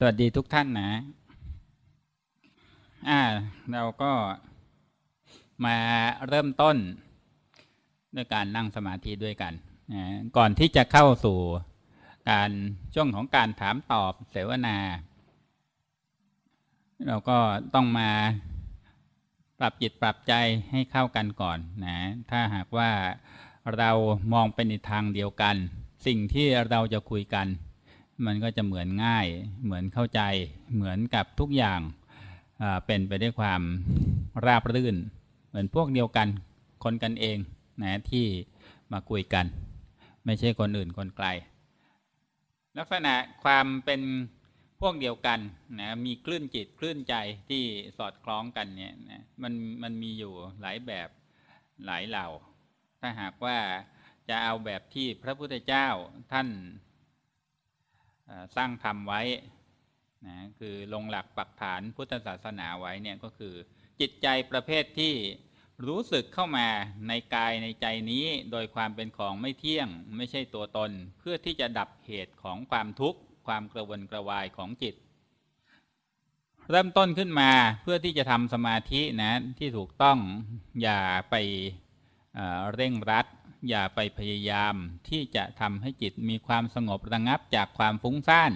สวัสดีทุกท่านนะ อ่า เราก็มาเริ่มต้น ด้วยการนั่งสมาธิด้วยกันนะก่อนที่จะเข้าสู่การช่วงของการถามตอบเสวนา เราก็ต้องมาปรับจิตปรับใจให้เข้ากันก่อนนะ ถ้าหากว่าเรามองไปในทางเดียวกัน สิ่งที่เราจะคุยกัน มันก็จะเหมือนง่าย เหมือนเข้าใจ เหมือนกับทุกอย่างเป็นไปด้วยความราบรื่น เหมือนพวกเดียวกันคนกันเองนะที่มาคุยกัน ไม่ใช่คนอื่นคนไกล ลักษณะความเป็นพวกเดียวกันนะมีคลื่นจิตคลื่นใจที่สอดคล้องกันเนี่ยนะมันมันมีอยู่หลายแบบหลายเหล่า ถ้าหากว่าจะเอาแบบที่พระพุทธเจ้าท่าน สร้างทำไว้นะคือลงหลักปักฐานพุทธศาสนาไว้เนี่ยก็คือ จิตใจประเภทที่รู้สึกเข้ามาในกายในใจนี้โดยความเป็นของไม่เที่ยง ไม่ใช่ตัวตน เพื่อที่จะดับเหตุของความทุกข์ ความกระวนกระวายของจิต เริ่มต้นขึ้นมาเพื่อที่จะทำสมาธินะที่ถูกต้องอย่าไปเร่งรัด อย่าไปพยายามที่จะทำให้จิตมีความสงบระงับจากความฟุ้งซ่าน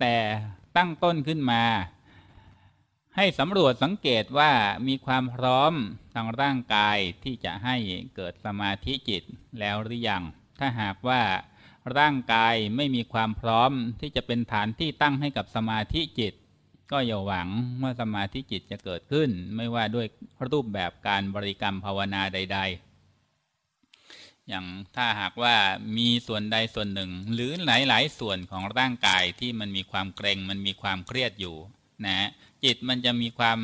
แต่ตั้งต้นขึ้นมา ให้สำรวจสังเกตว่ามีความพร้อมทางร่างกายที่จะให้เกิดสมาธิจิตแล้วหรือยัง ถ้าหากว่าร่างกายไม่มีความพร้อมที่จะเป็นฐานที่ตั้งให้กับสมาธิจิต ก็อย่าหวังว่าสมาธิจิตจะเกิดขึ้น ไม่ว่าด้วยรูปแบบการบริกรรมภาวนาใด ๆ อย่างถ้าหากว่ามีส่วนใดส่วนหนึ่ง หรือหลาย ๆ ส่วนของร่างกายที่มันมีความเกรงมันมีความเครียดอยู่นะจิตมันจะมีความ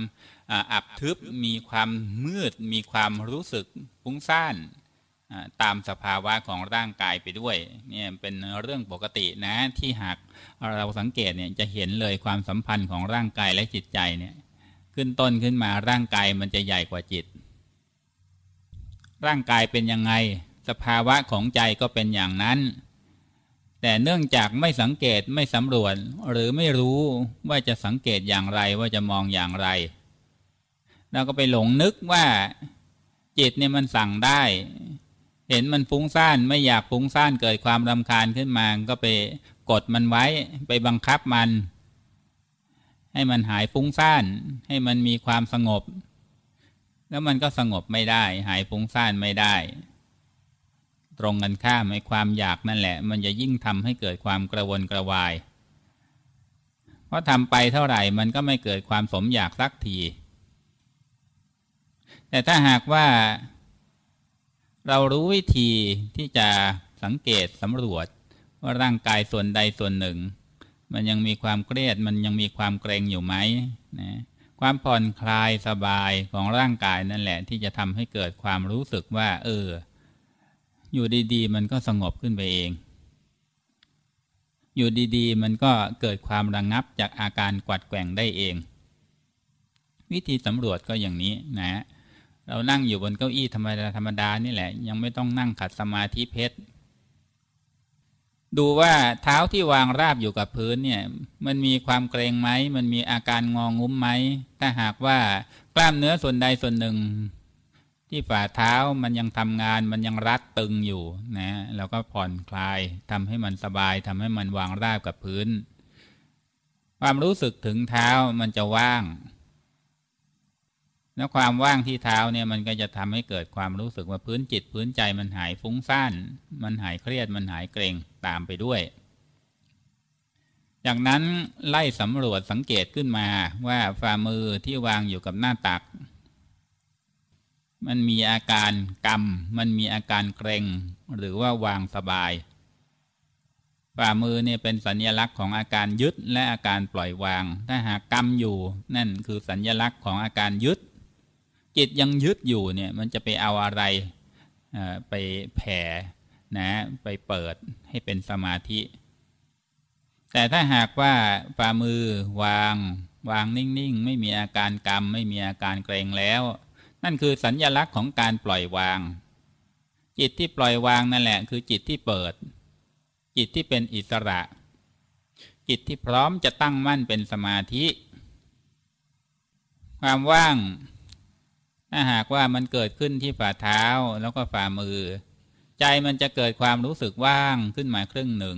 อับทึบ มีความมืด มีความรู้สึกฟุ้งซ่านตามสภาวะของร่างกายไปด้วยเนี่ยเป็นเรื่องปกตินะที่หากเราสังเกตเนี่ยจะเห็นเลยความสัมพันธ์ของร่างกายและจิตใจเนี่ยขึ้นต้นขึ้นมาร่างกายมันจะใหญ่กว่าจิต ร่างกายเป็นยังไง สภาวะของใจก็เป็นอย่างนั้น แต่เนื่องจากไม่สังเกตไม่สำรวจหรือไม่รู้ว่าจะสังเกตอย่างไรว่าจะมองอย่างไรเราก็ไปหลงนึกว่าจิตเนี่ยมันสั่งได้ เห็นมันฟุ้งซ่านไม่อยากฟุ้งซ่านเกิดความรำคาญขึ้นมาก็ไปกดมันไว้ไปบังคับมัน ให้มันหายฟุ้งซ่าน ให้มันมีความสงบ แล้วมันก็สงบไม่ได้ หายฟุ้งซ่านไม่ได้ ตรงกันข้ามในความอยากนั่นแหละ มันจะยิ่งทำให้เกิดความกระวนกระวาย เพราะทำไปเท่าไหร่มันก็ไม่เกิดความสมอยากสักที แต่ถ้าหากว่า เรารู้วิธีที่จะสังเกตสำรวจ ว่าร่างกายส่วนใดส่วนหนึ่ง มันยังมีความเครียดมันยังมีความเกรงอยู่ไหมนะความผ่อนคลายสบายของร่างกายนั่นแหละ ที่จะทำให้เกิดความรู้สึกว่า เออ อยู่ดีๆ มันก็สงบขึ้นไปเอง อยู่ดีๆ มันก็เกิดความระงงับจากอาการกวัดแกว่งได้เอง วิธีสำรวจก็อย่างนี้นะเรานั่งอยู่บนเก้าอี้ธรรมดาธรรมดานี่แหละ ยังไม่ต้องนั่งขัดสมาธิเพชรดูว่าเท้าที่วางราบอยู่กับพื้นเนี่ย มันมีความเกรงไหม มันมีอาการงองงุ้มไหมถ้าหากว่ากล้ามเนื้อส่วนใดส่วนหนึ่ง ที่ฝ่าเท้ามันยังทำงานมันยังรัดตึงอยู่นะเราก็ผ่อนคลายทำให้มันสบายทำให้มันวางราบกับพื้น ความรู้สึกถึงเท้ามันจะว่าง แล้วความว่างที่เท้าเนี่ยมันก็จะทำให้เกิดความรู้สึกว่าพื้นจิตพื้นใจมันหายฟุ้งซ่าน มันหายเครียดมันหายเกรงตามไปด้วยจากนั้นไล่สำรวจสังเกตขึ้นมาว่าฝ่ามือที่วางอยู่กับหน้าตัก มันมีอาการกำมันมีอาการเกรงหรือว่าวางสบาย ฝ่ามือเนี่ยเป็นสัญญลักษณ์ของอาการยึดและอาการปล่อยวาง ถ้าหากกำอยู่นั่นคือสัญญลักษณ์ของอาการยึด จิตยังยึดอยู่เนี่ยมันจะไปเอาอะไรไปแผ่นะไปเปิดให้เป็นสมาธิ แต่ถ้าหากว่าฝ่ามือวาง วางนิ่ง ๆ ไม่มีอาการกรรม ไม่มีอาการเกรงแล้ว นั่นคือสัญญลักษณ์ของการปล่อยวาง จิตที่ปล่อยวางนั่นแหละ คือจิตที่เปิด จิตที่เป็นอิสระ จิตที่พร้อมจะตั้งมั่นเป็นสมาธิ ความว่างถ้าหากว่ามันเกิดขึ้นที่ฝ่าเท้าแล้วก็ฝ่ามือ ใจมันจะเกิดความรู้สึกว่างขึ้นมาครึ่งหนึ่ง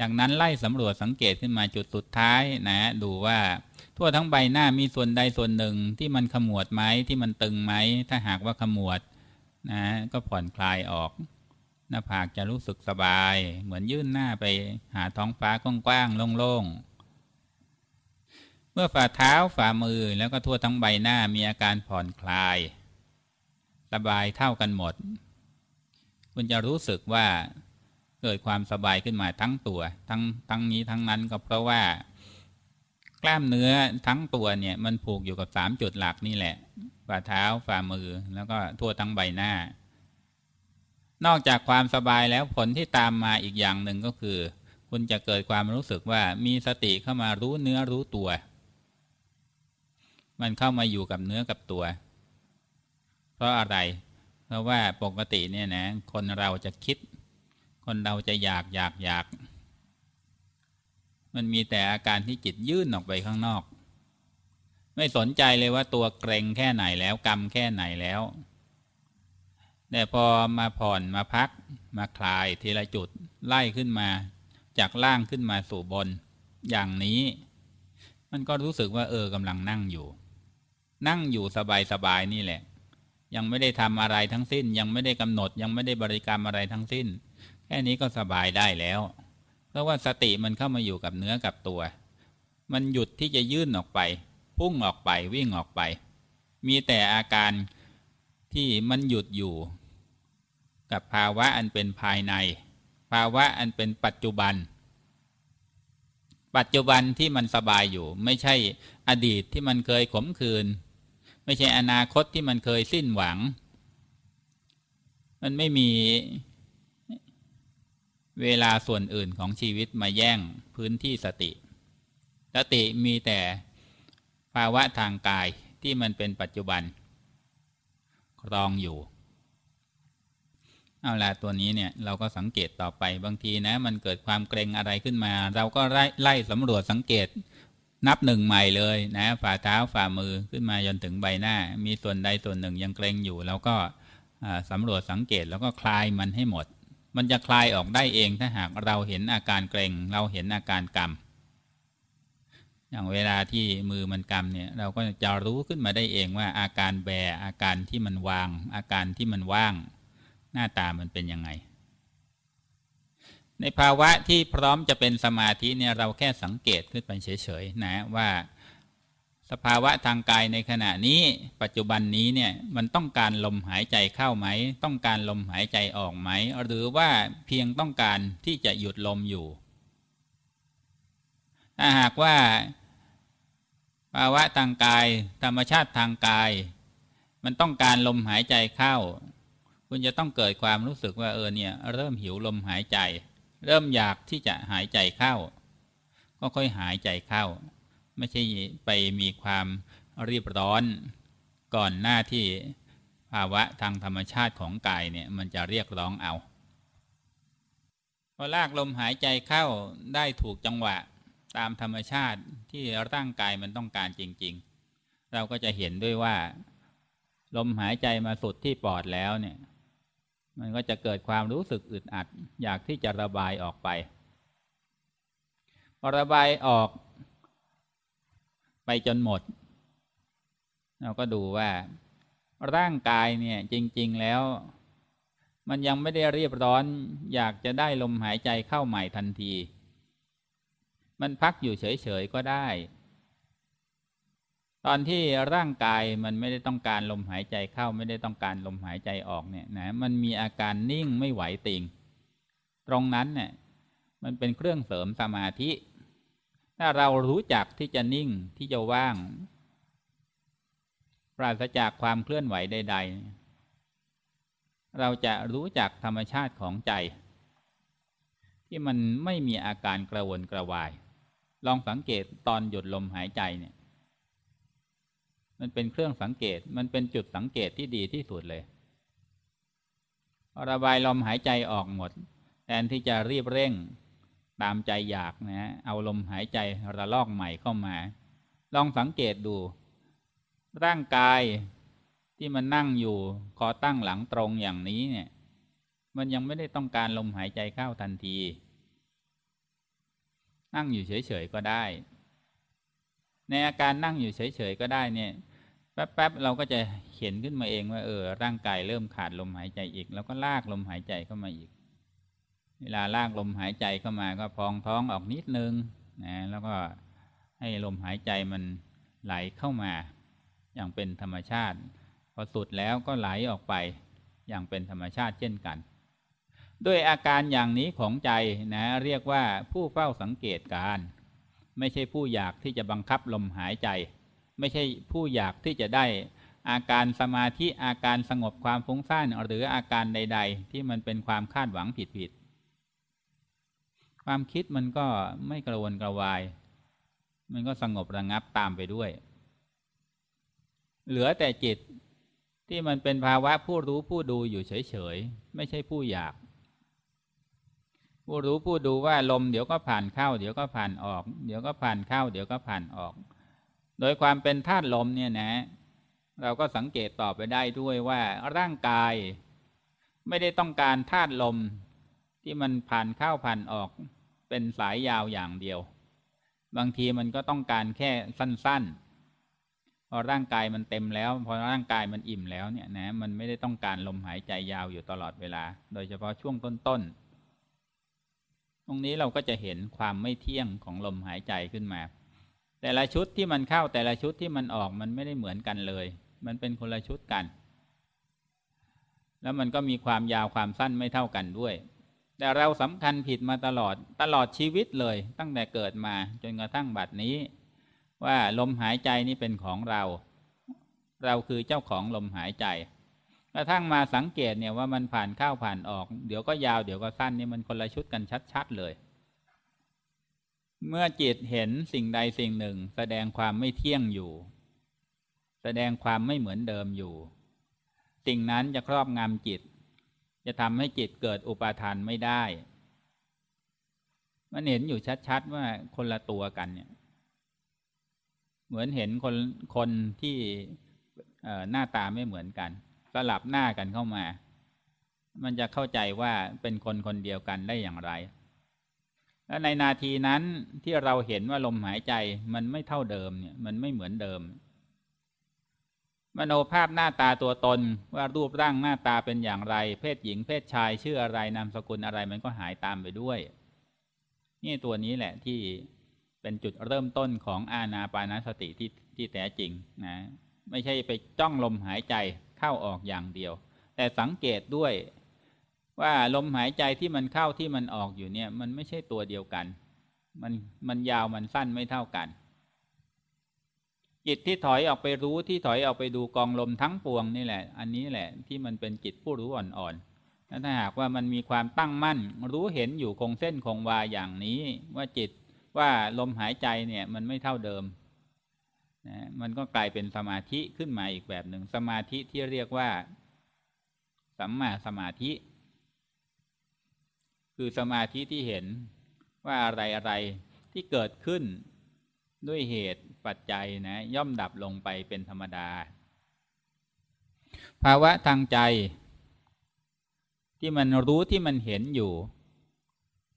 จากนั้นไล่สำรวจสังเกตขึ้นมาจุดสุดท้ายนะดูว่า ทั่วทั้งใบหน้ามีส่วนใดส่วนหนึ่งที่มันขมวดไหมที่มันตึงไหมถ้าหากว่าขมวดนะก็ผ่อนคลายออก หน้าผากจะรู้สึกสบาย เหมือนยื่นหน้าไปหาท้องฟ้ากว้างๆโล่งๆ เมื่อฝ่าเท้าฝ่ามือแล้วก็ทั่วทั้งใบหน้ามีอาการผ่อนคลายสบายเท่ากันหมด คุณจะรู้สึกว่าเกิดความสบายขึ้นมาทั้งตัว ทั้งทั้งนี้ทั้งนั้นก็เพราะว่า กล้ามเนื้อทั้งตัวเนี่ยมันผูกอยู่กับสามจุดหลักนี่แหละฝ่าเท้าฝ่ามือแล้วก็ทั่วทั้งใบหน้า นอกจากความสบายแล้วผลที่ตามมาอีกอย่างหนึ่งก็คือ คุณจะเกิดความรู้สึกว่ามีสติเข้ามารู้เนื้อรู้ตัว มันเข้ามาอยู่กับเนื้อกับตัว เพราะอะไร เพราะว่าปกติเนี่ยนะคนเราจะคิด คนเราจะอยากอยากอยาก มันมีแต่อาการที่จิตยื่นออกไปข้างนอก ไม่สนใจเลยว่าตัวเกรงแค่ไหนแล้วกรรมแค่ไหนแล้ว แต่พอมาผ่อนมาพัก มาคลายทีละจุดไล่ขึ้นมา จากล่างขึ้นมาสู่บน อย่างนี้ มันก็รู้สึกว่าเออกำลังนั่งอยู่ นั่งอยู่สบายๆนี่แหละ ยังไม่ได้ทำอะไรทั้งสิ้น ยังไม่ได้กำหนดยังไม่ได้บริกรรมอะไรทั้งสิ้น แค่นี้ก็สบายได้แล้ว เพราะว่าสติมันเข้ามาอยู่กับเนื้อกับตัว มันหยุดที่จะยื่นออกไป พุ่งออกไปวิ่งออกไป มีแต่อาการที่มันหยุดอยู่ กับภาวะอันเป็นภายใน ภาวะอันเป็นปัจจุบัน ปัจจุบันที่มันสบายอยู่ ไม่ใช่อดีตที่มันเคยขมขื่นไม่ใช่อนาคตที่มันเคยสิ้นหวัง มันไม่มี เวลาส่วนอื่นของชีวิตมาแย่งพื้นที่สติสติมีแต่ภาวะทางกายที่มันเป็นปัจจุบันครองอยู่ เอาละตัวนี้เนี่ยเราก็สังเกตต่อไปบางทีนะ มันเกิดความเกรงอะไรขึ้นมา เราก็ไล่ไล่สำรวจสังเกตนับหนึ่งใหม่เลยนะฝ่าเท้าฝ่ามือขึ้นมาจนถึงใบหน้า มีส่วนใดส่วนหนึ่งยังเกรงอยู่เราก็สำรวจสังเกตแล้วก็คลายมันให้หมด มันจะคลายออกได้เองถ้าหากเราเห็นอาการเกร็งเราเห็นอาการกรรมอย่างเวลาที่มือมันกำเนี่ยเราก็จะรู้ขึ้นมาได้เองว่าอาการแบอาการที่มันวาง อาการที่มันว่าง หน้าตามันเป็นยังไง ในภาวะที่พร้อมจะเป็นสมาธิเนี่ยเราแค่สังเกตขึ้นไปเฉยๆนะว่า สภาวะทางกายในขณะนี้ปัจจุบันนี้เนี่ยมันต้องการลมหายใจเข้าไหม ต้องการลมหายใจออกไหม หรือว่าเพียงต้องการที่จะหยุดลมอยู่ ถ้าหากว่า ภาวะทางกาย ธรรมชาติทางกาย มันต้องการลมหายใจเข้า คุณจะต้องเกิดความรู้สึกว่าเออเนี่ยเริ่มหิวลมหายใจ เริ่มอยากที่จะหายใจเข้า ก็ค่อยหายใจเข้า ไม่ใช่ไปมีความรีบร้อนก่อนหน้าที่ภาวะทางธรรมชาติของกายเนี่ยมันจะเรียกร้องเอาพอลากลมหายใจเข้าได้ถูกจังหวะตามธรรมชาติที่ร่างกายมันต้องการจริง ๆ เราก็จะเห็นด้วยว่า ลมหายใจมาสุดที่ปอดแล้วเนี่ย มันก็จะเกิดความรู้สึกอึดอัด อยากที่จะระบายออกไปพอระบายออก ไปจนหมด เราก็ดูว่า ร่างกายเนี่ยจริง ๆ แล้ว มันยังไม่ได้เรียบร้อน อยากจะได้ลมหายใจเข้าใหม่ทันที มันพักอยู่เฉย ๆ ก็ได้ ตอนที่ร่างกายมันไม่ได้ต้องการลมหายใจเข้าไม่ได้ต้องการลมหายใจออกเนี่ยนะมันมีอาการนิ่งไม่ไหวติง ตรงนั้นเนี่ยมันเป็นเครื่องเสริมสมาธิ ถ้าเรารู้จักที่จะนิ่งที่จะว่าง ปราศจากความเคลื่อนไหวใด ๆ เราจะรู้จักธรรมชาติของใจ ที่มันไม่มีอาการกระวนกระวาย ลองสังเกตตอนหยุดลมหายใจเนี่ย มันเป็นเครื่องสังเกตมันเป็นจุดสังเกตที่ดีที่สุดเลยระบายลมหายใจออกหมด แทนที่จะรีบเร่ง ตามใจอยากนะ เอาลมหายใจระลอกใหม่เข้ามา ลองสังเกตดู ร่างกายที่มันนั่งอยู่คอตั้งหลังตรงอย่างนี้เนี่ย มันยังไม่ได้ต้องการลมหายใจเข้าทันที นั่งอยู่เฉยๆก็ได้ ในอาการนั่งอยู่เฉยๆก็ได้เนี่ยแป๊บๆเราก็จะเห็นขึ้นมาเองว่าเออร่างกายเริ่มขาดลมหายใจอีก แล้วก็ลากลมหายใจเข้ามาอีก เวลาลากลมหายใจเข้ามาก็พองท้องออกนิดนึงนะแล้วก็ให้ลมหายใจมันไหลเข้ามาอย่างเป็นธรรมชาติ พอสุดแล้วก็ไหลออกไปอย่างเป็นธรรมชาติเช่นกัน ด้วยอาการอย่างนี้ของใจนะเรียกว่าผู้เฝ้าสังเกตการ ไม่ใช่ผู้อยากที่จะบังคับลมหายใจ ไม่ใช่ผู้อยากที่จะได้อาการสมาธิอาการสงบความฟุ้งซ่านหรืออาการใด ๆ ที่มันเป็นความคาดหวังผิดๆ ความคิดมันก็ไม่กระวนกระวาย มันก็สงบระงับตามไปด้วย เหลือแต่จิตที่มันเป็นภาวะผู้รู้ผู้ดูอยู่เฉยๆ ไม่ใช่ผู้อยาก ผู้รู้ผู้ดูว่าลมเดี๋ยวก็ผ่านเข้า เดี๋ยวก็ผ่านออก เดี๋ยวก็ผ่านเข้า เดี๋ยวก็ผ่านออก โดยความเป็นธาตุลมเนี่ยนะ เราก็สังเกตต่อไปได้ด้วยว่าร่างกาย ไม่ได้ต้องการธาตุลม ที่มันผ่านเข้าผ่านออกเป็นสายยาวอย่างเดียว บางทีมันก็ต้องการแค่สั้น ๆ พอร่างกายมันเต็มแล้ว พอร่างกายมันอิ่มแล้วเนี่ยนะมันไม่ได้ต้องการลมหายใจยาวอยู่ตลอดเวลา โดยเฉพาะช่วงต้นๆตรงนี้เราก็จะเห็นความไม่เที่ยงของลมหายใจขึ้นมา แต่ละชุดที่มันเข้าแต่ละชุดที่มันออกมันไม่ได้เหมือนกันเลย มันเป็นคนละชุดกัน แล้วมันก็มีความยาวความสั้นไม่เท่ากันด้วย แต่เราสำคัญผิดมาตลอดตลอดชีวิตเลย ตั้งแต่เกิดมาจนกระทั่งบัดนี้ ว่าลมหายใจนี้เป็นของเรา เราคือเจ้าของลมหายใจ กระทั่งมาสังเกตเนี่ยว่ามันผ่านเข้าผ่านออก เดี๋ยวก็ยาวเดี๋ยวก็สั้นนี่มันคนละชุดกันชัด ๆ เลย เมื่อจิตเห็นสิ่งใดสิ่งหนึ่ง แสดงความไม่เที่ยงอยู่ แสดงความไม่เหมือนเดิมอยู่ สิ่งนั้นจะครอบงำจิต จะทำให้จิตเกิดอุปาทานไม่ได้ มันเห็นอยู่ชัดๆว่าคนละตัวกันเนี่ย เหมือนเห็นคนคนที่หน้าตาไม่เหมือนกันสลับหน้ากันเข้ามา มันจะเข้าใจว่าเป็นคนคนเดียวกันได้อย่างไร และในนาทีนั้นที่เราเห็นว่าลมหายใจมันไม่เท่าเดิมเนี่ย มันไม่เหมือนเดิม มโนภาพหน้าตาตัวตนว่ารูปร่างหน้าตาเป็นอย่างไร เพศหญิงเพศชายชื่ออะไรนามสกุลอะไรมันก็หายตามไปด้วย นี่ตัวนี้แหละที่เป็นจุดเริ่มต้นของอาณาปานสติที่ที่แท้จริงนะไม่ใช่ไปจ้องลมหายใจเข้าออกอย่างเดียว แต่สังเกตด้วยว่าลมหายใจที่มันเข้าที่มันออกอยู่เนี่ย มันไม่ใช่ตัวเดียวกัน มันมันยาวมันสั้นไม่เท่ากัน จิตที่ถอยออกไปรู้ที่ถอยออกไปดูกองลมทั้งปวงนี่แหละ อันนี้แหละที่มันเป็นจิตผู้รู้อ่อนๆถ้าหากว่ามันมีความตั้งมั่น รู้เห็นอยู่คงเส้นคงวาอย่างนี้ว่าจิตว่าลมหายใจเนี่ยมันไม่เท่าเดิมนะมันก็กลายเป็นสมาธิขึ้นมาอีกแบบหนึ่งสมาธิที่เรียกว่า สัมมาสมาธิ คือสมาธิที่เห็นว่าอะไรอะไรที่เกิดขึ้นด้วยเหตุ ปัจจัยนะย่อมดับลงไปเป็นธรรมดา ภาวะทางใจ ที่มันรู้ที่มันเห็นอยู่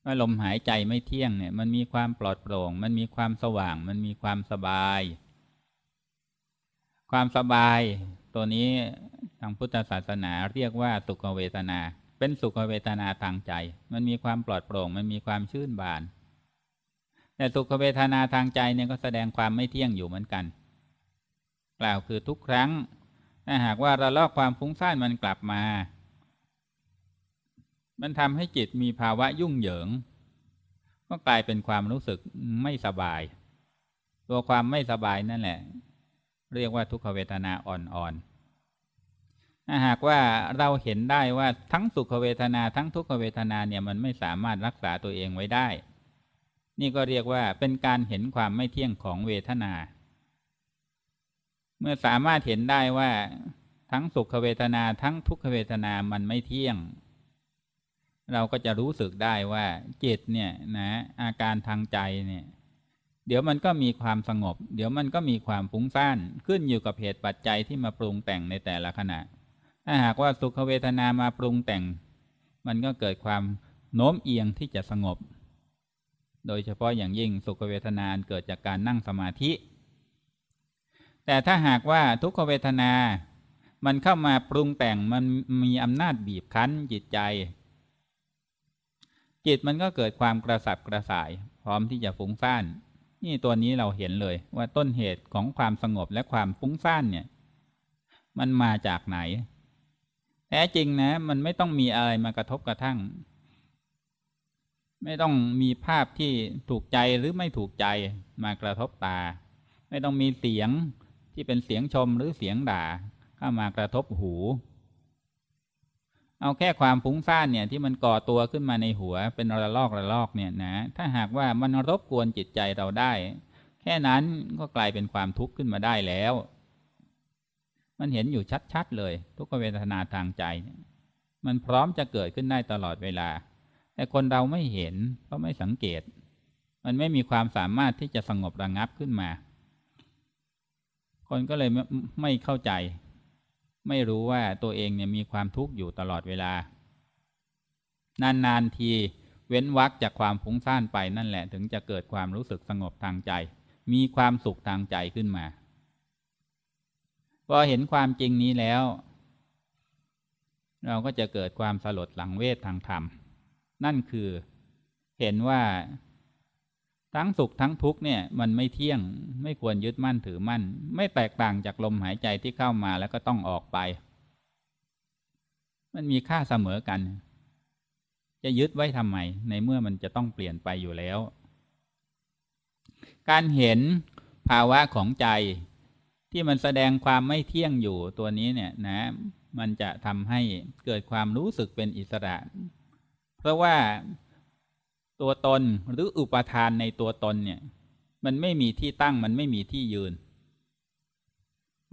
ว่าลมหายใจไม่เที่ยงเนี่ย มันมีความปลอดโปร่ง มันมีความสว่าง มันมีความสบาย ความสบายตัวนี้ทางพุทธศาสนาเรียกว่าสุขเวทนา เป็นสุขเวทนาทางใจ มันมีความปลอดโปร่ง มันมีความชื่นบาน แต่สุขเวทนาทางใจเนี่ยก็แสดงความไม่เที่ยงอยู่เหมือนกัน กล่าวคือทุกครั้งถ้าหากว่าระลอกความฟุ้งซ่านมันกลับมา มันทำให้จิตมีภาวะยุ่งเหยิง ก็กลายเป็นความรู้สึกไม่สบาย ตัวความไม่สบายนั่นแหละ เรียกว่าทุกขเวทนาอ่อนๆถ้าหากว่าเราเห็นได้ว่าทั้งสุขเวทนาทั้งทุกขเวทนาเนี่ยมันไม่สามารถรักษาตัวเองไว้ได้ นี่ก็เรียกว่าเป็นการเห็นความไม่เที่ยงของเวทนา เมื่อสามารถเห็นได้ว่า ทั้งสุขเวทนาทั้งทุกขเวทนามันไม่เที่ยง เราก็จะรู้สึกได้ว่าจิตเนี่ยนะอาการทางใจเนี่ยเดี๋ยวมันก็มีความสงบ เดี๋ยวมันก็มีความฟุ้งซ่านขึ้นอยู่กับเหตุปัจจัยที่มาปรุงแต่งในแต่ละขณะ ถ้าหากว่าสุขเวทนามาปรุงแต่ง มันก็เกิดความโน้มเอียงที่จะสงบ โดยเฉพาะอย่างยิ่งสุขเวทนาเกิดจากการนั่งสมาธิ แต่ถ้าหากว่าทุกขเวทนา มันเข้ามาปรุงแต่งมันมีอำนาจบีบคั้นจิตใจ จิตมันก็เกิดความกระสับกระส่าย พร้อมที่จะฟุ้งซ่าน นี่ตัวนี้เราเห็นเลยว่าต้นเหตุของความสงบและความฟุ้งซ่านเนี่ย มันมาจากไหนแท้จริงนะ มันไม่ต้องมีอะไรมากระทบกระทั่ง ไม่ต้องมีภาพที่ถูกใจหรือไม่ถูกใจมากระทบตา ไม่ต้องมีเสียงที่เป็นเสียงชมหรือเสียงด่าเข้ามากระทบหู เอาแค่ความฟุ้งซ่านเนี่ยที่มันก่อตัวขึ้นมาในหัวเป็นระลอกระลอกเนี่ยนะถ้าหากว่ามันรบกวนจิตใจเราได้ แค่นั้นก็กลายเป็นความทุกข์ขึ้นมาได้แล้ว มันเห็นอยู่ชัดๆเลย ทุกเวทนาทางใจ มันพร้อมจะเกิดขึ้นได้ตลอดเวลา แต่คนเราไม่เห็นเพราะไม่สังเกต มันไม่มีความสามารถที่จะสงบระงับขึ้นมา คนก็เลยไม่เข้าใจ ไม่รู้ว่าตัวเองเนี่ยมีความทุกข์อยู่ตลอดเวลา นานๆทีเว้นวักจากความฟุ้งซ่านไปนั่นแหละ ถึงจะเกิดความรู้สึกสงบทางใจ มีความสุขทางใจขึ้นมาพอเห็นความจริงนี้แล้ว เราก็จะเกิดความสลดหลังเวททางธรรม นั่นคือเห็นว่าทั้งสุขทั้งทุกเนี่ยมันไม่เที่ยงไม่ควรยึดมั่นถือมั่น ไม่แตกต่างจากลมหายใจที่เข้ามาแล้วก็ต้องออกไป มันมีค่าเสมอกัน จะยึดไว้ทำไม ในเมื่อมันจะต้องเปลี่ยนไปอยู่แล้ว การเห็นภาวะของใจที่มันแสดงความไม่เที่ยงอยู่ตัวนี้เนี่ยนะ มันจะทำให้เกิดความรู้สึกเป็นอิสระ เพราะว่าตัวตนหรืออุปทานในตัวตนเนี่ย มันไม่มีที่ตั้งมันไม่มีที่ยืน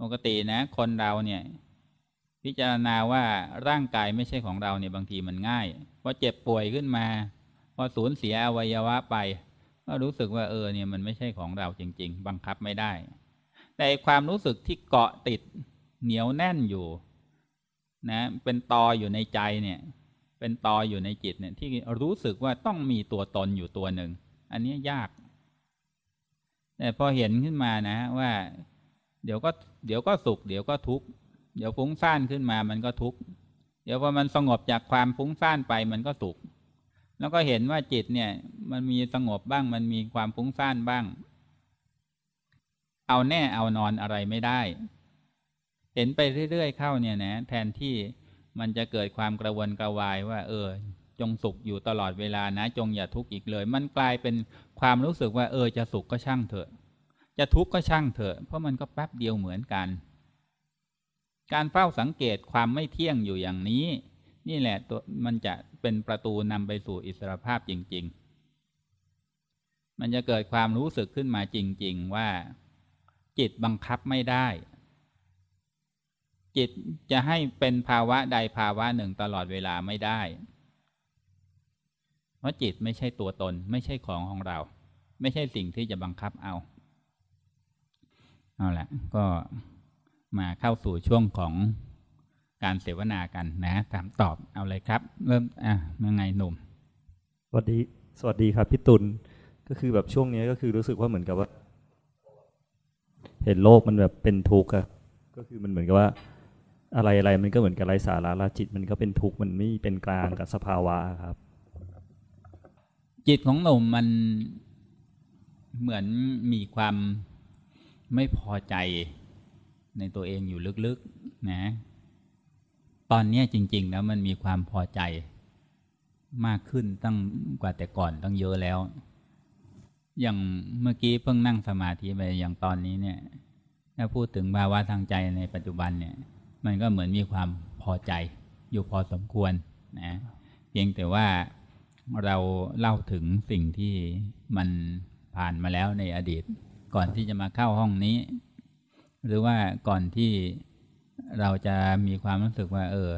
ปกตินะ คนเราเนี่ย พิจารณาว่าร่างกายไม่ใช่ของเราเนี่ยบางทีมันง่ายพอเจ็บป่วยขึ้นมาพอสูญเสียอวัยวะไป ก็รู้สึกว่าเออเนี่ยมันไม่ใช่ของเราจริง ๆ บังคับไม่ได้ แต่ความรู้สึกที่เกาะติดเหนียวแน่นอยู่ นะ เป็นตออยู่ในใจเนี่ย เป็นตออยู่ในจิตเนี่ยที่รู้สึกว่าต้องมีตัวตนอยู่ตัวหนึ่ง อันนี้ยาก แต่พอเห็นขึ้นมานะว่า เดี๋ยวก็เดี๋ยวก็สุข เดี๋ยวก็ทุกข์เดี๋ยวฟุ้งซ่านขึ้นมามันก็ทุกข์เดี๋ยวพอมันสงบจากความฟุ้งซ่านไปมันก็สุข แล้วก็เห็นว่าจิตเนี่ย มันมีสงบบ้าง มันมีความฟุ้งซ่านบ้าง เอาแน่เอานอนอะไรไม่ได้ เห็นไปเรื่อยๆเข้าเนี่ยนะ แทนที่ มันจะเกิดความกระวนกระวายว่า เออ จงสุขอยู่ตลอดเวลานะ จงอย่าทุกข์อีกเลย มันกลายเป็นความรู้สึกว่า เออ จะสุขก็ช่างเถอะ จะทุกข์ก็ช่างเถอะ เพราะมันก็แป๊บเดียวเหมือนกัน การเฝ้าสังเกตความไม่เที่ยงอยู่อย่างนี้ นี่แหละตัวมันจะเป็นประตูนำไปสู่อิสรภาพจริง ๆมันจะเกิดความรู้สึกขึ้นมาจริง ๆ ว่า จิตบังคับไม่ได้ จิตจะให้เป็นภาวะใดภาวะหนึ่งตลอดเวลาไม่ได้ เพราะจิตไม่ใช่ตัวตน ไม่ใช่ของของเรา ไม่ใช่สิ่งที่จะบังคับเอา เอาละก็มาเข้าสู่ช่วงของการเสวนากันนะถามตอบเอาเลยครับ เริ่มอะยังไงหนุ่ม สวัสดี สวัสดีครับพี่ตุลก็คือแบบช่วงนี้ก็คือรู้สึกว่าเหมือนกับว่า เห็นโลกมันแบบเป็นทุกข์อะก็คือมันเหมือนกับว่า อะไรอะไรมันก็เหมือนกับไรสาระละจิตมันก็เป็นทุกข์มันไม่เป็นกลางกับสภาวะครับ จิตของหนุ่มมันเหมือนมีความไม่พอใจในตัวเองอยู่ลึกๆนะ ตอนนี้จริง ๆ แล้วมันมีความพอใจมากขึ้นตั้งกว่าแต่ก่อนตั้งเยอะแล้ว อย่างเมื่อกี้เพิ่งนั่งสมาธิไปอย่างตอนนี้เนี่ย ถ้าพูดถึงภาวะทางใจในปัจจุบันเนี่ย มันก็เหมือนมีความพอใจอยู่พอสมควรนะเพียงแต่ว่าเราเล่าถึงสิ่งที่มันผ่านมาแล้วในอดีต ก่อนที่จะมาเข้าห้องนี้ หรือว่าก่อนที่เราจะมีความรู้สึกว่า เออ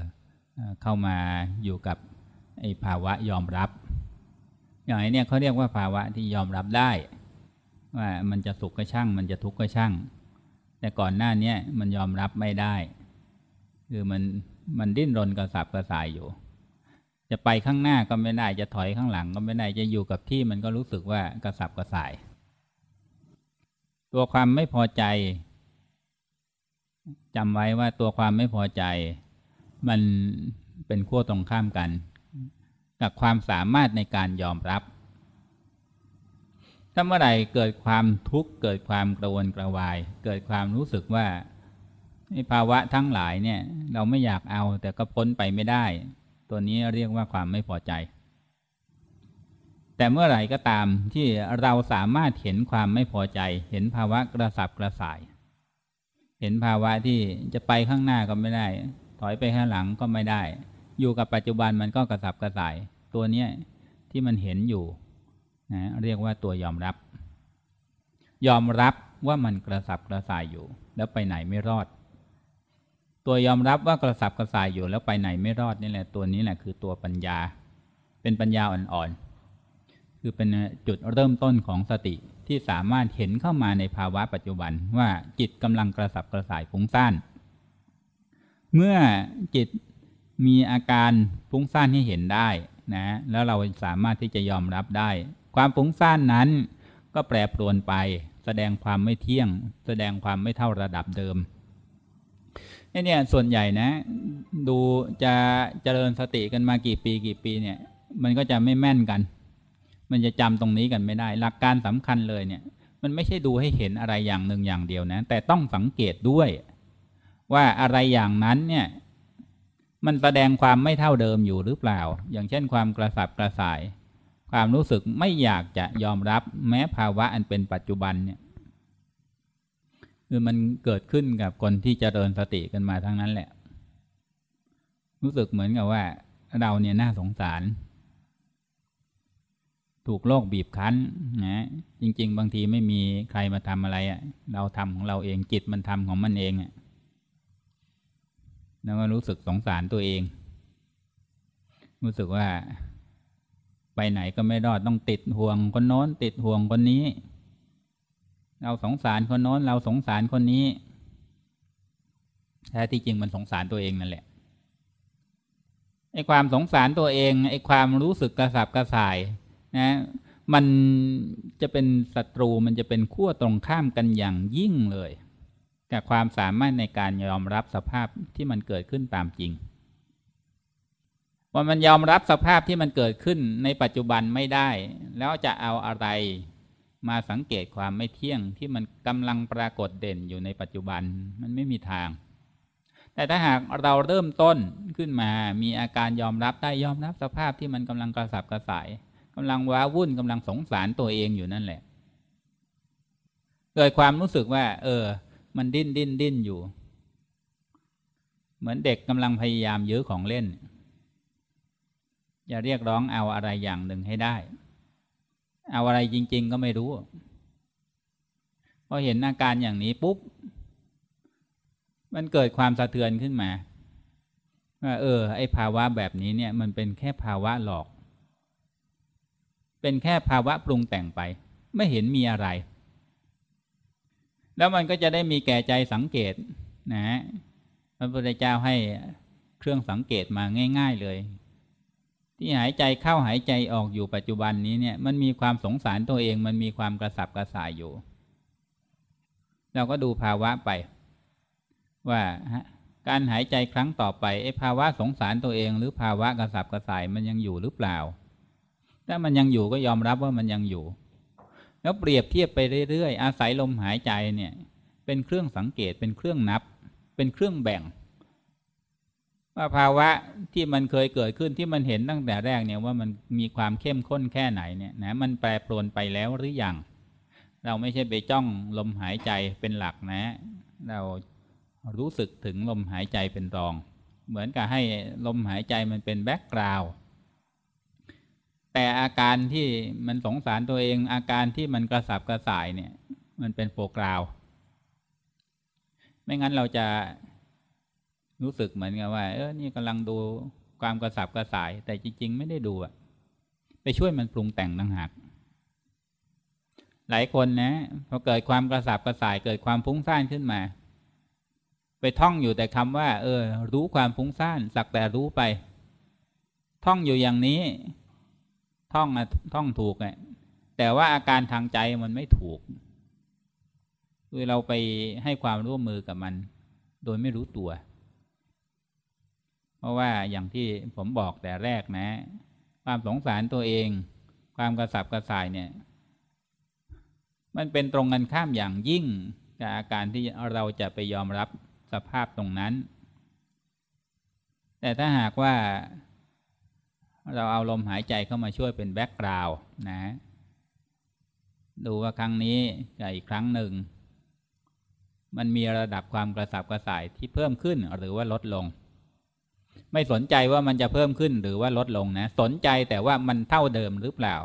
เข้ามาอยู่กับไอ้ภาวะยอมรับ อย่างไอ้นี่เขาเรียกว่าภาวะที่ยอมรับได้ ว่ามันจะสุขก็ช่าง มันจะทุกข์ก็ช่าง แต่ก่อนหน้านี้มันยอมรับไม่ได้ คือมันมันดิ้นรนกระสับกระส่ายอยู่ จะไปข้างหน้าก็ไม่ได้จะถอยข้างหลังก็ไม่ได้จะอยู่กับที่มันก็รู้สึกว่ากระสับกระส่าย ตัวความไม่พอใจจำไว้ว่าตัวความไม่พอใจ มันเป็นขั้วตรงข้ามกัน กับความสามารถในการยอมรับ ถ้าเมื่อไหร่เกิดความทุกข์เกิดความกระวนกระวาย เกิดความรู้สึกว่า ภาวะทั้งหลายเนี่ย เราไม่อยากเอาแต่ก็พ้นไปไม่ได้ ตัวนี้เรียกว่าความไม่พอใจ แต่เมื่อไหร่ก็ตามที่เราสามารถเห็นความไม่พอใจ เห็นภาวะกระสับกระส่าย เห็นภาวะที่จะไปข้างหน้าก็ไม่ได้ ถอยไปข้างหลังก็ไม่ได้ อยู่กับปัจจุบันมันก็กระสับกระส่าย ตัวนี้ที่มันเห็นอยู่นะเรียกว่าตัวยอมรับ ยอมรับว่ามันกระสับกระส่ายอยู่ แล้วไปไหนไม่รอด ตัวยอมรับว่ากระสับกระส่ายอยู่แล้วไปไหนไม่รอดนี่แหละตัวนี้แหละคือตัวปัญญา เป็นปัญญาอ่อนๆคือเป็นจุดเริ่มต้นของสติที่สามารถเห็นเข้ามาในภาวะปัจจุบันว่าจิตกำลังกระสับกระส่ายฟุ้งซ่าน เมื่อจิตมีอาการฟุ้งซ่านให้เห็นได้นะแล้วเราสามารถที่จะยอมรับได้ ความฟุ้งซ่านนั้นก็แปรปรวนไป แสดงความไม่เที่ยง แสดงความไม่เท่าระดับเดิม เนี่ยส่วนใหญ่นะ ดูจะเจริญสติกันมากี่ปีกี่ปีเนี่ย มันก็จะไม่แม่นกัน มันจะจำตรงนี้กันไม่ได้ หลักการสำคัญเลยเนี่ย มันไม่ใช่ดูให้เห็นอะไรอย่างหนึ่งอย่างเดียวนะ แต่ต้องสังเกตด้วย ว่าอะไรอย่างนั้นเนี่ยมันแสดงความไม่เท่าเดิมอยู่หรือเปล่า อย่างเช่นความกระสับกระส่าย ความรู้สึกไม่อยากจะยอมรับแม้ภาวะอันเป็นปัจจุบันเนี่ย คือมันเกิดขึ้นกับคนที่จเจริญสติกันมาทั้งนั้นแหละ รู้สึกเหมือนกับว่า เราเนี่ยน่าสงสาร ถูกโลกบีบคั้นนะจริง ๆ บางทีไม่มีใครมาทำอะไรอะ่ะ เราทำของเราเองจิตมันทำของมันเองอะ่ะแล้วก็รู้สึกสงสารตัวเอง รู้สึกว่า ไปไหนก็ไม่รอดต้องติดห่วงคนโน้น ติดห่วงคนนี้ เราสงสารคนโน้น เราสงสารคนนี้แท้ที่จริงมันสงสารตัวเองนั่นแหละไอ้ความสงสารตัวเองไอ้ความรู้สึกกระสับกระส่ายนะมันจะเป็นศัตรูมันจะเป็นขั้วตรงข้ามกันอย่างยิ่งเลย กับความสามารถในการยอมรับสภาพที่มันเกิดขึ้นตามจริงว่ามันยอมรับสภาพที่มันเกิดขึ้นในปัจจุบันไม่ได้ แล้วจะเอาอะไร มาสังเกตความไม่เที่ยงที่มันกำลังปรากฏเด่นอยู่ในปัจจุบันมันไม่มีทาง แต่ถ้าหากเราเริ่มต้นขึ้นมามีอาการยอมรับได้ยอมรับสภาพที่มันกำลังกระสับกระส่ายกำลังว้าวุ่นกำลังสงสารตัวเองอยู่นั่นแหละเกิดความรู้สึกว่า เออ มันดิ้นดิ้นดิ้นอยู่ เหมือนเด็กกำลังพยายามยื้อของเล่น อย่าเรียกร้องเอาอะไรอย่างหนึ่งให้ได้ เอาอะไรจริง ๆ ก็ไม่รู้พอเห็นอาการอย่างนี้ปุ๊บมันเกิดความสะเทือนขึ้นมาว่าเออ ไอภาวะแบบนี้เนี่ย มันเป็นแค่ภาวะหลอก เป็นแค่ภาวะปรุงแต่งไป ไม่เห็นมีอะไร แล้วมันก็จะได้มีแก่ใจสังเกต นะพระพุทธเจ้าให้เครื่องสังเกตมาง่าย ๆเลย ที่หายใจเข้าหายใจออกอยู่ปัจจุบันนี้เนี่ยมันมีความสงสารตัวเอง มันมีความกระสับกระส่ายอยู่ เราก็ดูภาวะไป ว่าการหายใจครั้งต่อไปไอ้ภาวะสงสารตัวเอง หรือภาวะกระสับกระส่ายมันยังอยู่หรือเปล่า ถ้ามันยังอยู่ก็ยอมรับว่ามันยังอยู่ แล้วเปรียบเทียบไปเรื่อยๆ อาศัยลมหายใจเนี่ย เป็นเครื่องสังเกตเป็นเครื่องนับ เป็นเครื่องแบ่ง ว่าภาวะที่มันเคยเกิดขึ้นที่มันเห็นตั้งแต่แรกเนี่ยว่ามันมีความเข้มข้นแค่ไหนเนี่ยนะมันแปรปรวนไปแล้วหรือยัง เราไม่ใช่ไปจ้องลมหายใจเป็นหลักนะ เรารู้สึกถึงลมหายใจเป็นรอง เหมือนกับให้ลมหายใจมันเป็นแบ็กกราวด์แต่อาการที่มันสงสารตัวเองอาการที่มันกระสับกระส่ายเนี่ย มันเป็นโปรกราว ไม่งั้นเราจะ รู้สึกเหมือนกับว่า เออนี่กำลังดูความกระสับกระส่าย แต่จริง ๆ ไม่ได้ดูอะไปช่วยมันปรุงแต่งต่างหากหลายคนนะพอเกิดความกระสับกระส่ายเกิดความฟุ้งซ่านขึ้นมา ไปท่องอยู่แต่คำว่า เออ รู้ความฟุ้งซ่านสักแต่รู้ไป ท่องอยู่อย่างนี้ ท่องอะท่องถูกไงแต่ว่าอาการทางใจมันไม่ถูกคือเราไปให้ความร่วมมือกับมัน โดยไม่รู้ตัว เพราะว่าอย่างที่ผมบอกแต่แรกนะ ความสงสารตัวเอง ความกระสับกระส่ายเนี่ย มันเป็นตรงกันข้ามอย่างยิ่งกับอาการที่เราจะไปยอมรับสภาพตรงนั้น แต่ถ้าหากว่าเราเอาลมหายใจเข้ามาช่วยเป็นแบ็กกราวน์นะ ดูว่าครั้งนี้กับอีกครั้งหนึ่ง มันมีระดับความกระสับกระส่ายที่เพิ่มขึ้นหรือว่าลดลง ไม่สนใจว่ามันจะเพิ่มขึ้นหรือว่าลดลงนะ สนใจแต่ว่ามันเท่าเดิมหรือเปล่า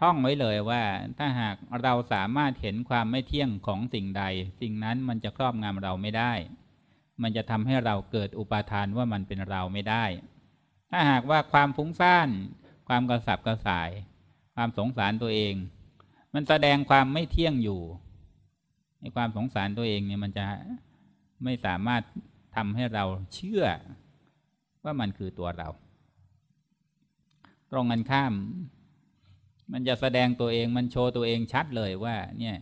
ท่องไว้เลยว่า ถ้าหากเราสามารถเห็นความไม่เที่ยงของสิ่งใด สิ่งนั้นมันจะครอบงำเราไม่ได้ มันจะทำให้เราเกิดอุปาทานว่ามันเป็นเราไม่ได้ ถ้าหากว่าความฟุ้งซ่าน ความกระสับกระส่าย ความสงสารตัวเอง มันแสดงความไม่เที่ยงอยู่ในความสงสารตัวเองเนี่ยมันจะไม่สามารถ ทำให้เราเชื่อว่ามันคือตัวเรา ตรงกันข้าม มันจะแสดงตัวเองมันโชว์ตัวเองชัดเลยว่า เนี่ย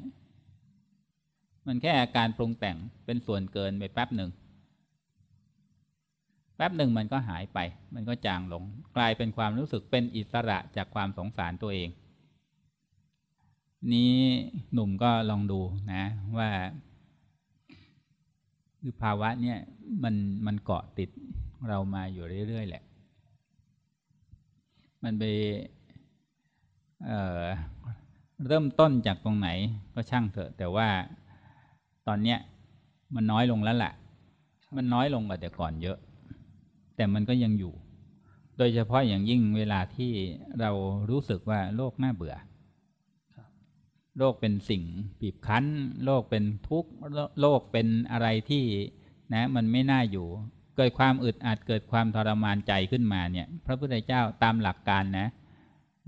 มันแค่อาการปรุงแต่งเป็นส่วนเกินไปแป๊บหนึ่งแป๊บหนึ่งมันก็หายไป มันก็จางลง กลายเป็นความรู้สึกเป็นอิสระจากความสงสารตัวเอง นี้หนุ่มก็ลองดูนะ ว่า คือภาวะเนี่ยมันมันเกาะติดเรามาอยู่เรื่อย ๆ แหละ มันไปเเริ่มต้นจากตรงไหนก็ช่างเถอะ แต่ว่าตอนเนี้ยมันน้อยลงแล้วแหละมันน้อยลงกว่าแต่ก่อนเยอะ แต่มันก็ยังอยู่ โดยเฉพาะอย่างยิ่งเวลาที่เรารู้สึกว่าโลกน่าเบื่อ โลกเป็นสิ่งบีบคั้น โลกเป็นทุกข์โลกเป็นอะไรที่นะมันไม่น่าอยู่ เกิดความอึดอัดเกิดความทรมานใจขึ้นมาเนี่ยพระพุทธเจ้าตามหลักการนะ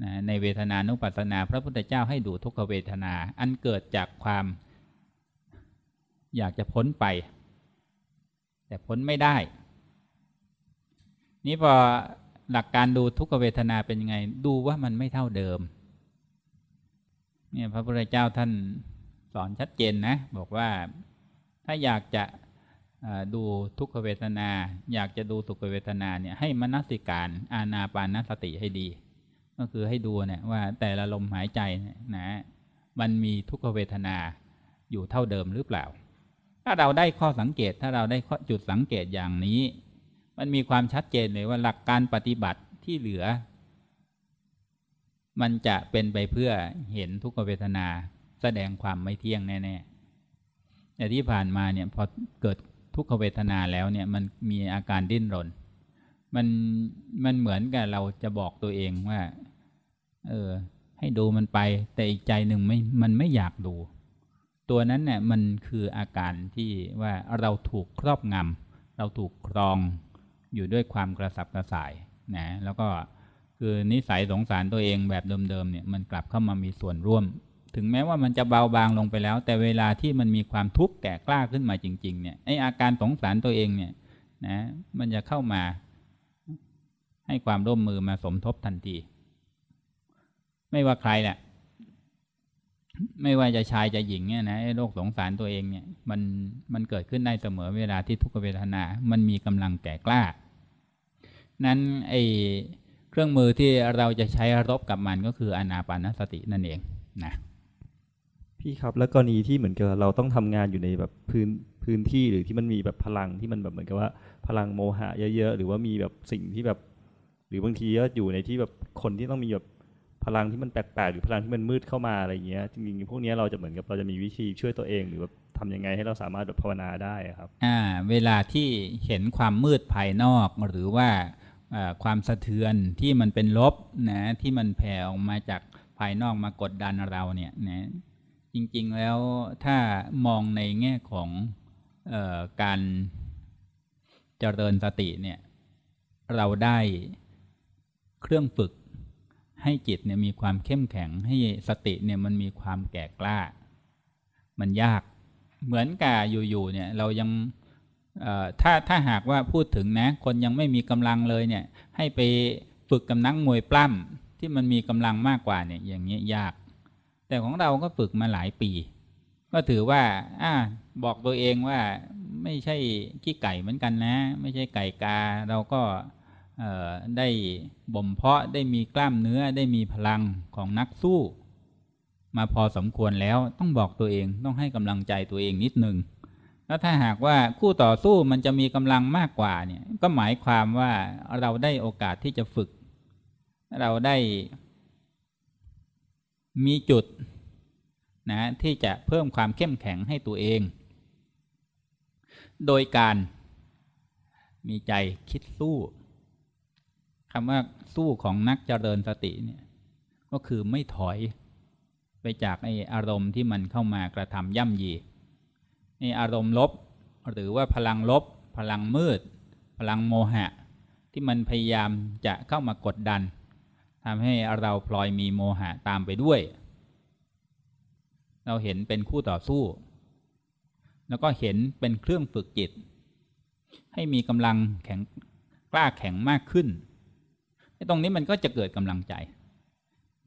นะในเวทนานุปัสสนา พระพุทธเจ้าให้ดูทุกขเวทนา อันเกิดจากความ อยากจะพ้นไป แต่พ้นไม่ได้ นี่พอหลักการดูทุกขเวทนาเป็นยังไง ดูว่ามันไม่เท่าเดิม เนี่ยพระพุทธเจ้าท่านสอนชัดเจนนะ บอกว่าถ้าอยากจะดูทุกขเวทนา อยากจะดูสุขเวทนาเนี่ยให้มนสิการอาณาปานสติให้ดี ก็คือให้ดูเนี่ยว่าแต่ละลมหายใจนะมันมีทุกขเวทนาอยู่เท่าเดิมหรือเปล่า ถ้าเราได้ข้อสังเกตถ้าเราได้จุดสังเกตอย่างนี้ มันมีความชัดเจนเลยว่าหลักการปฏิบัติที่เหลือ มันจะเป็นไปเพื่อเห็นทุกขเวทนาแสดงความไม่เที่ยงแน่ๆแต่ที่ผ่านมาเนี่ยพอเกิดทุกขเวทนาแล้วเนี่ยมันมีอาการดิ้นรน มันมันเหมือนกับเราจะบอกตัวเองว่า เออ ให้ดูมันไป แต่อีกใจหนึ่งไม่มันไม่อยากดู ตัวนั้นเนี่ยมันคืออาการที่ว่าเราถูกครอบงำเราถูกครองอยู่ด้วยความกระสับกระส่ายนะแล้วก็ คือนิสัยสงสารตัวเองแบบเดิมๆเนี่ยมันกลับเข้ามามีส่วนร่วม ถึงแม้ว่ามันจะเบาบางลงไปแล้ว แต่เวลาที่มันมีความทุกข์แก่กล้าขึ้นมาจริง ๆ เนี่ยไออาการสงสารตัวเองเนี่ยนะมันจะเข้ามาให้ความร่วมมือมาสมทบทันที ไม่ว่าใครแหละไม่ว่าจะชายจะหญิงเนี่ยนะโรคสงสารตัวเองเนี่ย มันมันเกิดขึ้นได้เสมอเวลาที่ทุกขเวทนา มันมีกำลังแก่กล้า นั้นไอ เครื่องมือที่เราจะใช้รบกับมันก็คืออนาปานสตินั่นเองนะพี่ครับแล้วกรณีที่เหมือนกับเราต้องทำงานอยู่ในแบบพื้นพื้นที่หรือที่มันมีแบบพลังที่มันแบบเหมือนกับว่าพลังโมหะเยอะๆหรือว่ามีแบบสิ่งที่แบบ หรือบางทีก็อยู่ในที่แบบคนที่ต้องมีแบบพลังที่มันแปลกๆหรือพลังที่มันมืดเข้ามาอะไรเงี้ยจริงๆพวกนี้เราจะเหมือนกับเราจะมีวิธีช่วยตัวเองหรือแบบทำยังไงให้เราสามารถแบบภาวนาได้ครับ อ่า เวลาที่เห็นความมืดภายนอกหรือว่า ความสะเทือนที่มันเป็นลบนะที่มันแผ่ออกมาจากภายนอกมากดดันเราเนี่ยนะจริงๆแล้วถ้ามองในแง่ของออการเจริญสติเนี่ยเราได้เครื่องฝึกให้จิตเนี่ยมีความเข้มแข็งให้สติเนี่ยมันมีความแก่กล้า มันยากเหมือนกับอยู่ๆเนี่ยเรายัง ถ้าถ้าหากว่าพูดถึงนะ คนยังไม่มีกำลังเลยเนี่ย ให้ไปฝึกกำนังมวยปล้ำที่มันมีกำลังมากกว่าเนี่ย อย่างนี้ยาก แต่ของเราก็ฝึกมาหลายปี ก็ถือว่าอ่าบอกตัวเองว่าไม่ใช่ขี้ไก่เหมือนกันนะ ไม่ใช่ไก่กา เราก็ได้บ่มเพาะได้มีกล้ามเนื้อได้มีพลังของนักสู้ มาพอสมควรแล้วต้องบอกตัวเองต้องให้กำลังใจตัวเองนิดนึง แล้วถ้าหากว่าคู่ต่อสู้มันจะมีกำลังมากกว่าเนี่ย ก็หมายความว่าเราได้โอกาสที่จะฝึก เราได้มีจุดนะที่จะเพิ่มความเข้มแข็งให้ตัวเอง โดยการมีใจคิดสู้คำว่าสู้ของนักเจริญสติเนี่ยก็คือไม่ถอยไปจากไออารมณ์ที่มันเข้ามากระทำย่ำยี ไออารมณ์ลบ หรือว่าพลังลบ พลังมืด พลังโมหะ ที่มันพยายามจะเข้ามากดดันทำให้เราพลอยมีโมหะตามไปด้วย เราเห็นเป็นคู่ต่อสู้ แล้วก็เห็นเป็นเครื่องฝึกจิต ให้มีกำลังแข็งกล้าแข็งมากขึ้นตรงนี้มันก็จะเกิดกำลังใจ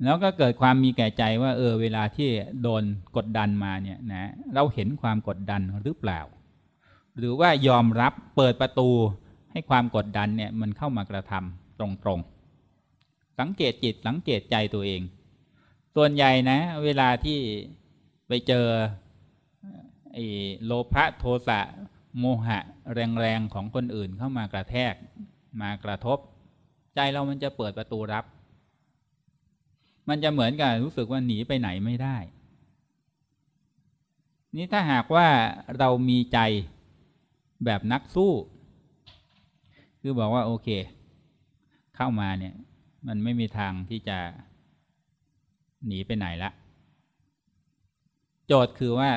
แล้วก็เกิดความมีแก่ใจว่า เออ เวลาที่โดนกดดันมาเนี่ยนะเราเห็นความกดดันหรือเปล่า หรือว่ายอมรับเปิดประตูให้ความกดดันเนี่ยมันเข้ามากระทำตรงๆ สังเกตจิตสังเกตใจตัวเอง ส่วนใหญ่นะ เวลาที่ไปเจอไอ้โลภะโทสะโมหะ แรงๆของคนอื่นเข้ามากระแทกมากระทบ ใจเรามันจะเปิดประตูรับ มันจะเหมือนกับรู้สึกว่าหนีไปไหนไม่ได้ นี่ถ้าหากว่าเรามีใจแบบนักสู้ คือบอกว่าโอเค เข้ามาเนี่ย มันไม่มีทางที่จะหนีไปไหนละ โจทย์คือว่า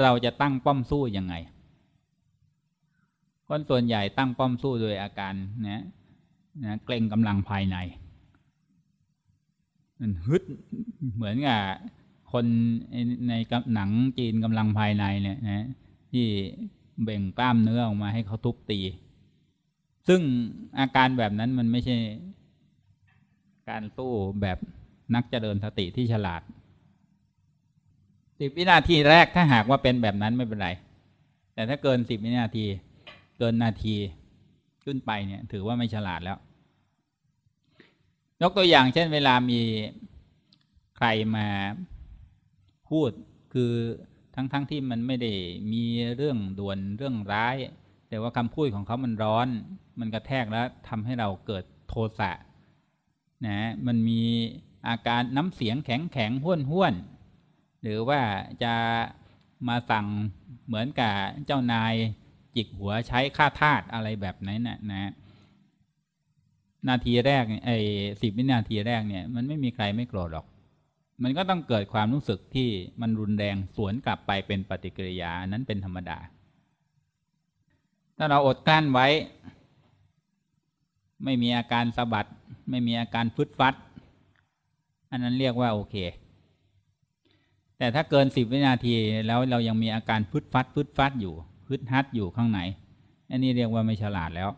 เราจะตั้งป้อมสู้ยังไง คนส่วนใหญ่ตั้งป้อมสู้โดยอาการนะนะเกรงกำลังภายใน มันฮึดเหมือนกับคนในหนังจีนกำลังภายในเนี่ยนะที่เบ่งกล้ามเนื้อออกมาให้เขาทุบตี ซึ่งอาการแบบนั้นมันไม่ใช่ การสู้แบบนักเจริญสติที่ฉลาดสิบวินาทีแรกถ้าหากว่าเป็นแบบนั้นไม่เป็นไร แต่ถ้าเกินสิบวินาที เกินนาทีขึ้นไปเนี่ย ถือว่าไม่ฉลาดแล้ว ยกตัวอย่างเช่นเวลามีใครมาพูดคือทั้งๆทที่มันไม่ได้มีเรื่องด่วนเรื่องร้าย แต่ว่าคำพูดของเขามันร้อน มันกระแทกแล้วทำให้เราเกิดโทสะนะมันมีอาการน้ำเสียงแข็งแข็งห้วนห้วนหรือว่าจะมาสั่งเหมือนกับเจ้านายจิกหัวใช้ค่าทาสอะไรแบบนั้นนะนะ นาทีแรกไอ้สิบวินาทีแรกเนี่ย มันไม่มีใครไม่โกรธหรอก มันก็ต้องเกิดความรู้สึกที่มันรุนแรงสวนกลับไปเป็นปฏิกิริยานั้นเป็นธรรมดา ถ้าเราอดกลั้นไว้ ไม่มีอาการสะบัด ไม่มีอาการฟึดฟัด อันนั้นเรียกว่าโอเค แต่ถ้าเกินสิบวินาทีแล้วเรายังมีอาการฟึดฟัดฟึดฟัดอยู่ฮึดฮัดอยู่ข้างในอันนี้เรียกว่าไม่ฉลาดแล้ว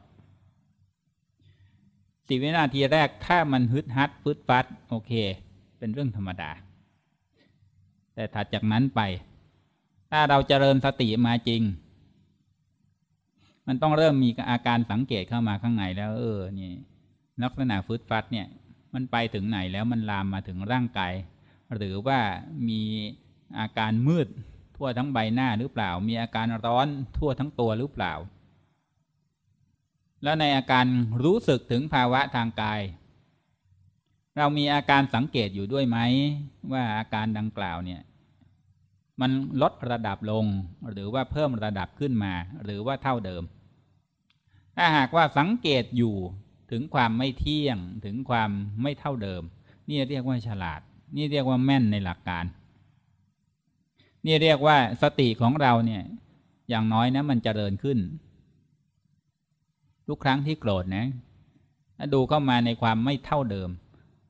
สิวินาทีแรกถ้ามันฮึดฮัดฟึดฟัดโอเค เป็นเรื่องธรรมดา แต่ถัดจากนั้นไป ถ้าเราจเจริญสติมาจริง มันต้องเริ่มมีอาการสังเกตเข้ามาข้างในแล้ว เออนี่ลักษณะฟึดฟัดเนี่ย มันไปถึงไหนแล้วมันลามมาถึงร่างกายหรือว่ามีอาการมืดทั่วทั้งใบหน้าหรือเปล่า มีอาการร้อนทั่วทั้งตัวหรือเปล่า แล้วในอาการรู้สึกถึงภาวะทางกาย เรามีอาการสังเกตอยู่ด้วยไหม ว่าอาการดังกล่าวเนี่ย มันลดระดับลงหรือว่าเพิ่มระดับขึ้นมา หรือว่าเท่าเดิม ถ้าหากว่าสังเกตอยู่ถึงความไม่เที่ยงถึงความไม่เท่าเดิม นี่เรียกว่าฉลาด นี่เรียกว่าแม่นในหลักการ นี่เรียกว่าสติของเราเนี่ยอย่างน้อยนะมันจเจริญขึ้น ทุกครั้งที่โกรธนะถ้าดูเข้ามาในความไม่เท่าเดิม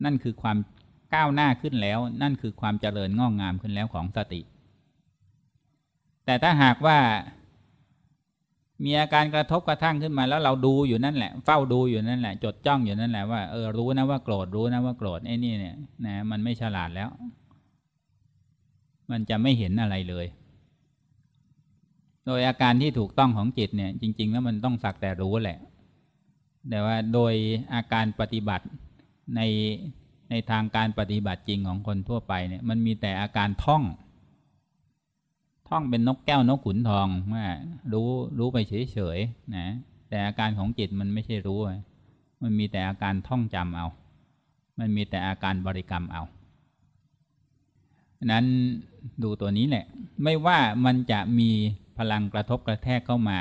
นั่นคือความก้าวหน้าขึ้นแล้ว นั่นคือความเจริญงอกงามขึ้นแล้วของสติ แต่ถ้าหากว่า มีอาการกระทบกระทั่งขึ้นมาแล้วเราดูอยู่นั่นแหละ เฝ้าดูอยู่นั่นแหละ จดจ้องอยู่นั่นแหละว่าเออรู้นะว่าโกรธรู้นะว่าโกรธไอ้นี่เนี่ยนะมันไม่ฉลาดแล้ว มันจะไม่เห็นอะไรเลย โดยอาการที่ถูกต้องของจิตเนี่ย จริง ๆ แล้วมันต้องสักแต่รู้แหละ แต่ว่าโดยอาการปฏิบัติในในทางการปฏิบัติจริงของคนทั่วไปเนี่ย มันมีแต่อาการท่อง ท่องเป็นนกแก้วนกขุนทองว่ารู้รู้ไปเฉยๆนะแต่อาการของจิตมันไม่ใช่รู้ มันมีแต่อาการท่องจำเอา มันมีแต่อาการบริกรรมเอานั้นดูตัวนี้แหละ ไม่ว่ามันจะมี พลังกระทบกระแทกเข้ามา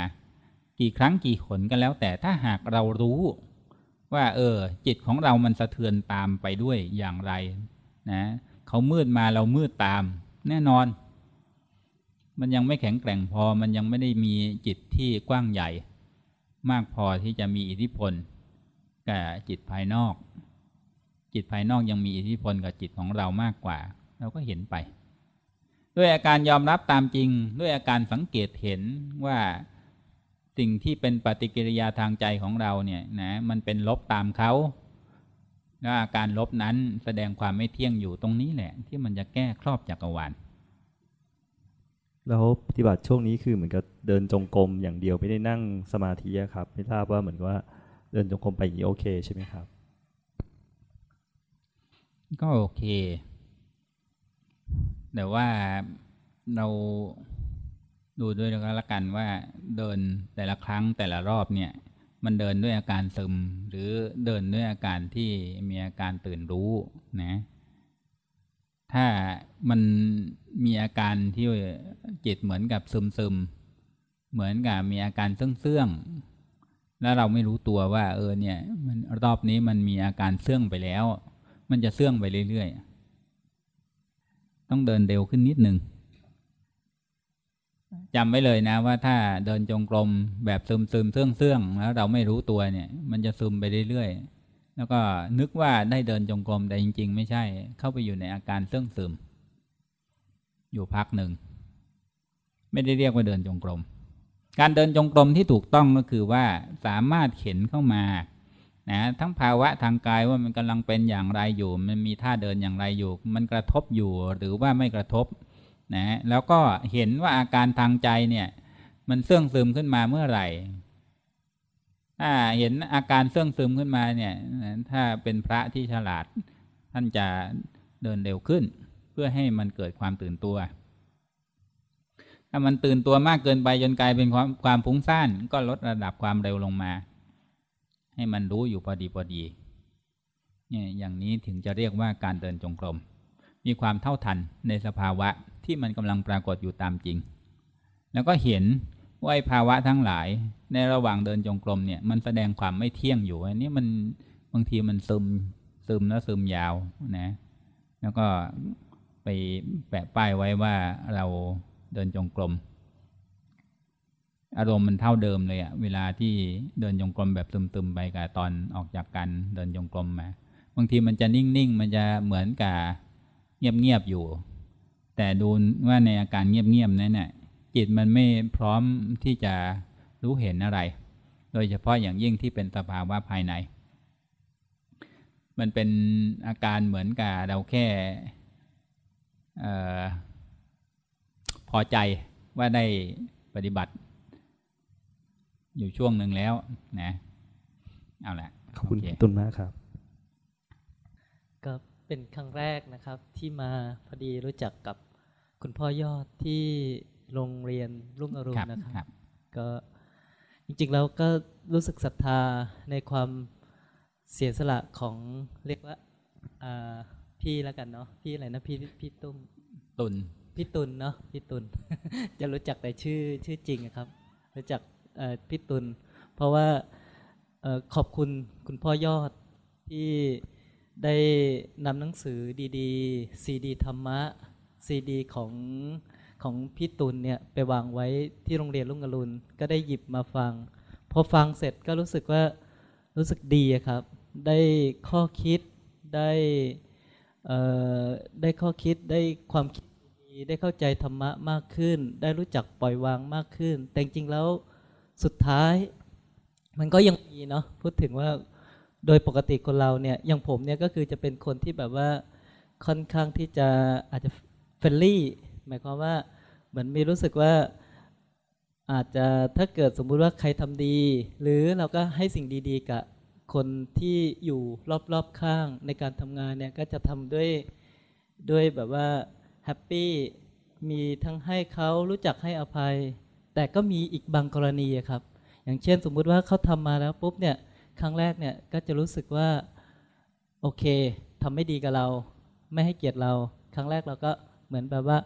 กี่ครั้งกี่ขนก็แล้วแต่ถ้าหากเรารู้ ว่าเออ จิตของเรามันสะเทือนตามไปด้วยอย่างไร นะเขามืดมาเรามืดตาม แน่นอน มันยังไม่แข็งแกร่งพอมันยังไม่ได้มีจิตที่กว้างใหญ่ มากพอที่จะมีอิทธิพลกับจิตภายนอก จิตภายนอกยังมีอิทธิพลกับจิตของเรามากกว่า เราก็เห็นไป ด้วยอาการยอมรับตามจริง ด้วยอาการสังเกตเห็นว่าสิ่งที่เป็นปฏิกิริยาทางใจของเราเนี่ยนะมันเป็นลบตามเขาแล้วอาการลบนั้นแสดงความไม่เที่ยงอยู่ตรงนี้แหละ ที่มันจะแก้ครอบจักรวาลแล้วปฏิบัติช่วงนี้คือเหมือนกับเดินจงกรมอย่างเดียวไม่ได้นั่งสมาธิครับ ไม่ทราบว่าเหมือนว่าเดินจงกรมไปอย่างนี้โอเคใช่ไหมครับ ก็โอเค แต่ว่าเราดูด้วยกันละกันว่าเดินแต่ละครั้งแต่ละรอบเนี่ย มันเดินด้วยอาการซึม หรือเดินด้วยอาการที่มีอาการตื่นรู้นะถ้ามันมีอาการที่จิตเหมือนกับซึมซึมเหมือนกับมีอาการเสื่องเสื่องแล้วเราไม่รู้ตัวว่า เออเนี่ย มันรอบนี้มันมีอาการเสื่องไปแล้ว มันจะเสื่องไปเรื่อยๆ ต้องเดินเร็วขึ้นนิดหนึ่งจำไว้เลยนะว่าถ้าเดินจงกรมแบบซึมซึมเสื่องเสื่องแล้วเราไม่รู้ตัวเนี่ย มันจะซึมไปเรื่อยๆแล้วก็นึกว่าได้เดินจงกรมแต่จริง ๆ ไม่ใช่ เข้าไปอยู่ในอาการเสื่องซึม อยู่พักหนึ่ง ไม่ได้เรียกว่าเดินจงกรมการเดินจงกรมที่ถูกต้องก็คือว่าสามารถเข็นเข้ามา นะทั้งภาวะทางกายว่ามันกำลังเป็นอย่างไรอยู่ มันมีท่าเดินอย่างไรอยู่ มันกระทบอยู่หรือว่าไม่กระทบนะแล้วก็เห็นว่าอาการทางใจเนี่ย มันเสื่องซึมขึ้นมาเมื่อไหร่ถ้าเห็นอาการเสื่องซึมขึ้นมาเนี่ยถ้าเป็นพระที่ฉลาด ท่านจะเดินเร็วขึ้น เพื่อให้มันเกิดความตื่นตัว ถ้ามันตื่นตัวมากเกินไปจนกลายเป็นความความฟุ้งซ่านก็ลดระดับความเร็วลงมา ให้มันรู้อยู่พอดีพอดีเนี่ยอย่างนี้ถึงจะเรียกว่าการเดินจงกรม มีความเท่าทันในสภาวะที่มันกำลังปรากฏอยู่ตามจริง แล้วก็เห็นว่าภาวะทั้งหลายในระหว่างเดินจงกรมเนี่ยมันแสดงความไม่เที่ยงอยู่อันนี้มันบางทีมันซึมซึมแล้วซึมยาวนะ แล้วก็ไปแปะป้ายไว้ว่าเราเดินจงกรม อารมณ์มันเท่าเดิมเลยอะเวลาที่เดินจงกรมแบบซึมๆไปกับตอนออกจากการเดินจงกรมมาบางทีมันจะนิ่งๆ มันจะเหมือนกับเงียบๆอยู่ แต่ดูว่าในอาการเงียบๆนั้นน่ะจิตมันไม่พร้อมที่จะรู้เห็นอะไร โดยเฉพาะอย่างยิ่งที่เป็นสภาวะภายใน มันเป็นอาการเหมือนกับเราแค่ออพอใจว่าได้ปฏิบัติ อยู่ช่วงหนึ่งแล้วนะเอาละขอบคุณตุนมากครับ ก็เป็นครั้งแรกนะครับที่มาพอดีรู้จักกับคุณพ่อยอดที่โรงเรียนรุ่งอรุณนะครับ ก็จริงๆแล้วก็รู้สึกศรัทธาในความเสียสละของเรียกว่าพี่แล้วกันเนาะพี่อะไรนะพี่พี่ตุ้มตุนพี่ตุนเนาะพี่ตุน จะรู้จักแต่ชื่อชื่อจริงครับ รู้จัก พี่ตุนเพราะว่าขอบคุณคุณพ่อยอดที่ได้นำหนังสือดีๆซีดีธรรมะซีดีของของพี่ตุลเนี่ยไปวางไว้ที่โรงเรียนลุงอรุณก็ได้หยิบมาฟัง พอฟังเสร็จก็รู้สึกว่ารู้สึกดีครับ ได้ข้อคิดได้ได้ข้อคิดได้ความคิดดีได้เข้าใจธรรมะมากขึ้น ได้รู้จักปล่อยวางมากขึ้น แต่จริงๆแล้ว สุดท้าย มันก็ยังมีเนาะพูดถึงว่าโดยปกติคนเราเนี่ยอย่างผมเนี่ยก็คือจะเป็นคนที่แบบว่าค่อนข้างที่จะอาจจะเฟรนลี่หมายความว่าเหมือนมีรู้สึกว่าอาจจะถ้าเกิดสมมุติว่าใครทำดี หรือเราก็ให้สิ่งดีๆ กับคนที่อยู่รอบๆข้างในการทำงานเนี่ยก็จะทำด้วยด้วยแบบว่าแฮปปี้มีทั้งให้เขารู้จักให้อภัย แต่ก็มีอีกบางกรณีครับ อย่างเช่นสมมุติว่าเขาทำมาแล้วปุ๊บเนี่ยครั้งแรกเนี่ยก็จะรู้สึกว่าโอเคทำไม่ดีกับเรา ไม่ให้เกียรติเรา ครั้งแรกเราก็เหมือนแบบว่า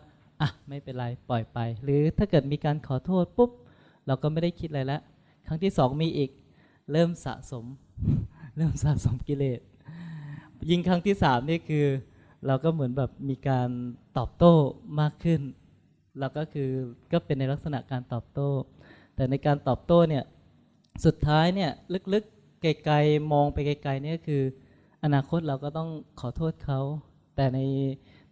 อะไม่เป็นไรปล่อยไป หรือถ้าเกิดมีการขอโทษปุ๊บ เราก็ไม่ได้คิดอะไรแล้วครั้งที่สองมีอีกเริ่มสะสม เริ่มสะสมกิเลสยิ่งครั้งที่สามนี่คือ เราก็เหมือนแบบมีการตอบโต้มากขึ้น เราก็คือก็เป็นในลักษณะการตอบโต้ แต่ในการตอบโต้เนี่ยสุดท้ายเนี่ยลึกๆไกลๆมองไปไกลๆเนี่ยคือ อนาคตเราก็ต้องขอโทษเขา แต่ใน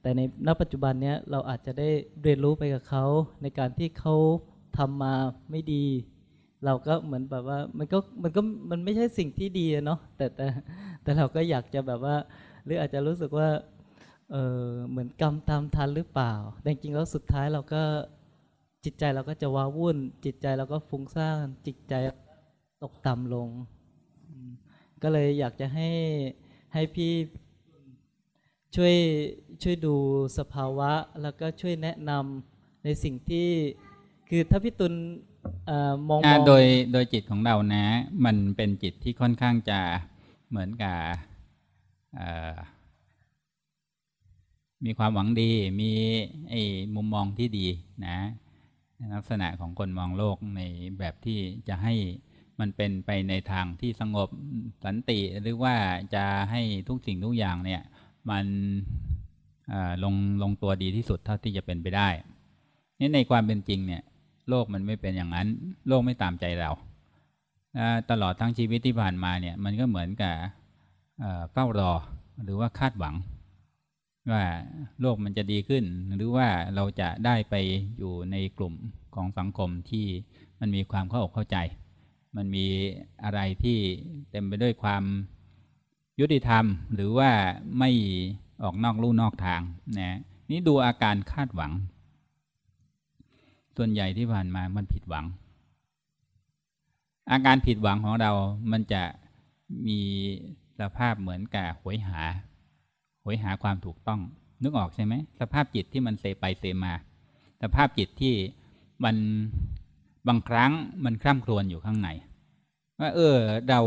แต่ในณปัจจุบันเนี้ยเราอาจจะได้เรียนรู้ไปกับเขา ในการที่เขาทำมาไม่ดี เราก็เหมือนแบบว่ามันก็มันก็มันไม่ใช่สิ่งที่ดีเนาะแต่แต่แต่เราก็อยากจะแบบว่า หรืออาจจะรู้สึกว่า เออเหมือนกรรมตามทันหรือเปล่า แต่จริงๆแล้วสุดท้ายเราก็จิตใจเราก็จะว้าวุ่น จิตใจเราก็ฟุ้งซ่านจิตใจตกต่ำลง ก็เลยอยากจะให้ให้พี่ช่วยช่วยดูสภาวะ แล้วก็ช่วยแนะนำในสิ่งที่คือถ้าพี่ตุลมองมองโดยโดยจิตของเรานะ มันเป็นจิตที่ค่อนข้างจะเหมือนกับ มีความหวังดี มีไอ้มุมมองที่ดีนะลักษณะของคนมองโลกในแบบที่จะให้มันเป็นไปในทางที่สงบสันติหรือว่าจะให้ทุกสิ่งทุกอย่างเนี่ย มันลงลงตัวดีที่สุดเท่าที่จะเป็นไปได้นี่ในความเป็นจริงเนี่ย โลกมันไม่เป็นอย่างนั้น โลกไม่ตามใจเราตลอดทั้งชีวิตที่ผ่านมาเนี่ย มันก็เหมือนกับเฝ้ารอหรือว่าคาดหวัง ว่าโลกมันจะดีขึ้น หรือว่าเราจะได้ไปอยู่ในกลุ่มของสังคมที่มันมีความเข้าอกเข้าใจ มันมีอะไรที่เต็มไปด้วยความยุติธรรม หรือว่าไม่ออกนอกลู่นอกทางนะนี่ดูอาการคาดหวัง ส่วนใหญ่ที่ผ่านมามันผิดหวัง อาการผิดหวังของเรามันจะมีสภาพเหมือนกับหวยหา หยหาความถูกต้อง นึกออกใช่ไหมสภาพจิตที่มันเซไปเซมา สภาพจิตที่มันบางครั้งมันคร่ำครวญอยู่ข้างในว่าเออ เรา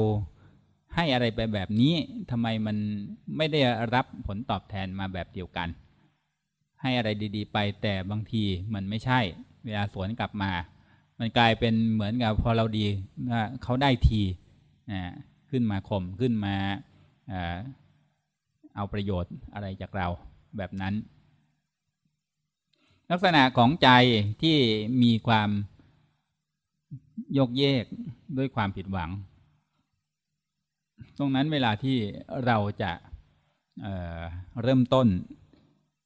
ให้อะไรไปแบบนี้ทำไมมันไม่ได้รับผลตอบแทนมาแบบเดียวกัน ให้อะไรดี ๆ ไปแต่บางทีมันไม่ใช่ เวลาสวนกลับมา มันกลายเป็นเหมือนกับพอเราดีว่าเขาได้ทีขึ้นมาข่มขึ้นมา เอาประโยชน์อะไรจากเราแบบนั้น ลักษณะของใจที่มีความโยกเยกด้วยความผิดหวัง ตรงนั้นเวลาที่เราจะเเริ่มต้น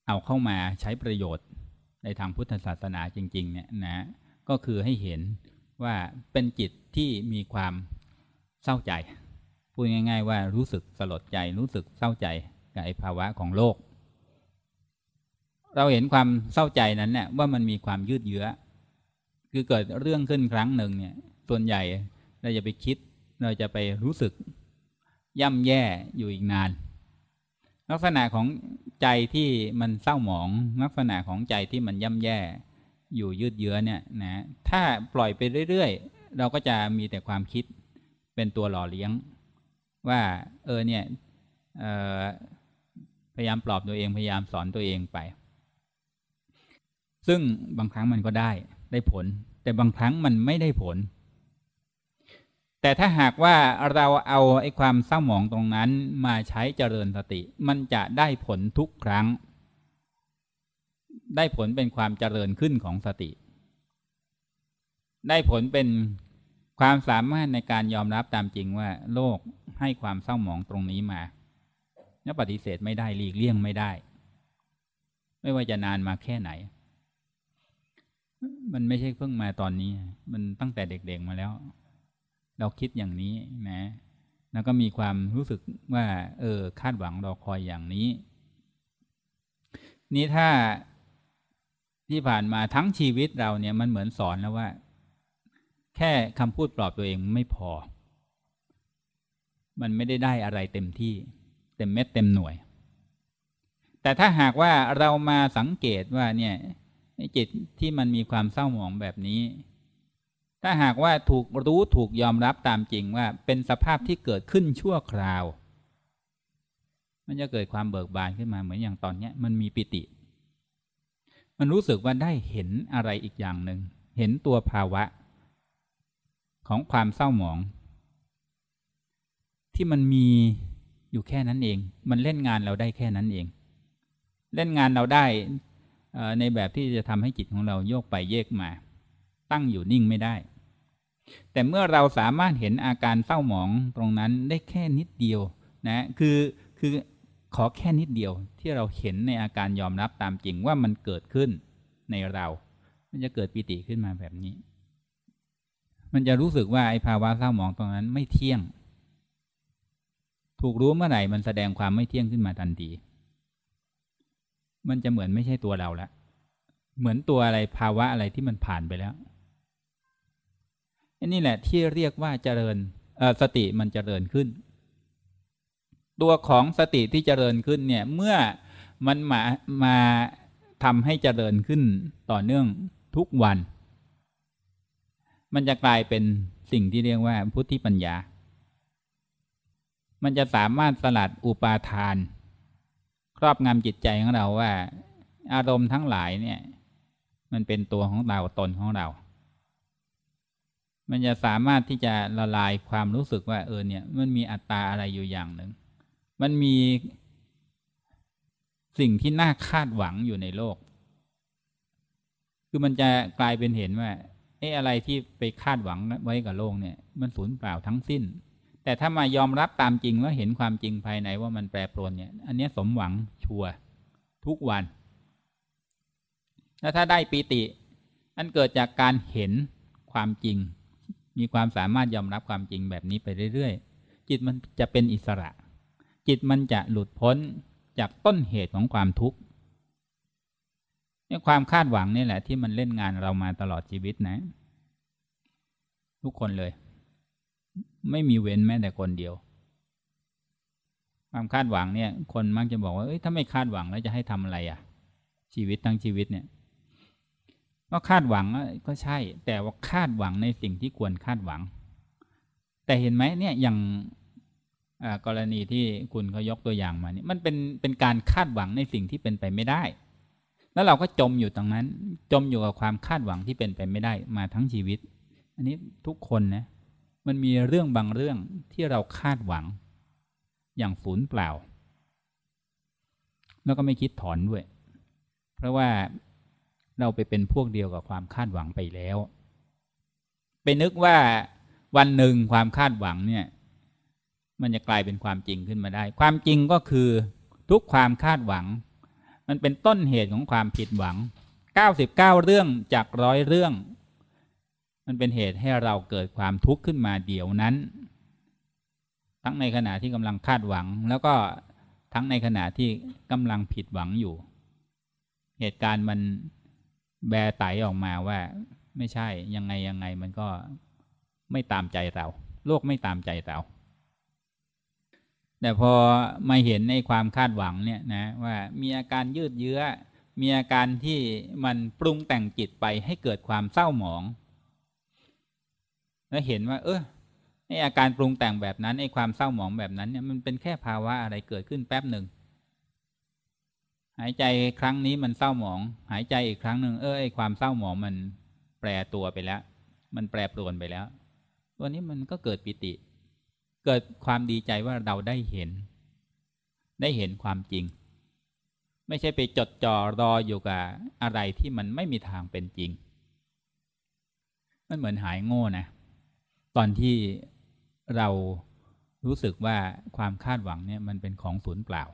เอาเข้ามาใช้ประโยชน์ในทางพุทธศาสนาจริง ๆ เนี่ยนะก็คือให้เห็นว่าเป็นจิตที่มีความเศร้าใจ พูดง่าย ๆ ว่ารู้สึกสลดใจรู้สึกเศร้าใจ กับไอ้ภาวะของโลก เราเห็นความเศร้าใจนั้นเนี่ยว่ามันมีความยืดเยื้อ คือเกิดเรื่องขึ้นครั้งหนึ่งเนี่ย ส่วนใหญ่เราจะไปคิด เราจะไปรู้สึก ย่ำแย่อยู่อีกนาน ลักษณะของใจที่มันเศร้าหมอง ลักษณะของใจที่มันย่ำแย่ อยู่ยืดเยื้อเนี่ยนะถ้าปล่อยไปเรื่อยๆ เราก็จะมีแต่ความคิดเป็นตัวหล่อเลี้ยง ว่าเออเนี่ยเออ พยายามปลอบตัวเองพยายามสอนตัวเองไป ซึ่งบางครั้งมันก็ได้ได้ผล แต่บางครั้งมันไม่ได้ผล แต่ถ้าหากว่าเราเอาไอ้ความเศร้าหมองตรงนั้นมาใช้เจริญสติ มันจะได้ผลทุกครั้ง ได้ผลเป็นความเจริญขึ้นของสติ ได้ผลเป็นความสามารถในการยอมรับตามจริงว่าโลกให้ความเศร้าหมองตรงนี้มา และปฏิเสธไม่ได้หลีกเลี่ยงไม่ได้ ไม่ว่าจะนานมาแค่ไหน มันไม่ใช่เพิ่งมาตอนนี้ มันตั้งแต่เด็กๆมาแล้ว เราคิดอย่างนี้นะ แล้วก็มีความรู้สึกว่า เออ คาดหวังรอคอยอย่างนี้ นี่ถ้าที่ผ่านมาทั้งชีวิตเราเนี่ยมันเหมือนสอนแล้วว่า แค่คำพูดปลอบตัวเองไม่พอ มันไม่ได้ได้อะไรเต็มที่ ต็มเม็ดเต็มหน่วย แต่ถ้าหากว่าเรามาสังเกตว่าเนี่ยจิตที่มันมีความเศร้าหมองแบบนี้ ถ้าหากว่าถูกรู้ถูกยอมรับตามจริงว่าเป็นสภาพที่เกิดขึ้นชั่วคราว มันจะเกิดความเบิกบานขึ้นมาเหมือนอย่างตอนนี้มันมีปิติ มันรู้สึกว่าได้เห็นอะไรอีกอย่างหนึ่งเห็นตัวภาวะ ของความเศร้าหมอง ที่มันมี อยู่แค่นั้นเอง มันเล่นงานเราได้แค่นั้นเอง เล่นงานเราได้ในแบบที่จะทำให้จิตของเราโยกไปเยกมา ตั้งอยู่นิ่งไม่ได้ แต่เมื่อเราสามารถเห็นอาการเศร้าหมองตรงนั้นได้แค่นิดเดียวนะคือคือขอแค่นิดเดียวที่เราเห็นในอาการยอมรับตามจริงว่ามันเกิดขึ้นในเรา มันจะเกิดปิติขึ้นมาแบบนี้ มันจะรู้สึกว่าไอ้ภาวะเศร้าหมองตรงนั้นไม่เที่ยง ถูกรู้เมื่อไหร่มันแสดงความไม่เที่ยงขึ้นมาทันที มันจะเหมือนไม่ใช่ตัวเราแล้วเหมือนตัวอะไรภาวะอะไรที่มันผ่านไปแล้วอันนี้แหละที่เรียกว่าเจริญสติมันเจริญขึ้น ตัวของสติที่เจริญขึ้นเนี่ยเมื่อมันมามาทำให้เจริญขึ้นต่อเนื่องทุกวัน มันจะกลายเป็นสิ่งที่เรียกว่าพุทธิปัญญา มันจะสามารถสลัดอุปาทาน ครอบงำจิตใจของเราว่า อารมณ์ทั้งหลายเนี่ย มันเป็นตัวของเราตนของเรา มันจะสามารถที่จะละลายความรู้สึกว่าเออเนี่ย มันมีอัตตาอะไรอยู่อย่างหนึ่ง มันมีสิ่งที่น่าคาดหวังอยู่ในโลก คือมันจะกลายเป็นเห็นว่าเอออะไรที่ไปคาดหวังไว้กับโลกเนี่ย มันสูญเปล่าทั้งสิ้น แต่ถ้ามายอมรับตามจริงว่าเห็นความจริงภายในว่ามันแปรปรวนเนี่ย อันนี้สมหวังชัวทุกวัน แล้วถ้าได้ปีติอันเกิดจากการเห็นความจริง มีความสามารถยอมรับความจริงแบบนี้ไปเรื่อยๆ จิตมันจะเป็นอิสระ จิตมันจะหลุดพ้นจากต้นเหตุของความทุกข์นี่ความคาดหวังนี่แหละที่มันเล่นงานเรามาตลอดชีวิตนะ ทุกคนเลย ไม่มีเว้นแม้แต่คนเดียว ความคาดหวังเนี่ย คนมักจะบอกว่าเอ้ยถ้าไม่คาดหวังแล้วจะให้ทำอะไรอะ ชีวิตทั้งชีวิตเนี่ยก็คาดหวังก็ใช่ แต่ว่าคาดหวังในสิ่งที่ควรคาดหวัง แต่เห็นไหมเนี่ยอย่างกรณีที่คุณเขายกตัวอย่างมานี่มันเป็นเป็นการคาดหวังในสิ่งที่เป็นไปไม่ได้ แล้วเราก็จมอยู่ตรงนั้น จมอยู่กับความคาดหวังที่เป็นไปไม่ได้มาทั้งชีวิต อันนี้ทุกคนนะ มันมีเรื่องบางเรื่องที่เราคาดหวัง อย่างฝูนเปล่า แล้วก็ไม่คิดถอนด้วย เพราะว่าเราไปเป็นพวกเดียวกับความคาดหวังไปแล้วไปนึกว่าวันหนึ่งความคาดหวังเนี่ย มันจะกลายเป็นความจริงขึ้นมาได้ ความจริงก็คือทุกความคาดหวัง มันเป็นต้นเหตุของความผิดหวัง 99 เรื่องจากร้อยเรื่อง มันเป็นเหตุให้เราเกิดความทุกข์ขึ้นมาเดี๋ยวนั้น ทั้งในขณะที่กำลังคาดหวัง แล้วก็ทั้งในขณะที่กำลังผิดหวังอยู่ เหตุการณ์มันแบไตออกมาว่า ไม่ใช่ยังไงยังไงมันก็ไม่ตามใจเรา โลกไม่ตามใจเรา แต่พอมาเห็นในความคาดหวังเนี่ยนะว่ามีอาการยืดเยื้อ มีอาการที่มันปรุงแต่งจิตไปให้เกิดความเศร้าหมอง แล้วเห็นว่า เออไออาการปรุงแต่งแบบนั้นไอความเศร้าหมองแบบนั้นเนี่ยมันเป็นแค่ภาวะอะไรเกิดขึ้นแป๊บหนึ่งหายใจครั้งนี้มันเศร้าหมอง หายใจอีกครั้งหนึ่งเออไอความเศร้าหมองมันแปรตัวไปแล้ว มันแปรปรวนไปแล้ว ตัวนี้มันก็เกิดปิติ เกิดความดีใจว่าเราได้เห็น ได้เห็นความจริง ไม่ใช่ไปจดจ่อรออยู่กับอะไรที่มันไม่มีทางเป็นจริง มันเหมือนหายโง่นะ ตอนที่เรารู้สึกว่าความคาดหวังเนี่ยมันเป็นของศูนย์เปล่า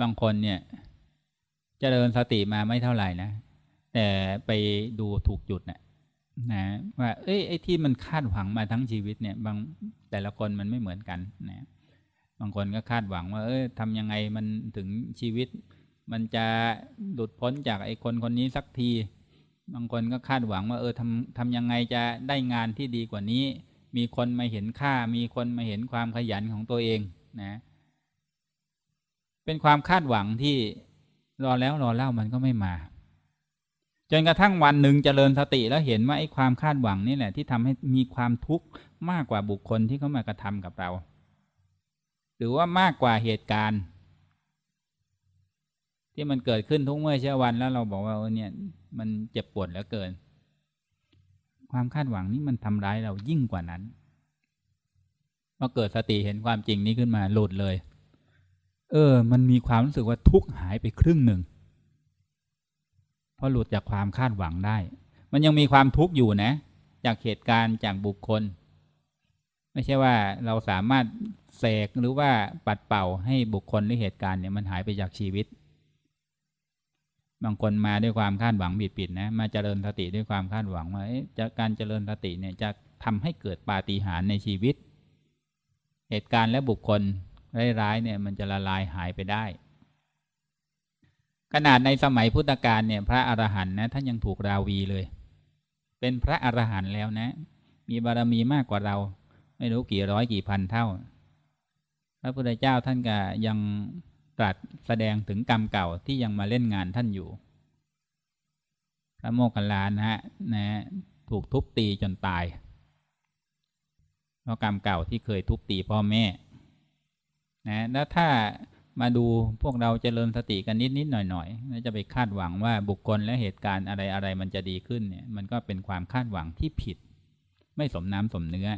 บางคนเนี่ยจเจริญสติมาไม่เท่าไหร่นะ แต่ไปดูถูกจุดนะนะว่าเอ้ยไอ้ที่มันคาดหวังมาทั้งชีวิตเนี่ยบางแต่ละคนมันไม่เหมือนกันนะบางคนก็คาดหวังว่า เอ้ยทำยังไงมันถึงชีวิต มันจะหลุดพ้นจากไอ้คนคนนี้สักที บางคนก็คาดหวังว่าเออทำทำยังไงจะได้งานที่ดีกว่านี้ มีคนมาเห็นค่า มีคนมาเห็นความขยันของตัวเองนะ เป็นความคาดหวังที่รอแล้วรอเล่ามันก็ไม่มา จนกระทั่งวันหนึ่งเจริญสติแล้วเห็นว่าไอ้ความคาดหวังนี่แหละ ที่ทำให้มีความทุกข์มากกว่าบุคคลที่เขามากระทำกับเรา หรือว่ามากกว่าเหตุการณ์ ที่มันเกิดขึ้นทุกเมื่อเช้าวันแล้วเราบอกว่าเออเนี่ยมันเจ็บปวดเหลือเกิน ความคาดหวังนี้มันทำร้ายเรายิ่งกว่านั้นพอเกิดสติเห็นความจริงนี้ขึ้นมาหลุดเลย เออ มันมีความรู้สึกว่าทุกข์หายไปครึ่งหนึ่งพอหลุดจากความคาดหวังได้ มันยังมีความทุกข์อยู่นะ จากเหตุการณ์จากบุคคล ไม่ใช่ว่าเราสามารถเสกหรือว่าปัดเป่าให้บุคคลหรือเหตุการณ์เนี่ยมันหายไปจากชีวิต บางคนมาด้วยความคาดหวังบิดปิดนะมาเจริญสติด้วยความคาดหวังว่าจะการเจริญสติเนี่ยจะทำให้เกิดปาฏิหาริย์ในชีวิต เหตุการณ์และบุคคลร้ายๆเนี่ยมันจะละลายหายไปได้ ขนาดในสมัยพุทธกาลเนี่ยพระอรหันต์นะท่านยังถูกราวีเลย เป็นพระอรหันต์แล้วนะ มีบารมีมากกว่าเรา ไม่รู้กี่ร้อยกี่พันเท่า พระพุทธเจ้าท่านก็ยัง ตรัสแสดงถึงกรรมเก่าที่ยังมาเล่นงานท่านอยู่ พระโมคคัลลานะฮะนะถูกทุบตีจนตาย เพราะกรรมเก่าที่เคยทุบตีพ่อแม่นะแล้วถ้ามาดูพวกเราจเจริญสติกันนิดนิดหน่อยหน่อยจะไปคาดหวังว่าบุคคลและเหตุการณ์อะไรอะไรมันจะดีขึ้นเนี่ย มันก็เป็นความคาดหวังที่ผิด ไม่สมน้ำสมเนื้อ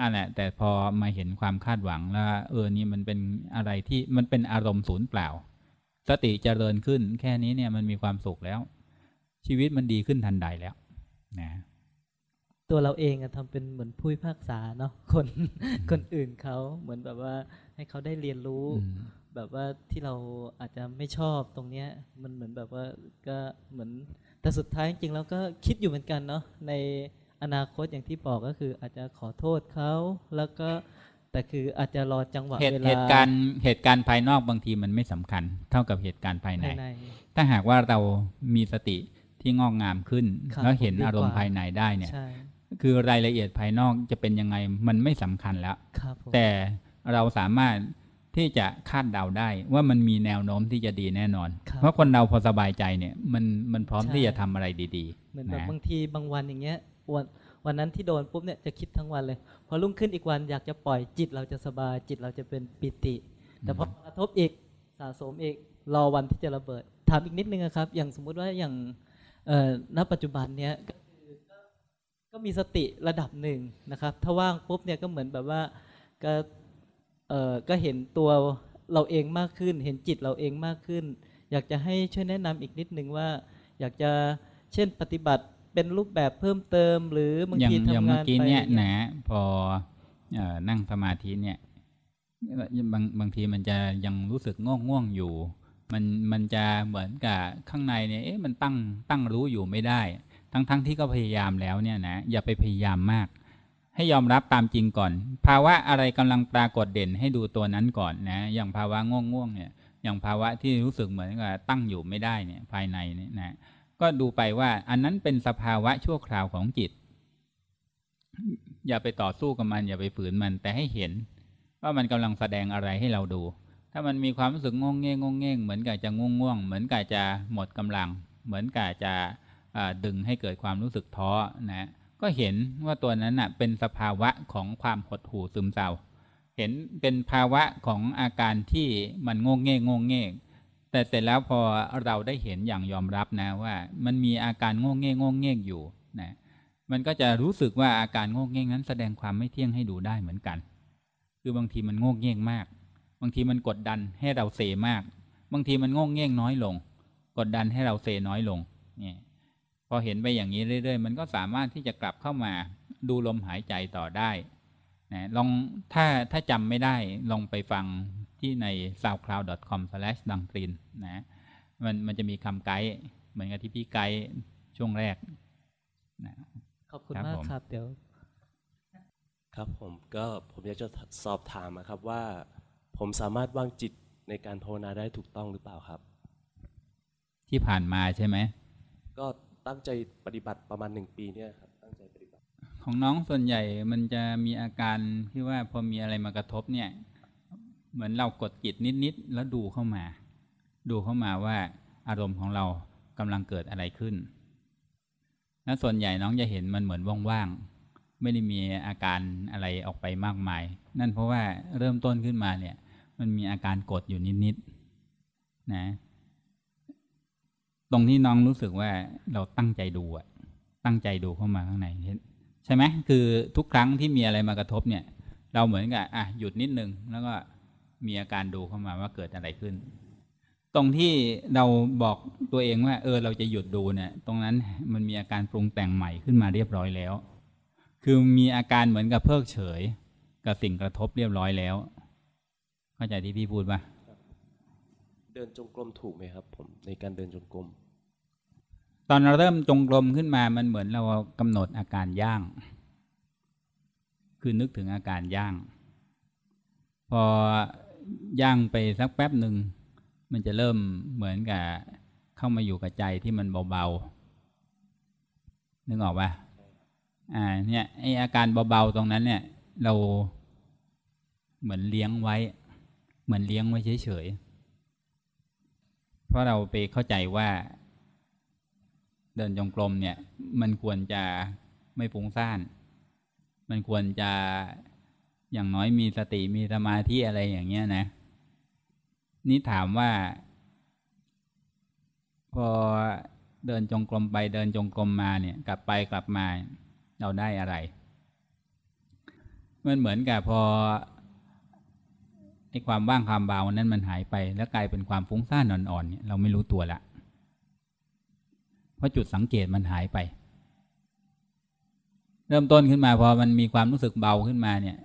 อะแหละ แต่พอมาเห็นความคาดหวังแล้วเออนี่มันเป็นอะไรที่มันเป็นอารมณ์ศูนย์เปล่า สติจเจริญขึ้น แค่นี้เนี่ยมันมีความสุขแล้ว ชีวิตมันดีขึ้นทันใดแล้ว นะตัวเราเองทำเป็นเหมือนผู้พิพากษาเนาะคนคนอื่นเขาเหมือนแบบว่าให้เขาได้เรียนรู้ แบบว่าที่เราอาจจะไม่ชอบตรงเนี้ย มันเหมือนแบบว่าก็เหมือนแต่สุดท้ายจริงๆแล้วก็คิดอยู่เหมือนกันเนาะใน อนาคตอย่างที่บอกก็คืออาจจะขอโทษเขาแล้วก็แต่คืออาจจะรอจังหวะเวลาเหตุการณ์เหตุการณ์ภายนอกบางทีมันไม่สำคัญ เท่ากับเหตุการณ์ภายใน ถ้าหากว่าเรามีสติที่งอกงามขึ้น แล้วเห็นอารมณ์ภายในได้เนี่ย คือรายละเอียดภายนอกจะเป็นยังไงมันไม่สำคัญแล้ว แต่เราสามารถที่จะคาดเดาได้ว่ามันมีแนวโน้มที่จะดีแน่นอน เพราะคนเราพอสบายใจเนี่ยมันมันพร้อมที่จะทำอะไรดีๆเหมือนแบบบางทีบางวันอย่างเงี้ย วันวันนั้นที่โดนปุ๊บเนี่ยจะคิดทั้งวันเลย พอรุ่งขึ้นอีกวันอยากจะปล่อยจิตเราจะสบาย จิตเราจะเป็นปิติ แต่พอกระทบอีกสะสมอีกรอวันที่จะระเบิดถามอีกนิดนึงครับ อย่างสมมุติว่าอย่างณปัจจุบันเนี้ยก็คือก็มีสติระดับหนึ่งนะครับ ถ้าว่างปุ๊บเนี่ยก็เหมือนแบบว่าก็เออก็เห็นตัวเราเองมากขึ้น เห็นจิตเราเองมากขึ้น อยากจะให้ช่วยแนะนำอีกนิดนึงว่า อยากจะเช่นปฏิบัติ เป็นรูปแบบเพิ่มเติม หรือบางทีทำงานไปอย่างเมื่อกี้เนี่ยนะพอนั่งสมาธิเนี่ยบางบางทีมันจะยังรู้สึกง่วงง่วงอยู่ มันมันจะเหมือนกับข้างในเนี่ยเอ๊ะมันตั้งตั้งรู้อยู่ไม่ได้ ทั้งทั้งที่ก็พยายามแล้วเนี่ยนะอย่าไปพยายามมาก ให้ยอมรับตามจริงก่อน ภาวะอะไรกำลังปรากฏเด่นให้ดูตัวนั้นก่อนนะอย่างภาวะง่วงง่วงเนี่ยอย่างภาวะที่รู้สึกเหมือนกับตั้งอยู่ไม่ได้เนี่ยภายในเนี่ยนะ ก็ดูไปว่าอันนั้นเป็นสภาวะชั่วคราวของจิต อย่าไปต่อสู้กับมัน อย่าไปฝืนมันแต่ให้เห็น ว่ามันกำลังแสดงอะไรให้เราดู ถ้ามันมีความรู้สึกงงเง่งงเง่งเหมือนกับจะง่วงง่วงเหมือนกับจะหมดกำลัง เหมือนกับจะดึงให้เกิดความรู้สึกท้อนะก็เห็นว่าตัวนั้นน่ะเป็นสภาวะของความหดหู่ซึมเศร้า เห็นเป็นภาวะของอาการที่มันงงเง่งงเง่ แต่เสร็จแล้วพอเราได้เห็นอย่างยอมรับนะว่า มันมีอาการงงเง่งงเง่อยู่นะมันก็จะรู้สึกว่าอาการงงเง่งนั้นแสดงความไม่เที่ยงให้ดูได้เหมือนกัน คือบางทีมันงงเง่งมาก บางทีมันกดดันให้เราเซมาก บางทีมันงงเง่งน้อยลง กดดันให้เราเซน้อยลงเนี่ยพอเห็นไปอย่างนี้เรื่อย ๆ มันก็สามารถที่จะกลับเข้ามาดูลมหายใจต่อได้นะลองถ้าถ้าจำไม่ได้ลองไปฟัง ที่ใน soundcloud.com slash ดังตรินนะมันมันจะมีคำไกด์เหมือนกับที่พี่ไกด์ช่วงแรกนะขอบคุณครับมากผมครับ เดี๋ยว ครับผมก็ผมอยากจะสอบถามนะครับว่า ผมสามารถวางจิตในการภาวนาได้ถูกต้องหรือเปล่าครับ ที่ผ่านมาใช่ไหม ก็ตั้งใจปฏิบัติประมาณหนึ่งปีเนี่ยครับตั้งใจปฏิบัติ ของน้องส่วนใหญ่มันจะมีอาการที่ว่าพอมีอะไรมากระทบเนี่ย เหมือนเรากดจิตนิดๆแล้วดูเข้ามา ดูเข้ามาว่าอารมณ์ของเรากำลังเกิดอะไรขึ้น แล้วส่วนใหญ่น้องจะเห็นมันเหมือนว่างๆ ไม่ได้มีอาการอะไรออกไปมากมาย นั่นเพราะว่าเริ่มต้นขึ้นมาเนี่ย มันมีอาการกดอยู่นิดๆนะ ตรงที่น้องรู้สึกว่าเราตั้งใจดูอะตั้งใจดูเข้ามาข้างในเห็นใช่ไหมคือทุกครั้งที่มีอะไรมากระทบเนี่ย เราเหมือนกับอะหยุดนิดนึงแล้วก็ มีอาการดูเข้ามาว่าเกิดอะไรขึ้น ตรงที่เราบอกตัวเองว่า เออเราจะหยุดดูเนี่ย ตรงนั้นมันมีอาการปรุงแต่งใหม่ขึ้นมาเรียบร้อยแล้ว คือมีอาการเหมือนกับเพิกเฉย กับสิ่งกระทบเรียบร้อยแล้ว เข้าใจที่พี่พูดปะเดินจงกรมถูกไหมครับผมในการเดินจงกรมตอนเราเริ่มจงกรมขึ้นมามันเหมือนเรากำหนดอาการย่าง คือนึกถึงอาการย่าง พอ ย่างไปสักแป๊บหนึ่ง มันจะเริ่มเหมือนกับเข้ามาอยู่กับใจที่มันเบาๆ นึกออกปะอ่าเนี่ยไออาการเบาๆตรงนั้นเนี่ย เราเหมือนเลี้ยงไว้ เหมือนเลี้ยงไว้เฉยๆ เพราะเราไปเข้าใจว่า เดินจงกรมเนี่ย มันควรจะไม่ฟุ้งซ่าน มันควรจะ อย่างน้อยมีสติมีสมาธิอะไรอย่างเงี้ยนะ นี่ถามว่า พอเดินจงกรมไปเดินจงกรมมาเนี่ย กลับไปกลับมาเราได้อะไรมันเหมือนกับพอไอ้ความว่างความเบานั้นมันหายไปแล้วกลายเป็นความฟุ้งซ่านอ่อนๆเนี่ยเราไม่รู้ตัวละเพราะจุดสังเกตมันหายไป เริ่มต้นขึ้นมาพอมันมีความรู้สึกเบาขึ้นมาเนี่ย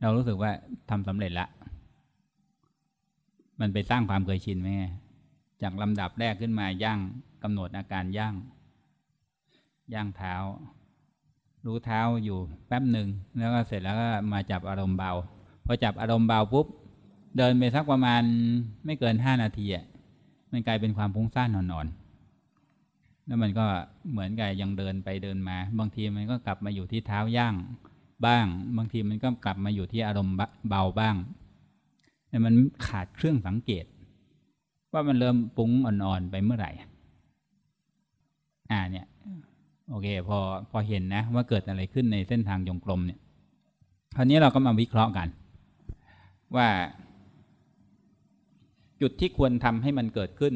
เรารู้สึกว่าทำสำเร็จละ มันไปสร้างความเคยชินไหมจากลำดับแรกขึ้นมาย่างกำหนดอาการย่าง ย่างเท้า รู้เท้าอยู่แป๊บหนึ่ง แล้วก็เสร็จแล้วก็มาจับอารมณ์เบา พอจับอารมณ์เบาปุ๊บ เดินไปสักประมาณไม่เกินห้านาทีอะมันกลายเป็นความฟุ้งซ่านนอนๆแล้วมันก็เหมือนกับยังเดินไปเดินมา บางทีมันก็กลับมาอยู่ที่เท้าย่าง บ้าง บางทีมันก็กลับมาอยู่ที่อารมณ์เบาบ้าง แต่มันขาดเครื่องสังเกต ว่ามันเริ่มปุ้งอ่อนๆไปเมื่อไหร่ อ่าเนี่ย โอเค พอพอเห็นนะ ว่าเกิดอะไรขึ้นในเส้นทางจงกรมเนี่ยคราวนี้เราก็มาวิเคราะห์กัน ว่า จุดที่ควรทำให้มันเกิดขึ้น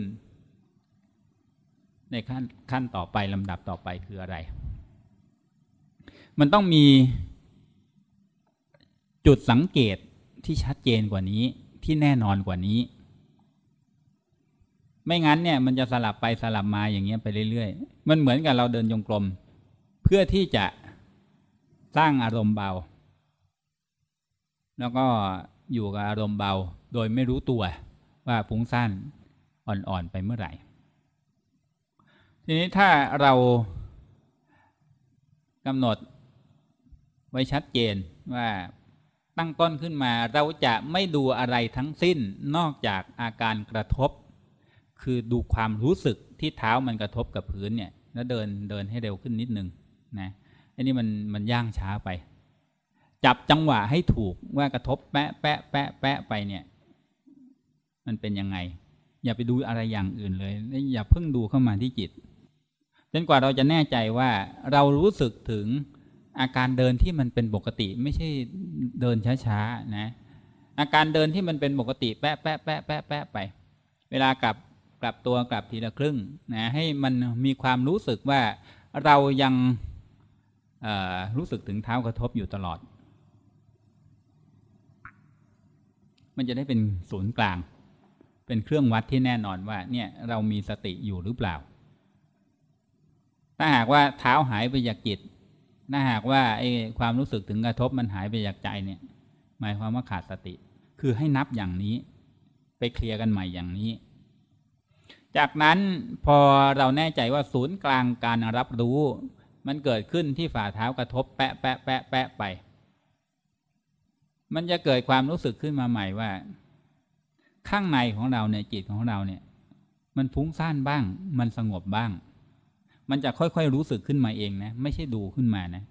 ในขั้นขั้นต่อไปลำดับต่อไปคืออะไร มันต้องมี จุดสังเกตที่ชัดเจนกว่านี้ที่แน่นอนกว่านี้ ไม่งั้นเนี่ยมันจะสลับไปสลับมาอย่างเงี้ยไปเรื่อยๆ มันเหมือนกับเราเดินจงกรม เพื่อที่จะสร้างอารมณ์เบา แล้วก็อยู่กับอารมณ์เบาโดยไม่รู้ตัวว่าฟุ้งซ่านอ่อนๆไปเมื่อไหร่ ทีนี้ถ้าเรากำหนดไว้ชัดเจนว่า ตั้งต้นขึ้นมา เราจะไม่ดูอะไรทั้งสิ้นนอกจากอาการกระทบ คือดูความรู้สึกที่เท้ามันกระทบกับพื้นเนี่ยแล้วเดินเดินให้เร็วขึ้นนิดนึงนะอันนี้มันมันย่างช้าไป จับจังหวะให้ถูกว่ากระทบแปะแปะแปะแปะไปเนี่ย มันเป็นยังไง อย่าไปดูอะไรอย่างอื่นเลยและอย่าเพิ่งดูเข้ามาที่จิตจนกว่าเราจะแน่ใจว่าเรารู้สึกถึง อาการเดินที่มันเป็นปกติไม่ใช่เดินช้าๆนะอาการเดินที่มันเป็นปกติแปะแปะแปะแปะแปะไป เวลากลับกลับตัวกลับทีละครึ่งนะให้มันมีความรู้สึกว่าเรายังรู้สึกถึงเท้ากระทบอยู่ตลอด มันจะได้เป็นศูนย์กลาง เป็นเครื่องวัดที่แน่นอนว่าเนี่ยเรามีสติอยู่หรือเปล่า ถ้าหากว่าเท้าหายไปจากจิต ถ้าหากว่าไอ้ความรู้สึกถึงกระทบมันหายไปจากใจเนี่ย หมายความว่าขาดสติ คือให้นับอย่างนี้ ไปเคลียร์กันใหม่อย่างนี้ จากนั้นพอเราแน่ใจว่าศูนย์กลางการรับรู้ มันเกิดขึ้นที่ฝ่าเท้ากระทบ แปะแปะแปะแปะไป มันจะเกิดความรู้สึกขึ้นมาใหม่ว่า ข้างในของเราเนี่ยจิตของเราเนี่ย มันฟุ้งซ่านบ้าง มันสงบบ้าง มันจะค่อยๆรู้สึกขึ้นมาเองนะ ไม่ใช่ดูขึ้นมานะ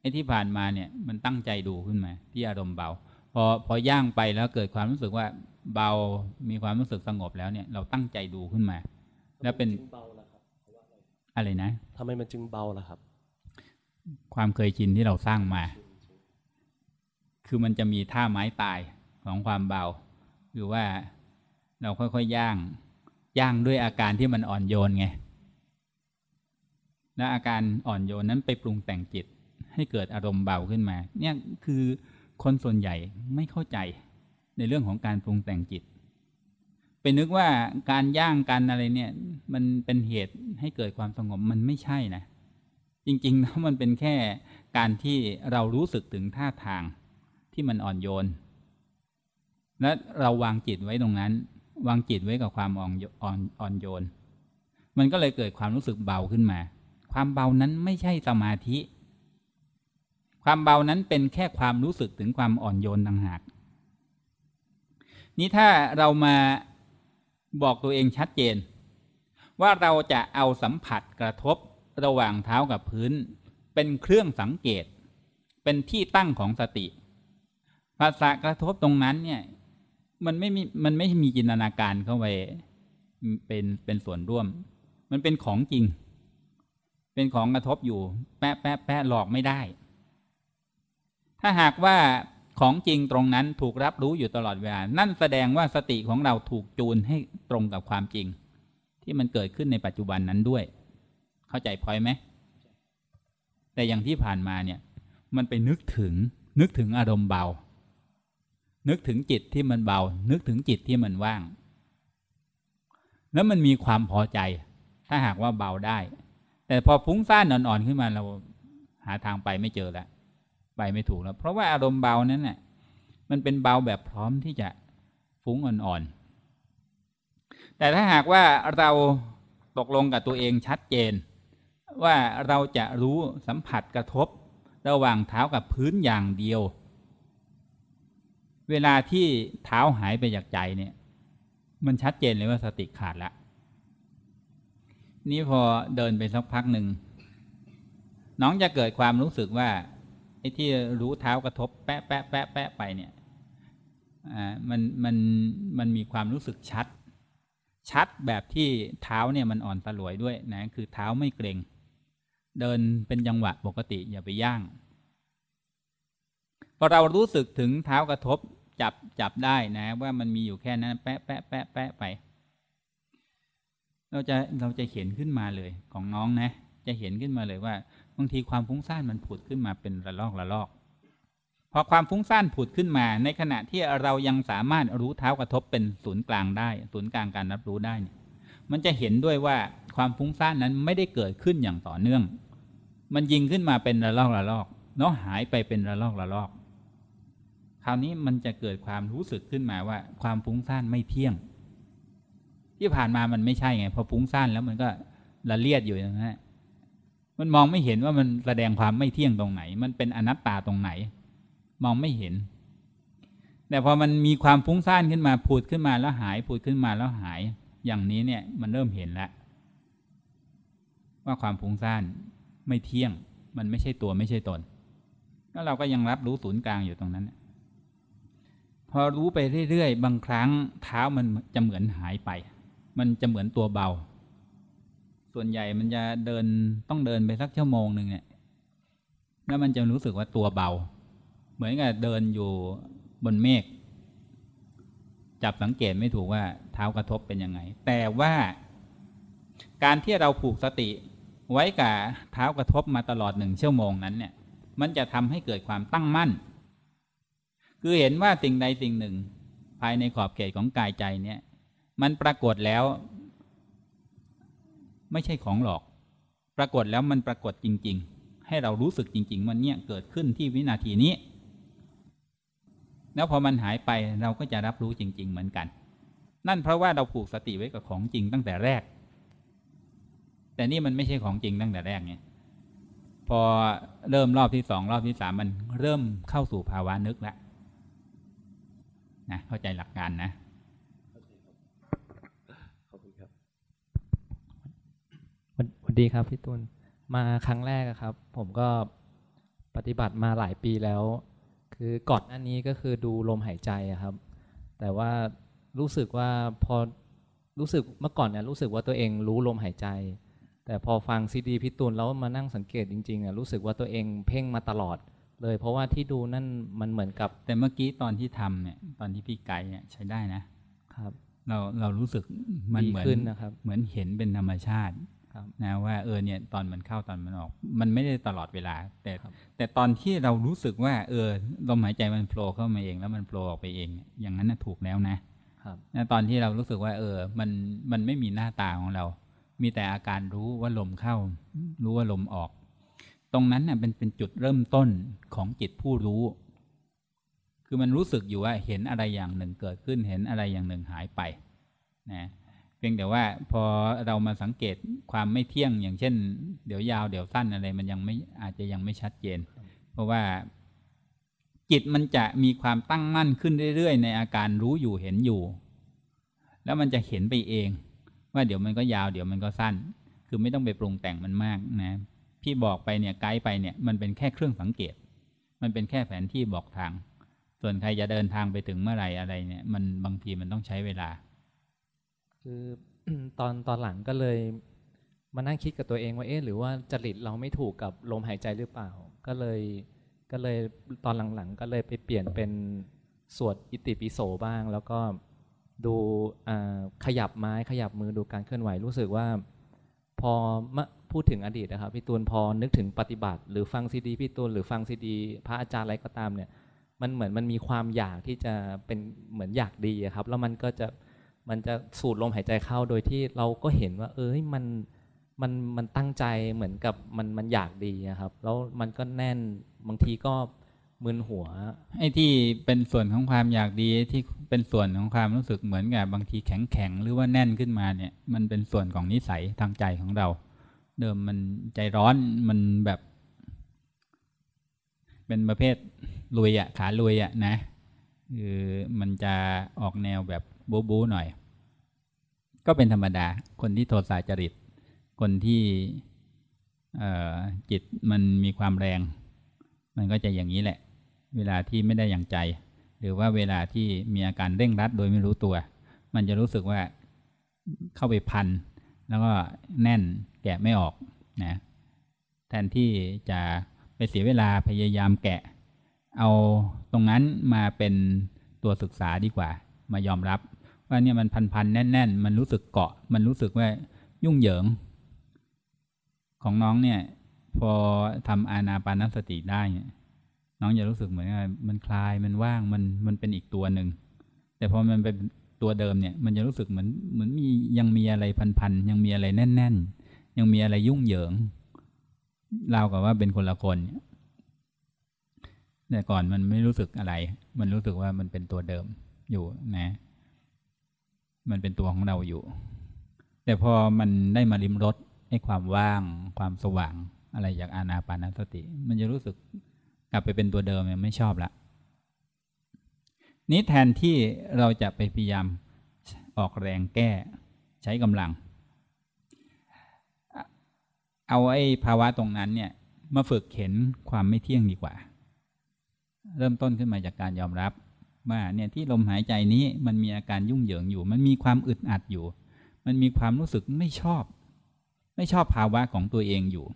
ไอ้ที่ผ่านมาเนี่ยมันตั้งใจดูขึ้นมา ที่อารมณ์เบา พอพอย่างไปแล้วเกิดความรู้สึกว่าเบามีความรู้สึกสงบแล้วเนี่ยเราตั้งใจดูขึ้นมา แล้วเป็นจึงเบาล่ะครับเพราะว่าอะไรอะไรนะทำไมมันจึงเบาล่ะครับ ความเคยชินที่เราสร้างมา คือมันจะมีท่าไม้ตายของความเบา คือว่าเราค่อยๆย่าง ย่างด้วยอาการที่มันอ่อนโยนไง และอาการอ่อนโยนนั้นไปปรุงแต่งจิตให้เกิดอารมณ์เบาขึ้นมา เนี่ยคือคนส่วนใหญ่ไม่เข้าใจในเรื่องของการปรุงแต่งจิตไปนึกว่าการย่างกันอะไรเนี่ย มันเป็นเหตุให้เกิดความสงบมันไม่ใช่นะ จริงๆแล้วมันเป็นแค่การที่เรารู้สึกถึงท่าทางที่มันอ่อนโยน และเราวางจิตไว้ตรงนั้น วางจิตไว้กับความอ่อนอ่อนโยน มันก็เลยเกิดความรู้สึกเบาขึ้นมา ความเบานั้นไม่ใช่สมาธิ ความเบานั้นเป็นแค่ความรู้สึกถึงความอ่อนโยนต่างหาก นี่ถ้าเรามาบอกตัวเองชัดเจน ว่าเราจะเอาสัมผัสกระทบระหว่างเท้ากับพื้น เป็นเครื่องสังเกต เป็นที่ตั้งของสติภาษากระทบตรงนั้นเนี่ย มันไม่มีมันไม่มีจินตนาการเข้าไปเป็นเป็นส่วนร่วม มันเป็นของจริง เป็นของกระทบอยู่ แปะแปะแปะหลอกไม่ได้ ถ้าหากว่าของจริงตรงนั้นถูกรับรู้อยู่ตลอดเวลา นั่นแสดงว่าสติของเราถูกจูนให้ตรงกับความจริง ที่มันเกิดขึ้นในปัจจุบันนั้นด้วย เข้าใจพอยไหม แต่อย่างที่ผ่านมาเนี่ย มันไปนึกถึง นึกถึงอารมณ์เบา นึกถึงจิตที่มันเบา นึกถึงจิตที่มันว่าง แล้วมันมีความพอใจ ถ้าหากว่าเบาได้ แต่พอฟุ้งซ่านอ่อนๆขึ้นมาเราหาทางไปไม่เจอแล้วไปไม่ถูกแล้ว เพราะว่าอารมณ์เบานั้นน่ะมันเป็นเบาแบบพร้อมที่จะฟุ้งอ่อนๆ แต่ถ้าหากว่าเราตกลงกับตัวเองชัดเจน ว่าเราจะรู้สัมผัสกระทบระหว่างเท้ากับพื้นอย่างเดียว เวลาที่เท้าหายไปจากใจเนี่ย มันชัดเจนเลยว่าสติขาดแล้ว นี่พอเดินไปสักพักหนึ่ง น้องจะเกิดความรู้สึกว่าไอ้ที่รู้เท้ากระทบแปะแปะแปะแปะไปเนี่ยอ่ามันมันมันมีความรู้สึกชัด ชัดแบบที่เท้าเนี่ยมันอ่อนสลวยด้วยนะคือเท้าไม่เกรงเดินเป็นจังหวะปกติอย่าไปย่างพอเรารู้สึกถึงเท้ากระทบจับจับได้นะ ว่ามันมีอยู่แค่นั้น แปะแปะแปะแปะไป เราจะเราจะเห็นขึ้นมาเลยของน้องนะ จะเห็นขึ้นมาเลยว่าบางทีความฟุ้งซ่านมันผุดขึ้นมาเป็นระลอกระลอกพอความฟุ้งซ่านผุดขึ้นมา ในขณะที่เรายังสามารถรู้เท้ากระทบเป็นศูนย์กลางได้ ศูนย์กลางการรับรู้ได้เนี่ยมันจะเห็นด้วยว่าความฟุ้งซ่านนั้นไม่ได้เกิดขึ้นอย่างต่อเนื่อง มันยิงขึ้นมาเป็นระลอกระลอกแล้วหายไปเป็นระลอกระลอก คราวนี้มันจะเกิดความรู้สึกขึ้นมาว่า ความฟุ้งซ่านไม่เที่ยง ที่ผ่านมามันไม่ใช่ไง พอฟุ้งซ่านแล้วมันก็ละเลียดอยู่อย่างนั้นมันมองไม่เห็นว่ามันแสดงความไม่เที่ยงตรงไหน มันเป็นอนัตตาตรงไหน มองไม่เห็น แต่พอมันมีความฟุ้งซ่านขึ้นมาผุดขึ้นมาแล้วหายผุดขึ้นมาแล้วหาย อย่างนี้เนี่ยมันเริ่มเห็นแล้วว่าความฟุ้งซ่านไม่เที่ยง มันไม่ใช่ตัวไม่ใช่ตนแล้วเราก็ยังรับรู้ศูนย์กลางอยู่ตรงนั้น พอรู้ไปเรื่อยๆ บางครั้งเท้ามันจะเหมือนหายไป มันจะเหมือนตัวเบา ส่วนใหญ่มันจะเดินต้องเดินไปสักชั่วโมงหนึ่งเนี่ยแล้วมันจะรู้สึกว่าตัวเบา เหมือนกับเดินอยู่บนเมฆจับสังเกตไม่ถูกว่าเท้ากระทบเป็นยังไง แต่ว่าการที่เราผูกสติไว้กับเท้ากระทบมาตลอดหนึ่งชั่วโมงนั้นเนี่ย มันจะทำให้เกิดความตั้งมั่น คือเห็นว่าสิ่งใดสิ่งหนึ่ง ภายในขอบเขตของกายใจเนี่ย มันปรากฏแล้ว ไม่ใช่ของหลอก ปรากฏแล้วมันปรากฏจริง ๆ ให้เรารู้สึกจริงๆมันเนี่ยเกิดขึ้นที่วินาทีนี้ แล้วพอมันหายไปเราก็จะรับรู้จริง ๆ เหมือนกัน นั่นเพราะว่าเราผูกสติไว้กับของจริงตั้งแต่แรก แต่นี่มันไม่ใช่ของจริงตั้งแต่แรกไงพอเริ่มรอบที่สองรอบที่สามมันเริ่มเข้าสู่ภาวะนึกแล้วนะเข้าใจหลักการนะ ขอบคุณครับ วันวัน ดีครับพี่ตุลมาครั้งแรกอะครับ ผมก็ปฏิบัติมาหลายปีแล้ว คือก่อนหน้านี้ก็คือดูลมหายใจอะครับ แต่ว่ารู้สึกว่าพอรู้สึกเมื่อก่อนเนี่ยรู้สึกว่าตัวเองรู้ลมหายใจ แต่พอฟังซีดีพี่ตุลแล้วมานั่งสังเกตจริงๆอะรู้สึกว่าตัวเองเพ่งมาตลอด เลย เพราะว่าที่ดูนั่นมันเหมือนกับ แต่เมื่อกี้ตอนที่ทำเนี่ยตอนที่พี่ไกด์เนี่ยใช้ได้นะครับ เราเรารู้สึกมันดีเหมือนขึ้นนะครับ เหมือนเห็นเป็นธรรมชาติครับ นะว่าเออเนี่ยตอนมันเข้าตอนมันออก มันไม่ได้ตลอดเวลา แต่ครับแต่ตอนที่เรารู้สึกว่า เออลมหายใจมันโผล่เข้ามาเองแล้วมันโผล่ออกไปเองเนี่ยอย่างนั้นนะถูกแล้วนะครับนะตอนที่เรารู้สึกว่า เออ มันมันไม่มีหน้าตาของเรา มีแต่อาการรู้ว่าลมเข้า รู้ว่าลมออก ตรงนั้นเน่ะเป็นเป็นจุดเริ่มต้นของจิตผู้รู้ คือมันรู้สึกอยู่ว่าเห็นอะไรอย่างหนึ่งเกิดขึ้นเห็นอะไรอย่างหนึ่งหายไป นะ เพียงแต่ว่าพอเรามาสังเกตความไม่เที่ยงอย่างเช่น เดี๋ยวยาวเดี๋ยวสั้นอะไรมันยังไม่อาจจะยังไม่ชัดเจน เพราะว่าจิตมันจะมีความตั้งมั่นขึ้นเรื่อยๆ ในอาการรู้อยู่เห็นอยู่ แล้วมันจะเห็นไปเอง ว่าเดี๋ยวมันก็ยาวเดี๋ยวมันก็สั้น คือไม่ต้องไปปรุงแต่งมันมากนะพี่บอกไปเนี่ยไกด์ไปเนี่ยมันเป็นแค่เครื่องสังเกต มันเป็นแค่แผนที่บอกทาง ส่วนใครจะเดินทางไปถึงเมื่อไหร่อะไรเนี่ย มันบางทีมันต้องใช้เวลา คือตอนตอนหลังก็เลยมานั่งคิดกับตัวเองว่าเอ๊ะหรือว่าจริตเราไม่ถูกกับลมหายใจหรือเปล่า ก็เลยก็เลยตอนหลังๆ ก็เลยไปเปลี่ยนเป็นสวดอิติปิโสบ้าง แล้วก็ดูขยับไม้ขยับมือดูการเคลื่อนไหวรู้สึกว่า พอพูดถึงอดีตนะครับพี่ตูนพอนึกถึงปฏิบัติ หรือฟังซีดีพี่ตูนหรือฟังซีดี พระอาจารย์อะไรก็ตามเนี่ย มันเหมือนมันมีความอยากที่จะเป็นเหมือนอยากดีครับ แล้วมันก็จะ มันจะสูดลมหายใจเข้าโดยที่เราก็เห็นว่า เอ้ยมันมันมันตั้งใจเหมือนกับมันมันอยากดีอะครับ แล้วมันก็แน่นบางทีก็มึนหัวไอ้ที่เป็นส่วนของความอยากดีที่เป็นส่วนของความรู้สึกเหมือนกับบางทีแข็งแข็งหรือว่าแน่นขึ้นมาเนี่ย มันเป็นส่วนของนิสัยทางใจของเรา เดิมมันใจร้อนมันแบบ เป็นประเภทลุยอะขาลุยอะนะคือมันจะออกแนวแบบ บูบูหน่อย ก็เป็นธรรมดา คนที่โทสะจริต คนที่จิตมันมีความแรง มันก็จะอย่างนี้แหละ เวลาที่ไม่ได้อย่างใจ หรือว่าเวลาที่มีอาการเร่งรัดโดยไม่รู้ตัว มันจะรู้สึกว่าเข้าไปพัน แล้วก็แน่นแกะไม่ออกนะแทนที่จะไปเสียเวลาพยายามแกะ เอาตรงนั้นมาเป็นตัวศึกษาดีกว่า มายอมรับ ว่าเนี่ยมันพันๆแน่น ๆ มันรู้สึกเกาะ มันรู้สึกว่ายุ่งเหยิง ของน้องเนี่ย พอทำอานาปานสติได้เนี่ยน้องจะรู้สึกเหมือนมันคลายมันว่างมันมันเป็นอีกตัวหนึ่งแต่พอมันเป็นตัวเดิมเนี่ย มันจะรู้สึกเหมือนเหมือนมียังมีอะไรพันๆยังมีอะไรแน่น ๆ ยังมีอะไรยุ่งเหยิงเรากับว่าเป็นคนละคนเนี่ยแต่ก่อนมันไม่รู้สึกอะไร มันรู้สึกว่ามันเป็นตัวเดิมอยู่นะ มันเป็นตัวของเราอยู่ แต่พอมันได้มาริมรสไอ้ความว่างความสว่างอะไรจากอานาปานสติ มันจะรู้สึกกลับไปเป็นตัวเดิมเนี่ยไม่ชอบละนี้แทนที่เราจะไปพยายามออกแรงแก้ใช้กำลัง เอาไอ้ภาวะตรงนั้นเนี่ยมาฝึกเห็นความไม่เที่ยงดีกว่า เริ่มต้นขึ้นมาจากการยอมรับ ว่าเนี่ยที่ลมหายใจนี้มันมีอาการยุ่งเหยิงอยู่ มันมีความอึดอัดอยู่ มันมีความรู้สึกไม่ชอบ ไม่ชอบภาวะของตัวเองอยู่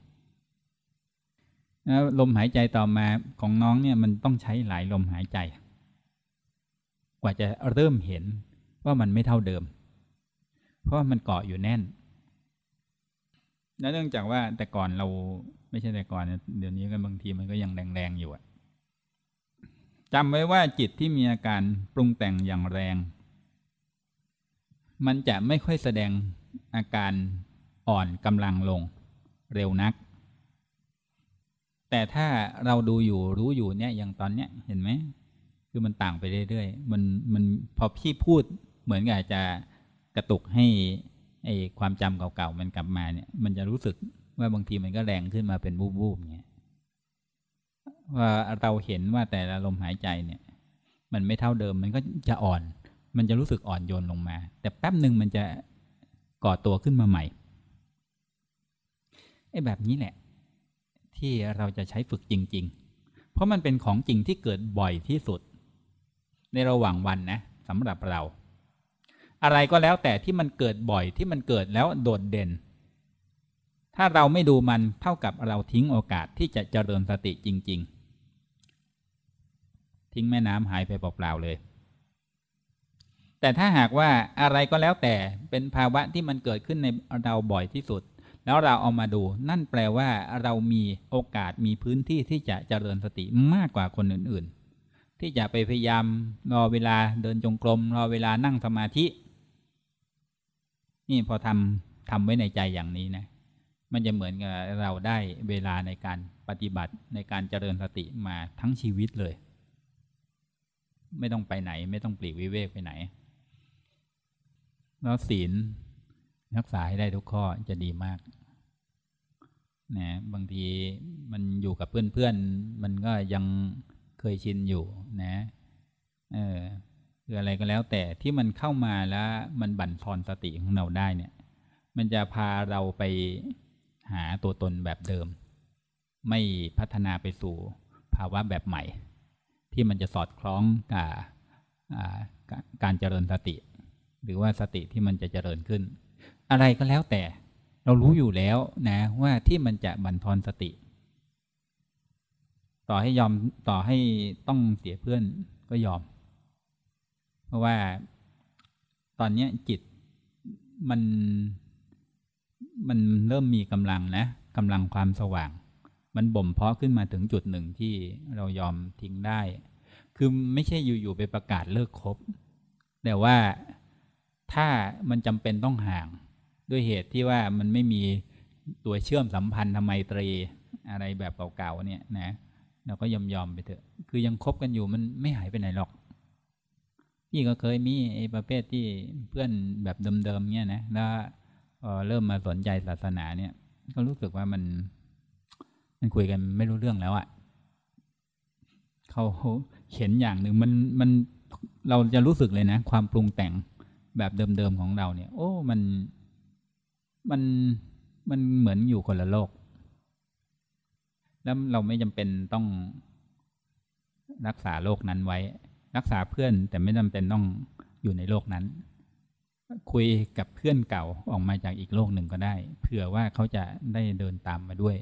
ลมหายใจต่อมาของน้องเนี่ยมันต้องใช้หลายลมหายใจ กว่าจะเริ่มเห็นว่ามันไม่เท่าเดิม เพราะมันเกาะอยู่แน่น และเนื่องจากว่าแต่ก่อนเราไม่ใช่แต่ก่อนเดี๋ยวนี้ก็บางทีมันก็ยังแรงๆอยู่อะ จำไว้ว่าจิตที่มีอาการปรุงแต่งอย่างแรง มันจะไม่ค่อยแสดงอาการอ่อนกำลังลงเร็วนัก แต่ถ้าเราดูอยู่รู้อยู่เนี่ยอย่างตอนเนี้ยเห็นไหมคือมันต่างไปเรื่อยๆ มันมันพอพี่พูดเหมือนกับจะกระตุกให้ไอความจำเก่าๆมันกลับมาเนี่ย มันจะรู้สึกว่าบางทีมันก็แรงขึ้นมาเป็นบูบๆเงี้ย ว่าเราเห็นว่าแต่ละลมหายใจเนี่ย มันไม่เท่าเดิมมันก็จะอ่อน มันจะรู้สึกอ่อนโยนลงมา แต่แป๊บหนึ่งมันจะก่อตัวขึ้นมาใหม่ไอ้แบบนี้แหละ ที่เราจะใช้ฝึกจริง ๆ เพราะมันเป็นของจริงที่เกิดบ่อยที่สุด ในระหว่างวันนะสำหรับเรา อะไรก็แล้วแต่ที่มันเกิดบ่อยที่มันเกิดแล้วโดดเด่น ถ้าเราไม่ดูมันเท่ากับเราทิ้งโอกาสที่จะเจริญสติจริง ๆ ทิ้งแม่น้ำหายไปเปล่าๆเลย แต่ถ้าหากว่าอะไรก็แล้วแต่เป็นภาวะที่มันเกิดขึ้นในเราบ่อยที่สุด แล้วเราเอามาดู นั่นแปลว่าเรามีโอกาสมีพื้นที่ที่จะเจริญสติมากกว่าคนอื่นๆ ที่จะไปพยายามรอเวลาเดินจงกรมรอเวลานั่งสมาธิ นี่พอทำทำไว้ในใจอย่างนี้นะมันจะเหมือนกับเราได้เวลาในการปฏิบัติในการเจริญสติมาทั้งชีวิตเลย ไม่ต้องไปไหน ไม่ต้องปลีกวิเวกไปไหน แล้วศีลรักษาให้ได้ทุกข้อจะดีมากนะบางทีมันอยู่กับเพื่อนๆ มันก็ยังเคยชินอยู่นะเออคืออะไรก็แล้วแต่ที่มันเข้ามาแล้วมันบั่นทอนสติของเราได้เนี่ย มันจะพาเราไปหาตัวตนแบบเดิม ไม่พัฒนาไปสู่ภาวะแบบใหม่ ที่มันจะสอดคล้องกับการเจริญสติ หรือว่าสติที่มันจะเจริญขึ้น อะไรก็แล้วแต่เรารู้อยู่แล้วนะว่าที่มันจะบั่นทอนสติ ต่อให้ยอมต่อให้ต้องเสียเพื่อนก็ยอม เพราะว่าตอนนี้จิตมันมันเริ่มมีกำลังนะกำลังความสว่าง มันบ่มเพาะขึ้นมาถึงจุดหนึ่งที่เรายอมทิ้งได้ คือไม่ใช่อยู่ๆไปประกาศเลิกคบ แต่ว่าถ้ามันจำเป็นต้องห่าง ด้วยเหตุที่ว่ามันไม่มีตัวเชื่อมสัมพันธ์ทำไมตรีอะไรแบบเก่าๆเนี่ยนะเราก็ยอมยอมไปเถอะ คือยังคบกันอยู่มันไม่หายไปไหนหรอกพี่ก็เคยมีไอ้ประเภทที่เพื่อนแบบเดิมๆเนี่ยนะแล้วเริ่มมาสนใจศาสนาเนี่ย ก็รู้สึกว่ามัน มันคุยกันไม่รู้เรื่องแล้วอะ่ะเขาเขียนอย่างหนึ่งมันมันเราจะรู้สึกเลยนะ ความปรุงแต่งแบบเดิมๆของเราเนี่ย โอ้ มันมันมันเหมือนอยู่คนละโลก แล้วเราไม่จำเป็นต้องรักษาโลกนั้นไว้ รักษาเพื่อนแต่ไม่จำเป็นต้องอยู่ในโลกนั้น คุยกับเพื่อนเก่าออกมาจากอีกโลกหนึ่งก็ได้ เผื่อว่าเขาจะได้เดินตามมาด้วย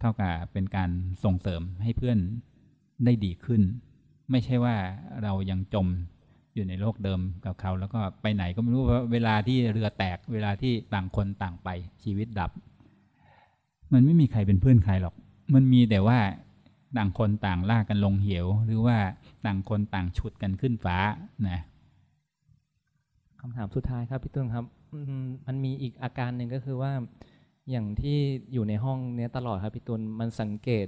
เท่ากับเป็นการส่งเสริมให้เพื่อนได้ดีขึ้น ไม่ใช่ว่าเรายังจมอยู่ในโลกเดิมกับเขา แล้วก็ไปไหนก็ไม่รู้ว่าเวลาที่เรือแตกเวลาที่ต่างคนต่างไปชีวิตดับ มันไม่มีใครเป็นเพื่อนใครหรอก มันมีแต่ว่าต่างคนต่างลากกันลงเหว หรือว่าต่างคนต่างฉุดกันขึ้นฟ้านะคำถามสุดท้ายครับพี่ตุ้นครับ มันมีอีกอาการหนึ่งก็คือว่า อย่างที่อยู่ในห้องเนี้ยตลอดครับพี่ตุลมันสังเกต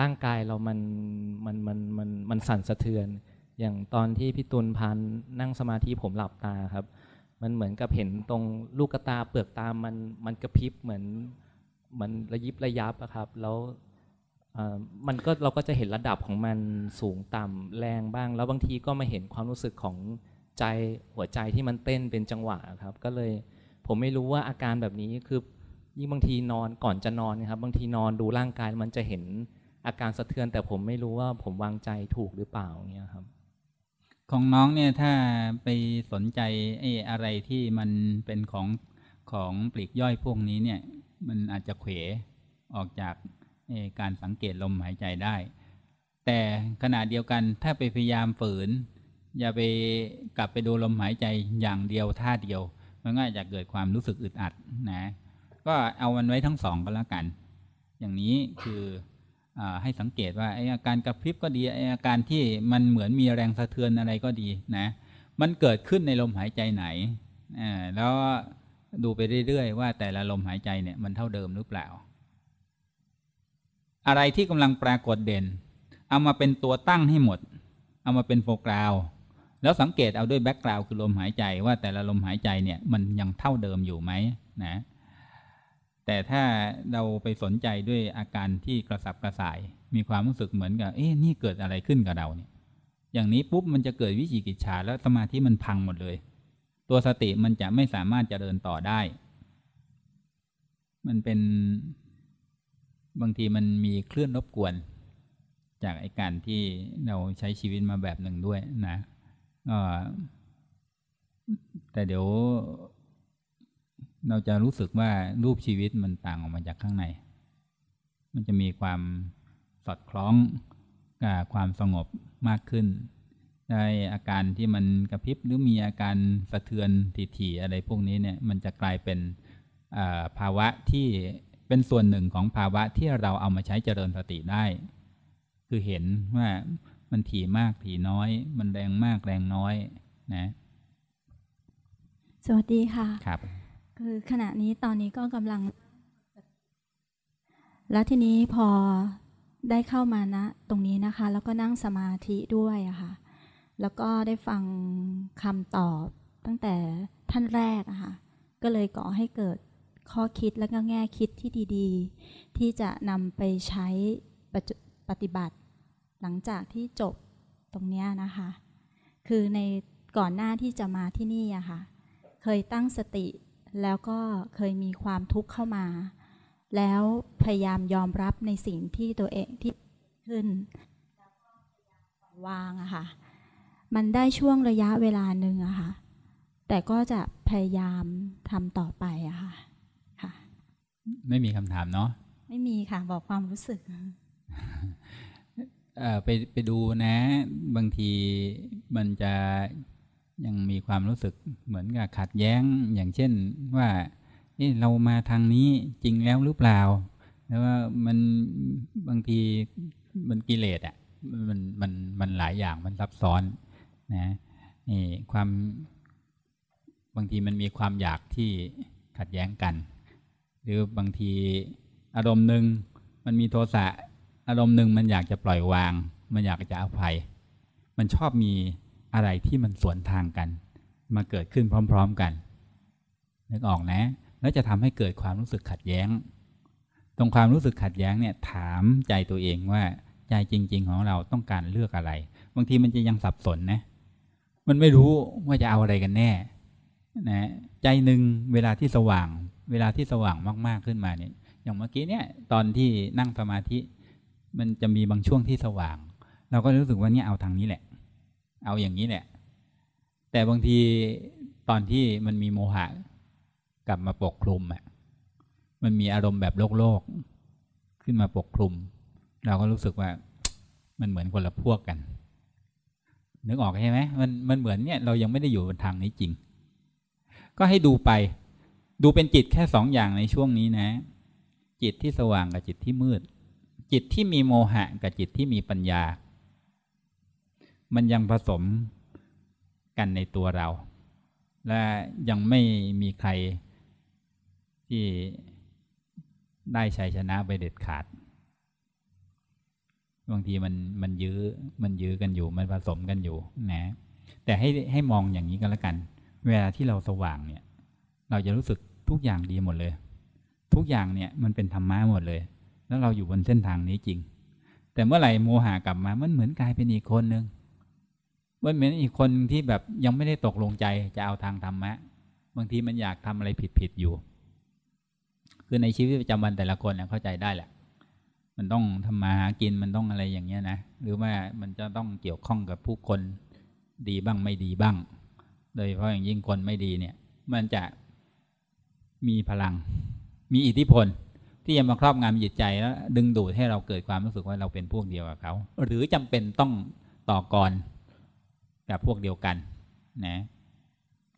ร่างกายเรามันมันมันมันมันสั่นสะเทือน อย่างตอนที่พี่ตุลพานนั่งสมาธิผมหลับตาครับ มันเหมือนกับเห็นตรงลูกตาเปลือกตามันมันกระพริบเหมือนมันระยิบระยับอะครับ แล้วมันก็เราก็จะเห็นระดับของมันสูงต่ำแรงบ้าง แล้วบางทีก็มาเห็นความรู้สึกของใจหัวใจที่มันเต้นเป็นจังหวะครับ ก็เลยผมไม่รู้ว่าอาการแบบนี้คือ ยิ่งบางทีนอนก่อนจะนอนนะครับ บางทีนอนดูร่างกายมันจะเห็นอาการสะเทือน แต่ผมไม่รู้ว่าผมวางใจถูกหรือเปล่าเงี้ยครับ ของน้องเนี่ยถ้าไปสนใจไอ้อะไรที่มันเป็นของของปลีกย่อยพวกนี้เนี่ย มันอาจจะเขวออกจากการสังเกตลมหายใจได้ แต่ขณะเดียวกันถ้าไปพยายามฝืน อย่าไปกลับไปดูลมหายใจอย่างเดียวท่าเดียว มันก็อาจจะเกิดความรู้สึกอึดอัดนะ ก็เอามันไว้ทั้งสองก็แล้วกัน อย่างนี้คือให้สังเกตว่าไออาการกระพริบก็ดีไออาการที่มันเหมือนมีแรงสะเทือนอะไรก็ดีนะ มันเกิดขึ้นในลมหายใจไหนแล้วดูไปเรื่อยๆว่าแต่ละลมหายใจเนี่ยมันเท่าเดิมหรือเปล่า อะไรที่กำลังปรากฏเด่น เอามาเป็นตัวตั้งให้หมด เอามาเป็นโฟกราวแล้วสังเกตเอาด้วยแบ็กกราวคือลมหายใจว่าแต่ละลมหายใจเนี่ยมันยังเท่าเดิมอยู่ไหมนะ แต่ถ้าเราไปสนใจด้วยอาการที่กระสับกระส่าย มีความรู้สึกเหมือนกับ เอ๊ะนี่เกิดอะไรขึ้นกับเราเนี่ย อย่างนี้ปุ๊บมันจะเกิดวิจิกิจฉาแล้วสมาธิมันพังหมดเลย ตัวสติมันจะไม่สามารถจะเดินต่อได้ มันเป็นบางทีมันมีคลื่นรบกวน จากไอการที่เราใช้ชีวิตมาแบบหนึ่งด้วยนะก็แต่เดี๋ยว เราจะรู้สึกว่ารูปชีวิตมันต่างออกมาจากข้างใน มันจะมีความสอดคล้องกับความสงบมากขึ้น ได้อาการที่มันกระพริบหรือมีอาการสะเทือนถี่ๆอะไรพวกนี้เนี่ยมันจะกลายเป็นภาวะที่เป็นส่วนหนึ่งของภาวะที่เราเอามาใช้เจริญสติได้ คือเห็นว่ามันถี่มากถี่น้อย มันแรงมากแรงน้อยนะ สวัสดีค่ะครับ คือขณะนี้ตอนนี้ก็กำลัง แล้วทีนี้พอได้เข้ามานะตรงนี้นะคะ แล้วก็นั่งสมาธิด้วยอะค่ะ แล้วก็ได้ฟังคำตอบตั้งแต่ท่านแรกอะค่ะ ก็เลยก่อให้เกิดข้อคิดและก็แง่คิดที่ดีๆ ที่จะนำไปใช้ปฏิบัติหลังจากที่จบตรงนี้นะคะ คือในก่อนหน้าที่จะมาที่นี่อะค่ะ เคยตั้งสติ แล้วก็เคยมีความทุกข์เข้ามา แล้วพยายามยอมรับในสิ่งที่ตัวเองที่ขึ้นวางอะค่ะ มันได้ช่วงระยะเวลาหนึ่งอะค่ะ แต่ก็จะพยายามทำต่อไปอะค่ะค่ะ ไม่มีคำถามเนาะ ไม่มีค่ะ บอกความรู้สึกเอ่อไปไปดูนะ บางทีมันจะ ยังมีความรู้สึกเหมือนกับขัดแย้งอย่างเช่นว่าเอ๊ะเรามาทางนี้จริงแล้วหรือเปล่า แล้วว่ามันบางทีมันกิเลสอะมันมันมันหลายอย่างมันซับซ้อนนะนี่ความบางทีมันมีความอยากที่ขัดแย้งกัน หรือบางทีอารมณ์หนึ่งมันมีโทสะอารมณ์หนึ่งมันอยากจะปล่อยวาง มันอยากจะอภัย มันชอบมี อะไรที่มันสวนทางกัน มาเกิดขึ้นพร้อม ๆกันนึกออกนะ แล้วจะทำให้เกิดความรู้สึกขัดแย้ง ตรงความรู้สึกขัดแย้งเนี่ยถามใจตัวเองว่าใจจริง ๆ ของเราต้องการเลือกอะไร บางทีมันจะยังสับสนนะ มันไม่รู้ว่าจะเอาอะไรกันแน่นะใจหนึ่งเวลาที่สว่าง เวลาที่สว่างมากๆขึ้นมาเนี่ย อย่างเมื่อกี้เนี่ยตอนที่นั่งสมาธิ มันจะมีบางช่วงที่สว่าง เราก็รู้สึกว่าเนี่ยเอาทางนี้แหละ เอาอย่างนี้แหละแต่บางทีตอนที่มันมีโมหะกลับมาปกคลุมอะมันมีอารมณ์แบบโลกโลกขึ้นมาปกคลุม เราก็รู้สึกว่ามันเหมือนคนละพวกกัน นึกออกใช่ไหมมันมันเหมือนเนี่ยเรายังไม่ได้อยู่บนทางนี้จริง ก็ให้ดูไป ดูเป็นจิตแค่สองอย่างในช่วงนี้นะ จิตที่สว่างกับจิตที่มืด จิตที่มีโมหะกับจิตที่มีปัญญา มันยังผสมกันในตัวเรา และยังไม่มีใครที่ได้ชัยชนะไปเด็ดขาด บางทีมันมันยื้อมันยื้อกันอยู่ มันผสมกันอยู่นะแต่ให้ให้มองอย่างนี้ก็แล้วกัน เวลาที่เราสว่างเนี่ย เราจะรู้สึกทุกอย่างดีหมดเลย ทุกอย่างเนี่ยมันเป็นธรรมะหมดเลย แล้วเราอยู่บนเส้นทางนี้จริง แต่เมื่อไหร่โมหะกลับมามันเหมือนกลายเป็นอีกคนหนึ่ง มันเหมือนอีกคนที่แบบยังไม่ได้ตกลงใจจะเอาทางธรรมะ บางทีมันอยากทำอะไรผิดๆอยู่ คือในชีวิตประจำวันแต่ละคนเข้าใจได้แหละ มันต้องทำมาหากินมันต้องอะไรอย่างเงี้ยนะ หรือว่ามันจะต้องเกี่ยวข้องกับผู้คนดีบ้างไม่ดีบ้าง โดยเฉพาะอย่างยิ่งคนไม่ดีเนี่ย มันจะมีพลัง มีอิทธิพล ที่จะมาครอบงำจิตใจแล้วดึงดูดให้เราเกิดความรู้สึกว่าเราเป็นพวกเดียวกับเขา หรือจำเป็นต้องต่อกร กับพวกเดียวกันนะ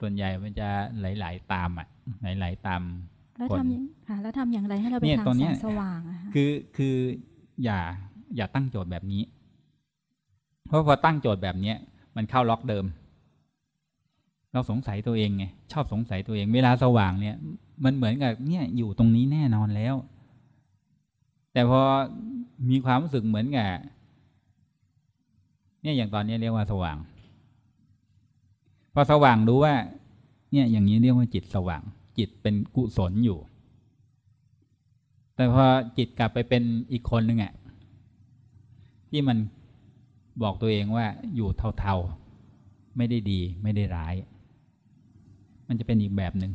ส่วนใหญ่มันจะไหลๆตามอะไหลๆตามแล้วทำค่ะแล้วทำอย่างไรให้เราไปทางแสงสว่างอะคือคืออย่าอย่าตั้งโจทย์แบบนี้ เพราะพอตั้งโจทย์แบบเนี้ย มันเข้าล็อกเดิมพเราสงสัยตัวเองไงชอบสงสัยตัวเอง เวลาสว่างเนี่ย มันเหมือนกับเนี่ยอยู่ตรงนี้แน่นอนแล้ว แต่พอมีความรู้สึกเหมือนกับเนี่ยอย่างตอนนี้เรียกว่าสว่าง พอสว่างรู้ว่า เนี่ยอย่างนี้เรียกว่าจิตสว่าง จิตเป็นกุศลอยู่ แต่พอจิตกลับไปเป็นอีกคนหนึ่งอะที่มันบอกตัวเองว่าอยู่เทาๆ ไม่ได้ดี ไม่ได้ร้าย มันจะเป็นอีกแบบหนึ่ง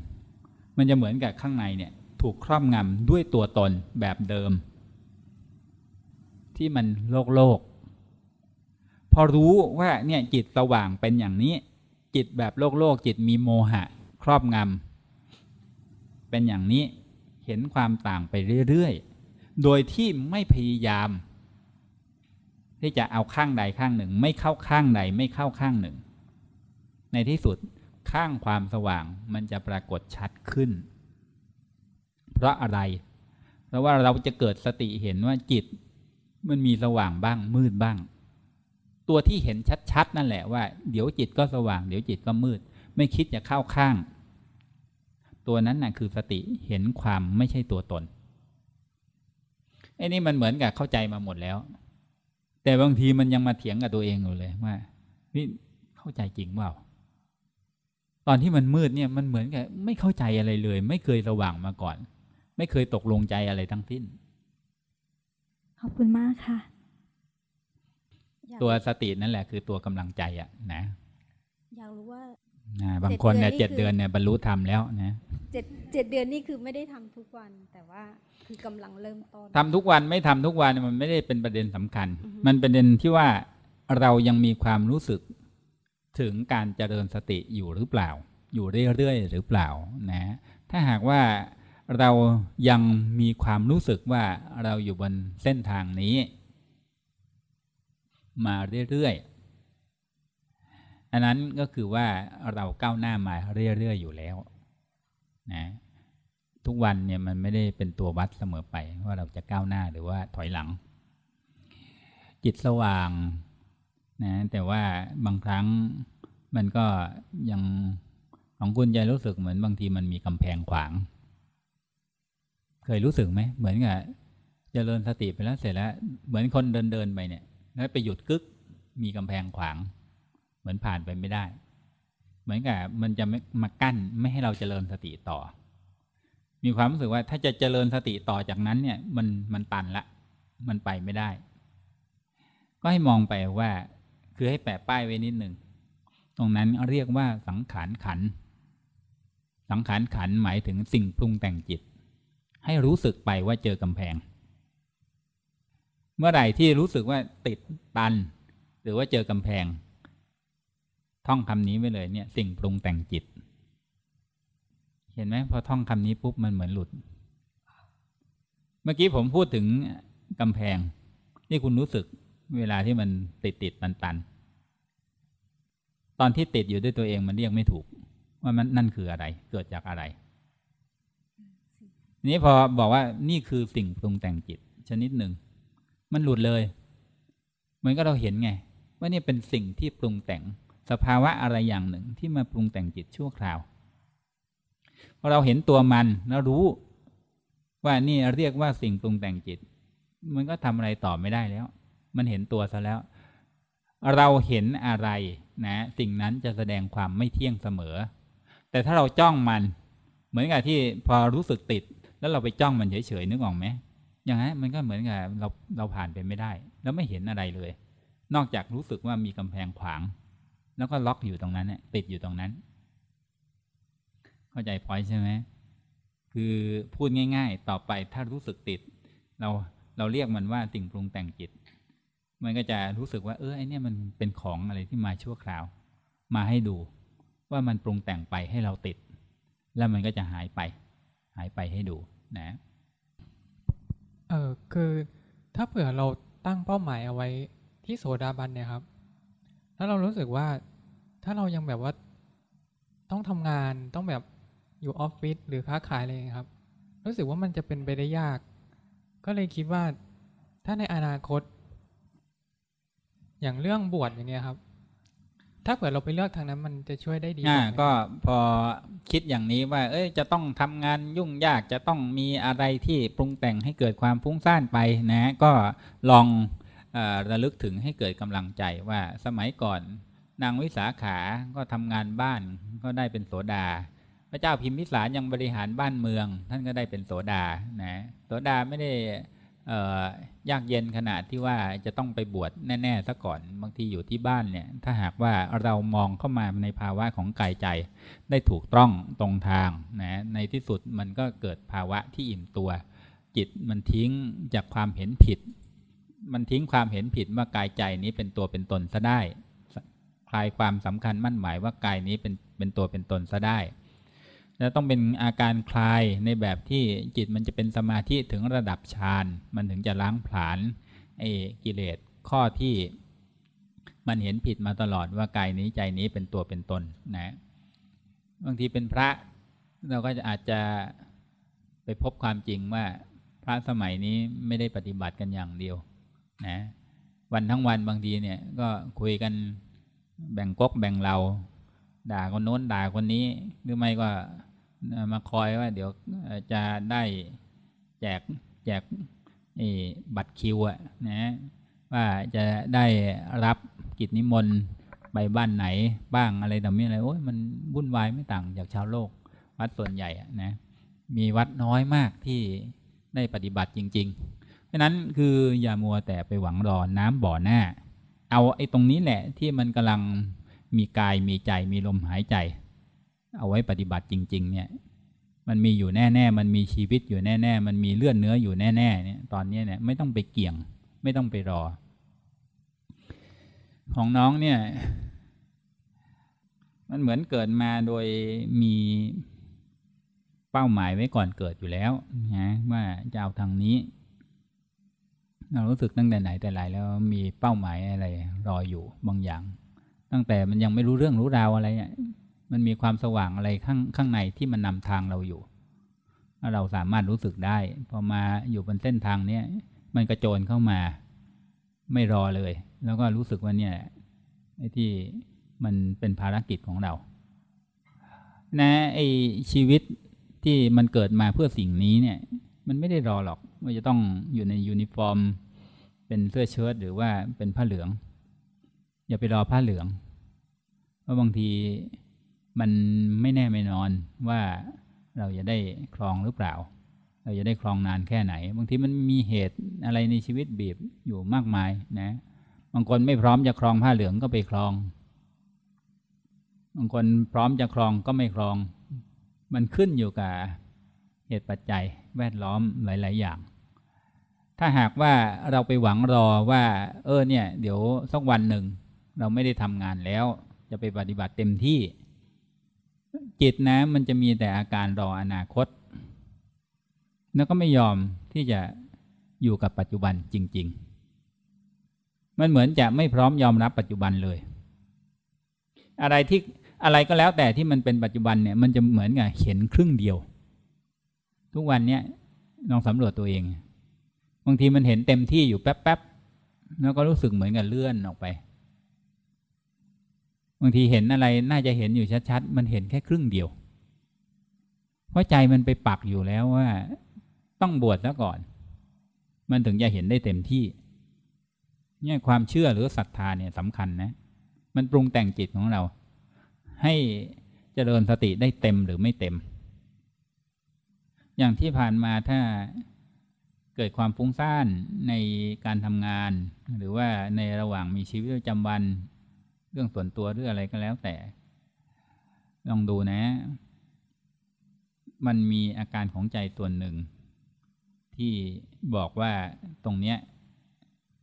มันจะเหมือนกับข้างในเนี่ย ถูกครอบงำด้วยตัวตนแบบเดิม ที่มันโลกโลก พอรู้ว่าเนี่ยจิตสว่างเป็นอย่างนี้ จิตแบบโลกโลกจิตมีโมหะครอบงำเป็นอย่างนี้เห็นความต่างไปเรื่อยๆ โดยที่ไม่พยายาม ที่จะเอาข้างใดข้างหนึ่ง ไม่เข้าข้างใดไม่เข้าข้างหนึ่ง ในที่สุดข้างความสว่างมันจะปรากฏชัดขึ้น เพราะอะไร เพราะว่าเราจะเกิดสติเห็นว่าจิตมันมีสว่างบ้างมืดบ้าง ตัวที่เห็นชัดๆ นั่นแหละว่า เดี๋ยวจิตก็สว่าง เดี๋ยวจิตก็มืด ไม่คิดจะเข้าข้าง ตัวนั้นน่ะคือสติเห็นความไม่ใช่ตัวตนไอ้นี่มันเหมือนกับเข้าใจมาหมดแล้ว แต่บางทีมันยังมาเถียงกับตัวเองอยู่เลยว่านี่เข้าใจจริงเปล่าตอนที่มันมืดเนี่ยมันเหมือนกับไม่เข้าใจอะไรเลย ไม่เคยสว่างมาก่อน ไม่เคยตกลงใจอะไรทั้งสิ้น ขอบคุณมากค่ะ ตัวสตินั่นแหละคือตัวกำลังใจอะนะอยากรู้ว่านะบางคนเนี่ยเจ็เจ็ดดเดืเดืออนนนี่เนี่ยคือบรรลุธรรมแล้วนะเจ็ดเจ็ดเดือนนี่คือไม่ได้ทำทุกวัน แต่ว่าคือกำลังเริ่มต้นทำทุกวันไม่ทำทุกวันมันไม่ได้เป็นประเด็นสำคัญอือฮึมันประเด็นที่ว่าเรายังมีความรู้สึกถึงการเจริญสติอยู่หรือเปล่า อยู่เรื่อยๆหรือเปล่านะถ้าหากว่าเรายังมีความรู้สึกว่าเราอยู่บนเส้นทางนี้ มาเรื่อยๆอันนั้นก็คือว่าเราก้าวหน้ามาเรื่อยๆอยู่แล้วนะทุกวันเนี่ยมันไม่ได้เป็นตัววัดเสมอไปว่าเราจะก้าวหน้าหรือว่าถอยหลัง จิตสว่างนะแต่ว่าบางครั้งมันก็ยังของคุณจรู้สึกเหมือนบางทีมันมีกำแพงขวาง เคยรู้สึกไหมเหมือนกับเจริญสติไปแล้วเสร็จแล้ว เหมือนคนเดินเดินๆไปเนี่ย แล้วไปหยุดกึก มีกำแพงขวาง เหมือนผ่านไปไม่ได้ เหมือนกับมันจะไม่มากั้นไม่ให้เราเจริญสติต่อ มีความรู้สึกว่าถ้าจะเจริญสติต่อจากนั้นเนี่ยมันมันตันละ มันไปไม่ได้ ก็ให้มองไปว่า คือให้แปะป้ายไว้นิดหนึ่ง ตรงนั้นเรียกว่าสังขารขัน สังขารขันหมายถึงสิ่งปรุงแต่งจิต ให้รู้สึกไปว่าเจอกำแพง เมื่อไหร่ที่รู้สึกว่าติดตัน หรือว่าเจอกำแพง ท่องคำนี้ไว้เลยเนี่ย สิ่งปรุงแต่งจิต เห็นไหมพอท่องคำนี้ปุ๊บมันเหมือนหลุด เมื่อกี้ผมพูดถึงกำแพง ที่คุณรู้สึกเวลาที่มันติดติดตันตันตอนที่ติดอยู่ด้วยตัวเองมันเรียกไม่ถูก ว่ามันนั่นคืออะไร เกิดจากอะไรนี้พอบอกว่านี่คือสิ่งปรุงแต่งจิตชนิดหนึ่ง มันหลุดเลยเหมือนก็เราเห็นไง ว่านี่เป็นสิ่งที่ปรุงแต่งสภาวะอะไรอย่างหนึ่งที่มาปรุงแต่งจิตชั่วคราวพอเราเห็นตัวมันแล้วรู้ ว่านี่เรียกว่าสิ่งปรุงแต่งจิต มันก็ทำอะไรต่อไม่ได้แล้ว มันเห็นตัวซะแล้ว เราเห็นอะไรนะ สิ่งนั้นจะแสดงความไม่เที่ยงเสมอ แต่ถ้าเราจ้องมัน เหมือนกับที่พอรู้สึกติด แล้วเราไปจ้องมันเฉยๆนึกออกไหม อย่างนั้นมันก็เหมือนกับเราเราผ่านไปไม่ได้ แล้วไม่เห็นอะไรเลย นอกจากรู้สึกว่ามีกำแพงขวาง แล้วก็ล็อกอยู่ตรงนั้นเนี่ยติดอยู่ตรงนั้น เข้าใจพอยใช่ไหมคือพูดง่าย ๆ ต่อไปถ้ารู้สึกติด เราเราเรียกมันว่าสิ่งปรุงแต่งจิต มันก็จะรู้สึกว่า เออไอเนี่ยมันเป็นของอะไรที่มาชั่วคราว มาให้ดูว่ามันปรุงแต่งไปให้เราติด แล้วมันก็จะหายไป หายไปให้ดูนะ เออคือถ้าเผื่อเราตั้งเป้าหมายเอาไว้ที่โสดาบันเนี่ยครับ แล้วเรารู้สึกว่าถ้าเรายังแบบว่าต้องทำงานต้องแบบอยู่ออฟฟิศหรือค้าขายอะไรอย่างเงี้ยครับ รู้สึกว่ามันจะเป็นไปได้ยาก ก็เลยคิดว่าถ้าในอนาคต อย่างเรื่องบวชอย่างเงี้ยครับ ถ้าเผื่อเราไปเลือกทางนั้นมันจะช่วยได้ดีอ่ากว่าไหมก็พอคิดอย่างนี้ว่า เอ้ยจะต้องทำงานยุ่งยากจะต้องมีอะไรที่ปรุงแต่งให้เกิดความฟุ้งซ่านไปนะก็ลองเออระลึกถึงให้เกิดกำลังใจว่าสมัยก่อน นางวิสาขาก็ทำงานบ้านก็ได้เป็นโสดา พระเจ้าพิมพิสารยังบริหารบ้านเมือง ท่านก็ได้เป็นโสดานะโสดาไม่ได้เอ่อ ยากเย็นขนาดที่ว่าจะต้องไปบวชแน่ๆซะก่อนบางทีอยู่ที่บ้านเนี่ย ถ้าหากว่าเรามองเข้ามาในภาวะของกายใจ ได้ถูกต้องตรงทางนะในที่สุดมันก็เกิดภาวะที่อิ่มตัว จิตมันทิ้งจากความเห็นผิด มันทิ้งความเห็นผิดว่ากายใจนี้เป็นตัวเป็นตนซะได้คลายความสำคัญมั่นหมายว่ากายนี้เป็นเป็นตัวเป็นตนซะได้ แล้วต้องเป็นอาการคลายในแบบที่จิตมันจะเป็นสมาธิถึงระดับฌานมันถึงจะล้างผลาญไอ้กิเลสข้อที่มันเห็นผิดมาตลอดว่ากายนี้ใจนี้เป็นตัวเป็นตนนะบางทีเป็นพระเราก็จะอาจจะไปพบความจริงว่าพระสมัยนี้ไม่ได้ปฏิบัติกันอย่างเดียวนะวันทั้งวันบางทีเนี่ยก็คุยกันแบ่งก๊กแบ่งเรา ด่าคนโน้นด่าคนนี้ หรือไม่ก็มาคอยว่า เดี๋ยวจะได้แจกแจกบัตรคิวอะนะว่าจะได้รับกิจนิมนต์ไปบ้านไหนบ้างอะไรต่อมีอะไรโอ้ยมันวุ่นวายไม่ต่างจากชาวโลก วัดส่วนใหญ่อะนะมีวัดน้อยมากที่ได้ปฏิบัติจริงๆเพราะนั้นคืออย่ามัวแต่ไปหวังรอน้ำบ่อหน้า เอาไอ้ตรงนี้แหละที่มันกำลัง มีกายมีใจมีลมหายใจ เอาไว้ปฏิบัติจริง ๆ เนี่ย มันมีอยู่แน่ๆ มันมีชีวิตอยู่แน่ๆ มันมีเลือดเนื้ออยู่แน่ๆเนี่ยตอนนี้เนี่ยไม่ต้องไปเกี่ยง ไม่ต้องไปรอ ของน้องเนี่ย มันเหมือนเกิดมาโดยมีเป้าหมายไว้ก่อนเกิดอยู่แล้วนะว่าจะเอาทางนี้ เรารู้สึกตั้งแต่ไหนแต่ไรแล้วมีเป้าหมายอะไรรออยู่บางอย่าง ตั้งแต่มันยังไม่รู้เรื่องรู้ราวอะไรเนี่ยมันมีความสว่างอะไรข้างข้างในที่มันนำทางเราอยู่เราสามารถรู้สึกได้ พอมาอยู่บนเส้นทางเนี้ยมันกระโจนเข้ามา ไม่รอเลย แล้วก็รู้สึกว่าเนี่ยไอ้ที่มันเป็นภารกิจของเรา นะไอ้ชีวิตที่มันเกิดมาเพื่อสิ่งนี้เนี่ย มันไม่ได้รอหรอกว่าจะต้องอยู่ในยูนิฟอร์ม เป็นเสื้อเชิ้ตหรือว่าเป็นผ้าเหลือง อย่าไปรอผ้าเหลือง เพราะบางทีมันไม่แน่ไม่นอนว่าเราจะได้ครองหรือเปล่า เราจะได้ครองนานแค่ไหน บางทีมันมีเหตุอะไรในชีวิตบีบอยู่มากมายนะ บางคนไม่พร้อมจะครองผ้าเหลืองก็ไปครอง บางคนพร้อมจะครองก็ไม่ครอง มันขึ้นอยู่กับเหตุปัจจัยแวดล้อมหลาย ๆ อย่าง ถ้าหากว่าเราไปหวังรอว่า เออเนี่ย เดี๋ยวสักวันหนึ่ง เราไม่ได้ทำงานแล้ว จะไปปฏิบัติเต็มที่ จิตนะมันจะมีแต่อาการรออนาคต แล้วก็ไม่ยอมที่จะอยู่กับปัจจุบันจริง ๆ มันเหมือนจะไม่พร้อมยอมรับปัจจุบันเลย อะไรที่อะไรก็แล้วแต่ที่มันเป็นปัจจุบันเนี่ย มันจะเหมือนกับเห็นครึ่งเดียว ทุกวันเนี้ยลองสำรวจตัวเอง บางทีมันเห็นเต็มที่อยู่แป๊บๆแล้วก็รู้สึกเหมือนกับเลื่อนออกไป บางทีเห็นอะไรน่าจะเห็นอยู่ชัดๆ มันเห็นแค่ครึ่งเดียว เพราะใจมันไปปักอยู่แล้วว่า ต้องบวชแล้วก่อน มันถึงจะเห็นได้เต็มที่ เนี่ยความเชื่อหรือศรัทธาเนี่ยสำคัญนะ มันปรุงแต่งจิตของเรา ให้เจริญสติได้เต็มหรือไม่เต็ม อย่างที่ผ่านมาถ้าเกิดความฟุ้งซ่านในการทำงาน หรือว่าในระหว่างมีชีวิตประจำวัน เรื่องส่วนตัวหรืออะไรก็แล้วแต่ ลองดูนะ มันมีอาการของใจส่วหนึ่ง ที่บอกว่าตรงเนี้ย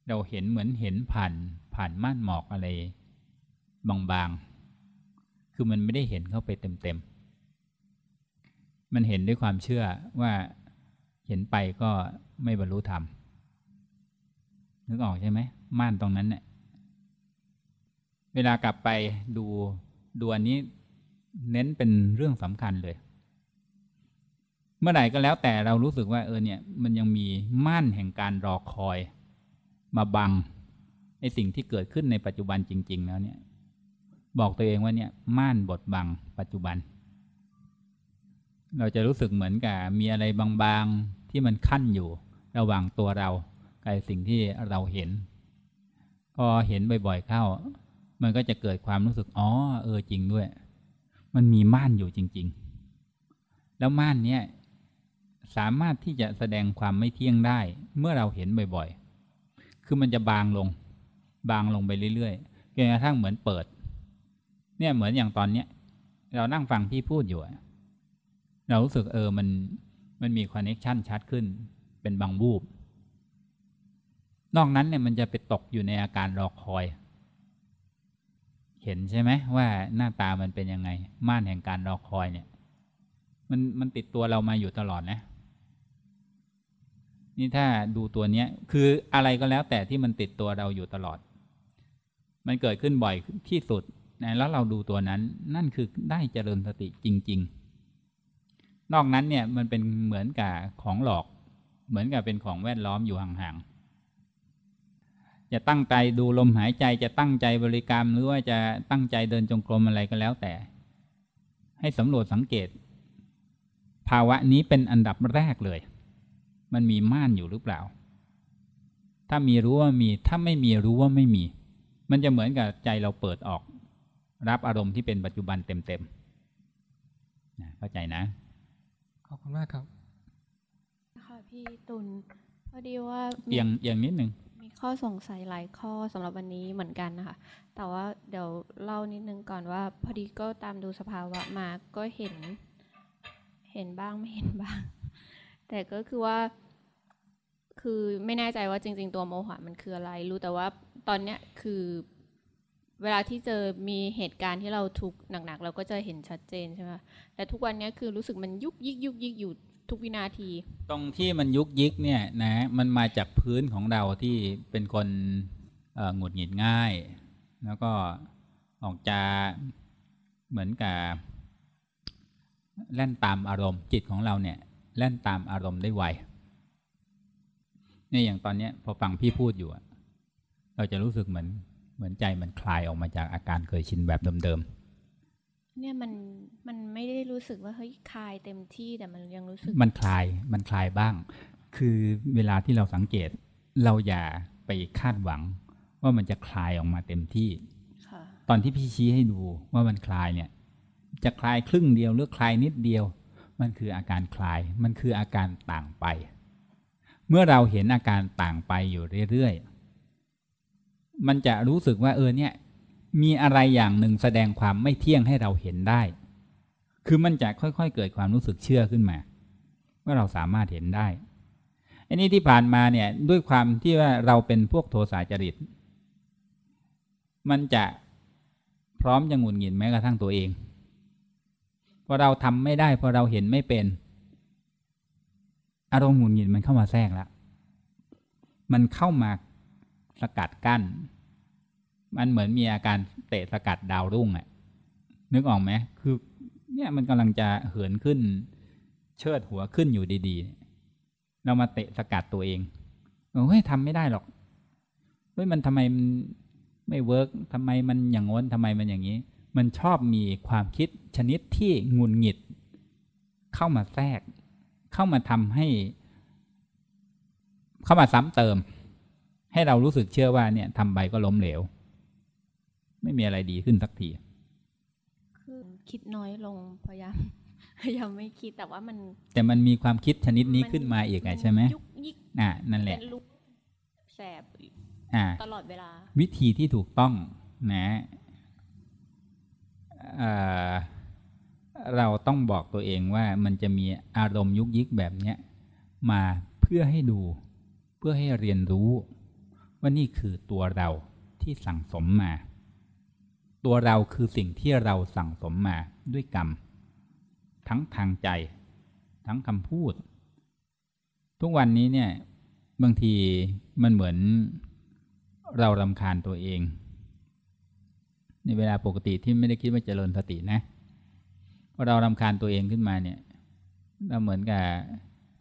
เราเห็นเหมือนเห็นผ่านผ่านม่านหมอกอะไร บางๆ คือมันไม่ได้เห็นเข้าไปเต็มๆ มันเห็นด้วยความเชื่อว่าเห็นไปก็ไม่บรรลุธรรมนึกออกใช่ไหมม่านตรงนั้นเนี่ย เวลากลับไปดูดูอันนี้เน้นเป็นเรื่องสำคัญเลย เมื่อไหร่ก็แล้วแต่เรารู้สึกว่าเออเนี่ย มันยังมีม่านแห่งการรอคอย มาบังไอสิ่งที่เกิดขึ้นในปัจจุบันจริง ๆ แล้วเนี่ย บอกตัวเองว่าเนี่ยม่านบดบังปัจจุบัน เราจะรู้สึกเหมือนกับมีอะไรบางๆที่มันขั้นอยู่ระหว่างตัวเรากับสิ่งที่เราเห็น พอเห็นบ่อยๆเข้า มันก็จะเกิดความรู้สึกอ๋อเออจริงด้วย มันมีม่านอยู่จริง ๆ แล้วม่านเนี้ยสามารถที่จะแสดงความไม่เที่ยงได้ เมื่อเราเห็นบ่อยๆ คือมันจะบางลง บางลงไปเรื่อยๆจนกระทั่งเหมือนเปิด เนี่ยเหมือนอย่างตอนเนี้ยเรานั่งฟังพี่พูดอยู่เรารู้สึกเออมันมันมีคอนเน็ชันชัดขึ้น เป็นบางวูบ นอกนั้นเนี่ยมันจะไปตกอยู่ในอาการรอคอย เห็นใช่ไหมว่าหน้าตามันเป็นยังไง ม่านแห่งการรอคอยเนี่ย มันมันติดตัวเรามาอยู่ตลอดนะนี่ถ้าดูตัวเนี้ย คืออะไรก็แล้วแต่ที่มันติดตัวเราอยู่ตลอด มันเกิดขึ้นบ่อยที่สุดนะแล้วเราดูตัวนั้น นั่นคือได้เจริญสติจริง ๆ นอกนั้นเนี่ยมันเป็นเหมือนกับของหลอก เหมือนกับเป็นของแวดล้อมอยู่ห่างๆ จะตั้งใจดูลมหายใจจะตั้งใจบริกรรม หรือว่าจะตั้งใจเดินจงกรมอะไรก็แล้วแต่ ให้สำรวจสังเกต ภาวะนี้เป็นอันดับแรกเลย มันมีม่านอยู่หรือเปล่า ถ้ามีรู้ว่ามี ถ้าไม่มีรู้ว่าไม่มี มันจะเหมือนกับใจเราเปิดออก รับอารมณ์ที่เป็นปัจจุบันเต็มๆนะเข้าใจนะ ขอบคุณมากครับค่ะพี่ตุลพอดีว่ามีเอียงเอียงนิดนึงมี ข้อสงสัยหลายข้อสำหรับวันนี้เหมือนกันนะคะ แต่ว่าเดี๋ยวเล่านิดนึงก่อนว่า พอดีก็ตามดูสภาวะมาก็เห็น เห็นบ้างไม่เห็นบ้าง แต่ก็คือว่า คือไม่แน่ใจว่าจริง ๆ ตัวโมหะมันคืออะไร รู้แต่ว่าตอนเนี้ยคือเวลาที่เจอมีเหตุการณ์ที่เราทุกข์หนักๆเราก็จะเห็นชัดเจนใช่ไหมแต่ทุกวันนี้คือรู้สึกมันยุกยิกยุกยิกอยู่ ทุกวินาที ตรงที่มันยุกยิกเนี่ยนะมันมาจากพื้นของเราที่เป็นคนหงุดหงิดง่าย แล้วก็ออกจะเหมือนกับแล่นตามอารมณ์จิตของเราเนี่ยแล่นตามอารมณ์ได้ไวเนี่ยอย่างตอนเนี้ยพอฟังพี่พูดอยู่เราจะรู้สึกเหมือนเหมือนใจมันคลายออกมาจากอาการเคยชินแบบเดิม เนี่ยมันมันไม่ได้รู้สึกว่าเฮ้ยคลายเต็มที่แต่มันยังรู้สึกๆมันคลายมันคลายบ้าง คือเวลาที่เราสังเกต เราอย่าไปคาดหวัง ว่ามันจะคลายออกมาเต็มที่ค่ะตอนที่พี่ชี้ให้ดูว่ามันคลายเนี่ย จะคลายครึ่งเดียวหรือคลายนิดเดียว มันคืออาการคลาย มันคืออาการต่างไป เมื่อเราเห็นอาการต่างไปอยู่เรื่อยๆมันจะรู้สึกว่าเออเนี่ย มีอะไรอย่างหนึ่งแสดงความไม่เที่ยงให้เราเห็นได้ คือมันจะค่อยๆ เกิดความรู้สึกเชื่อขึ้นมา ว่าเราสามารถเห็นได้ อันนี้ที่ผ่านมาเนี่ยด้วยความที่ว่าเราเป็นพวกโทสะจริต มันจะพร้อมจะหงุดหงิดแม้กระทั่งตัวเองพอเราทำไม่ได้พอเราเห็นไม่เป็น อารมณ์หงุดหงิดมันเข้ามาแทรกแล้วมันเข้ามาสกัดกั้น มันเหมือนมีอาการเตะสกัดดาวรุ่งอะนึกออกไหมคือ เนี่ยมันกำลังจะเหินขึ้น เชิดหัวขึ้นอยู่ดีๆ เรามาเตะสกัดตัวเองเฮ้ยทำไม่ได้หรอกเฮ้ยมันทำไมมันไม่เวิร์กทำไมมันอย่างง้นทำไมมันอย่างนี้ มันชอบมีความคิดชนิดที่งุนหงิด เข้ามาแทรก เข้ามาทำให้ เข้ามาซ้ำเติม ให้เรารู้สึกเชื่อว่าเนี่ยทำไปก็ล้มเหลว ไม่มีอะไรดีขึ้นสักที คือคิดน้อยลงพยายามพยายามไม่คิดแต่ว่ามัน แต่มันมีความคิดชนิดนี้ขึ้นมาอีกไงใช่ไหมยุกยิกอ่านั่นแหเป็ละนลุกแสบอ่าตลอดเวลา วิธีที่ถูกต้องนะเอ่อเราต้องบอกตัวเองว่ามันจะมีอารมณ์ยุกยิกแบบเนี้ยมาเพื่อให้ดู เพื่อให้เรียนรู้ ว่านี่คือตัวเราที่สั่งสมมา ตัวเราคือสิ่งที่เราสั่งสมมาด้วยกรรม ทั้งทางใจ ทั้งคำพูด ทุกวันนี้เนี่ยบางทีมันเหมือนเรารำคาญตัวเอง ในเวลาปกติที่ไม่ได้คิดว่าเจริญสตินะพอเรารำคาญตัวเองขึ้นมาเนี่ยเราเหมือนกับ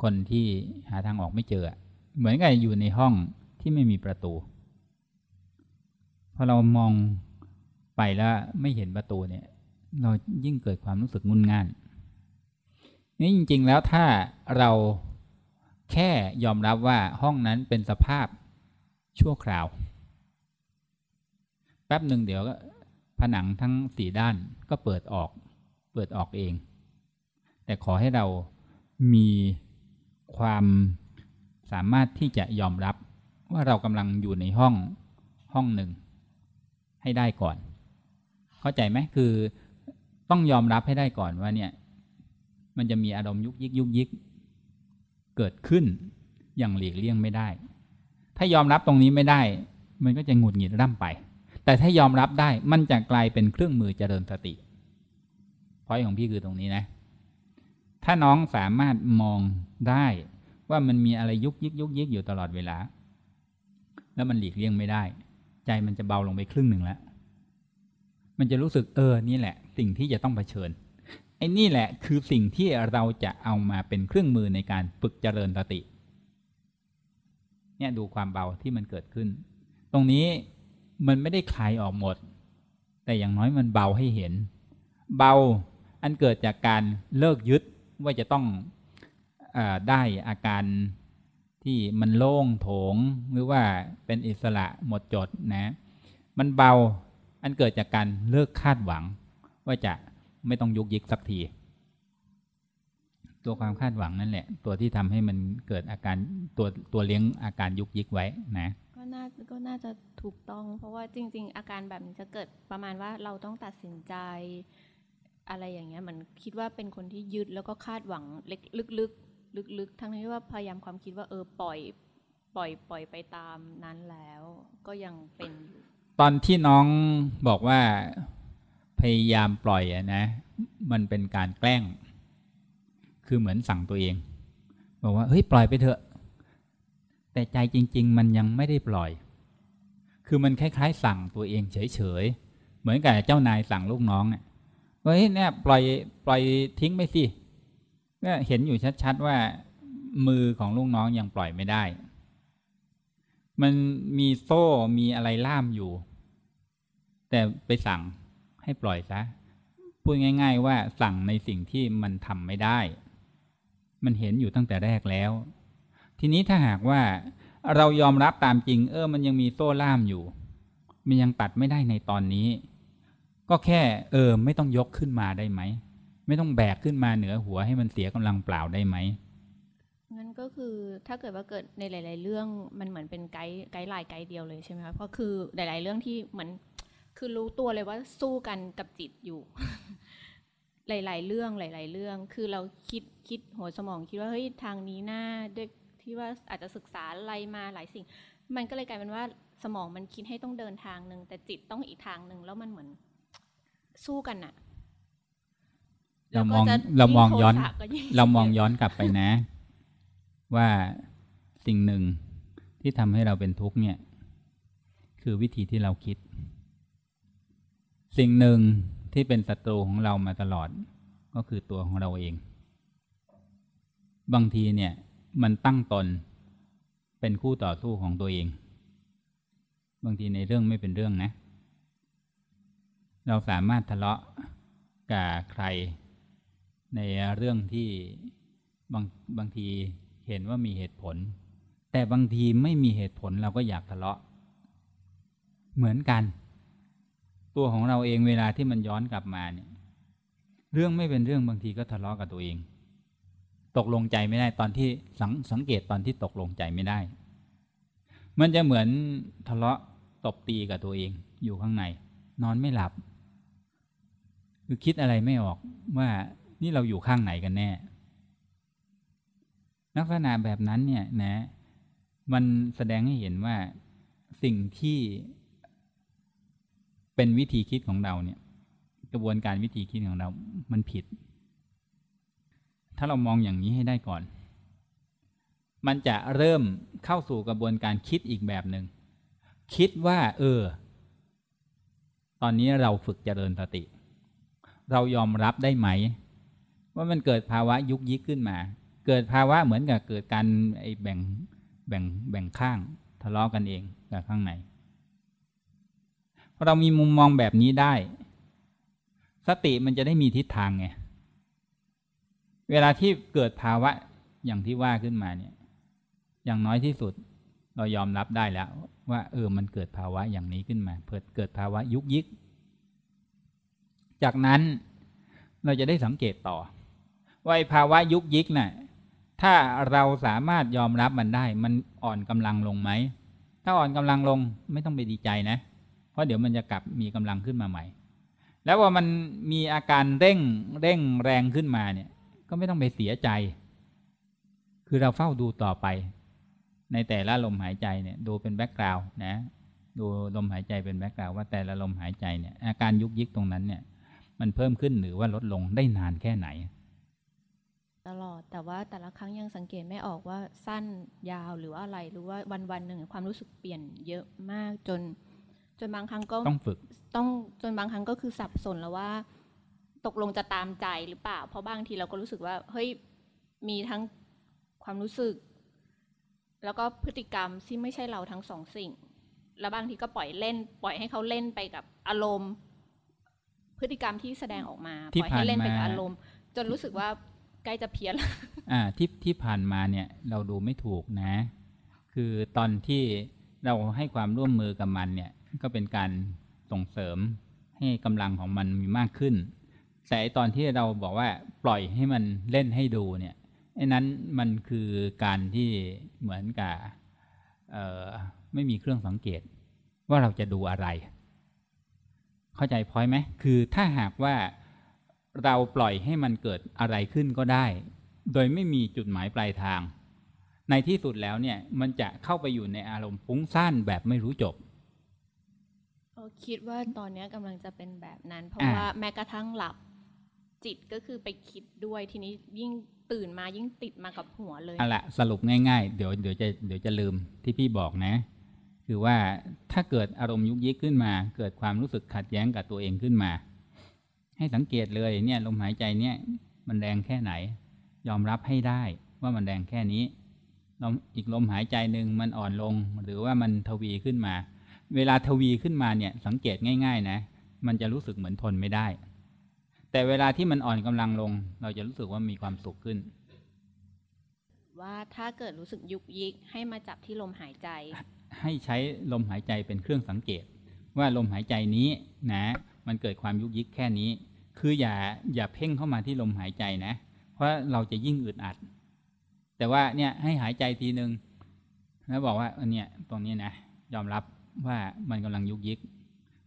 คนที่หาทางออกไม่เจอ เหมือนกับอยู่ในห้องที่ไม่มีประตู พอเรามอง ไปแล้วไม่เห็นประตูเนี่ย เรายิ่งเกิดความรู้สึกงุนง่านนี่จริง ๆ แล้วถ้าเราแค่ยอมรับว่าห้องนั้นเป็นสภาพชั่วคราว แป๊บหนึ่งเดี๋ยวก็ผนังทั้งสี่ด้านก็เปิดออก เปิดออกเอง แต่ขอให้เรามีความสามารถที่จะยอมรับว่าเรากำลังอยู่ในห้องห้องหนึ่ง ให้ได้ก่อน เข้าใจไหมคือต้องยอมรับให้ได้ก่อนว่าเนี่ย มันจะมีอารมณ์ยุกยิกยุกยิกเกิดขึ้นอย่างหลีกเลี่ยงไม่ได้ ถ้ายอมรับตรงนี้ไม่ได้ มันก็จะหงุดหงิดร่ำไป แต่ถ้ายอมรับได้มันจะกลายเป็นเครื่องมือเจริญสติพอยของพี่คือตรงนี้นะ ถ้าน้องสามารถมองได้ว่ามันมีอะไรยุกยิกยุกยิกอยู่ตลอดเวลา แล้วมันหลีกเลี่ยงไม่ได้ ใจมันจะเบาลงไปครึ่งหนึ่งแล้ว มันจะรู้สึกเออนี่แหละ สิ่งที่จะต้องเผชิญไอ้นี่แหละคือสิ่งที่เราจะเอามาเป็นเครื่องมือในการฝึกเจริญสติ เนี่ยดูความเบาที่มันเกิดขึ้น ตรงนี้มันไม่ได้คลายออกหมด แต่อย่างน้อยมันเบาให้เห็น เบาอันเกิดจากการเลิกยึดว่าจะต้องอได้อาการที่มันโล่งโถงหรือว่าเป็นอิสระหมดจดนะ มันเบา อันเกิดจากการเลิกคาดหวัง ว่าจะไม่ต้องยุกยิกสักที ตัวความคาดหวังนั่นแหละ ตัวที่ทำให้มันเกิดอาการตัวตัวเลี้ยงอาการยุกยิกไว้นะก็น่าก็น่าจะถูกต้อง เพราะว่าจริง ๆ อาการแบบนี้จะเกิดประมาณว่าเราต้องตัดสินใจอะไรอย่างเงี้ยมันคิดว่าเป็นคนที่ยึดแล้วก็คาดหวังเล็กลึกๆลึกๆทั้งที่ว่าพยายามความคิดว่าเออปล่อย ปล่อย ปล่อยไปตามนั้นแล้ว ก็ยังเป็นอยู่ ตอนที่น้องบอกว่าพยายามปล่อยอนะ มันเป็นการแกล้ง คือเหมือนสั่งตัวเอง บอกว่าเฮ้ยปล่อยไปเถอะ แต่ใจจริง ๆ มันยังไม่ได้ปล่อย คือมันคล้าย ๆ สั่งตัวเองเฉยๆ เหมือนกับเจ้านายสั่งลูกน้องเนี่ยเฮ้ยเนี่ยปล่อยปล่อยทิ้งไปสิก็เห็นอยู่ชัดๆว่ามือของลูกน้องยังปล่อยไม่ได้ มันมีโซ่มีอะไรล่ามอยู่ แต่ไปสั่งให้ปล่อยซะพูดง่าย ๆ ว่าสั่งในสิ่งที่มันทำไม่ได้ มันเห็นอยู่ตั้งแต่แรกแล้ว ทีนี้ถ้าหากว่าเรายอมรับตามจริง เออ มันยังมีโซ่ล่ามอยู่ มันยังตัดไม่ได้ในตอนนี้ ก็แค่ เออ ไม่ต้องยกขึ้นมาได้ไหม ไม่ต้องแบกขึ้นมาเหนือหัวให้มันเสียกำลังเปล่าได้ไหม ก็คือถ้าเกิดว่าเกิดในหลาย ๆ เรื่องมันเหมือนเป็นไกด์ไกด์ไลน์ไกด์เดียวเลยใช่ไหมคะเพราะคือหลาย ๆ เรื่องที่เหมือนคือรู้ตัวเลยว่าสู้กันกับจิตอยู่ หลาย ๆ เรื่องหลาย ๆ เรื่อง คือเราคิดคิดหัวสมองคิดว่าเฮ้ยทางนี้น่าด้วยที่ว่าอาจจะศึกษาอะไรมาหลายสิ่ง มันก็เลยกลายเป็นว่าสมองมันคิดให้ต้องเดินทางหนึ่งแต่จิตต้องอีกทางหนึ่งแล้วมันเหมือนสู้กันอะเรามองแล้วก็จะเรามองย้อนยิ่โทสะก็ยิ่เรามองย้อนกลับไปนะ ว่าสิ่งหนึ่งที่ทำให้เราเป็นทุกข์เนี่ย คือวิธีที่เราคิด สิ่งหนึ่งที่เป็นศัตรูของเรามาตลอด ก็คือตัวของเราเอง บางทีเนี่ย มันตั้งตนเป็นคู่ต่อสู้ของตัวเอง บางทีในเรื่องไม่เป็นเรื่องนะ เราสามารถทะเลาะกับใครในเรื่องที่บางบางที เห็นว่ามีเหตุผล แต่บางทีไม่มีเหตุผลเราก็อยากทะเลาะ เหมือนกัน ตัวของเราเองเวลาที่มันย้อนกลับมาเนี่ย เรื่องไม่เป็นเรื่องบางทีก็ทะเลาะกับตัวเอง ตกลงใจไม่ได้ตอนที่สังสังเกตตอนที่ตกลงใจไม่ได้ มันจะเหมือนทะเลาะตบตีกับตัวเองอยู่ข้างใน นอนไม่หลับ คือคิดอะไรไม่ออกว่านี่เราอยู่ข้างไหนกันแน่ ลักษณะแบบนั้นเนี่ยนะ มันแสดงให้เห็นว่าสิ่งที่เป็นวิธีคิดของเราเนี่ย กระบวนการวิธีคิดของเรา มันผิด ถ้าเรามองอย่างนี้ให้ได้ก่อน มันจะเริ่มเข้าสู่กระบวนการคิดอีกแบบหนึง่งคิดว่า เออ ตอนนี้เราฝึกเจริญสติ เรายอมรับได้ไหม ว่ามันเกิดภาวะยุกยิกขึ้นมา เกิดภาวะเหมือนกับเกิดการไอ้แบ่งแบ่งแบ่งข้างทะเลาะกันเองกับข้างในพอเรามีมุมมองแบบนี้ได้ สติมันจะได้มีทิศทางไงเวลาที่เกิดภาวะอย่างที่ว่าขึ้นมาเนี่ย อย่างน้อยที่สุด เรายอมรับได้แล้ว ว่า เออมันเกิดภาวะอย่างนี้ขึ้นมาเกิดเกิดภาวะยุกยิก จากนั้นเราจะได้สังเกตต่อว่าภาวะยุกยิกน่ะ ถ้าเราสามารถยอมรับมันได้ มันอ่อนกำลังลงไหม ถ้าอ่อนกำลังลงไม่ต้องไปดีใจนะ เพราะเดี๋ยวมันจะกลับมีกำลังขึ้นมาใหม่ แล้วว่ามันมีอาการเร่งเร่งแรงขึ้นมาเนี่ย ก็ไม่ต้องไปเสียใจ คือเราเฝ้าดูต่อไป ในแต่ละลมหายใจเนี่ย ดูเป็นแบ็กกราวน์นะ ดูลมหายใจเป็นแบ็กกราวน์ว่าแต่ละลมหายใจเนี่ย อาการยุกยิกตรงนั้นเนี่ย มันเพิ่มขึ้นหรือว่าลดลงได้นานแค่ไหน ตลอด แต่ว่าแต่ละครั้งยังสังเกตไม่ออกว่าสั้นยาวหรือว่าอะไรหรือว่าวันวันๆหนึ่งความรู้สึกเปลี่ยนเยอะมากจน จนบางครั้งก็ต้องฝึก ต้องจนบางครั้งก็คือสับสนแล้วว่า ตกลงจะตามใจหรือเปล่า เพราะบางทีเราก็รู้สึกว่าเฮ้ยมีทั้งความรู้สึก แล้วก็พฤติกรรมที่ไม่ใช่เราทั้งสองสิ่ง แล้วบางทีก็ปล่อยเล่น ปล่อยให้เขาเล่นไปกับอารมณ์ พฤติกรรมที่แสดงออกมาที่ปล่อยให้เล่นไปกับผ่านมาอารมณ์ จนรู้สึกว่า ใกล้จะเพี้ยนแล้วอ่าที่ที่ผ่านมาเนี่ยเราดูไม่ถูกนะ คือตอนที่เราให้ความร่วมมือกับมันเนี่ยก็เป็นการส่งเสริมให้กำลังของมันมีมากขึ้น แต่ตอนที่เราบอกว่าปล่อยให้มันเล่นให้ดูเนี่ยไอ้นั้นมันคือการที่เหมือนกับไม่มีเครื่องสังเกต ว่าเราจะดูอะไร เข้าใจพอยไหมคือถ้าหากว่า เราปล่อยให้มันเกิดอะไรขึ้นก็ได้ โดยไม่มีจุดหมายปลายทาง ในที่สุดแล้วเนี่ยมันจะเข้าไปอยู่ในอารมณ์ฟุ้งซ่านแบบไม่รู้จบเออคิดว่าตอนเนี้ยกำลังจะเป็นแบบนั้น เพราะอ่าว่าแม้กระทั่งหลับจิตก็คือไปคิดด้วยทีนี้ยิ่งตื่นมายิ่งติดมากับหัวเลยเอาละสรุปง่าย ๆ เดี๋ยวเดี๋ยวจะเดี๋ยวจะลืมที่พี่บอกนะ คือว่าถ้าเกิดอารมณ์ยุกยิกขึ้นมา เกิดความรู้สึกขัดแย้งกับตัวเองขึ้นมา ให้สังเกตเลยเนี่ยลมหายใจเนี่ยมันแรงแค่ไหน ยอมรับให้ได้ว่ามันแรงแค่นี้ลมอีกลมหายใจหนึ่งมันอ่อนลง หรือว่ามันทวีขึ้นมา เวลาทวีขึ้นมาเนี่ยสังเกตง่าย ๆ นะ มันจะรู้สึกเหมือนทนไม่ได้ แต่เวลาที่มันอ่อนกำลังลง เราจะรู้สึกว่ามีความสุขขึ้น ว่าถ้าเกิดรู้สึกยุกยิกให้มาจับที่ลมหายใจ ให้ใช้ลมหายใจเป็นเครื่องสังเกต ว่าลมหายใจนี้นะ มันเกิดความยุกยิกแค่นี้ คืออย่าอย่าเพ่งเข้ามาที่ลมหายใจนะ เพราะเราจะยิ่งอึดอัด แต่ว่าเนี่ยให้หายใจทีนึง แล้วบอกว่าเออเนี่ยตรงนี้นะยอมรับว่ามันกำลังยุกยิก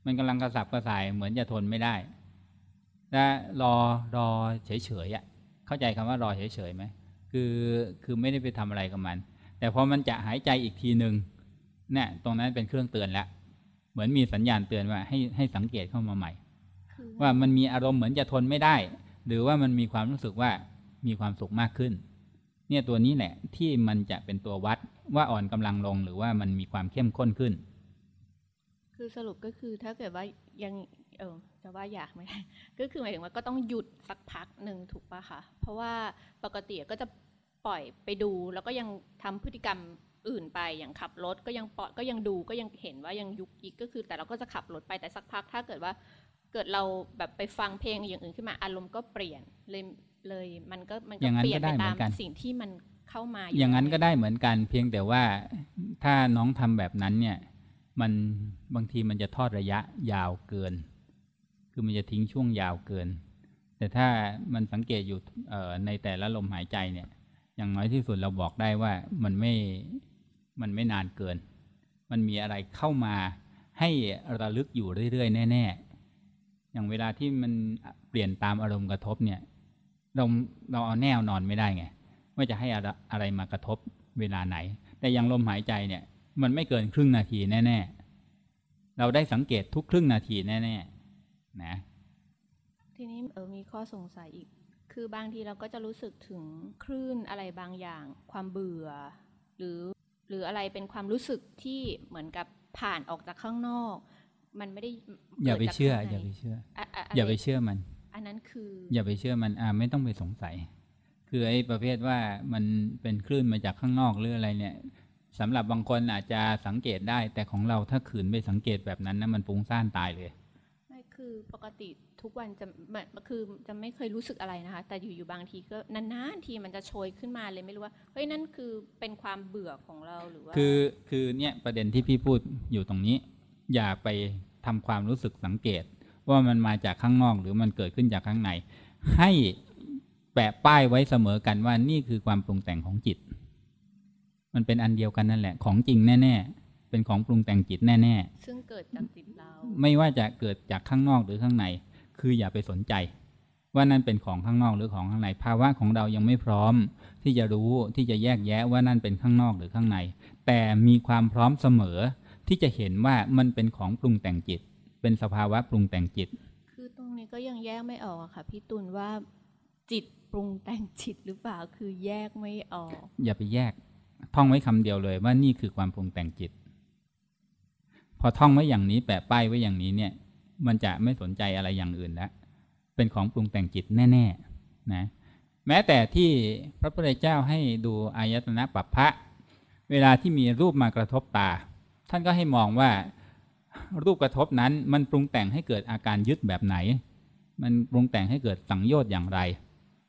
มันกำลังกระสับกระส่ายเหมือนจะทนไม่ได้และรอรอเฉยๆอะเข้าใจคำว่ารอเฉยๆไหมคือคือไม่ได้ไปทำอะไรกับมัน แต่พอมันจะหายใจอีกทีหนึ่งเนี่ยตรงนั้นเป็นเครื่องเตือนแล้ว เหมือนมีสัญญาณเตือนว่าให้ให้สังเกตเข้ามาใหม่คือว่ามันมีอารมณ์เหมือนจะทนไม่ได้ หรือว่ามันมีความรู้สึกว่ามีความสุขมากขึ้น เนี่ยตัวนี้แหละที่มันจะเป็นตัววัดว่าอ่อนกำลังลงหรือว่ามันมีความเข้มข้นขึ้น คือสรุปก็คือถ้าเกิดว่ายังเออจะว่าอยากไม่ได้ก็คือหมายถึงว่าก็ต้องหยุดสักพักหนึ่งถูกปะคะเพราะว่าปกติก็จะปล่อยไปดูแล้วก็ยังทำพฤติกรรม อื่นไปอย่างขับรถก็ยังปอยก็ยังดูก็ยังเห็นว่ายังยุกยิกก็คือ แต่เราก็จะขับรถไปแต่สักพักถ้าเกิดว่าเกิดเราแบบไปฟังเพลงอย่างอื่นขึ้นมาอารมณ์ก็เปลี่ยนเลยเลยมันก็มันก็เปลี่ยนไปตามกันสิ่งที่มันเข้ามาอย่างนั้นก็ได้เหมือนกัน เพียงแต่ว่าถ้าน้องทำแบบนั้นเนี่ย มันบางทีมันจะทอดระยะยาวเกิน คือมันจะทิ้งช่วงยาวเกิน แต่ถ้ามันสังเกตอยู่ในแต่ละลมหายใจเนี่ย อย่างน้อยที่สุดเราบอกได้ว่ามันไม่ มันไม่นานเกิน มันมีอะไรเข้ามาให้ระลึกอยู่เรื่อย ๆ แน่ ๆ อย่างเวลาที่มันเปลี่ยนตามอารมณ์กระทบเนี่ย เราเราเอาแน่นอนไม่ได้ไงว่าจะให้อะไรอะไรมากระทบเวลาไหน แต่อย่างลมหายใจเนี่ย มันไม่เกินครึ่งนาทีแน่ ๆ เราได้สังเกตทุกครึ่งนาทีแน่ๆนะทีนี้เออมีข้อสงสัยอีก คือบางทีเราก็จะรู้สึกถึงคลื่นอะไรบางอย่าง ความเบื่อ หรือ หรืออะไรเป็นความรู้สึกที่เหมือนกับผ่านออกจากข้างนอก มันไม่ได้อย่าไปกิดจกเชื่อข้งในอย่าไปเชื่ออะอะะรอย่าไปเชื่อมัน อันนั้นคือ อย่าไปเชื่อมันอ่าไม่ต้องไปสงสัย คือไอ้ประเภทว่ามันเป็นคลื่นมาจากข้างนอกหรืออะไรเนี่ยสสำหรับบางคนอาจจะสังเกตได้ แต่ของเราถ้าขืนไปสังเกตแบบนั้นนะมันฟุ้งซ่านตายเลยไม่ คือปกติทุกวันจะมันคือจะไม่เคยรู้สึกอะไรนะคะ แต่อยู่ๆบางทีก็นานๆทีมันจะโชยขึ้นมาเลยไม่รู้ว่าเฮ้ยนั่นคือเป็นความเบื่อของเราหรือว่าคือคือเนี่ยประเด็นที่พี่พูดอยู่ตรงนี้ อย่าไปทำความรู้สึกสังเกต ว่ามันมาจากข้างนอกหรือมันเกิดขึ้นจากข้างใน ให้แปะป้ายไว้เสมอกันว่านี่คือความปรุงแต่งของจิต มันเป็นอันเดียวกันนั่นแหละ ของจริงแน่ ๆ เป็นของปรุงแต่งจิตแน่ซึ่งเกิดจากจิตเราๆไม่ว่าจะเกิดจากข้างนอกหรือข้างใน คืออย่าไปสนใจ ว่านั่นเป็นของข้างนอกหรือของข้างใน ภาวะของเรายังไม่พร้อม ที่จะรู้ที่จะแยกแยะว่านั่นเป็นข้างนอกหรือข้างใน แต่มีความพร้อมเสมอ ที่จะเห็นว่ามันเป็นของปรุงแต่งจิต เป็นสภาวะปรุงแต่งจิต คือตรงนี้ก็ยังแยกไม่ออกอะค่ะพี่ตุลว่าจิตปรุงแต่งจิตหรือเปล่า คือแยกไม่ออก อย่าไปแยก ท่องไว้คำเดียวเลยว่านี่คือความปรุงแต่งจิต พอท่องไว้อย่างนี้แปะป้ายไว้อย่างนี้เนี่ย มันจะไม่สนใจอะไรอย่างอื่นแล้ว เป็นของปรุงแต่งจิตแน่ๆนะแม้แต่ที่พระพุทธเจ้าให้ดูอายตนะปัปพะ เวลาที่มีรูปมากระทบตา ท่านก็ให้มองว่ารูปกระทบนั้นมันปรุงแต่งให้เกิดอาการยึดแบบไหน มันปรุงแต่งให้เกิดสังโยชน์อย่างไร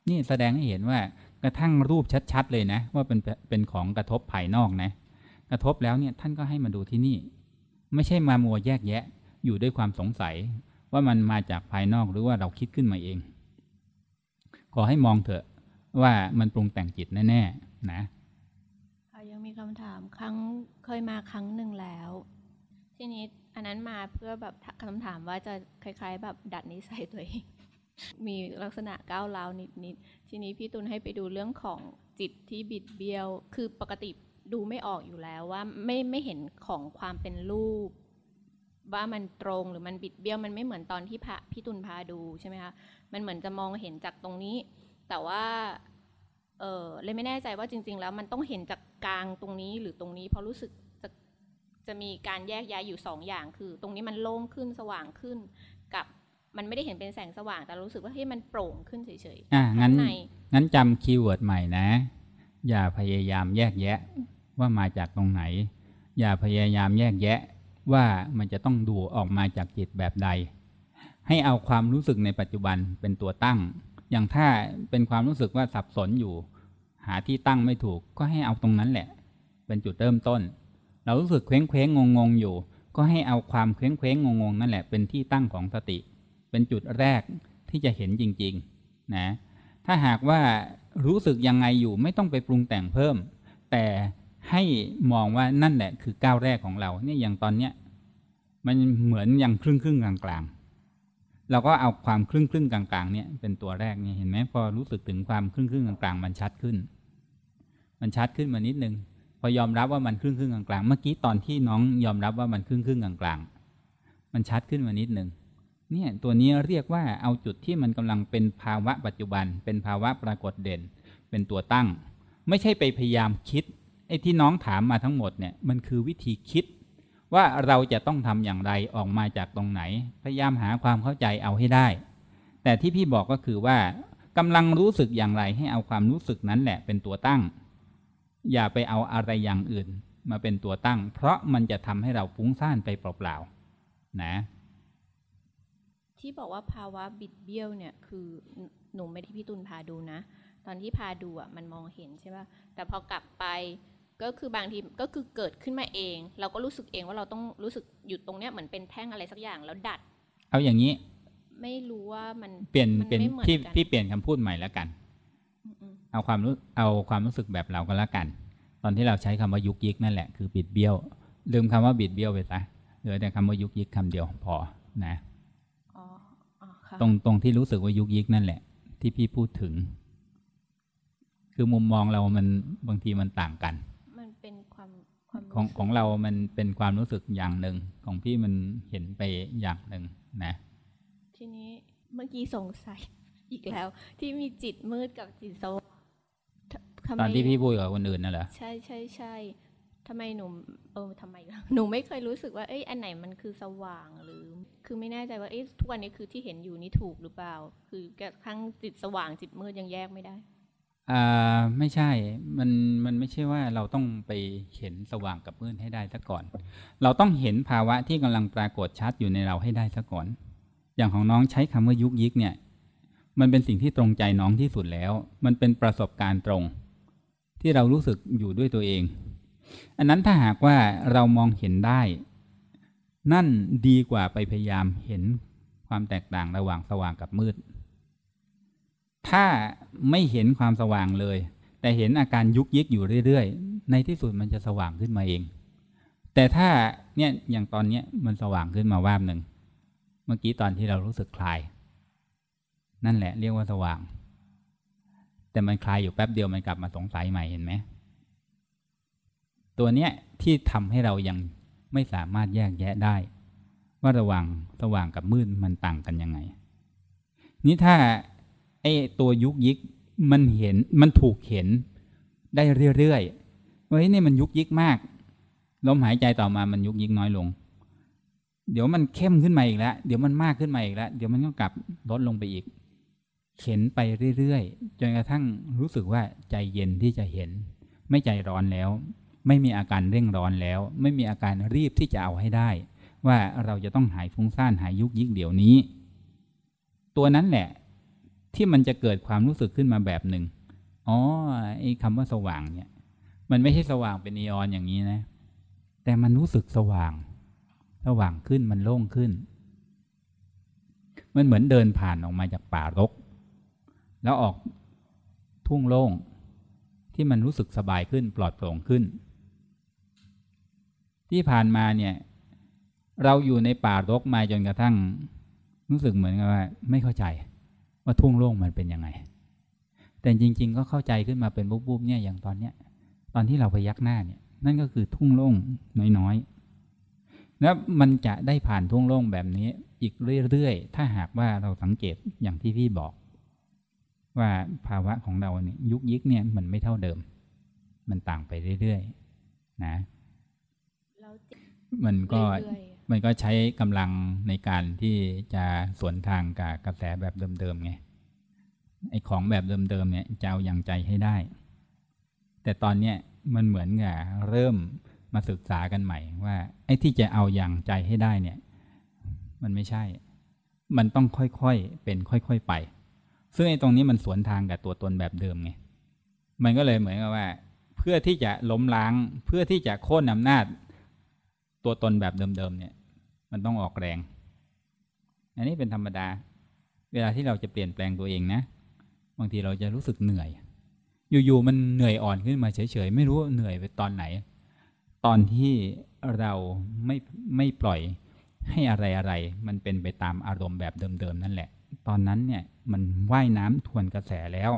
นี่แสดงให้เห็นว่ากระทั่งรูปชัด ๆ เลยนะ ว่าเป็นเป็นของกระทบภายนอกนะ กระทบแล้วเนี่ยท่านก็ให้มาดูที่นี่ ไม่ใช่มามัวแยกแยะ อยู่ด้วยความสงสัย ว่ามันมาจากภายนอกหรือว่าเราคิดขึ้นมาเอง ขอให้มองเถอะว่ามันปรุงแต่งจิตแน่ๆนะค่ะยังมีคำถามครั้งเคยมาครั้งหนึ่งแล้ว ทีนี้อันนั้นมาเพื่อแบบคำถามว่าจะคล้าย ๆ แบบดัดนิสัยตัวเองมีลักษณะก้าวร้าวนิดๆทีนี้พี่ตุลให้ไปดูเรื่องของจิตที่บิดเบี้ยว คือปกติ ดูไม่ออกอยู่แล้วว่าไม่ไม่เห็นของความเป็นรูป ว่ามันตรงหรือมันบิดเบี้ยวมันไม่เหมือนตอนที่พระพี่ตุลพาดูใช่ไหมคะมันเหมือนจะมองเห็นจากตรงนี้ แต่ว่าเออเลยไม่แน่ใจว่าจริง ๆ แล้วมันต้องเห็นจากกลางตรงนี้หรือตรงนี้เพราะรู้สึกจะจะมีการแยกย้ายอยู่สองอย่างคือ ตรงนี้มันโล่งขึ้นสว่างขึ้น กับมันไม่ได้เห็นเป็นแสงสว่าง แต่รู้สึกว่าเฮ้ยมันโปร่งขึ้นเฉยอ่าๆงั้นข้างในงั้นจำ keyword ใหม่นะ อย่าพยายามแยกแยะ ว่ามาจากตรงไหน อย่าพยายามแยกแยะว่ามันจะต้องดูออกมาจากจิตแบบใด ให้เอาความรู้สึกในปัจจุบันเป็นตัวตั้ง อย่างถ้าเป็นความรู้สึกว่าสับสนอยู่ หาที่ตั้งไม่ถูก ก็ให้เอาตรงนั้นแหละ เป็นจุดเริ่มต้น เรารู้สึกเคว้งเคว้งงงงอยู่ ก็ให้เอาความเคว้งเคว้งงงงนั่นแหละเป็นที่ตั้งของสติ เป็นจุดแรกที่จะเห็นจริงๆนะถ้าหากว่ารู้สึกยังไงอยู่ไม่ต้องไปปรุงแต่งเพิ่ม แต่ ให้มองว่านั่นแหละคือก้าวแรกของเราเนี่ยอย่างตอนเนี้ยมันเหมือนอยังครึ่งครึ่งกลางกลางเราก็เอาความครึ่งครึ่งกลางกลางเนี่ยเป็นตัวแรกเนี่ยเห็นไหมพอรู้สึกถึงความครึ่งครึ่งกลางกลางมันชัดขึ้น มันชัดขึ้นมานิดนึงพอยอมรับว่ามันครึ่งครึ่งกลางกลางเมื่อกี้ตอนที่น้องยอมรับว่ามันครึ่งครึ่งกลางกลางมันชัดขึ้นมานิดนึงเนี่ยตัวนี้เรียกว่าเอาจุดที่มันกำลังเป็นภาวะปัจจุบัน เป็นภาวะปรากฏเด่น เป็นตัวตั้ง ไม่ใช่ไปพยายามคิด อ้ที่น้องถามมาทั้งหมดเนี่ยมันคือวิธีคิด ว่าเราจะต้องทำอย่างไรออกมาจากตรงไหน พยายามหาความเข้าใจเอาให้ได้ แต่ที่พี่บอกก็คือว่ากำลังรู้สึกอย่างไรให้เอาความรู้สึกนั้นแหละเป็นตัวตั้ง อย่าไปเอาอะไรอย่างอื่นมาเป็นตัวตั้ง เพราะมันจะทำให้เราฟุ้งซ่านไปเปล่าๆนะที่บอกว่าภาวะบิดเบี้ยวเนี่ยคือหนูไม่ได้พี่ตุลพาดูนะ ตอนที่พาดูอะมันมองเห็นใช่ป่ะแต่พอกลับไป ก็คือบางทีก็คือเกิดขึ้นมาเอง เราก็รู้สึกเองว่าเราต้องรู้สึกหยุดตรงเนี้ยเหมือนเป็นแท่งอะไรสักอย่างแล้วดัด เอาอย่างนี้ ไม่รู้ว่ามันเปลี่ยนมัเป็นไม่หมือพี่กันพี่เปลี่ยนคำพูดใหม่แล้วกันอืมเอาความรู้เอาความรู้สึกแบบเราก็แล้วกัน ตอนที่เราใช้คำว่ายุกยิกนั่นแหละคือบิดเบี้ยว ลืมคำว่าบิดเบี้ยวไปซะเหลือแต่คำว่ายุกยิกคำเดียวพอนะๆอ๋ออ๋อค่ะตรงตรงที่รู้สึกว่ายุกยิกนั่นแหละ ที่พี่พูดถึง คือมุมมองเรามันบางทีมันต่างกันมันเป็นความความ ของรู้สึกของเรามันเป็นความรู้สึกอย่างหนึ่ง ของพี่มันเห็นไปอย่างหนึ่งนะ ทีนี้เมื่อกี้สงสัยอีกแล้ว ที่มีจิตมืดกับจิตสว่างททำไมตอนที่พี่พูดกับคนอื่นน่ะเหรอใช่ใช่ใช่ทำไมหนูเออทำไมล่ะหนูไม่เคยรู้สึกว่าเอ้ยอันไหนมันคือสว่างหรือ คือไม่แน่ใจว่าเอ้ยทุกวันนี้คือที่เห็นอยู่นี่ถูกหรือเปล่า คือกระทั่งจิตสว่างจิตมืดยังแยกไม่ได้ อ่าไม่ใช่ มันมันไม่ใช่ว่าเราต้องไปเห็นสว่างกับมืดให้ได้ซะก่อน เราต้องเห็นภาวะที่กำลังปรากฏชัดอยู่ในเราให้ได้ซะก่อน อย่างของน้องใช้คำว่ายุกยิกเนี่ย มันเป็นสิ่งที่ตรงใจน้องที่สุดแล้ว มันเป็นประสบการณ์ตรง ที่เรารู้สึกอยู่ด้วยตัวเอง อันนั้นถ้าหากว่าเรามองเห็นได้ นั่นดีกว่าไปพยายามเห็นความแตกต่างระหว่างสว่างกับมืด ถ้าไม่เห็นความสว่างเลย แต่เห็นอาการยุกยิกอยู่เรื่อยๆ ในที่สุดมันจะสว่างขึ้นมาเอง แต่ถ้าเนี่ยอย่างตอนเนี้ยมันสว่างขึ้นมาวาบหนึ่งเมื่อกี้ตอนที่เรารู้สึกคลาย นั่นแหละเรียกว่าสว่าง แต่มันคลายอยู่แป๊บเดียวมันกลับมาสงสัยใหม่เห็นไหมตัวเนี้ยที่ทำให้เรายังไม่สามารถแยกแยะได้ ว่าระหว่างสว่างกับมืดมันต่างกันยังไง นี่ถ้า ไอ้ตัวยุกยิกมันเห็นมันถูกเห็นได้เรื่อยๆเฮ้ยนี่มันยุกยิกมากลมหายใจต่อมามันยุกยิกน้อยลง เดี๋ยวมันเข้มขึ้นมาอีกแล้ว เดี๋ยวมันมากขึ้นมาอีกแล้ว เดี๋ยวมันก็กลับลดลงไปอีกเข็นไปเรื่อยๆ จนกระทั่งรู้สึกว่าใจเย็นที่จะเห็น ไม่ใจร้อนแล้ว ไม่มีอาการเร่งร้อนแล้ว ไม่มีอาการรีบที่จะเอาให้ได้ ว่าเราจะต้องหายฟุ้งซ่านหายยุกยิกเดี๋ยวนี้ ตัวนั้นแหละ ที่มันจะเกิดความรู้สึกขึ้นมาแบบหนึ่งอ๋อไอ้คำว่าสว่างเนี่ย มันไม่ใช่สว่างเป็นนีออนอย่างนี้นะ แต่มันรู้สึกสว่าง สว่างขึ้นมันโล่งขึ้น มันเหมือนเดินผ่านออกมาจากป่ารก แล้วออกทุ่งโล่งที่มันรู้สึกสบายขึ้นปลอดโปร่งขึ้น ที่ผ่านมาเนี่ย เราอยู่ในป่ารกมาจนกระทั่ง รู้สึกเหมือนกับว่า ไม่เข้าใจ ว่าทุ่งโล่งมันเป็นยังไง แต่จริง ๆ ก็เข้าใจขึ้นมาเป็นบุบๆเนี่ยอย่างตอนเนี้ย ตอนที่เราพยักหน้าเนี่ย นั่นก็คือทุ่งโล่งน้อยๆแล้วมันจะได้ผ่านทุ่งโล่งแบบนี้ อีกเรื่อยๆถ้าหากว่าเราสังเกตอย่างที่พี่บอก ว่าภาวะของเราเนี่ยยุกยิกเนี่ยมันไม่เท่าเดิม มันต่างไปเรื่อยๆนะ มันก็ มันก็ใช้กำลังในการที่จะสวนทางกับกระแสแบบเดิมๆไงไอ้ของแบบเดิมๆเนี่ยจะเอาอย่างใจให้ได้ แต่ตอนเนี้ยมันเหมือนกับเริ่มมาศึกษากันใหม่ว่า ไอ้ที่จะเอาอย่างใจให้ได้เนี่ย มันไม่ใช่ มันต้องค่อยๆเป็นค่อยๆไป ซึ่งไอ้ตรงนี้มันสวนทางกับตัวตนแบบเดิมไงมันก็เลยเหมือนกับว่า เพื่อที่จะล้มล้าง เพื่อที่จะโค่นอำนาจ ตัวตนแบบเดิมๆเนี่ย มันต้องออกแรง อันนี้เป็นธรรมดา เวลาที่เราจะเปลี่ยนแปลงตัวเองนะ บางทีเราจะรู้สึกเหนื่อย อยู่ๆมันเหนื่อยอ่อนขึ้นมาเฉยๆ ไม่รู้เหนื่อยไปตอนไหน ตอนที่เราไม่ไม่ปล่อยให้อะไรอะไรๆมันเป็นไปตามอารมณ์แบบเดิมๆนั่นแหละ ตอนนั้นเนี่ยมันว่ายน้ำทวนกระแสแล้ว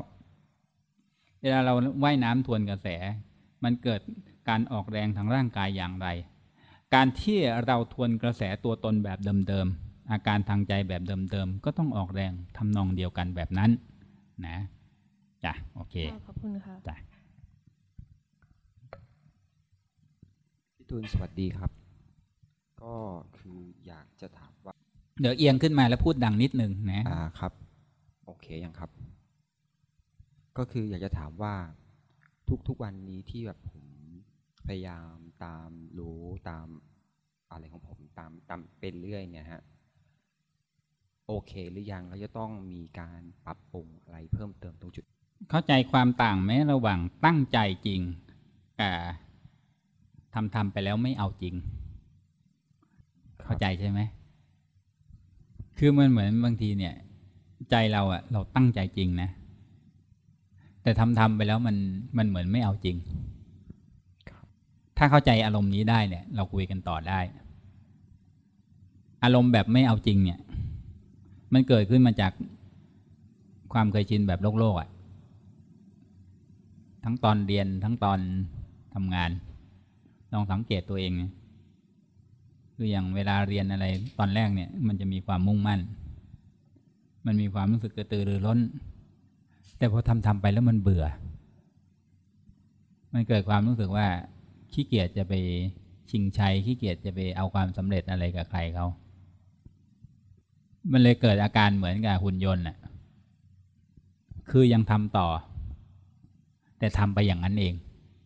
เวลาเราว่ายน้ำทวนกระแส มันเกิดการออกแรงทางร่างกายอย่างไร การที่เราทวนกระแสตัวตนแบบเดิมๆ อาการทางใจแบบเดิมๆ ก็ต้องออกแรงทำนองเดียวกันแบบนั้น นะจ้ะโอเคค่ะขอบคุณค่ะจ้ะพี่ตูนสวัสดีครับ ก็คืออยากจะถามว่า เดี๋ยวเอียงขึ้นมาแล้วพูดดังนิดหนึ่งนะอ่าครับ โอเคยังครับ ก็คืออยากจะถามว่าทุกๆวันนี้ที่แบบผมพยายาม ตามรู้ตามอะไรของผมตามตามเป็นเรื่อยเนี่ยฮะโอเคหรือยังเราจะต้องมีการปรับปรุงอะไรเพิ่มเติมตรงจุด เข้าใจความต่างไหมระหว่างตั้งใจจริงกับทำทำไปแล้วไม่เอาจริง เข้าใจใช่ไหมคือมันเหมือนบางทีเนี่ย ใจเราอะเราตั้งใจจริงนะ แต่ทำทำไปแล้วมันมันเหมือนไม่เอาจริงาเข้าใจอารมณ์นี้ได้เนี่ย เราคุยกันต่อได้ อารมณ์แบบไม่เอาจริงเนี่ย มันเกิดขึ้นมาจากความเคยชินแบบโลกโลกอะทั้งตอนเรียนทั้งตอนทำงาน ลองสังเกตตัวเองคืออย่างเวลาเรียนอะไรตอนแรกเนี่ย มันจะมีความมุ่งมั่น มันมีความรู้สึกกระตือรือร้น แต่พอทำทำไปแล้วมันเบื่อ มันเกิดความรู้สึกว่า ขี้เกียจจะไปชิงชัยขี้เกียจจะไปเอาความสำเร็จอะไรกับใครเขา มันเลยเกิดอาการเหมือนกับหุ่นยนต์น่ะ คือยังทำต่อ แต่ทำไปอย่างนั้นเอง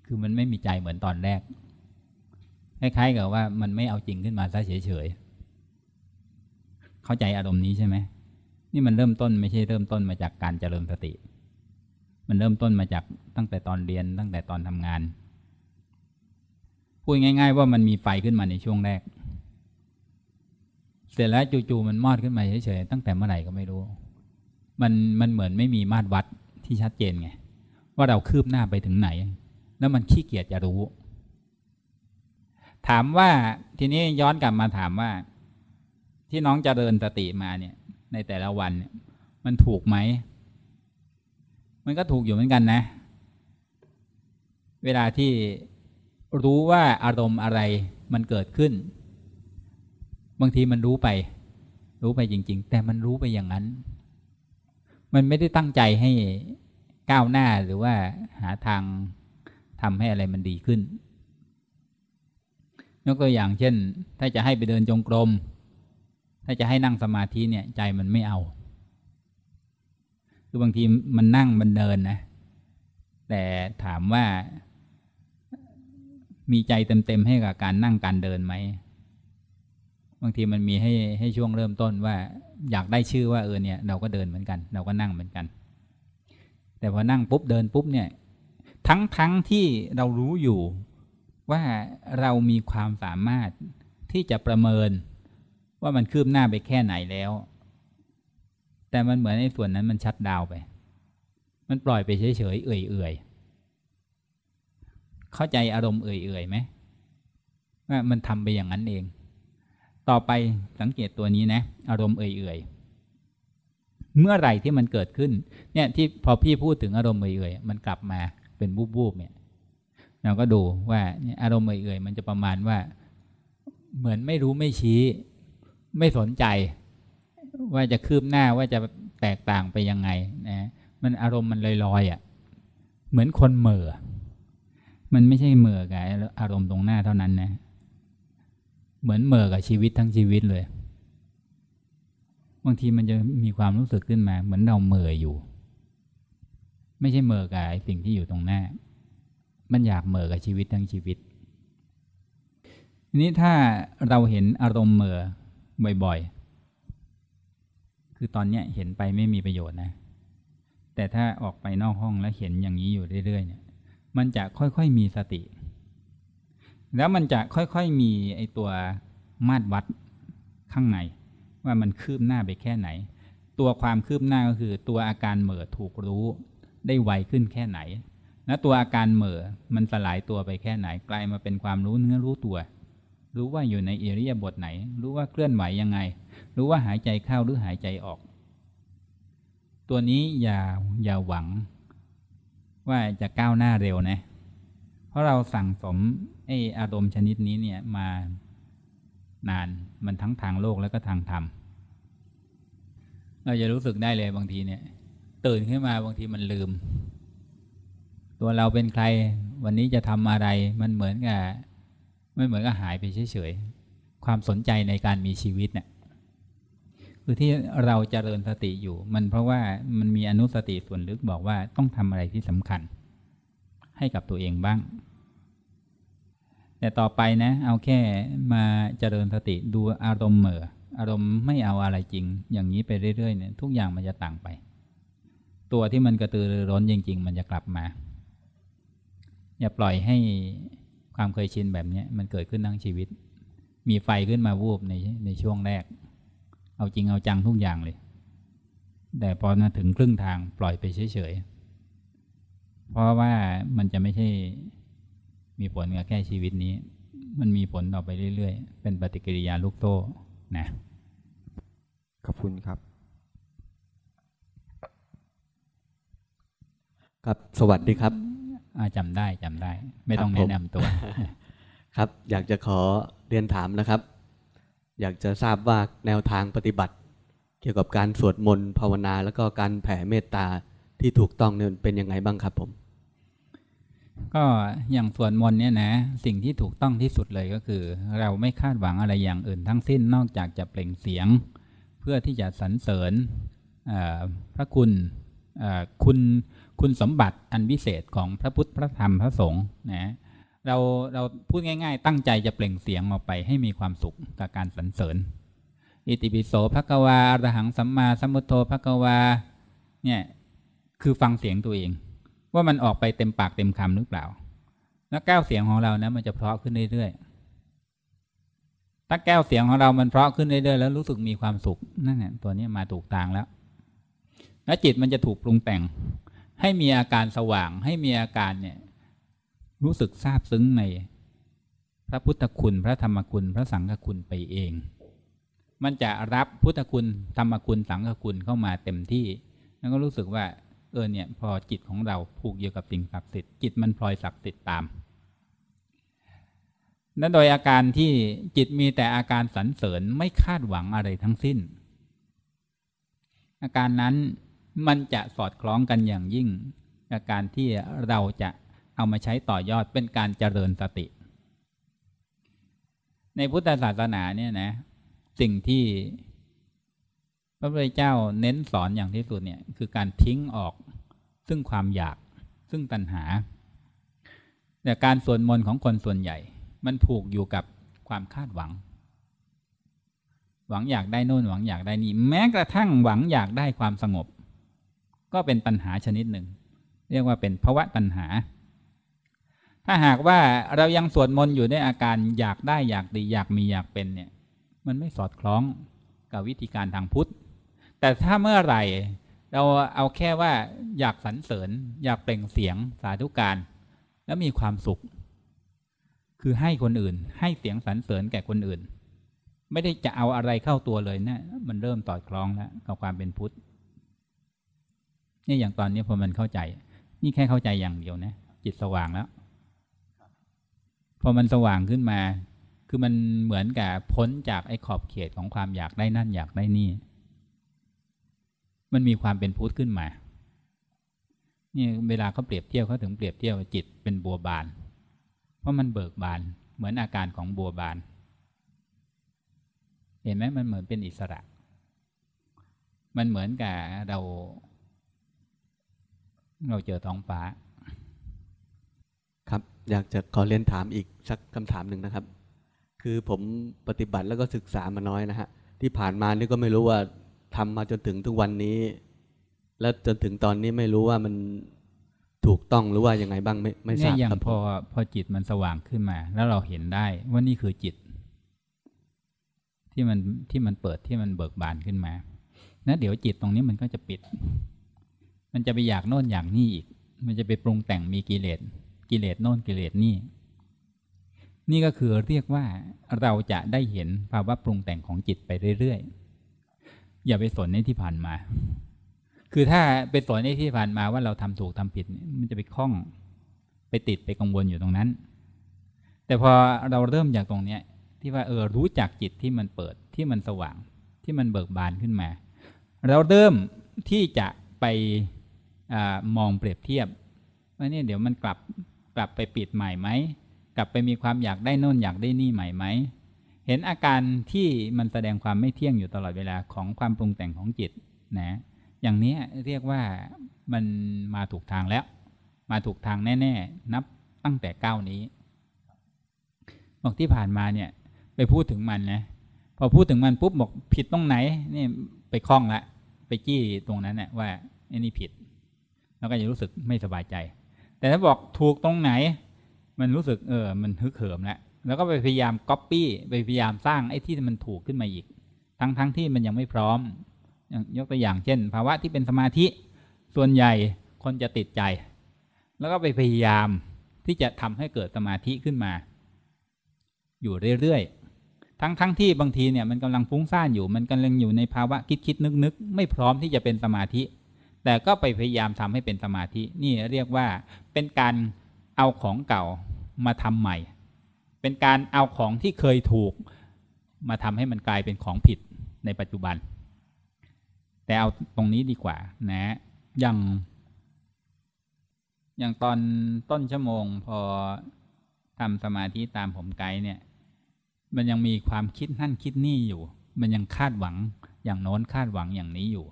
คือมันไม่มีใจเหมือนตอนแรก คล้ายๆกับว่ามันไม่เอาจริงขึ้นมาซะเฉยๆ เข้าใจอารมณ์นี้ใช่ไหม นี่มันเริ่มต้นไม่ใช่เริ่มต้นมาจากการเจริญสติ มันเริ่มต้นมาจากตั้งแต่ตอนเรียนตั้งแต่ตอนทำงาน พูดง่าย ๆ ว่ามันมีไฟขึ้นมาในช่วงแรก เสร็จแล้วจู่ๆมันมอดขึ้นมาเฉยๆตั้งแต่เมื่อไหร่ก็ไม่รู้ มันมันเหมือนไม่มีมาตรวัดที่ชัดเจนไงว่าเราคืบหน้าไปถึงไหน แล้วมันขี้เกียจจะรู้ ถามว่าทีนี้ย้อนกลับมาถามว่า ที่น้องจเจริญสติมาเนี่ย ในแต่ละวันเนี่ย มันถูกไหม มันก็ถูกอยู่เหมือนกันนะ เวลาที่ รู้ว่าอารมณ์อะไรมันเกิดขึ้น บางทีมันรู้ไป รู้ไปจริง ๆ แต่มันรู้ไปอย่างนั้น มันไม่ได้ตั้งใจให้ก้าวหน้าหรือว่าหาทางทำให้อะไรมันดีขึ้น ยกตัวอย่างเช่น ถ้าจะให้ไปเดินจงกรม ถ้าจะให้นั่งสมาธิเนี่ยใจมันไม่เอา คือบางทีมันนั่งมันเดินนะ แต่ถามว่า มีใจเต็มๆให้กับการนั่งการเดินไหมบางทีมันมีให้ให้ช่วงเริ่มต้นว่า อยากได้ชื่อว่าเออเนี่ยเราก็เดินเหมือนกัน เราก็นั่งเหมือนกัน แต่พอนั่งปุ๊บเดินปุ๊บเนี่ยทั้งทั้งที่เรารู้อยู่ว่าเรามีความสามารถที่จะประเมิน ว่ามันคืบหน้าไปแค่ไหนแล้ว แต่มันเหมือนในส่วนนั้นมันชัดดาวไป มันปล่อยไปเฉยๆเอื่อยๆ เข้าใจอารมณ์เอื่อยๆไหมว่ามันทำไปอย่างนั้นเอง ต่อไปสังเกตตัวนี้นะ อารมณ์เอื่อยๆเมื่อไหร่ที่มันเกิดขึ้น เนี่ยที่พอพี่พูดถึงอารมณ์เอื่อยๆมันกลับมาเป็นบูบๆเนี่ยเราก็ดูว่าอารมณ์เอื่อยๆมันจะประมาณว่า เหมือนไม่รู้ไม่ชี้ ไม่สนใจ ว่าจะคืบหน้าว่าจะแตกต่างไปยังไงนะมันอารมณ์มันลอยๆอะ เหมือนคนเหม่อ มันไม่ใช่เหม่อกับอารมณ์ตรงหน้าเท่านั้นนะ เหมือนเหม่อกับชีวิตทั้งชีวิตเลย บางทีมันจะมีความรู้สึกขึ้นมา เหมือนเราเหม่ออยู่ ไม่ใช่เหม่อกับสิ่งที่อยู่ตรงหน้า มันอยากเหม่อกับชีวิตทั้งชีวิตทีนี้ถ้าเราเห็นอารมณ์เหม่อบ่อยๆ คือตอนเนี้ยเห็นไปไม่มีประโยชน์นะ แต่ถ้าออกไปนอกห้องแล้วเห็นอย่างนี้อยู่เรื่อยๆเนี่ย มันจะค่อยๆมีสติ แล้วมันจะค่อยๆมีไอตัวมาตรวัดข้างใน ว่ามันคืบหน้าไปแค่ไหน ตัวความคืบหน้าก็คือ ตัวอาการเหม่อถูกรู้ ได้ไวขึ้นแค่ไหน และตัวอาการเหม่อมันสลายตัวไปแค่ไหนกลายมาเป็นความรู้เนื้อรู้ตัว รู้ว่าอยู่ในเอริยาบถไหน รู้ว่าเคลื่อนไหวยังไง รู้ว่าหายใจเข้าหรือหายใจออก ตัวนี้อย่าอย่าหวัง ว่าจะก้าวหน้าเร็วนะ เพราะเราสั่งสมไออารมณ์ชนิดนี้เนี่ยมานานมันทั้งทางโลกแล้วก็ทางธรรม เราจะรู้สึกได้เลยบางทีเนี่ย ตื่นขึ้นมาบางทีมันลืม ตัวเราเป็นใครวันนี้จะทำอะไรมันเหมือนกับไม่เหมือนกับหายไปเฉยๆความสนใจในการมีชีวิตเนี่ย คือที่เราจเจริญสติอยู่ มันเพราะว่ามันมีอนุสติส่วนลึกบอกว่าต้องทำอะไรที่สำคัญ ให้กับตัวเองบ้าง แต่ต่อไปนะ เอาแค่มาเจริญสติดูอารมณ์เหม่ออารมณ์ไม่เอาอะไรจริง อย่างนี้ไปเรื่อยๆเนี่ยทุกอย่างมันจะต่างไป ตัวที่มันกระตือรือร้นจริง ๆ มันจะกลับมา อย่าปล่อยให้ความเคยชินแบบนี้มันเกิดขึ้นทั้งชีวิต มีไฟขึ้นมาวูบในในช่วงแรก เอาจริงเอาจังทุกอย่างเลย แต่พอมาถึงครึ่งทางปล่อยไปเฉยๆ เพราะว่ามันจะไม่ใช่มีผลกับแค่ชีวิตนี้ มันมีผลต่อไปเรื่อยๆ เป็นปฏิกิริยาลูกโซ่นะ ขอบคุณครับ ครับสวัสดีครับอาจำได้จำได้ ไม่ต้องครับผมแนะนำตัว ครับ อยากจะขอเรียนถามนะครับ อยากจะทราบว่าแนวทางปฏิบัติ เกี่ยวกับการสวดมนต์ภาวนา แล้วก็การแผ่เมตตาที่ถูกต้องเนี่ยเป็นยังไงบ้างครับผม ก็อย่างสวดมนต์เนี่ยนะ สิ่งที่ถูกต้องที่สุดเลยก็คือ เราไม่คาดหวังอะไรอย่างอื่นทั้งสิ้นนอกจากจะเปล่งเสียง เพื่อที่จะสรรเสริญพระคุณคุณคุณสมบัติอันวิเศษของพระพุทธพระธรรมพระสงฆ์นะ เราเราพูดง่าย ๆ ตั้งใจจะเปล่งเสียงออกไปให้มีความสุขกับการสรรเสริญ อิติปิโสภะกวาอรหังสัมมาสัมพุทโธภะกวา เนี่ยคือฟังเสียงตัวเอง ว่ามันออกไปเต็มปากเต็มคำหรือเปล่า แล้วแก้วเสียงของเรานะมันจะเพราะขึ้นเรื่อยๆถ้าแก้วเสียงของเรามันเพราะขึ้นเรื่อยๆแล้วรู้สึกมีความสุขนั่นแหละตัวนี้มาถูกทางแล้ว แล้วจิตมันจะถูกปรุงแต่ง ให้มีอาการสว่างให้มีอาการเนี่ย รู้สึกซาบซึ้งในพระพุทธคุณ พระธรรมคุณ พระสังฆคุณไปเอง มันจะรับพุทธคุณธรรมคุณสังฆคุณเข้ามาเต็มที่ แล้วก็รู้สึกว่าเออเนี่ยพอจิตของเราผูกเกี่ยวกับสิ่งศักดิ์สิทธิ์จิตมันพลอยศักดิ์สิทธิ์ตาม นั้นโดยอาการที่จิตมีแต่อาการสรรเสริญไม่คาดหวังอะไรทั้งสิ้น อาการนั้นมันจะสอดคล้องกันอย่างยิ่งกับการที่เราจะ เอามาใช้ต่อยอดเป็นการเจริญสติ ในพุทธศาสนาเนี่ยนะ สิ่งที่พระพุทธเจ้าเน้นสอนอย่างที่สุดเนี่ยคือการทิ้งออกซึ่งความอยากซึ่งตัณหา แต่การสวดมนต์ของคนส่วนใหญ่ มันผูกอยู่กับความคาดหวัง หวังอยากได้นู่นหวังอยากได้นี่แม้กระทั่งหวังอยากได้ความสงบ ก็เป็นปัญหาชนิดหนึ่ง เรียกว่าเป็นภาวะตัณหา ถ้าหากว่าเรายังสวดมนต์อยู่ในอาการอยากได้อยากดีอยากมีอยากเป็นเนี่ย มันไม่สอดคล้องกับวิธีการทางพุทธ แต่ถ้าเมื่อไหร่เราเอาแค่ว่าอยากสรรเสริญ อยากเปล่งเสียงสาธุการ แล้วมีความสุข คือให้คนอื่น ให้เสียงสรรเสริญแก่คนอื่น ไม่ได้จะเอาอะไรเข้าตัวเลยนะมันเริ่มสอดคล้องแล้วกับความเป็นพุทธนี่อย่างตอนนี้พอมันเข้าใจ นี่แค่เข้าใจอย่างเดียวนะ จิตสว่างแล้ว พอมันสว่างขึ้นมา คือมันเหมือนกับพ้นจากไอ้ขอบเขตของความอยากได้นั่นอยากได้นี่ มันมีความเป็นพุทธขึ้นมานี่เวลาเขาเปรียบเทียบเขาถึงเปรียบเทียบจิตเป็นบัวบาน เพราะมันเบิกบานเหมือนอาการของบัวบาน เห็นไหมมันเหมือนเป็นอิสระ มันเหมือนกับเรา เราเจอท้องฟ้า อยากจะขอเรียนถามอีกสักคำถามหนึ่งนะครับ คือผมปฏิบัติแล้วก็ศึกษามาน้อยนะฮะที่ผ่านมานี่ก็ไม่รู้ว่าทำมาจนถึงทุกวันนี้ แล้วจนถึงตอนนี้ไม่รู้ว่ามันถูกต้องหรือว่ายังไงบ้างไม่ไม่ทราบครับพอพอจิตมันสว่างขึ้นมา แล้วเราเห็นได้ว่านี่คือจิต ที่มันที่มันเปิดที่มันเบิกบานขึ้นมานะเดี๋ยวจิตตรงนี้มันก็จะปิด มันจะไปอยากโน่นอยากนี่อีก มันจะไปปรุงแต่งมีกิเลส กิเลสโน่นกิเลสนี่ นี่ก็คือเรียกว่าเราจะได้เห็นภาวะปรุงแต่งของจิตไปเรื่อยๆ อย่าไปสนในที่ผ่านมา คือถ้าไปสนในที่ผ่านมาว่าเราทำถูกทำผิดมันจะไปคล้องไปติดไปกังวลอยู่ตรงนั้น แต่พอเราเริ่มจากตรงเนี้ยที่ว่าเออรู้จักจิตที่มันเปิดที่มันสว่างที่มันเบิกบานขึ้นมา เราเริ่มที่จะไปอมองเปรียบเทียบว่านี่เดี๋ยวมันกลับ กลับไปปิดใหม่ไหมกลับไปมีความอยากได้น่นอยากได้นี่ใหม่ไหมเห็นอาการที่มันแสดงความไม่เที่ยงอยู่ตลอดเวลาของความปรุงแต่งของจิตนะอย่างนี้เรียกว่ามันมาถูกทางแล้ว มาถูกทางแน่ ๆ นับตั้งแต่ก้าวนี้บอกที่ผ่านมาเนี่ย ไปพูดถึงมันนะพอพูดถึงมันปุ๊บบอกผิดตรงไหนนี่ไปคล้องละ ไปจี้ตรงนั้นเนะ่ยว่าไอ้นี่ผิด แล้วก็จะรู้สึกไม่สบายใจ แต่ถ้าบอกถูกตรงไหน มันรู้สึกเออ มันฮึกเหิมแล้วแล้วก็ไปพยายามก๊อปปี้ไปพยายามสร้างไอ้ที่มันถูกขึ้นมาอีก ทั้งทั้งที่มันยังไม่พร้อม ยกตัวอย่างเช่น ภาวะที่เป็นสมาธิส่วนใหญ่คนจะติดใจ แล้วก็ไปพยายามที่จะทำให้เกิดสมาธิขึ้นมา อยู่เรื่อยๆทั้งทั้งที่บางทีเนี่ยมันกำลังฟุ้งซ่านอยู่ มันกำลังอยู่ในภาวะคิดคิดนึกนึกไม่พร้อมที่จะเป็นสมาธิ แต่ก็ไปพยายามทำให้เป็นสมาธินี่เรียกว่าเป็นการเอาของเก่ามาทำใหม่ เป็นการเอาของที่เคยถูกมาทำให้มันกลายเป็นของผิดในปัจจุบัน แต่เอาตรงนี้ดีกว่านะอย่างอย่างตอนต้นชั่วโมงพอทำสมาธิตามผมไกด์เนี่ย มันยังมีความคิดนั่นคิดนี่อยู่ มันยังคาดหวังอย่างโน้นคาดหวังอย่างนี้อยู่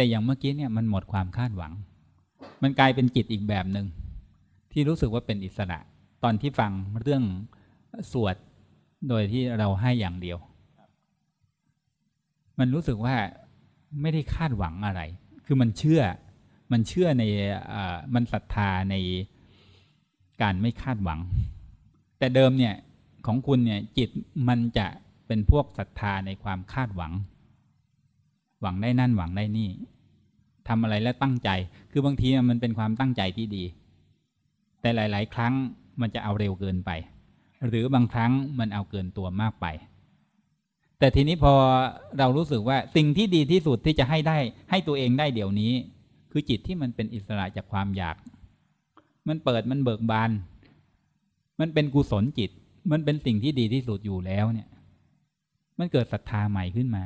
แต่อย่างเมื่อกี้เนี่ยมันหมดความคาดหวัง มันกลายเป็นจิตอีกแบบหนึ่งที่รู้สึกว่าเป็นอิสระ ตอนที่ฟังเรื่องสวดโดยที่เราให้อย่างเดียว มันรู้สึกว่าไม่ได้คาดหวังอะไร คือมันเชื่อ มันเชื่อในมันศรัทธาในการไม่คาดหวัง แต่เดิมเนี่ยของคุณเนี่ยจิตมันจะเป็นพวกศรัทธาในความคาดหวัง หวังได้นั่นหวังได้นี่ทำอะไรแล้วตั้งใจ คือบางทีมันเป็นความตั้งใจที่ดี แต่หลาย ๆ ครั้งมันจะเอาเร็วเกินไป หรือบางครั้งมันเอาเกินตัวมากไป แต่ทีนี้พอเรารู้สึกว่าสิ่งที่ดีที่สุดที่จะให้ได้ ให้ตัวเองได้เดี๋ยวนี้ คือจิตที่มันเป็นอิสระจากความอยาก มันเปิดมันเบิกบาน มันเป็นกุศลจิต มันเป็นสิ่งที่ดีที่สุดอยู่แล้วเนี่ย มันเกิดศรัทธาใหม่ขึ้นมา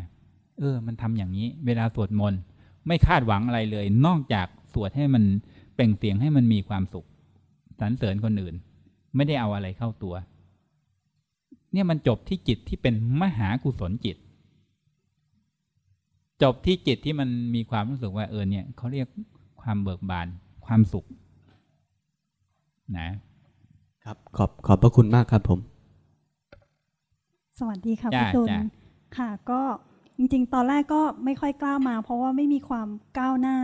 เออ มันทำอย่างนี้ เวลาสวดมนต์ไม่คาดหวังอะไรเลย นอกจากสวดให้มันเปล่งเสียงให้มันมีความสุขสรรเสริญคนอื่น ไม่ได้เอาอะไรเข้าตัว เนี่ยมันจบที่จิตที่เป็นมหากุศลจิต จบที่จิตที่มันมีความรู้สึกว่าเออเนี่ยเขาเรียกความเบิกบานความสุข นะ ครับขอบขอบพระคุณมากครับผม สวัสดีค่ะพี่ตุลค่ะก็ จริงๆ ตอนแรกก็ไม่ค่อยกล้ามา เพราะว่าไม่มีความก้าวหน้า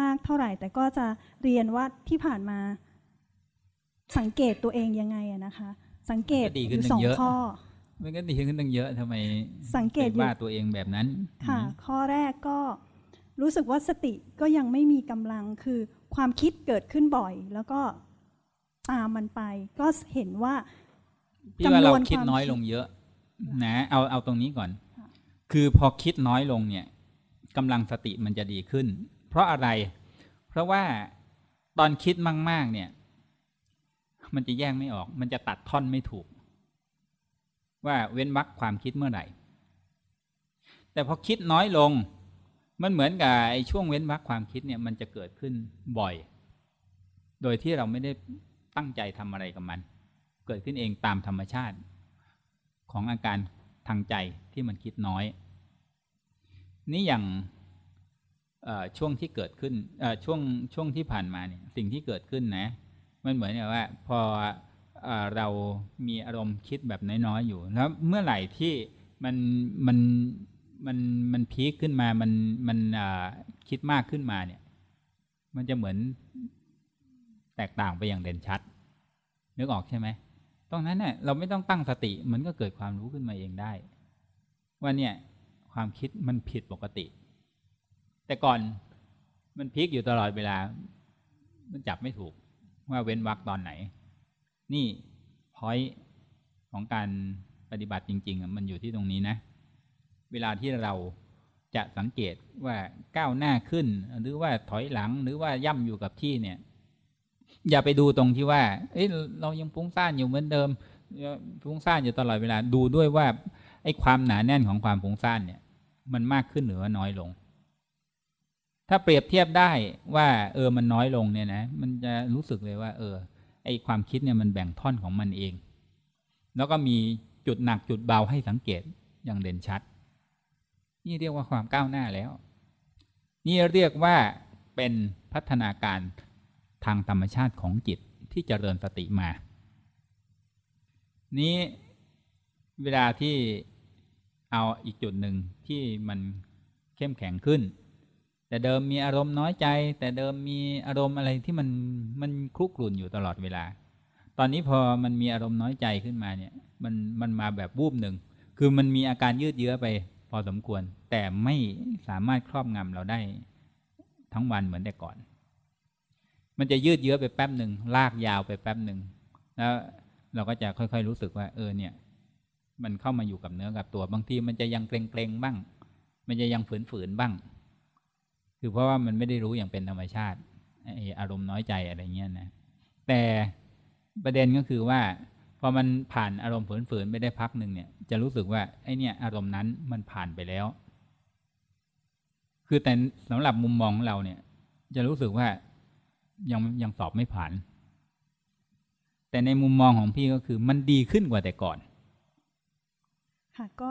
มากเท่าไหร่ แต่ก็จะเรียนว่าที่ผ่านมา สังเกตตัวเองยังไงอะนะคะ สังเกตอยู่สองข้อมันก็ดีขึ้นตั้งเยอะทำไม สังเกตว่าตัวเองแบบนั้น ค่ะ ข้อแรกก็รู้สึกว่าสติก็ยังไม่มีกำลังคือความคิดเกิดขึ้นบ่อย แล้วก็ตามมันไป ก็เห็นว่าพี่ว่าเราคิดน้อยลงเยอะ นะ เอาเอาตรงนี้ก่อน คือพอคิดน้อยลงเนี่ยกำลังสติมันจะดีขึ้น เพราะอะไร เพราะว่าตอนคิดมาก ๆ เนี่ย มันจะแยกไม่ออก มันจะตัดท่อนไม่ถูก ว่าเว้นวักความคิดเมื่อไหร่ แต่พอคิดน้อยลง มันเหมือนกับไอ้ช่วงเว้นวักความคิดเนี่ยมันจะเกิดขึ้นบ่อย โดยที่เราไม่ได้ตั้งใจทำอะไรกับมัน เกิดขึ้นเองตามธรรมชาติของอาการ ทางใจที่มันคิดน้อย นี่อย่างช่วงที่เกิดขึ้นช่วงช่วงที่ผ่านมาเนี่ยสิ่งที่เกิดขึ้นนะ มันเหมือนกับว่าพอเรามีอารมณ์คิดแบบน้อยๆอยู่แล้วเมื่อไหร่ที่มันมันมันมันพีคขึ้นมา มันมันคิดมากขึ้นมาเนี่ย มันจะเหมือนแตกต่างไปอย่างเด่นชัด นึกออกใช่ไหม ตรงนั้นเนี่ยเราไม่ต้องตั้งสติมันก็เกิดความรู้ขึ้นมาเองได้ว่าเนี่ยความคิดมันผิดปกติ แต่ก่อนมันพลิกอยู่ตลอดเวลา มันจับไม่ถูกว่าเว้นวักตอนไหน นี่พอยของการปฏิบัติจริง ๆ มันอยู่ที่ตรงนี้นะ เวลาที่เราจะสังเกตว่าก้าวหน้าขึ้น หรือว่าถอยหลังหรือว่าย่ำอยู่กับที่เนี่ย อย่าไปดูตรงที่ว่า เอ้ยเรายังฟุ้งซ่านอยู่เหมือนเดิมฟุ้งซ่านอยู่ตลอดเวลาดูด้วยว่าไอ้ความหนาแน่นของความฟุ้งซ่านเนี่ย มันมากขึ้นหรือว่าน้อยลง ถ้าเปรียบเทียบได้ว่า เออมันน้อยลงเนี่ยนะมันจะรู้สึกเลยว่า เออ ไอ้ความคิดเนี่ยมันแบ่งท่อนของมันเอง แล้วก็มีจุดหนักจุดเบาให้สังเกตอย่างเด่นชัด นี่เรียกว่าความก้าวหน้าแล้ว นี่เรียกว่าเป็นพัฒนาการ ทางธรรมชาติของจิตที่จเจริญสติมา นี้เวลาที่เอาอีกจุดหนึ่งที่มันเข้มแข็งขึ้น แต่เดิมมีอารมณ์น้อยใจ แต่เดิมมีอารมณ์อะไรที่มันมันคลุกกลุ่นอยู่ตลอดเวลา ตอนนี้พอมันมีอารมณ์น้อยใจขึ้นมาเนี่ยมันมันมาแบบวูบหนึ่งคือมันมีอาการยืดเยื้อไปพอสมควร แต่ไม่สามารถครอบงำเราได้ทั้งวันเหมือนแต่ก่อน มันจะยืดเยื้อไปแป๊บหนึ่งลากยาวไปแป๊บหนึ่งแล้วเราก็จะค่อยๆรู้สึกว่า เออเนี่ย มันเข้ามาอยู่กับเนื้อกับตัว บางทีมันจะยังเกรงๆบ้าง มันจะยังฝืนๆบ้าง คือเพราะว่ามันไม่ได้รู้อย่างเป็นธรรมชาติอารมณ์น้อยใจอะไรเงี้ยนะแต่ประเด็นก็คือว่าพอมันผ่านอารมณ์ฝืนๆไม่ได้พักหนึ่งเนี่ย จะรู้สึกว่าไอเนี่ย อารมณ์นั้นมันผ่านไปแล้ว คือแต่สำหรับมุมมองของเราเนี่ย จะรู้สึกว่า ยังยังสอบไม่ผ่าน แต่ในมุมมองของพี่ก็คือมันดีขึ้นกว่าแต่ก่อน ค่ะก็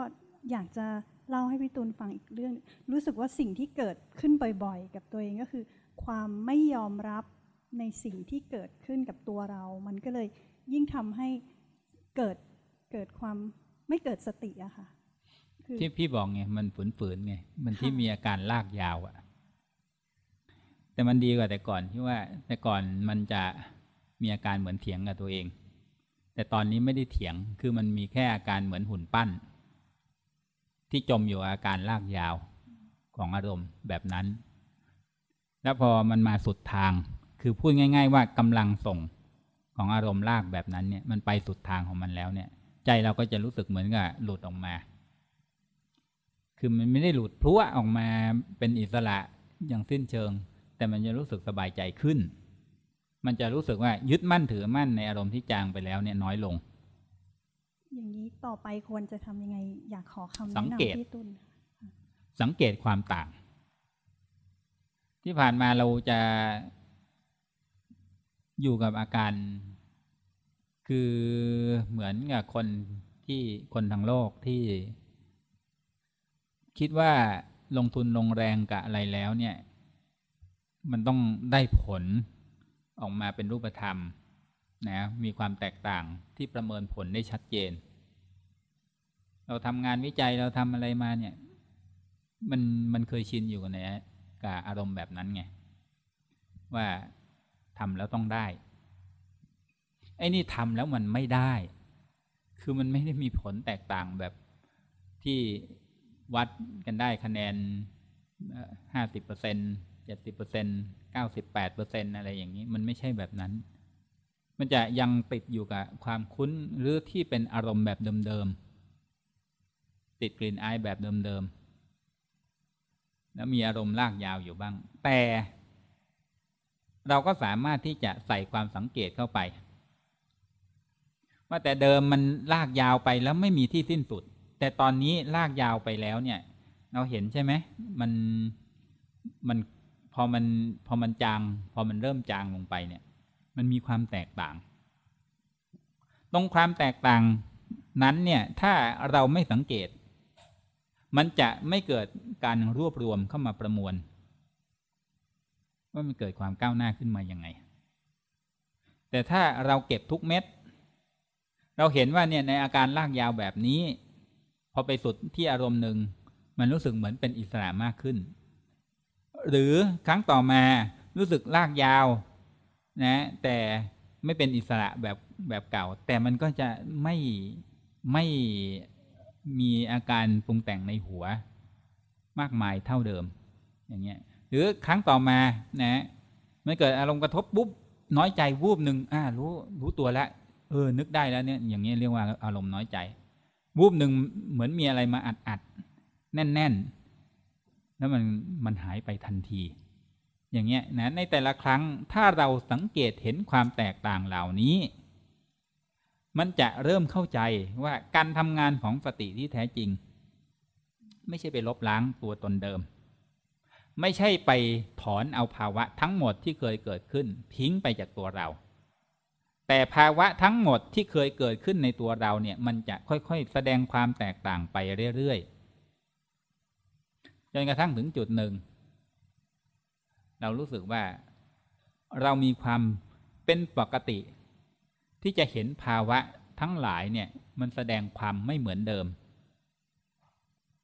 อยากจะเล่าให้พี่ตูนฟังอีกเรื่อง รู้สึกว่าสิ่งที่เกิดขึ้นบ่อยๆ กับตัวเองก็คือ ความไม่ยอมรับในสิ่งที่เกิดขึ้นกับตัวเรา มันก็เลยยิ่งทำให้เกิดเกิดความไม่เกิดสติอะค่ะที่พี่บอกไงมันฝืนๆไงมันที่มีอาการลากยาวอะ แต่มันดีกว่าแต่ก่อนที่ว่าแต่ก่อนมันจะมีอาการเหมือนเถียงกับตัวเอง แต่ตอนนี้ไม่ได้เถียงคือมันมีแค่อาการเหมือนหุ่นปั้น ที่จมอยู่อาการลากยาวของอารมณ์แบบนั้น แล้วพอมันมาสุดทาง คือพูดง่าย ๆ ว่ากำลังส่งของอารมณ์ลากแบบนั้นเนี่ยมันไปสุดทางของมันแล้วเนี่ย ใจเราก็จะรู้สึกเหมือนกับหลุดออกมา คือมันไม่ได้หลุดพลุออกมาเป็นอิสระอย่างสิ้นเชิง แต่มันจะรู้สึกสบายใจขึ้น มันจะรู้สึกว่ายึดมั่นถือมั่นในอารมณ์ที่จางไปแล้วเนี่ยน้อยลง อย่างนี้ต่อไปควรจะทำยังไง อยากขอคำสัแนะงเกตนำพี่ตุลสังเกตความต่าง ที่ผ่านมาเราจะอยู่กับอาการ คือเหมือนกับคนที่คนทางโลกที่ คิดว่าลงทุนลงแรงกับอะไรแล้วเนี่ย มันต้องได้ผลออกมาเป็นรูปธรรมนะมีความแตกต่างที่ประเมินผลได้ชัดเจน เราทำงานวิจัยเราทำอะไรมาเนี่ย มันมันเคยชินอยู่กับในกับอารมณ์แบบนั้นไงว่าทำแล้วต้องได้ไอ้นี่ทำแล้วมันไม่ได้ คือมันไม่ได้มีผลแตกต่างแบบที่วัดกันได้คะแนนห้าสิบเปอร์เซ็นเจ็ดสิบเปอร์เซ็นเก้าสิบแปดเปอร์เซ็นอะไรอย่างนี้มันไม่ใช่แบบนั้น มันจะยังติดอยู่กับความคุ้นหรือที่เป็นอารมณ์แบบเดิมๆติดกลิ่นอายแบบเดิมๆแล้วมีอารมณ์ลากยาวอยู่บ้าง แต่เราก็สามารถที่จะใส่ความสังเกตเข้าไป ว่าแต่เดิมมันลากยาวไปแล้วไม่มีที่สิ้นสุด แต่ตอนนี้ลากยาวไปแล้วเนี่ย เราเห็นใช่ไหมมันมัน พอมันพอมันจาง พอมันเริ่มจางลงไปเนี่ย มันมีความแตกต่าง ตรงความแตกต่างนั้นเนี่ยถ้าเราไม่สังเกต มันจะไม่เกิดการรวบรวมเข้ามาประมวล ว่ามันเกิดความก้าวหน้าขึ้นมายังไง แต่ถ้าเราเก็บทุกเม็ด เราเห็นว่าเนี่ยในอาการลากยาวแบบนี้ พอไปสุดที่อารมณ์หนึ่งมันรู้สึกเหมือนเป็นอิสระมากขึ้น หรือครั้งต่อมารู้สึกลากยาวนะแต่ไม่เป็นอิสระแบบแบบเก่า แต่มันก็จะไม่ไม่มีอาการปรุงแต่งในหัว มากมายเท่าเดิมอย่างเงี้ยหรือครั้งต่อมานะมันเกิดอารมณ์กระทบปุ๊บน้อยใจวูบหนึ่งอ่ารู้รู้ตัวแล้วเออนึกได้แล้วเนี่ยอย่างเงี้ยเรียกว่าอารมณ์น้อยใจ วูบหนึ่งเหมือนมีอะไรมาอัดอัดแน่นแน่น แล้วมันมันหายไปทันที อย่างเงี้ยนะในแต่ละครั้งถ้าเราสังเกตเห็นความแตกต่างเหล่านี้ มันจะเริ่มเข้าใจว่าการทำงานของสติที่แท้จริง ไม่ใช่ไปลบล้างตัวตนเดิม ไม่ใช่ไปถอนเอาภาวะทั้งหมดที่เคยเกิดขึ้น ทิ้งไปจากตัวเรา แต่ภาวะทั้งหมดที่เคยเกิดขึ้นในตัวเราเนี่ยมันจะค่อยๆ แสดงความแตกต่างไปเรื่อยๆ จนกระทั่งถึงจุดหนึ่ง เรารู้สึกว่าเรามีความเป็นปกติ ที่จะเห็นภาวะทั้งหลายเนี่ยมันแสดงความไม่เหมือนเดิม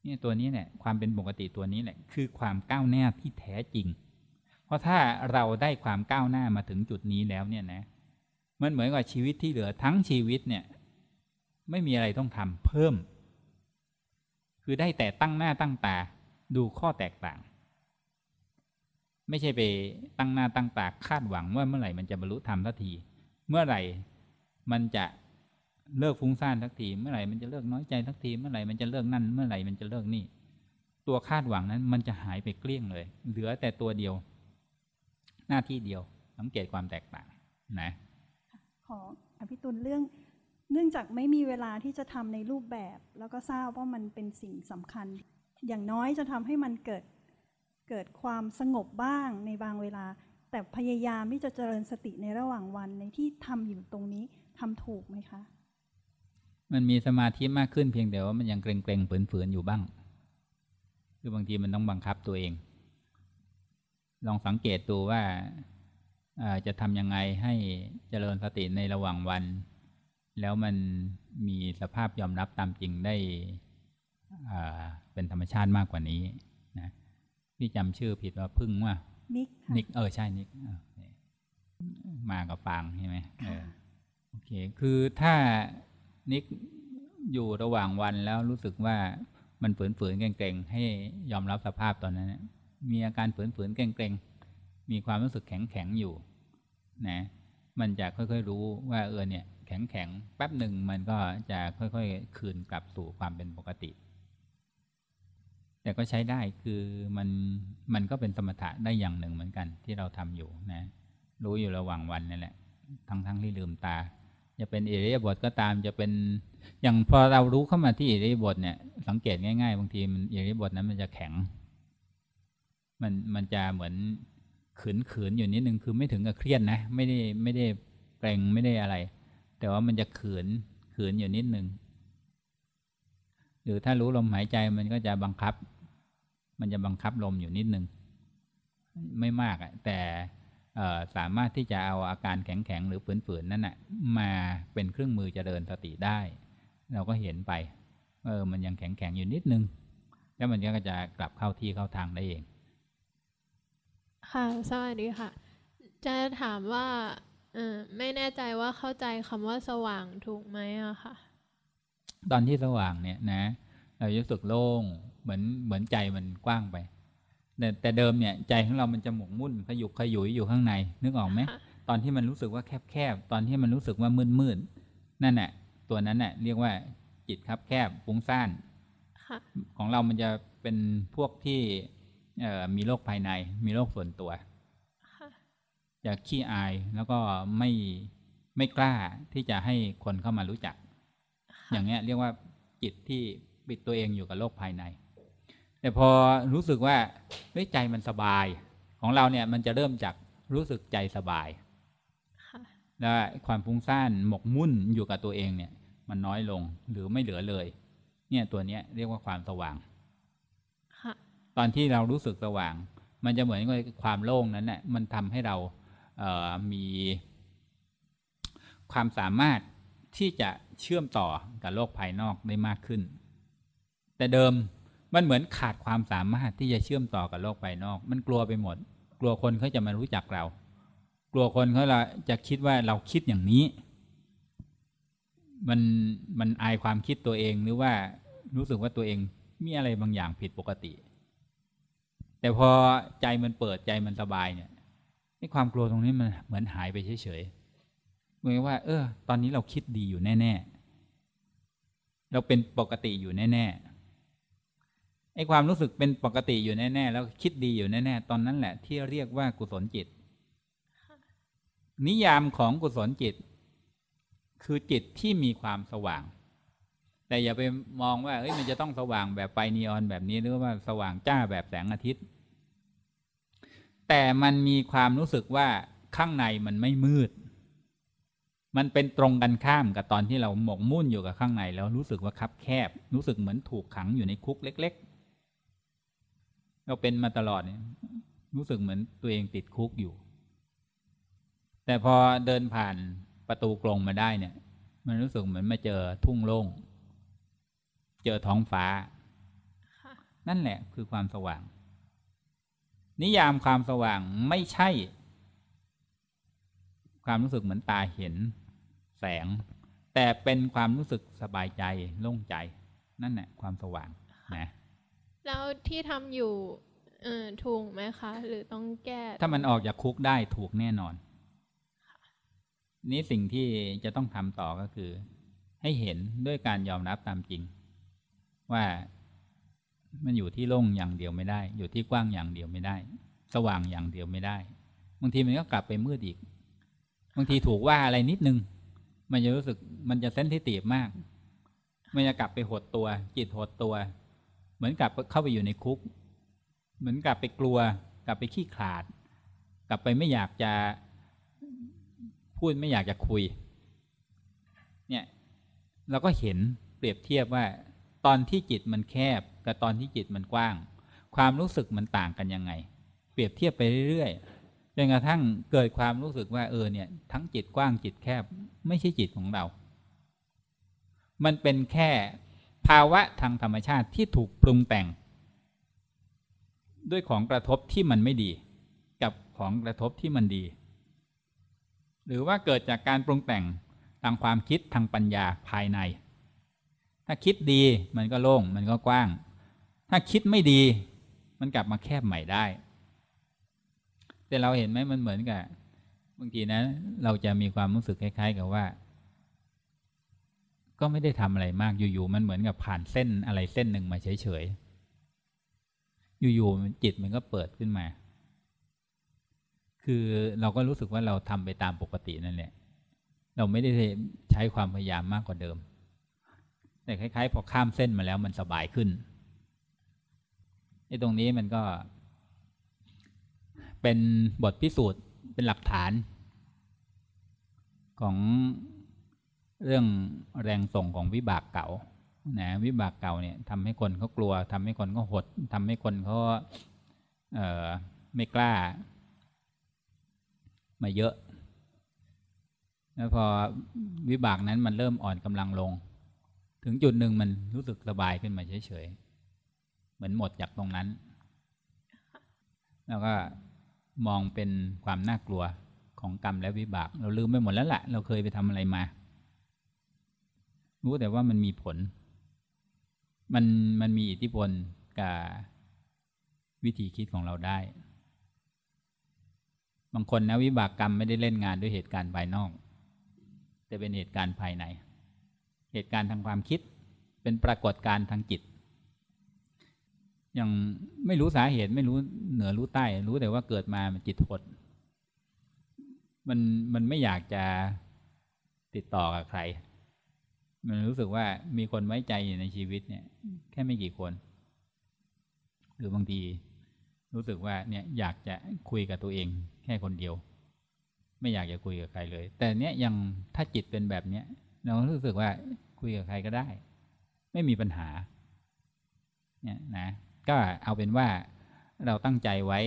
นี่ตัวนี้เนี่ยความเป็นปกติตัวนี้แหละคือความก้าวหน้าที่แท้จริง เพราะถ้าเราได้ความก้าวหน้ามาถึงจุดนี้แล้วเนี่ยนะมันเหมือนกับชีวิตที่เหลือทั้งชีวิตเนี่ย ไม่มีอะไรต้องทำเพิ่ม คือได้แต่ตั้งหน้าตั้งตา ดูข้อแตกต่าง ไม่ใช่ไปตั้งหน้าตั้งตาคาดหวังว่าเมื่อไหร่มันจะบรรลุธรรมทันที เมื่อไหร่มันจะเลิกฟุ้งซ่านทักที เมื่อไหร่มันจะเลิกน้อยใจทักที เมื่อไหร่มันจะเลิกนั่น เมื่อไหร่มันจะเลิกนี่ ตัวคาดหวังนั้นมันจะหายไปเกลี้ยงเลย เหลือแต่ตัวเดียว หน้าที่เดียว สังเกตความแตกต่างนะขออภิตุลเรื่องเนื่องจากไม่มีเวลาที่จะทำในรูปแบบ แล้วก็ทราบว่ามันเป็นสิ่งสำคัญ อย่างน้อยจะทำให้มันเกิดเกิดความสงบบ้างในบางเวลา แต่พยายามที่จะเจริญสติในระหว่างวันในที่ทำอยู่ตรงนี้ทำถูกไหมคะ มันมีสมาธิมากขึ้นเพียงแต่ว่ามันยังเกรงเกรงฝืนฝืนอยู่บ้าง คือบางทีมันต้องบังคับตัวเอง ลองสังเกตดูว่าจะทำยังไงให้เจริญสติในระหว่างวัน แล้วมันมีสภาพยอมรับตามจริงได้ เป็นธรรมชาติมากกว่านี้นะพี่จำชื่อผิดว่าพึ่งว่านิกนิกเออใช่นิกมากับฟางใช่ไหมโอเค คือถ้านิกอยู่ระหว่างวันแล้วรู้สึกว่ามันฝืนๆเกรงๆ ให้ยอมรับสภาพตอนนั้นมีอาการฝืนๆเกรงๆ มีความรู้สึกแข็งๆอยู่นะมันจะค่อยๆรู้ว่าเออเนี่ยแข็งๆแป๊บหนึ่งมันก็จะค่อยๆ คืนกลับสู่ความเป็นปกติ แต่ก็ใช้ได้คือมันมันก็เป็นสมถะได้อย่างหนึ่งเหมือนกันที่เราทำอยู่นะ รู้อยู่ระหว่างวันนี่แหละ ทั้งๆที่ลืมตา จะเป็นอิริยาบถก็ตามจะเป็นอย่างพอเรารู้เข้ามาที่อิริยาบถเนี่ย สังเกตง่ายๆบางทีมันอิริยาบถนั้นมันจะแข็ง มันมันจะเหมือนขืนขืนอยู่นิดนึงคือไม่ถึงกับเครียดนะ ไม่ได้ไม่ได้เกรงไม่ได้อะไร แต่ว่ามันจะขืนขืนอยู่นิดนึงหรือถ้ารู้ลมหายใจมันก็จะบังคับ มันจะบังคับลมอยู่นิดนึง ไม่มากอะแต่สามารถที่จะเอาอาการแข็งๆหรือฝืนๆนั่นนะมาเป็นเครื่องมือเจริญสติได้ เราก็เห็นไปเออมันยังแข็งๆอยู่นิดนึง แล้วมันก็จะกลับเข้าที่เข้าทางได้เอง ค่ะสวัสดีค่ะ จะถามว่าเออไม่แน่ใจว่าเข้าใจคำว่าสว่างถูกไหมอะค่ะ ตอนที่สว่างเนี่ยนะ เรารู้สึกโล่ง เหมือนเหมือนใจมันกว้างไปแต่แต่เดิมเนี่ยใจของเรามันจะหมกมุ่นขยุกขยุยอยู่ข้างใน นึกออกไหมตอนที่มันรู้สึกว่าแคบๆตอนที่มันรู้สึกว่ามืดๆนั่นแหละตัวนั้นเน่ยเรียกว่าจิตครับแคบฟุ้งซ่านของเรามันจะเป็นพวกที่มีโรคภายใน มีโรคส่วนตัวจะขี้อายแล้วก็ไม่ไม่กล้าที่จะให้คนเข้ามารู้จัก อย่างเงี้ยเรียกว่าจิตที่ปิดตัวเองอยู่กับโลกภายใน แต่พอรู้สึกว่าเฮ้ยใจมันสบาย ของเราเนี่ยมันจะเริ่มจากรู้สึกใจสบายแล้วความฟุ้งซ่านหมกมุ่นอยู่กับตัวเองเนี่ย มันน้อยลงหรือไม่เหลือเลย เนี่ยตัวเนี้ยเรียกว่าความสว่างตอนที่เรารู้สึกสว่าง มันจะเหมือนกับความโล่งนั้นเนี่ยมันทำให้เราเมีความสามารถที่จะเชื่อมต่อกับโลกภายนอกได้มากขึ้น แต่เดิม มันเหมือนขาดความสามารถที่จะเชื่อมต่อกับโลกภายนอก มันกลัวไปหมด กลัวคนเขาจะมารู้จักเรา กลัวคนเขาจะคิดว่าเราคิดอย่างนี้ มันมันอายความคิดตัวเองหรือว่ารู้สึกว่าตัวเองมีอะไรบางอย่างผิดปกติ แต่พอใจมันเปิดใจมันสบายเนี่ยนี่ความกลัวตรงนี้มันเหมือนหายไปเฉยๆเหมือนว่า เออ ตอนนี้เราคิดดีอยู่แน่ ๆ เราเป็นปกติอยู่แน่ ๆ ไอ้ความรู้สึกเป็นปกติอยู่แน่ๆแล้วคิดดีอยู่แน่ๆตอนนั้นแหละ ที่เรียกว่ากุศลจิต นิยามของกุศลจิต คือจิตที่มีความสว่าง แต่อย่าไปมองว่าเฮ้ยมันจะต้องสว่างแบบไฟนีออนแบบนี้หรือว่าสว่างจ้าแบบแสงอาทิตย์ แต่มันมีความรู้สึกว่าข้างในมันไม่มืด มันเป็นตรงกันข้ามกับตอนที่เราหมกมุ่นอยู่กับข้างในแล้วรู้สึกว่าคับแคบ รู้สึกเหมือนถูกขังอยู่ในคุกเล็ก เราเป็นมาตลอดเนี่ยรู้สึกเหมือนตัวเองติดคุกอยู่ แต่พอเดินผ่านประตูกรงมาได้เนี่ย มันรู้สึกเหมือนมาเจอทุ่งโล่ง เจอท้องฟ้า นั่นแหละคือความสว่าง นิยามความสว่างไม่ใช่ ความรู้สึกเหมือนตาเห็น แสง แต่เป็นความรู้สึกสบายใจโล่งใจ นั่นแหละความสว่างนะ แล้วที่ทำอยู่เออถูกไหมคะ หรือต้องแก้ ถ้ามันออกจากคุกได้ถูกแน่นอน นี้สิ่งที่จะต้องทำต่อก็คือ ให้เห็นด้วยการยอมรับตามจริง ว่ามันอยู่ที่โล่งอย่างเดียวไม่ได้ อยู่ที่กว้างอย่างเดียวไม่ได้ สว่างอย่างเดียวไม่ได้บางทีมันก็กลับไปมืดอีกบางทีถูกว่าอะไรนิดนึง มันจะรู้สึกมันจะเซนทิตีฟมาก มันจะกลับไปหดตัว จิตหดตัว เหมือนกับเข้าไปอยู่ในคุก เหมือนกับไปกลัว กลับไปขี้ขลาด กลับไปไม่อยากจะพูดไม่อยากจะคุย เนี่ยเราก็เห็นเปรียบเทียบว่า ตอนที่จิตมันแคบกับตอนที่จิตมันกว้าง ความรู้สึกมันต่างกันยังไง เปรียบเทียบไปเรื่อยๆจนกระทั่งเกิดความรู้สึกว่าเออเนี่ย ทั้งจิตกว้างจิตแคบไม่ใช่จิตของเรา มันเป็นแค่ ภาวะทางธรรมชาติที่ถูกปรุงแต่ง ด้วยของกระทบที่มันไม่ดี กับของกระทบที่มันดี หรือว่าเกิดจากการปรุงแต่งทางความคิดทางปัญญาภายใน ถ้าคิดดีมันก็โล่งมันก็กว้าง ถ้าคิดไม่ดีมันกลับมาแคบใหม่ได้ แต่เราเห็นไหมมันเหมือนกับบางทีนะ เราจะมีความรู้สึกคล้าย ๆ กับว่า ก็ไม่ได้ทำอะไรมากอยู่ๆมันเหมือนกับผ่านเส้นอะไรเส้นหนึ่งมาเฉยๆอยู่ๆจิตมันก็เปิดขึ้นมา คือเราก็รู้สึกว่าเราทำไปตามปกตินั่นแหละเราไม่ได้ใช้ความพยายามมากกว่าเดิม แต่คล้าย ๆ พอข้ามเส้นมาแล้วมันสบายขึ้นไอ้ตรงนี้มันก็ เป็นบทพิสูจน์เป็นหลักฐาน ของ เรื่องแรงส่งของวิบากเก่านะวิบากเก่าเนี่ยทำให้คนเขากลัวทำให้คนเขาหดทำให้คนเขาเออไม่กล้า มาเยอะ แล้วพอวิบากนั้นมันเริ่มอ่อนกำลังลง ถึงจุดหนึ่งมันรู้สึกสบายขึ้นมาเฉยๆ เหมือนหมดจากตรงนั้น แล้วก็มองเป็นความน่ากลัวของกรรมและวิบาก เราลืมไปหมดแล้วแหละเราเคยไปทำอะไรมา รู้แต่ว่ามันมีผล มันมันมีอิทธิพลกับวิธีคิดของเราได้ บางคนนะวิบากกรรมไม่ได้เล่นงานด้วยเหตุการณ์ภายนอก แต่เป็นเหตุการณ์ภายใน เหตุการณ์ทางความคิด เป็นปรากฏการณ์ทางจิตยังไม่รู้สาเหตุไม่รู้เหนือรู้ใต้ รู้แต่ว่าเกิดมามันจิตหดมันมันไม่อยากจะติดต่อกับใคร มันรู้สึกว่ามีคนไว้ใจอยู่ในชีวิตเนี่ย แค่ไม่กี่คน หรือบางที รู้สึกว่าเนี่ยอยากจะคุยกับตัวเอง แค่คนเดียว ไม่อยากจะคุยกับใครเลย แต่เนี้ยยังถ้าจิตเป็นแบบเนี้ยเรารู้สึกว่าคุยกับใครก็ได้ ไม่มีปัญหา เนี่ยนะก็เอาเป็นว่าเราตั้งใจไว้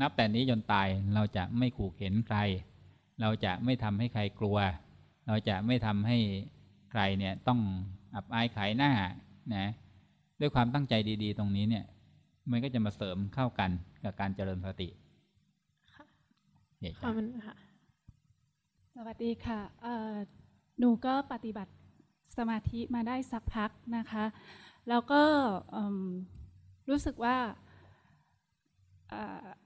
นับแต่นี้จนตายเราจะไม่ขู่เข็นใคร เราจะไม่ทำให้ใครกลัว เราจะไม่ทำให้ ใครเนี่ยต้องอับอายขายหน้านะด้วยความตั้งใจดี ๆ ตรงนี้เนี่ย มันก็จะมาเสริมเข้ากันกับการเจริญสติขอบคุณค่ะ สวัสดีค่ะหนูก็ปฏิบัติสมาธิมาได้สักพักนะคะ แล้วก็รู้สึกว่า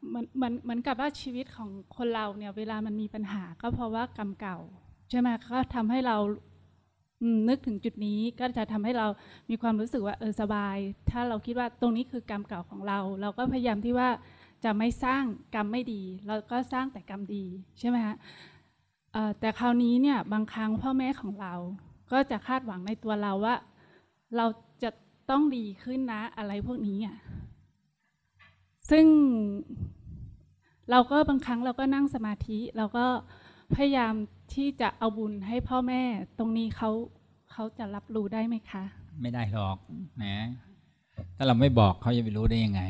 เหมือนเหมือนเหมือนกับว่าชีวิตของคนเราเนี่ย เวลามันมีปัญหาก็เพราะว่ากรรมเก่า ใช่ไหมก็ทำให้เรา นึกถึงจุดนี้ก็จะทำให้เรามีความรู้สึกว่าเออสบาย ถ้าเราคิดว่าตรงนี้คือกรรมเก่าของเรา เราก็พยายามที่ว่าจะไม่สร้างกรรมไม่ดี เราก็สร้างแต่กรรมดีใช่ไหมฮะแต่คราวนี้เนี่ยบางครั้งพ่อแม่ของเรา ก็จะคาดหวังในตัวเราว่า เราจะต้องดีขึ้นนะอะไรพวกนี้อะซึ่งเราก็บางครั้งเราก็นั่งสมาธิ เราก็พยายาม ที่จะเอาบุญให้พ่อแม่ ตรงนี้เขาเขาจะรับรู้ได้ไหมคะ ไม่ได้หรอกนะ ถ้าเราไม่บอกเขาจะไปรู้ได้ยังไง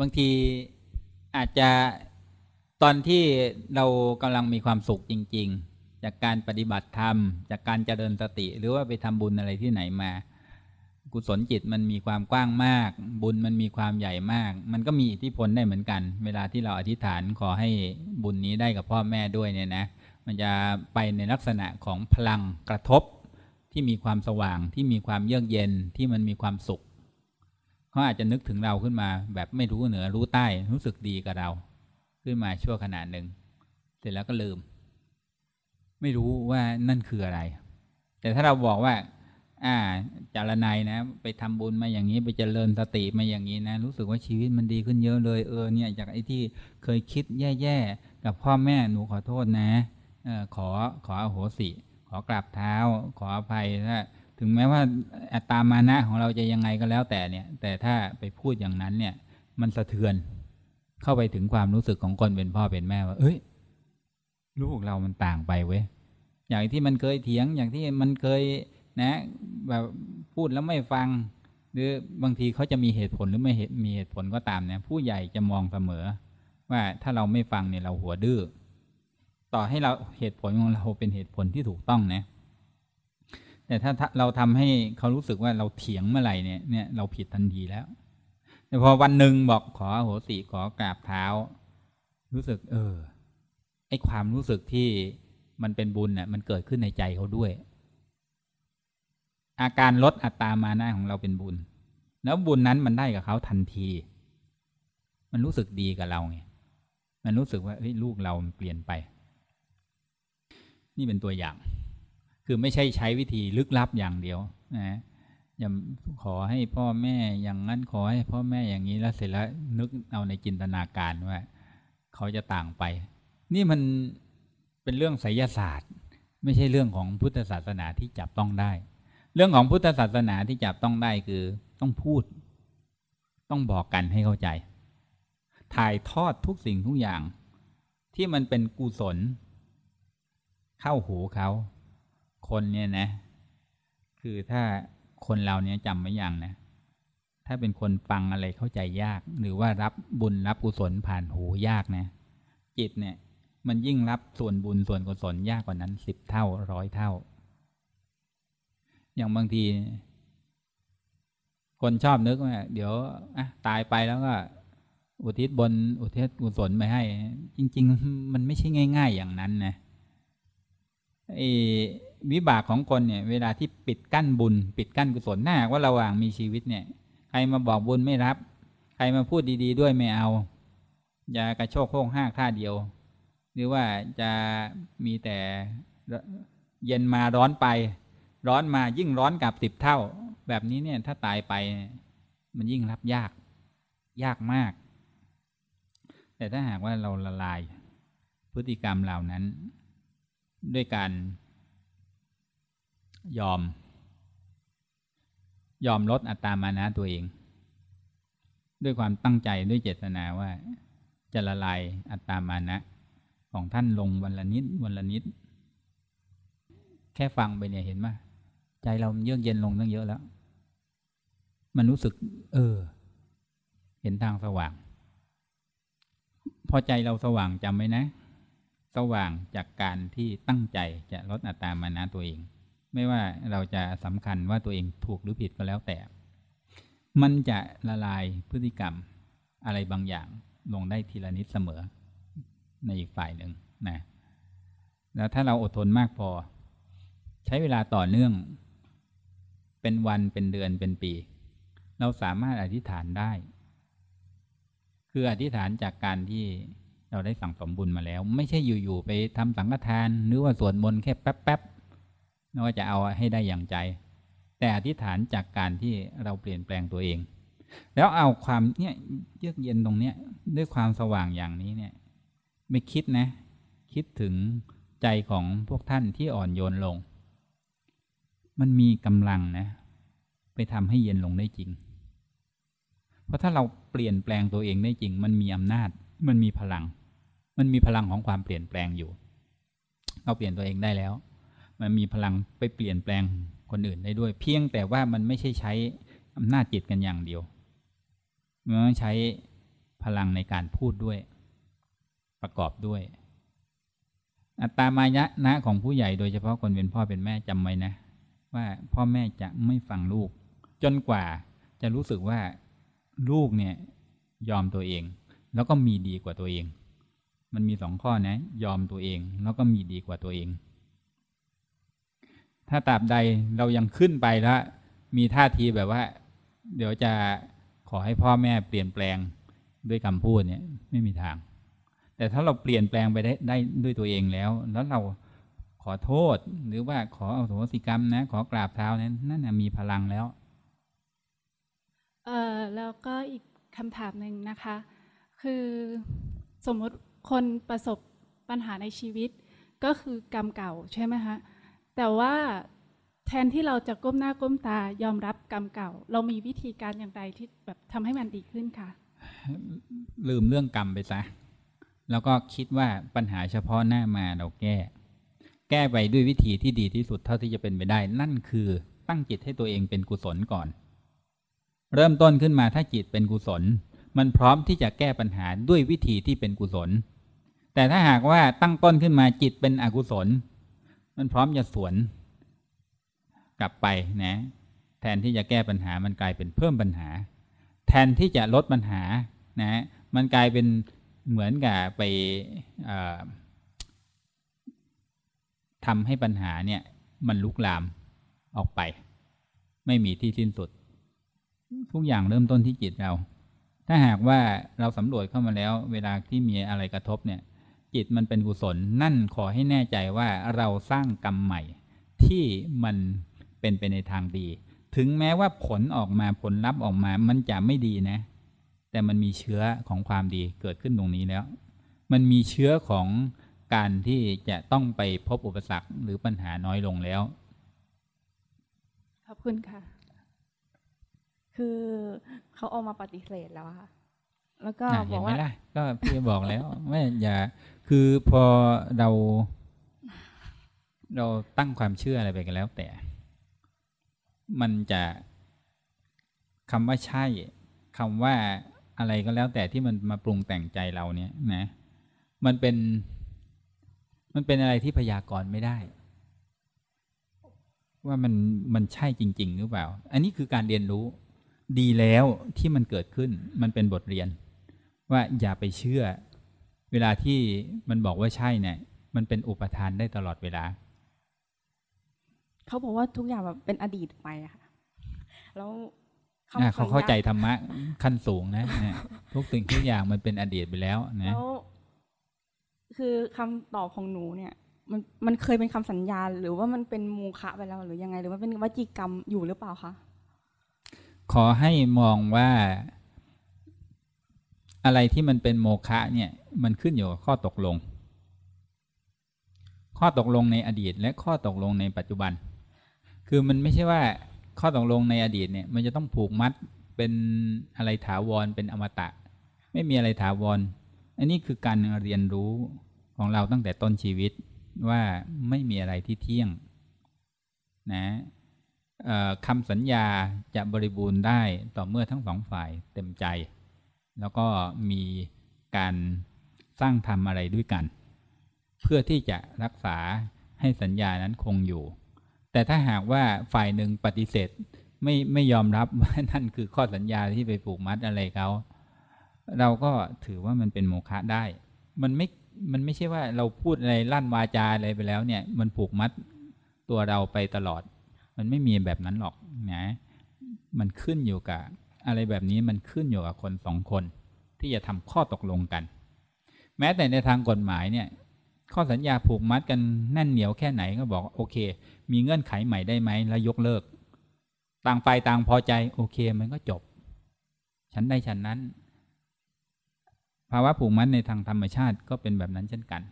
บางทีอาจจะตอนที่เรากำลังมีความสุขจริง ๆ จากการปฏิบัติธรรม จากการเจริญสติ หรือว่าไปทำบุญอะไรที่ไหนมา กุศลจิตมันมีความกว้างมาก บุญมันมีความใหญ่มาก มันก็มีอิทธิพลได้เหมือนกัน เวลาที่เราอธิษฐานขอให้บุญนี้ได้กับพ่อแม่ด้วยเนี่ยนะ มันจะไปในลักษณะของพลังกระทบที่มีความสว่างที่มีความเยือกเย็นที่มันมีความสุขเขาอาจจะนึกถึงเราขึ้นมา แบบไม่รู้เหนือรู้ใต้รู้สึกดีกับเรา ขึ้นมาชั่วขณะหนึ่ง เสร็จแล้วก็ลืม ไม่รู้ว่านั่นคืออะไร แต่ถ้าเราบอกว่า อ่าจารนายนะ ไปทำบุญมาอย่างนี้ไปเจริญสติมาอย่างนี้นะ รู้สึกว่าชีวิตมันดีขึ้นเยอะเลยเออเนี่ยจากไอ้ที่เคยคิดแย่ๆกับพ่อแม่หนูขอโทษนะ ขอขออโหสิ ขอกราบเท้า ขออภัยถ้าถึงแม้ว่าอัตามานะของเราจะยังไงก็แล้วแต่เนี่ย แต่ถ้าไปพูดอย่างนั้นเนี่ย มันสะเทือนเข้าไปถึงความรู้สึกของคนเป็นพ่อเป็นแม่ว่า เอ้ย ลูกเรามันต่างไปเว้ยอย่างที่มันเคยเถียงอย่างที่มันเคยนะ แบบพูดแล้วไม่ฟัง หรือบางทีเขาจะมีเหตุผลหรือไม่มีเหตุผลก็ตามเนี่ยผู้ใหญ่จะมองเสมอ ว่าถ้าเราไม่ฟังเนี่ยเราหัวดื้อ ต่อให้เราเหตุผลของเราเป็นเหตุผลที่ถูกต้องนะแต่ถ้าเราทำให้เขารู้สึกว่าเราเถียงเมื่อไหร่เนี่ยเนี่ยเราผิดทันทีแล้ว แต่พอวันหนึ่งบอกขอโหสิขอกราบเท้า รู้สึก เออไอความรู้สึกที่มันเป็นบุญเนี่ยมันเกิดขึ้นในใจเขาด้วย อาการลดอัตตามานะของเราเป็นบุญ แล้วบุญนั้นมันได้กับเขาทันที มันรู้สึกดีกับเราไงมันรู้สึกว่าเฮ้ยลูกเราเปลี่ยนไป นี่เป็นตัวอย่าง คือไม่ใช่ใช้วิธีลึกลับอย่างเดียวนะอย่าขอให้พ่อแม่อย่างนั้นขอให้พ่อแม่อย่างนี้แล้วเสร็จแล้วนึกเอาในจินตนาการว่า เขาจะต่างไป นี่มันเป็นเรื่องไสยศาสตร์ ไม่ใช่เรื่องของพุทธศาสนาที่จับต้องได้ เรื่องของพุทธศาสนาที่จับต้องได้คือต้องพูด ต้องบอกกันให้เข้าใจ ถ่ายทอดทุกสิ่งทุกอย่าง ที่มันเป็นกุศล เข้าหูเขา คนเนี่ยนะ คือถ้าคนเราเนี่ยจำไว้อย่างนะ ถ้าเป็นคนฟังอะไรเข้าใจยาก หรือว่ารับบุญรับกุศลผ่านหูยากนะ จิตเนี่ย มันยิ่งรับส่วนบุญส่วนกุศลยากกว่านั้นสิบเท่าร้อยเท่า อย่างบางที คนชอบนึกว่าเดี๋ยวอะตายไปแล้วก็อุทิศบนอุทิศกุศลไปให้ จริง ๆ มันไม่ใช่ง่าย ๆ อย่างนั้นนะ วิบากของคนเนี่ย เวลาที่ปิดกั้นบุญ ปิดกั้นกุศลหน้าว่าระหว่างมีชีวิตเนี่ย ใครมาบอกบุญไม่รับ ใครมาพูดดี ๆ ด้วยไม่เอา อย่ากระโชกโค้งห้าท่าเดียว หรือว่าจะมีแต่เย็นมาร้อนไป ร้อนมายิ่งร้อนกับสิบเท่า แบบนี้เนี่ยถ้าตายไป มันยิ่งรับยาก ยากมาก แต่ถ้าหากว่าเราละลาย พฤติกรรมเหล่านั้น ด้วยการยอม ยอมลดอัตตามานะตัวเอง ด้วยความตั้งใจด้วยเจตนาว่า จะละลายอัตตามานะของท่านลงวันละนิดวันละนิด แค่ฟังไปเนี่ยเห็นไหมใจเราเยือกเย็นลงตั้งเยอะแล้ว มันรู้สึก เออ เห็นทางสว่าง พอใจเราสว่างจำไว้นะ สว่างจากการที่ตั้งใจจะลดอัตตามานะตัวเอง ไม่ว่าเราจะสำคัญว่าตัวเองถูกหรือผิดก็แล้วแต่ มันจะละลายพฤติกรรมอะไรบางอย่างลงได้ทีละนิดเสมอ ในอีกฝ่ายหนึ่งนะแล้วถ้าเราอดทนมากพอ ใช้เวลาต่อเนื่อง เป็นวันเป็นเดือนเป็นปี เราสามารถอธิษฐานได้ คืออธิษฐานจากการที่ เราได้สั่งสมบุญมาแล้ว ไม่ใช่อยู่ๆไปทำสังฆทาน หรือว่าสวดมนต์แค่แป๊บๆว่าจะเอาให้ได้อย่างใจ แต่อธิษฐานจากการที่เราเปลี่ยนแปลงตัวเอง แล้วเอาความเนี่ยเยือกเย็นตรงเนี้ยด้วยความสว่างอย่างนี้เนี่ย ไม่คิดนะ คิดถึงใจของพวกท่านที่อ่อนโยนลง มันมีกำลังนะ ไปทำให้เย็นลงได้จริง เพราะถ้าเราเปลี่ยนแปลงตัวเองได้จริง มันมีอำนาจ มันมีพลัง มันมีพลังของความเปลี่ยนแปลงอยู่ เราเปลี่ยนตัวเองได้แล้ว มันมีพลังไปเปลี่ยนแปลงคนอื่นได้ด้วย เพียงแต่ว่ามันไม่ใช่ใช้อำนาจจิตกันอย่างเดียวมันต้องใช้พลังในการพูดด้วย ประกอบด้วย อัตตามายะนะของผู้ใหญ่โดยเฉพาะคนเป็นพ่อเป็นแม่จำไว้นะ ว่าพ่อแม่จะไม่ฟังลูก จนกว่าจะรู้สึกว่าลูกเนี่ยยอมตัวเอง แล้วก็มีดีกว่าตัวเอง มันมีสองข้อนะ ยอมตัวเอง แล้วก็มีดีกว่าตัวเอง ถ้าตราบใดเรายังขึ้นไปแล้ว มีท่าทีแบบว่า เดี๋ยวจะขอให้พ่อแม่เปลี่ยนแปลงด้วยคำพูดเนี่ย ไม่มีทาง แต่ถ้าเราเปลี่ยนแปลงไปได้ได้ด้วยตัวเองแล้ว แล้วเราขอโทษหรือว่าขอเอาโหสิกรรมนะ ขอกราบเท้านั้นนั่นมีพลังแล้ว เออแล้วก็อีกคำถามหนึ่งนะคะ คือสมมติ คนประสบปัญหาในชีวิตก็คือกรรมเก่าใช่ไหมคะแต่ว่าแทนที่เราจะก้มหน้าก้มตายอมรับกรรมเก่า เรามีวิธีการอย่างไรที่แบบทำให้มันดีขึ้นคะลืมเรื่องกรรมไปซะ แล้วก็คิดว่าปัญหาเฉพาะหน้ามาเราแก้ แก้ไปด้วยวิธีที่ดีที่สุดเท่าที่จะเป็นไปได้ นั่นคือตั้งจิตให้ตัวเองเป็นกุศลก่อน เริ่มต้นขึ้นมาถ้าจิตเป็นกุศล มันพร้อมที่จะแก้ปัญหาด้วยวิธีที่เป็นกุศล แต่ถ้าหากว่าตั้งต้นขึ้นมาจิตเป็นอกุศล มันพร้อมจะสวน กลับไปนะ แทนที่จะแก้ปัญหามันกลายเป็นเพิ่มปัญหา แทนที่จะลดปัญหานะมันกลายเป็นเหมือนกับไปทำให้ปัญหาเนี่ย มันลุกลามออกไป ไม่มีที่สิ้นสุด ทุกอย่างเริ่มต้นที่จิตเรา ถ้าหากว่าเราสำรวจเข้ามาแล้ว เวลาที่มีอะไรกระทบเนี่ย จิตมันเป็นกุศล นั่นขอให้แน่ใจว่าเราสร้างกรรมใหม่ ที่มันเป็นไปในทางดี ถึงแม้ว่าผลออกมาผลลัพธ์ออกมามันจะไม่ดีนะ แต่มันมีเชื้อของความดีเกิดขึ้นตรงนี้แล้ว มันมีเชื้อของการที่จะต้องไปพบอุปสรรคหรือปัญหาน้อยลงแล้ว ขอบคุณค่ะ คือเขาออกมาปฏิเสธแล้วค่ะ แล้วก็อะบเห็อนกไหมว่าล่ะก็พี่บอกแล้วว่าอย่า คือพอเรา เราตั้งความเชื่ออะไรไปกันแล้ว แต่ มันจะคำว่าใช่คำว่าอะไรก็แล้วแต่ที่มันมาปรุงแต่งใจเราเนี่ยนะ มันเป็น มันเป็นอะไรที่พยากรณ์ไม่ได้ ว่ามันมันใช่จริง ๆ หรือเปล่า อันนี้คือการเรียนรู้ ดีแล้วที่มันเกิดขึ้น มันเป็นบทเรียน ว่าอย่าไปเชื่อ เวลาที่มันบอกว่าใช่เนี่ย มันเป็นอุปทานได้ตลอดเวลา เขาบอกว่าทุกอย่างแบบเป็นอดีตไปอะค่ะ แล้วอะคำเขาสัญเข้าญาใจธรรมะขั้นสูงนะเนี่ยทุกสิ่งทุกอย่างมันเป็นอดีตไปแล้วนะแล้วคือคำตอบของหนูเนี่ย มันมันเคยเป็นคำสัญญาหรือว่ามันเป็นมูคะไปแล้วหรือยังไง หรือว่าเป็นวจีกรรมอยู่หรือเปล่าคะขอให้มองว่า อะไรที่มันเป็นโมฆะเนี่ยมันขึ้นอยู่กับข้อตกลง ข้อตกลงในอดีตและข้อตกลงในปัจจุบัน คือมันไม่ใช่ว่าข้อตกลงในอดีตเนี่ยมันจะต้องผูกมัดเป็นอะไรถาวรเป็นอมตะ ไม่มีอะไรถาวร อันนี้คือการเรียนรู้ของเราตั้งแต่ต้นชีวิตว่าไม่มีอะไรที่เที่ยงนะคำสัญญาจะบริบูรณ์ได้ต่อเมื่อทั้งสองฝ่ายเต็มใจ แล้วก็มีการสร้างทำอะไรด้วยกัน เพื่อที่จะรักษาให้สัญญานั้นคงอยู่ แต่ถ้าหากว่าฝ่ายหนึ่งปฏิเสธไม่ไม่ยอมรับว่านั่นคือข้อสัญญาที่ไปผูกมัดอะไรเขาเราก็ถือว่ามันเป็นโมฆะได้ มันไม่ มันไม่ใช่ว่าเราพูดอะไรลั่นวาจาอะไรไปแล้วเนี่ย มันผูกมัดตัวเราไปตลอด มันไม่มีแบบนั้นหรอกนะ มันขึ้นอยู่กับ อะไรแบบนี้มันขึ้นอยู่กับคนสองคนที่จะทำข้อตกลงกัน แม้แต่ในทางกฎหมายเนี่ยข้อสัญญาผูกมัดกันแน่นเหนียวแค่ไหนก็บอกโอเค มีเงื่อนไขใหม่ได้ไหมแล้วยกเลิก ต่างฝ่ายต่างพอใจโอเคมันก็จบ ฉันได้ฉันนั้น ภาวะผูกมัดในทางธรรมชาติก็เป็นแบบนั้นเช่นกัน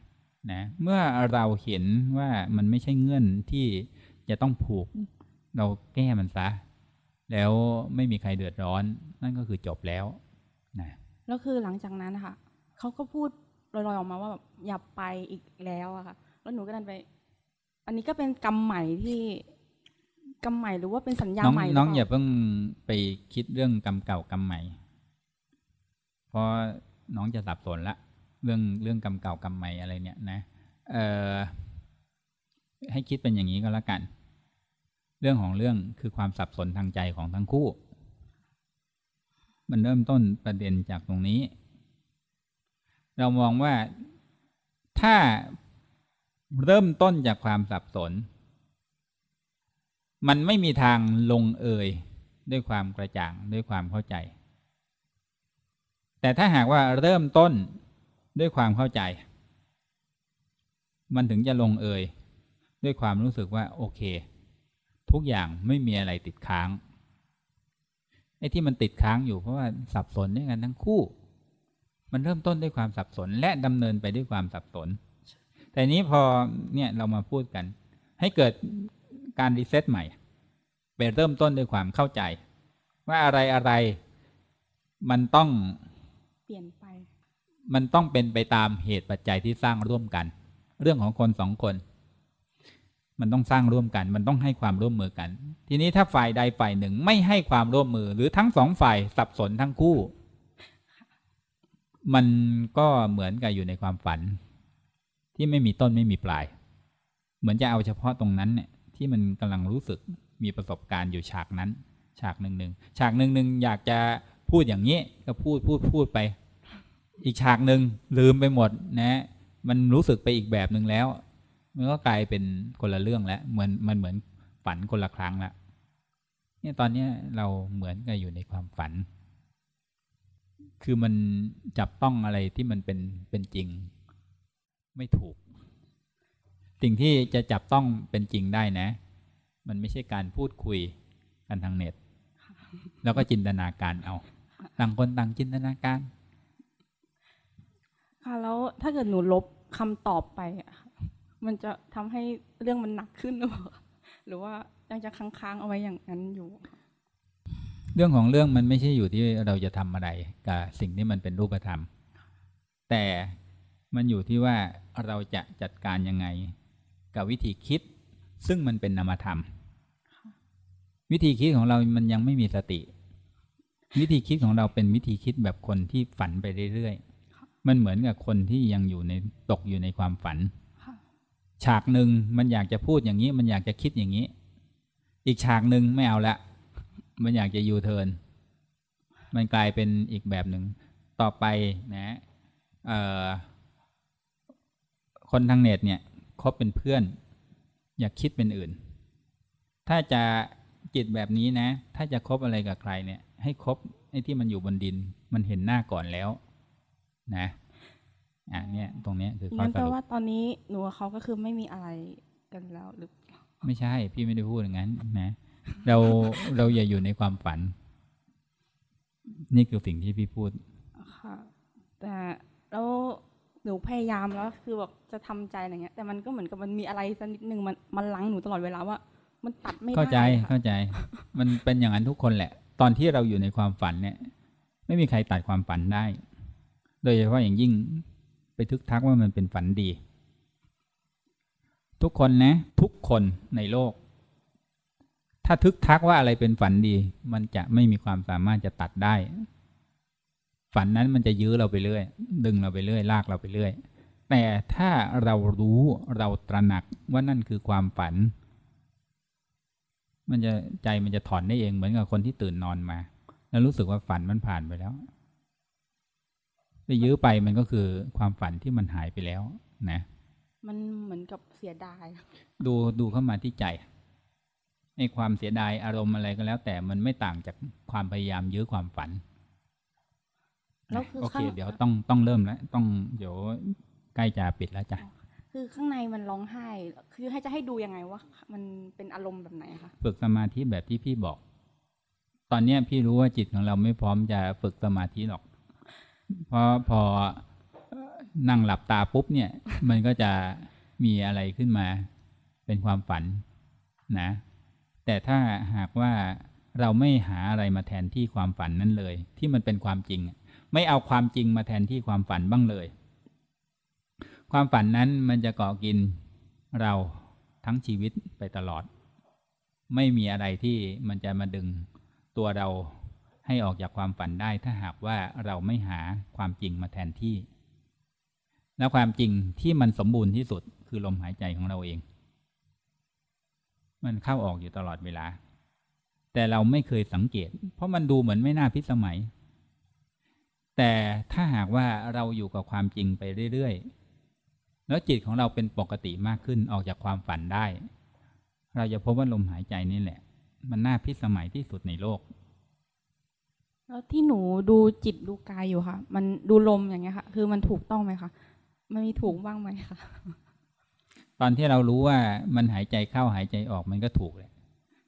นะเมื่อเราเห็นว่ามันไม่ใช่เงื่อนที่จะต้องผูก เราแก้มันซะ แล้วไม่มีใครเดือดร้อน นั่นก็คือจบแล้วนะแล้วคือหลังจากนั้นนะคะเขาก็พูดลอยๆออกมาว่าแบบอย่าไปอีกแล้วอะค่ะ แล้วหนูก็ดันไป อันนี้ก็เป็นกรรมใหม่ที่กรรมใหม่หรือว่าเป็นสัญญาน้องใหม่หรืน้องเปล่าอย่าเพิ่งไปคิดเรื่องกรรมเก่ากรรมใหม่ เพราะน้องจะสับสนละ เรื่องเรื่องกรรมเก่ากรรมใหม่อะไรเนี่ยนะเอ่อให้คิดเป็นอย่างนี้ก็แล้วกัน เรื่องของเรื่องคือความสับสนทางใจของทั้งคู่ มันเริ่มต้นประเด็นจากตรงนี้ เรามองว่าถ้าเริ่มต้นจากความสับสน มันไม่มีทางลงเอยด้วยความกระจ่างด้วยความเข้าใจ แต่ถ้าหากว่าเริ่มต้นด้วยความเข้าใจ มันถึงจะลงเอย ด้วยความรู้สึกว่าโอเค ทุกอย่างไม่มีอะไรติดค้างไอ้ที่มันติดค้างอยู่เพราะว่าสับสนด้วยกันทั้งคู่ มันเริ่มต้นด้วยความสับสนและดำเนินไปด้วยความสับสน แต่นี้พอเนี่ยเรามาพูดกัน ให้เกิดการรีเซ็ตใหม่ไปเริ่มต้นด้วยความเข้าใจ ว่าอะไรอะไรมันต้องเปลี่ยนไป มันต้องเป็นไปตามเหตุปัจจัยที่สร้างร่วมกัน เรื่องของคนสองคน มันต้องสร้างร่วมกัน มันต้องให้ความร่วมมือกัน ทีนี้ถ้าฝ่ายใดฝ่ายหนึ่งไม่ให้ความร่วมมือ หรือทั้งสองฝ่ายสับสนทั้งคู่ มันก็เหมือนกับอยู่ในความฝัน ที่ไม่มีต้นไม่มีปลาย เหมือนจะเอาเฉพาะตรงนั้นเนี่ยที่มันกำลังรู้สึกมีประสบการณ์อยู่ฉากนั้น ฉากหนึ่งหนึ่งฉากหนึ่งหนึ่งอยากจะพูดอย่างนี้ก็พูดพูดพูดไป อีกฉากหนึ่งลืมไปหมดนะ มันรู้สึกไปอีกแบบหนึ่งแล้ว มันก็กลายเป็นคนละเรื่องแล้วเหมือนมันเหมือนฝันคนละครั้งละเนี่ยตอนเนี้ยเราเหมือนกับอยู่ในความฝัน คือมันจับต้องอะไรที่มันเป็นเป็นจริง ไม่ถูก สิ่งที่จะจับต้องเป็นจริงได้นะ มันไม่ใช่การพูดคุยกันทางเน็ต แล้วก็จินตนาการเอา ต่างคนต่างจินตนาการ ค่ะแล้วถ้าเกิดหนูลบคำตอบไปค่ะ มันจะทำให้เรื่องมันหนักขึ้นหรือเปล่าหรือว่ายังจะค้างๆเอาไว้อย่างนั้นอยู่ เรื่องของเรื่องมันไม่ใช่อยู่ที่เราจะทำอะไรกับสิ่งที่มันเป็นรูปธรรม แต่มันอยู่ที่ว่าเราจะจัดการยังไง กับวิธีคิด ซึ่งมันเป็นนามธรรม วิธีคิดของเรามันยังไม่มีสติ วิธีคิดของเราเป็นวิธีคิดแบบคนที่ฝันไปเรื่อยๆมันเหมือนกับคนที่ยังอยู่ในตกอยู่ในความฝัน ฉากหนึ่งมันอยากจะพูดอย่างนี้ มันอยากจะคิดอย่างนี้ อีกฉากหนึ่งไม่เอาละ มันอยากจะยูเทิร์นมันกลายเป็นอีกแบบหนึ่งต่อไปนะคนทางเน็ตเนี่ยคบเป็นเพื่อน อยากคิดเป็นอื่น ถ้าจะจิตแบบนี้นะ ถ้าจะคบอะไรกับใครเนี่ย ให้คบไอ้ที่มันอยู่บนดิน มันเห็นหน้าก่อนแล้ว นะ อะเนี่ยตรงเนี้ยคือข้องั้นสแปลรุปว่าตอนนี้หนูกับเขาก็คือไม่มีอะไรกันแล้วหรือไม่ใช่ พี่ไม่ได้พูดอย่างนั้นนะเราเราอย่าอยู่ในความฝัน นี่คือสิ่งที่พี่พูดค่ะแต่แล้วหนูพยายามแล้วคือแบบจะทำใจอะไรเงี้ย แต่มันก็เหมือนกับมันมีอะไรสักนิดนึงมันมันลังหนูตลอดเวลาว่า มันตัดไม่ได้เข้าใจค่ะเข้าใจ มันเป็นอย่างนั้นทุกคนแหละ ตอนที่เราอยู่ในความฝันเนี่ย ไม่มีใครตัดความฝันได้ โดยเฉพาะอย่างยิ่งไป ทึกทักว่ามันเป็นฝันดี ทุกคนนะ ทุกคนในโลก ถ้าทึกทักว่าอะไรเป็นฝันดี มันจะไม่มีความสามารถจะตัดได้ ฝันนั้นมันจะยื้อเราไปเรื่อย ดึงเราไปเรื่อย ลากเราไปเรื่อย แต่ถ้าเรารู้เราตระหนักว่านั่นคือความฝัน มันจะใจมันจะถอนได้เองเหมือนกับคนที่ตื่นนอนมา แล้วรู้สึกว่าฝันมันผ่านไปแล้ว ไปยื้อไปมันก็คือความฝันที่มันหายไปแล้วนะ มันเหมือนกับเสียดาย ดูดูเข้ามาที่ใจไอ้ความเสียดายอารมณ์อะไรก็แล้ว แต่มันไม่ต่างจากความพยายามยื้อความฝันแล้วคือโอเคข้างเดี๋ยวต้องต้องเริ่มแล้วต้องเดี๋ยวใกล้จะปิดแล้วจ้ะคือข้างในมันร้องไห้ คือให้จะให้ดูยังไงว่า มันเป็นอารมณ์แบบไหนคะฝึกสมาธิแบบที่พี่บอก ตอนเนี้ยพี่รู้ว่าจิตของเราไม่พร้อมจะฝึกสมาธิหรอก เพราะพอนั่งหลับตาปุ๊บเนี่ย มันก็จะมีอะไรขึ้นมา เป็นความฝันนะ แต่ถ้าหากว่าเราไม่หาอะไรมาแทนที่ความฝันนั้นเลย ที่มันเป็นความจริง ไม่เอาความจริงมาแทนที่ความฝันบ้างเลย ความฝันนั้นมันจะเกาะกินเราทั้งชีวิตไปตลอด ไม่มีอะไรที่มันจะมาดึงตัวเรา ให้ออกจากความฝันได้ถ้าหากว่าเราไม่หาความจริงมาแทนที่ แล้วความจริงที่มันสมบูรณ์ที่สุดคือลมหายใจของเราเอง มันเข้าออกอยู่ตลอดเวลา แต่เราไม่เคยสังเกต เพราะมันดูเหมือนไม่น่าพิสมัย แต่ถ้าหากว่าเราอยู่กับความจริงไปเรื่อยๆ แล้วจิตของเราเป็นปกติมากขึ้นออกจากความฝันได้ เราจะพบว่าลมหายใจนี่แหละ มันน่าพิสมัยที่สุดในโลก แล้วที่หนูดูจิตดูกายอยู่ค่ะ มันดูลมอย่างเงี้ยค่ะ คือมันถูกต้องไหมคะมันมีถูกบ้างไหมคะตอนที่เรารู้ว่ามันหายใจเข้าหายใจออกมันก็ถูกเลย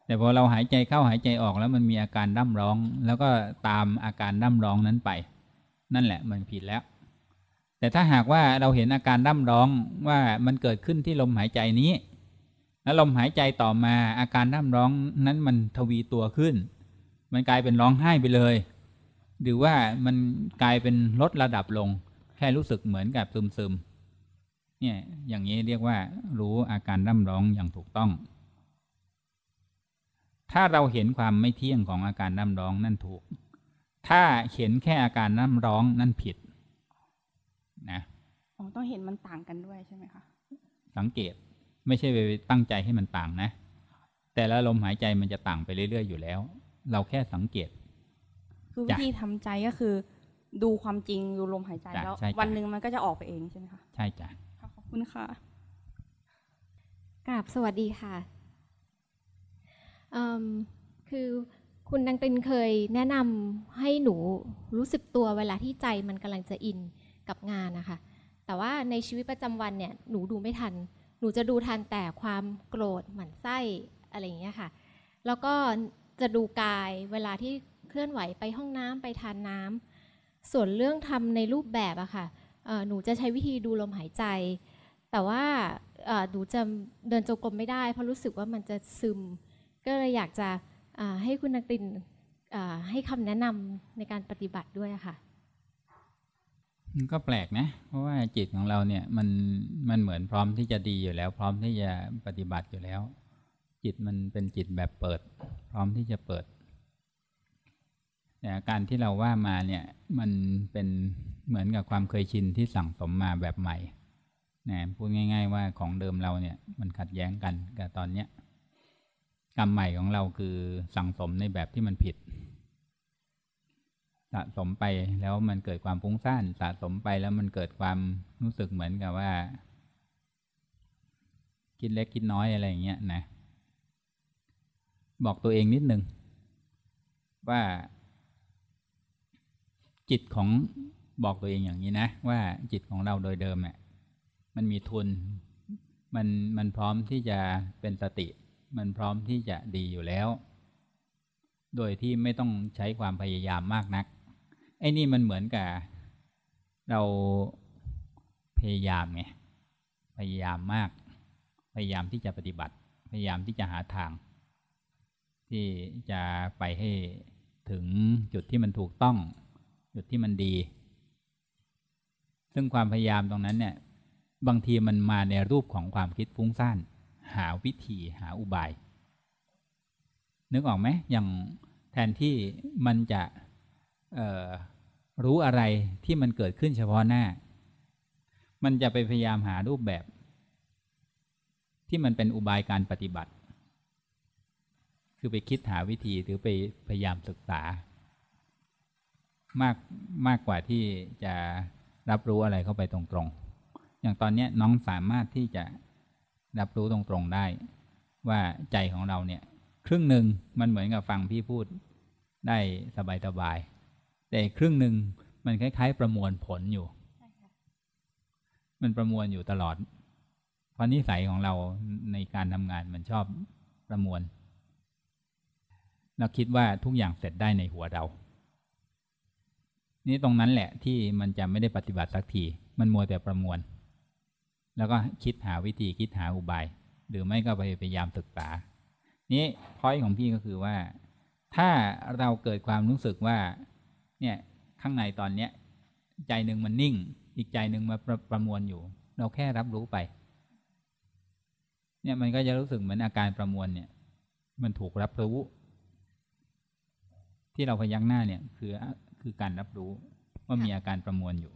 แต่พอเราหายใจเข้าหายใจออกแล้วมันมีอาการดั้มร้อง แล้วก็ตามอาการดั้มร้องนั้นไป นั่นแหละมันผิดแล้ว แต่ถ้าหากว่าเราเห็นอาการดั้มร้องว่ามันเกิดขึ้นที่ลมหายใจนี้ แล้วลมหายใจต่อมาอาการดั้มร้องนั้นมันทวีตัวขึ้น มันกลายเป็นร้องไห้ไปเลย หรือว่ามันกลายเป็นลดระดับลง แค่รู้สึกเหมือนกับซึมซึมๆเนี่ยอย่างนี้เรียกว่า รู้อาการร่ำร้องอย่างถูกต้อง ถ้าเราเห็นความไม่เที่ยงของอาการร่ำร้องนั่นถูก ถ้าเห็นแค่อาการร่ำร้องนั่นผิด นะอ๋อต้องเห็นมันต่างกันด้วยใช่ไหมคะสังเกตไม่ใช่ไปตั้งใจให้มันต่างนะ แต่ละลมหายใจมันจะต่างไปเรื่อย ๆ อยู่แล้ว เราแค่สังเกต คือวิธีทำใจก็คือ ดูความจริงดูลมหายใจจ้ะแล้วใช่จ้ะวันหนึ่งมันก็จะออกไปเองใช่ไหมคะใช่จ้ะค่ะขอบคุณค่ะกราบสวัสดีค่ะอืมคือคุณดังตินเคยแนะนำให้หนูรู้สึกตัวเวลาที่ใจมันกำลังจะอินกับงานนะคะ แต่ว่าในชีวิตประจำวันเนี่ยหนูดูไม่ทัน หนูจะดูทันแต่ความโกรธหมั่นไส้อะไรอย่างเงี้ยค่ะ แล้วก็จะดูกายเวลาที่ เคลื่อนไหวไปห้องน้ำไปทานน้ำส่วนเรื่องทำในรูปแบบอะค่ะหนูจะใช้วิธีดูลมหายใจ แต่ว่าหนูจะเดินจงกรมไม่ได้ เพราะรู้สึกว่ามันจะซึม ก็เลยอยากจะให้คุณนักตินให้คำแนะนำในการปฏิบัติด้วยค่ะมันก็แปลกนะ เพราะว่าจิตของเราเนี่ยมันมันเหมือนพร้อมที่จะดีอยู่แล้ว พร้อมที่จะปฏิบัติอยู่แล้ว จิตมันเป็นจิตแบบเปิด พร้อมที่จะเปิด แต่การที่เราว่ามาเนี่ยมันเป็นเหมือนกับความเคยชินที่สั่งสมมาแบบใหม่นะพูดง่าย ๆ ว่าของเดิมเราเนี่ยมันขัดแย้งกันกับตอนเนี้ยกรรมใหม่ของเราคือสั่งสมในแบบที่มันผิด สะสมไปแล้วมันเกิดความฟุ้งซ่านสะสมไปแล้วมันเกิดความรู้สึกเหมือนกับว่า คิดเล็กคิดน้อยอะไรอย่างเงี้ยนะ บอกตัวเองนิดนึงว่า จิตของบอกตัวเองอย่างนี้นะ ว่าจิตของเราโดยเดิมเนี่ยมันมีทุน มันมันพร้อมที่จะเป็นสติ มันพร้อมที่จะดีอยู่แล้ว โดยที่ไม่ต้องใช้ความพยายามมากนัก ไอ้นี่มันเหมือนกับเราพยายามไงพยายามมาก พยายามที่จะปฏิบัติ พยายามที่จะหาทาง ที่จะไปให้ถึงจุดที่มันถูกต้อง จุดที่มันดี ซึ่งความพยายามตรงนั้นเนี่ย บางทีมันมาในรูปของความคิดฟุ้งซ่านหาวิธีหาอุบาย นึกออกไหมอย่างแทนที่มันจะรู้อะไรที่มันเกิดขึ้นเฉพาะหน้า มันจะไปพยายามหารูปแบบ ที่มันเป็นอุบายการปฏิบัติ คือไปคิดหาวิธีหรือไปพยายามศึกษา มากมากกว่าที่จะรับรู้อะไรเข้าไปตรงๆ อย่างตอนนี้น้องสามารถที่จะรับรู้ตรงๆได้ ว่าใจของเราเนี่ย ครึ่งหนึ่งมันเหมือนกับฟังพี่พูดได้สบายๆแต่ครึ่งหนึ่งมันคล้าย ๆ ประมวลผลอยู่ มันประมวลอยู่ตลอด เพราะนิสัยของเราในการทำงานมันชอบประมวล เราคิดว่าทุกอย่างเสร็จได้ในหัวเรา นี่ตรงนั้นแหละที่มันจะไม่ได้ปฏิบัติสักที มันมัวแต่ประมวล แล้วก็คิดหาวิธีคิดหาอุบาย หรือไม่ก็ไปพยายามศึกษา นี้พอยของพี่ก็คือว่า ถ้าเราเกิดความรู้สึกว่า เนี่ยข้างในตอนเนี้ย ใจหนึ่งมันนิ่ง อีกใจหนึ่งมาประประมวลอยู่ เราแค่รับรู้ไป เนี่ยมันก็จะรู้สึกเหมือนอาการประมวลเนี่ย มันถูกรับรู้ที่เราพยักหน้าเนี่ย คือ คือการรับรู้ว่ามีอาการประมวลอยู่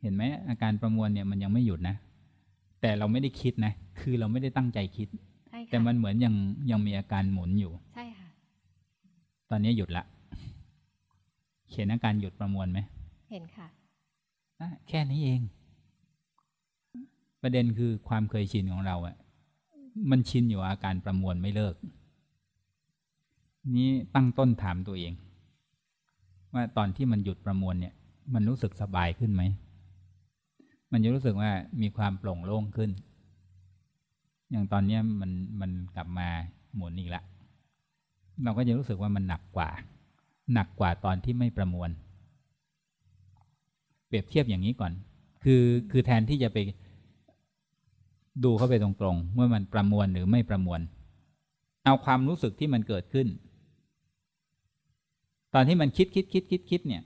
เห็นไหมอาการประมวลเนี่ยมันยังไม่หยุดนะ แต่เราไม่ได้คิดนะ คือเราไม่ได้ตั้งใจคิดใช่ค่ะแต่มันเหมือนยังยังมีอาการหมุนอยู่ ใช่ค่ะ ตอนนี้หยุดละเขียนอาการหยุดประมวลไหม เห็นค่ะอะ แค่นี้เอง ประเด็นคือความเคยชินของเราอะมันชินอยู่อาการประมวลไม่เลิก นี้ตั้งต้นถามตัวเอง ว่าตอนที่มันหยุดประมวลเนี่ย มันรู้สึกสบายขึ้นไหม มันจะรู้สึกว่ามีความโปร่งโล่งขึ้น อย่างตอนนี้มันมันกลับมาหมุนอีกละ เราก็จะรู้สึกว่ามันหนักกว่า หนักกว่าตอนที่ไม่ประมวล เปรียบเทียบอย่างนี้ก่อน คือคือแทนที่จะไปดูเข้าไปตรงๆว่ามันประมวลหรือไม่ประมวล เอาความรู้สึกที่มันเกิดขึ้น ตอนที่มันคิดคิดคิดคิดคิดเนี่ย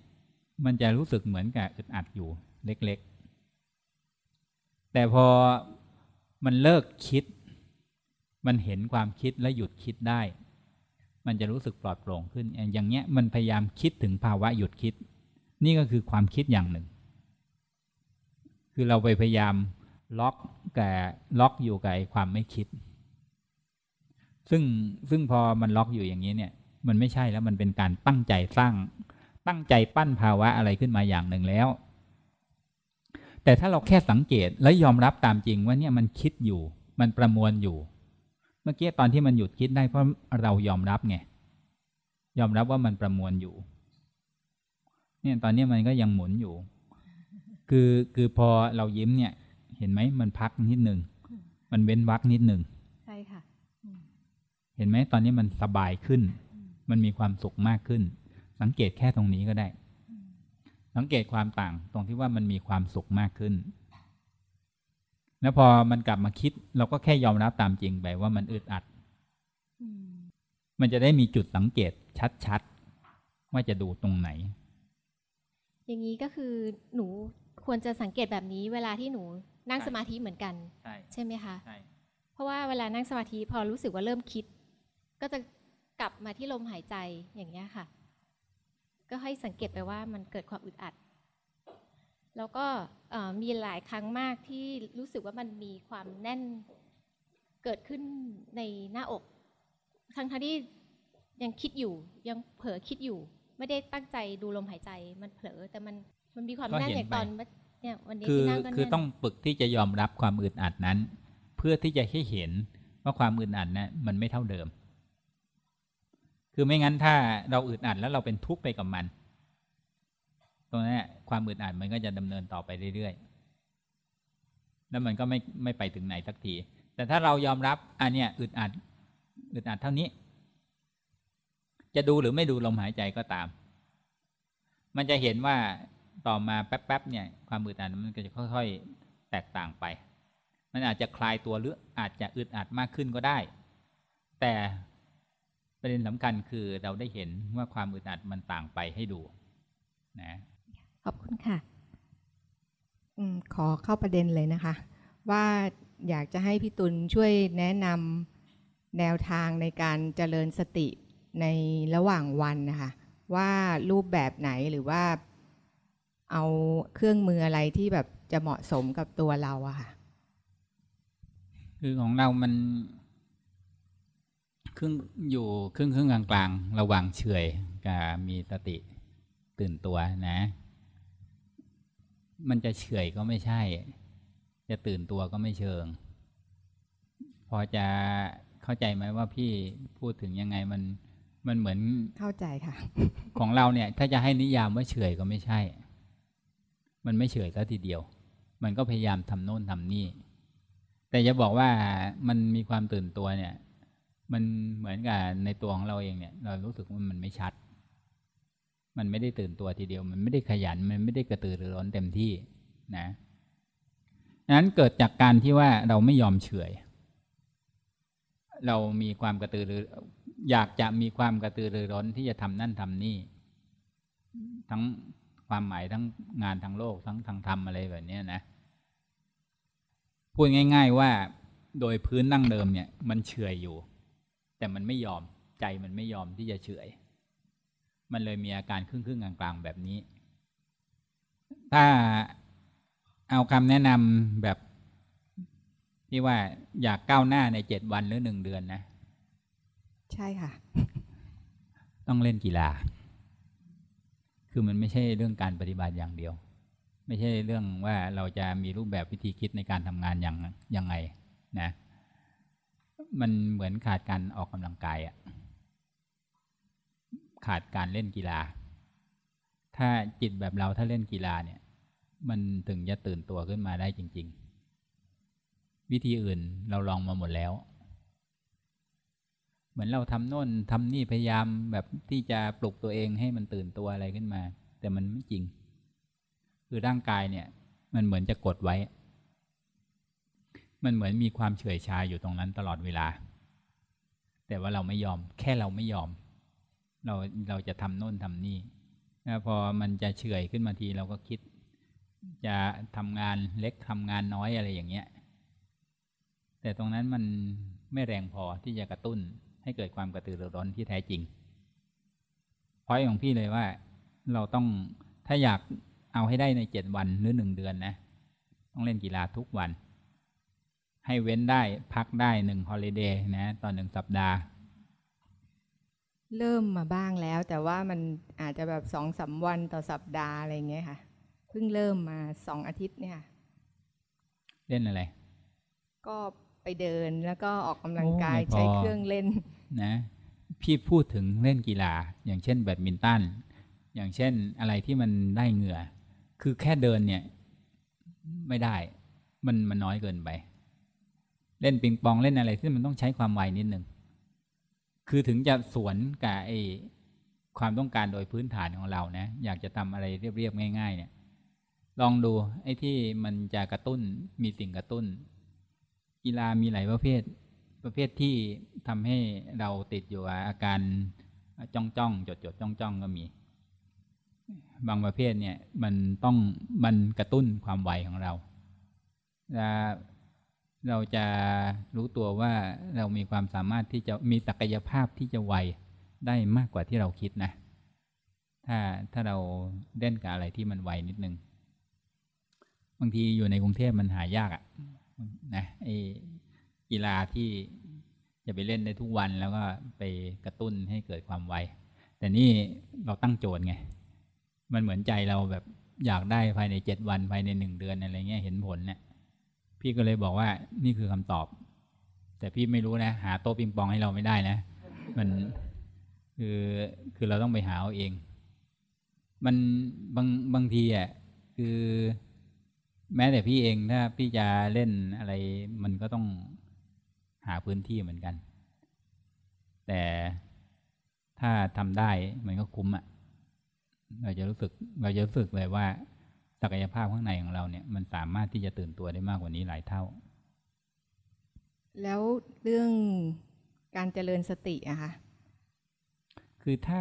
มันจะรู้สึกเหมือนกับอึดอัดอยู่เล็กๆ แต่พอมันเลิกคิด มันเห็นความคิดและหยุดคิดได้ มันจะรู้สึกปลอดโปร่งขึ้น อย่างเงี้ยมันพยายามคิดถึงภาวะหยุดคิด นี่ก็คือความคิดอย่างหนึ่ง คือเราไปพยายามล็อกแกล็อกอยู่กับความไม่คิด ซึ่งซึ่งพอมันล็อกอยู่อย่างนี้เนี่ย มันไม่ใช่แล้วมันเป็นการตั้งใจสร้าง ตั้งใจปั้นภาวะอะไรขึ้นมาอย่างหนึ่งแล้ว แต่ถ้าเราแค่สังเกตและยอมรับตามจริงว่าเนี่ยมันคิดอยู่ มันประมวลอยู่ เมื่อกี้ตอนที่มันหยุดคิดได้เพราะเรายอมรับไงยอมรับว่ามันประมวลอยู่ เนี่ยตอนนี้มันก็ยังหมุนอยู่ คือคือพอเรายิ้มเนี่ย เห็นไหมมันพักนิดหนึ่งมันเว้นวักนิดหนึ่งใช่ค่ะ เห็นไหมตอนนี้มันสบายขึ้น มันมีความสุขมากขึ้น สังเกตแค่ตรงนี้ก็ได้ สังเกตความต่างตรงที่ว่ามันมีความสุขมากขึ้น แล้วพอมันกลับมาคิด เราก็แค่ยอมรับตามจริงไปว่ามันอึดอัด มันจะได้มีจุดสังเกตชัดๆ ว่าจะดูตรงไหน อย่างนี้ก็คือหนูควรจะสังเกตแบบนี้เวลาที่หนูนั่งสมาธิเหมือนกัน ใช่ใช่ไหมคะใช่เพราะว่าเวลานั่งสมาธิพอรู้สึกว่าเริ่มคิด ก็จะ กลับมาที่ลมหายใจอย่างเงี้ยค่ะ ก็ให้สังเกตไปว่ามันเกิดความอึดอัด แล้วก็มีหลายครั้งมากที่รู้สึกว่ามันมีความแน่นเกิดขึ้นในหน้าอกทั้งทั้งที่ยังคิดอยู่ยังเผลอคิดอยู่ ไม่ได้ตั้งใจดูลมหายใจมันเผลอแต่มันมันมีความแน่นอย่างตอนเนี่ยวันนี้คือที่นั่งก็คือแน่นต้องฝึกที่จะยอมรับความอึดอัดนั้น เพื่อที่จะให้เห็นว่าความอึดอัดนั้นมันไม่เท่าเดิม คือไม่งั้นถ้าเราอึดอัดแล้วเราเป็นทุกข์ไปกับมัน ตรงนั้นความอึดอัดมันก็จะดำเนินต่อไปเรื่อยๆ แล้วมันก็ไม่ไม่ไปถึงไหนสักที แต่ถ้าเรายอมรับอันเนี้ยอึดอัดอึดอัดเท่านี้ จะดูหรือไม่ดูลมหายใจก็ตาม มันจะเห็นว่าต่อมาแป๊บๆเนี่ย ความอึดอัดมันก็จะค่อย ๆ แตกต่างไป มันอาจจะคลายตัวหรืออาจจะอึดอัดมากขึ้นก็ได้ แต่ ประเด็นสำคัญคือเราได้เห็นว่าความอึดอัดมันต่างไปให้ดู นะ ขอบคุณค่ะอขอเข้าประเด็นเลยนะคะ ว่าอยากจะให้พี่ตุลช่วยแนะนำแนวทางในการเจริญสติในระหว่างวันนะคะ ว่ารูปแบบไหนหรือว่า เอาเครื่องมืออะไรที่แบบจะเหมาะสมกับตัวเราอะค่ะ คือของเรามัน ครึ่งอยู่ครึ่งครึ่งกลางกลางระหว่างเฉยกับมีสติตื่นตัวนะ มันจะเฉยก็ไม่ใช่ จะตื่นตัวก็ไม่เชิง พอจะเข้าใจไหมว่าพี่พูดถึงยังไงมันมันเหมือนเข้าใจค่ะ ของเราเนี่ย ถ้าจะให้นิยามว่าเฉยก็ไม่ใช่ มันไม่เฉยซะทีเดียว มันก็พยายามทำโน่นทำนี่ แต่จะบอกว่ามันมีความตื่นตัวเนี่ย มันเหมือนกับในตัวของเราเองเนี่ย เรารู้สึกว่ามันไม่ชัด มันไม่ได้ตื่นตัวทีเดียว มันไม่ได้ขยัน มันไม่ได้กระตือรือร้นเต็มที่นะนั้นเกิดจากการที่ว่าเราไม่ยอมเฉยเรามีความกระตือรือ อยากจะมีความกระตือรือร้นที่จะทำนั่นทำนี่ ทั้งความหมายทั้งงานทางโลกทั้งทางธรรมอะไรแบบนี้นะพูดง่าย ๆว่าโดยพื้นนั่งเดิมเนี่ย มันเฉยอยู่ แต่มันไม่ยอมใจมันไม่ยอมที่จะเฉย มันเลยมีอาการครึ่งๆกลางๆแบบนี้ ถ้าเอาคำแนะนำแบบที่ว่าอยากก้าวหน้าในเจ็ดวันหรือหนึ่งเดือนนะ ใช่ค่ะ ต้องเล่นกีฬา คือมันไม่ใช่เรื่องการปฏิบัติอย่างเดียว ไม่ใช่เรื่องว่าเราจะมีรูปแบบวิธีคิดในการทำงานอย่างยังไงนะ มันเหมือนขาดการออกกำลังกายอะขาดการเล่นกีฬา ถ้าจิตแบบเราถ้าเล่นกีฬาเนี่ย มันถึงจะตื่นตัวขึ้นมาได้จริง ๆ วิธีอื่นเราลองมาหมดแล้ว เหมือนเราทำโน่นทำนี่พยายามแบบที่จะปลุกตัวเองให้มันตื่นตัวอะไรขึ้นมา แต่มันไม่จริง คือร่างกายเนี่ย มันเหมือนจะกดไว้ มันเหมือนมีความเฉื่อยชาอยู่ตรงนั้นตลอดเวลา แต่ว่าเราไม่ยอม แค่เราไม่ยอม เราเราจะทำโน่นทำนี่แล้วพอมันจะเฉื่อยขึ้นมาทีเราก็คิด จะทำงานเล็กทำงานน้อยอะไรอย่างเงี้ย แต่ตรงนั้นมันไม่แรงพอที่จะกระตุ้นให้เกิดความกระตือรือร้นที่แท้จริงพอยของพี่เลยว่า เราต้องถ้าอยากเอาให้ได้ในเจ็ดวันหรือหนึ่งเดือนนะ ต้องเล่นกีฬาทุกวัน ให้เว้นได้พักได้หนึ่งฮอลิเดย์นะตอนหนึ่งสัปดาห์ เริ่มมาบ้างแล้ว แต่ว่ามันอาจจะแบบสองสาวันต่อสัปดาห์อะไรเงี้ยค่ะ เพิ่งเริ่มมาสองอาทิตย์เนี่ยเล่นอะไร ก็ไปเดินแล้วก็ออกกำลังกายโไม่พใช้เครื่องเล่นนะ พี่พูดถึงเล่นกีฬา อย่างเช่นแบดมินตันอย่างเช่นอะไรที่มันได้เหงื่อ คือแค่เดินเนี่ย ไม่ได้ มันมันน้อยเกินไป เล่นปิงปองเล่นอะไรที่มันต้องใช้ความไวนิดหนึ่งคือถึงจะสวนกับไอความต้องการโดยพื้นฐานของเรานะ อยากจะทำอะไรเรียบๆง่าย ๆ เนี่ย ลองดูไอ้ที่มันจะกระตุ้นมีสิ่งกระตุ้น กีฬามีหลายประเภท ประเภทที่ทำให้เราติดอยู่อาการจ้องจ้องจดจดจ้องจ้องก็มี บางประเภทเนี่ย มันต้องมันกระตุ้นความไวของเราและ เราจะรู้ตัวว่าเรามีความสามารถที่จะมีศักยภาพที่จะไวได้มากกว่าที่เราคิดนะ ถ้าถ้าเราเล่นกับอะไรที่มันไวนิดนึง บางทีอยู่ในกรุงเทพมันหายากอะนะไอ้กีฬาที่จะไปเล่นได้ทุกวันแล้วก็ไปกระตุ้นให้เกิดความไว แต่นี่เราตั้งโจทย์ไง มันเหมือนใจเราแบบอยากได้ภายในเจ็ดวันภายในหนึ่งเดือนอะไรเงี้ยเห็นผลเนี่ย พี่ก็เลยบอกว่านี่คือคำตอบ แต่พี่ไม่รู้นะ หาโต๊ะปิงปองให้เราไม่ได้นะ มันคือคือเราต้องไปหาเอาเอง มันบางบางทีอะคือ แม้แต่พี่เองถ้าพี่จะเล่นอะไร มันก็ต้องหาพื้นที่เหมือนกัน แต่ถ้าทำได้มันก็คุ้มอะเราจะรู้สึก เราจะรู้สึกเลยว่า ศักยภาพข้างในของเราเนี่ยมันสามารถที่จะตื่นตัวได้มากกว่านี้หลายเท่า แล้วเรื่องการเจริญสติอะค่ะคือถ้า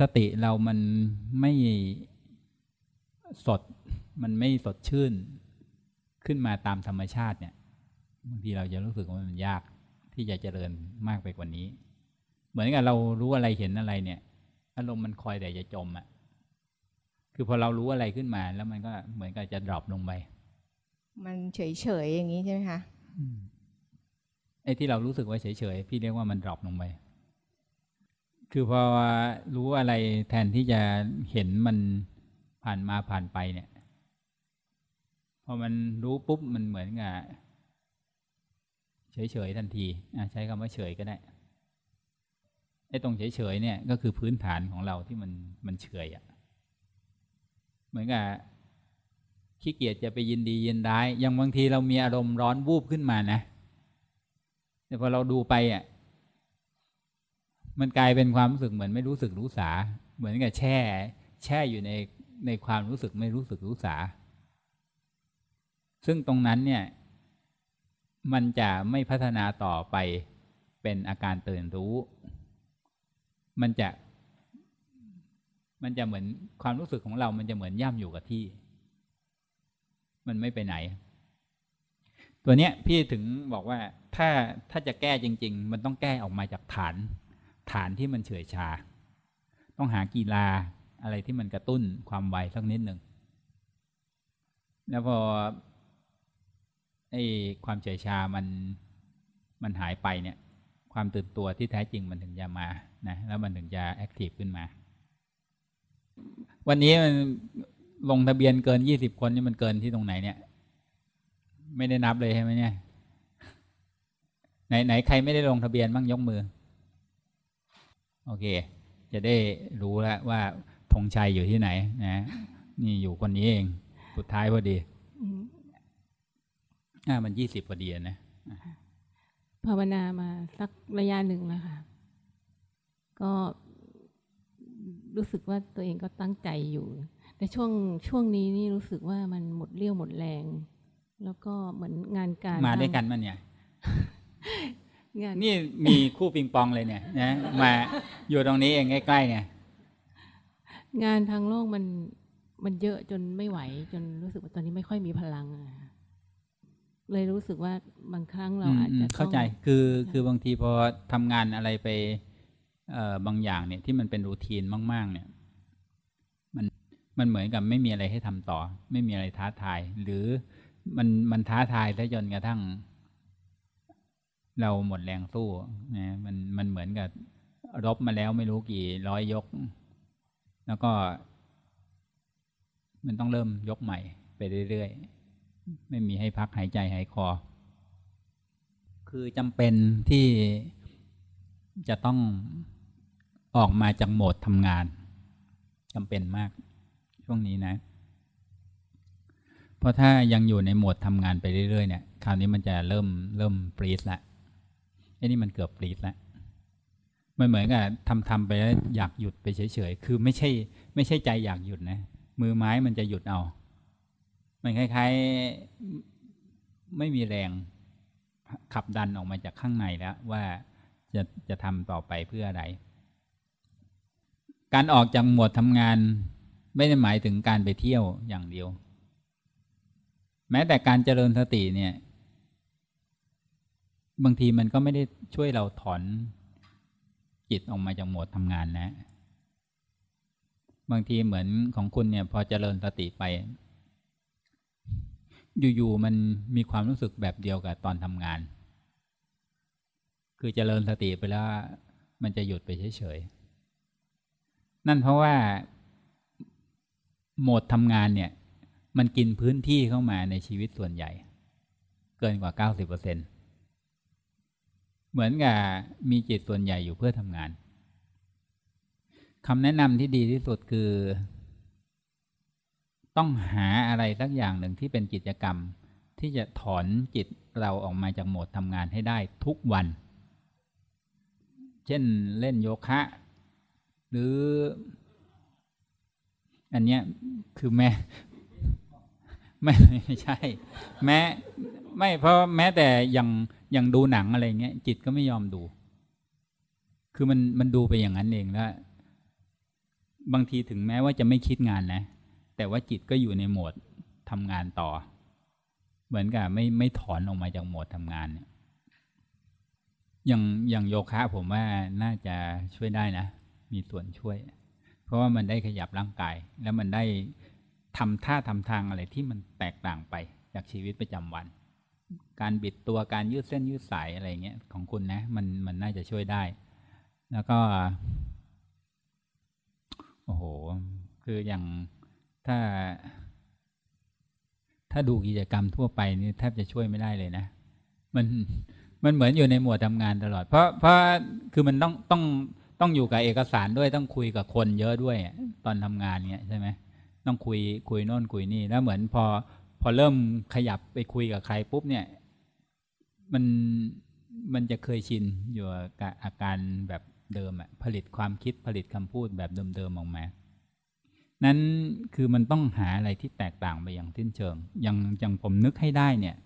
สติเรามันไม่สดมันไม่สดชื่น ขึ้นมาตามธรรมชาติเนี่ยบางทีเราจะรู้สึกว่ามันยากที่จะเจริญมากไปกว่านี้ เหมือนกับเรารู้อะไรเห็นอะไรเนี่ย อารมณ์มันคอยแต่จะจมอะ่ะ คือพอเรารู้อะไรขึ้นมา แล้วมันก็เหมือนกับจะ drop ลงไป มันเฉยๆอย่างนี้ใช่ไหมคะไอ้ที่เรารู้สึกว่าเฉยๆพี่เรียกว่ามัน drop ลงไป คือพอรู้อะไรแทนที่จะเห็นมันผ่านมาผ่านไปเนี่ย พอมันรู้ปุ๊บมันเหมือนกับเฉยๆทันทีใช้คำว่าเฉยก็ได้ไอ้ตรงเฉยๆเนี่ยก็คือพื้นฐานของเราที่มันมันเฉยอะ่ะ เหมือนกับขี้เกียจจะไปยินดียินร้ายอย่างบางทีเรามีอารมณ์ร้อนวูบขึ้นมานะแต่พอเราดูไปอะ มันกลายเป็นความรู้สึกเหมือนไม่รู้สึกรู้สา เหมือนกับแช่ แช่อยู่ในในความรู้สึกไม่รู้สึกรู้สา ซึ่งตรงนั้นเนี่ย มันจะไม่พัฒนาต่อไปเป็นอาการตื่นรู้ มันจะ มันจะเหมือนความรู้สึกของเรา มันจะเหมือนย่ำอยู่กับที่ มันไม่ไปไหน ตัวเนี้ยพี่ถึงบอกว่าถ้าถ้าจะแก้จริง ๆ มันต้องแก้ออกมาจากฐาน ฐานที่มันเฉยชา ต้องหากีฬาอะไรที่มันกระตุ้นความไวสักนิดหนึ่งแล้วพอไอ้ความเฉยชามันมันหายไปเนี่ย ความตื่นตัวที่แท้จริงมันถึงจะมานะแล้วมันถึงจะแอคทีฟขึ้นมา วันนี้มันลงทะเบียนเกินยี่สิบคนนี่มันเกินที่ตรงไหนเนี่ย ไม่ได้นับเลยใช่ไหมเนี่ย ไหนไหนใครไม่ได้ลงทะเบียนบ้างยกมือ โอเค จะได้รู้แล้วว่าธงชัยอยู่ที่ไหน นะ นี่อยู่คนนี้เอง สุดท้ายพอดีอ่ามันยี่สิบพอดีนะภาวนามาสักระยะหนึ่งแล้วค่ะ ก็ รู้สึกว่าตัวเองก็ตั้งใจอยู่ แต่ช่วงช่วงนี้นี่รู้สึกว่ามันหมดเรี่ยวหมดแรง แล้วก็เหมือนงานการมาด้วยกันมันเนี่ยงานนี่มีคู่ปิงปองเลยเนี่ยนะมาอยู่ตรงนี้เองใกล้ๆเนี่ยงานทางโลกมันมันเยอะจนไม่ไหว จนรู้สึกว่าตอนนี้ไม่ค่อยมีพลังเลยรู้สึกว่าบางครั้งเราอาจจะเข้าใจคือคือบางทีพอทำงานอะไรไปเอ่อ บางอย่างเนี่ยที่มันเป็นรูทีนมาก ๆ เนี่ยมันมันเหมือนกับไม่มีอะไรให้ทำต่อ ไม่มีอะไรท้าทาย หรือมันมันท้าทายแล้วจนกระทั่ง เราหมดแรงสู้นะมันมันเหมือนกับรบมาแล้วไม่รู้กี่ร้อยยก แล้วก็ มันต้องเริ่มยกใหม่ไปเรื่อยๆ ไม่มีให้พักหายใจหายคอ คือจำเป็นที่จะต้อง ออกมาจากโหมดทำงานจำเป็นมาก ช่วงนี้นะ เพราะถ้ายังอยู่ในโหมดทำงานไปเรื่อยๆเนี่ยคราวนี้มันจะเริ่มเริ่มฟรีซละไอ้นี่มันเกือบฟรีซแล้วมันเหมือนกับทำทำไปแล้วอยากหยุดไปเฉยๆ คือไม่ใช่ ไม่ใช่ใจอยากหยุดนะ มือไม้มันจะหยุดเอา มันคล้ายๆไม่มีแรงขับดันออกมาจากข้างในแล้ว ว่าจะจะทำต่อไปเพื่ออะไร การออกจากหมวดทำงาน ไม่ได้หมายถึงการไปเที่ยวอย่างเดียว แม้แต่การเจริญสติเนี่ย บางทีมันก็ไม่ได้ช่วยเราถอนจิตออกมาจากหมวดทำงานนะ บางทีเหมือนของคุณเนี่ย พอเจริญสติไป อยู่ๆมันมีความรู้สึกแบบเดียวกับตอนทำงาน คือเจริญสติไปแล้ว มันจะหยุดไปเฉยๆ นั่นเพราะว่า โหมดทำงานเนี่ย มันกินพื้นที่เข้ามาในชีวิตส่วนใหญ่ เกินกว่า 90%เเหมือนกับมีจิตส่วนใหญ่อยู่เพื่อทำงานคำแนะนำที่ดีที่สุดคือ ต้องหาอะไรสักอย่างหนึ่งที่เป็นกิจกรรม ที่จะถอนจิตเราออกมาจากโหมดทำงานให้ได้ทุกวัน เช่นเล่นโยคะ หรือ อันเนี้ยคือแม่ไม่ไม่ใช่ แม้ไม่เพราะแม้แต่อย่างอย่างดูหนังอะไรเงี้ยจิตก็ไม่ยอมดู คือมันมันดูไปอย่างนั้นเองแล้วบางทีถึงแม้ว่าจะไม่คิดงานนะ แต่ว่าจิตก็อยู่ในโหมดทำงานต่อ เหมือนกับไม่ไม่ถอนออกมาจากโหมดทำงานเนี่ยอย่างอย่างโยคะผมว่าน่าจะช่วยได้นะ มีส่วนช่วย เพราะว่ามันได้ขยับร่างกาย แล้วมันได้ทำท่าทำทางอะไรที่มันแตกต่างไปจากชีวิตประจำวัน การบิดตัวการยืดเส้นยืดสายอะไรเงี้ยของคุณนะ มันมันน่าจะช่วยได้ แล้วก็ โอ้โห คืออย่างถ้า ถ้าดูกิจกรรมทั่วไปนี่แทบจะช่วยไม่ได้เลยนะ มันมันเหมือนอยู่ในหมวดทำงานตลอด เพราะเพราะคือมันต้องต้อง ต้องอยู่กับเอกสารด้วยต้องคุยกับคนเยอะด้วยตอนทำงานเนี้ยใช่ไหมต้องคุยคุยโน่นคุยนี่แล้วเหมือนพอพอเริ่มขยับไปคุยกับใครปุ๊บเนี่ย มันมันจะเคยชินอยู่กับอาการแบบเดิมอะผลิตความคิดผลิตคำพูดแบบเดิมๆออกมานั้นคือมันต้องหาอะไรที่แตกต่างไปอย่างสิ้นเชิง อย่างอย่างผมนึกให้ได้เนี่ย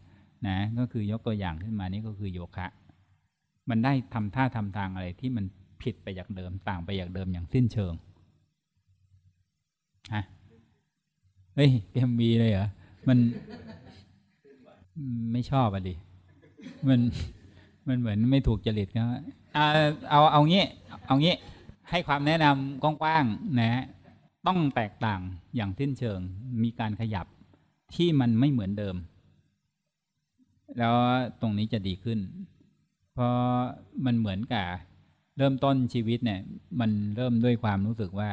นะ ก็คือยกตัวอย่างขึ้นมานี่ก็คือโยคะ มันได้ทำท่าทำทางอะไรที่มัน ผิดไปจากเดิมต่างไปจากเดิมอย่างสิ้นเชิงฮะเฮ้ยเอ็มบีเลยเหรอมันไม่ชอบอะดิมันมันเหมือนไม่ถูกจริตก็เอาเอาเอางี้ เอางี้ให้ความแนะนำกว้างๆนะต้องแตกต่างอย่างสิ้นเชิง มีการขยับที่มันไม่เหมือนเดิม แล้วตรงนี้จะดีขึ้น เพราะมันเหมือนกับ เริ่มต้นชีวิตเนี่ย มันเริ่มด้วยความรู้สึกว่า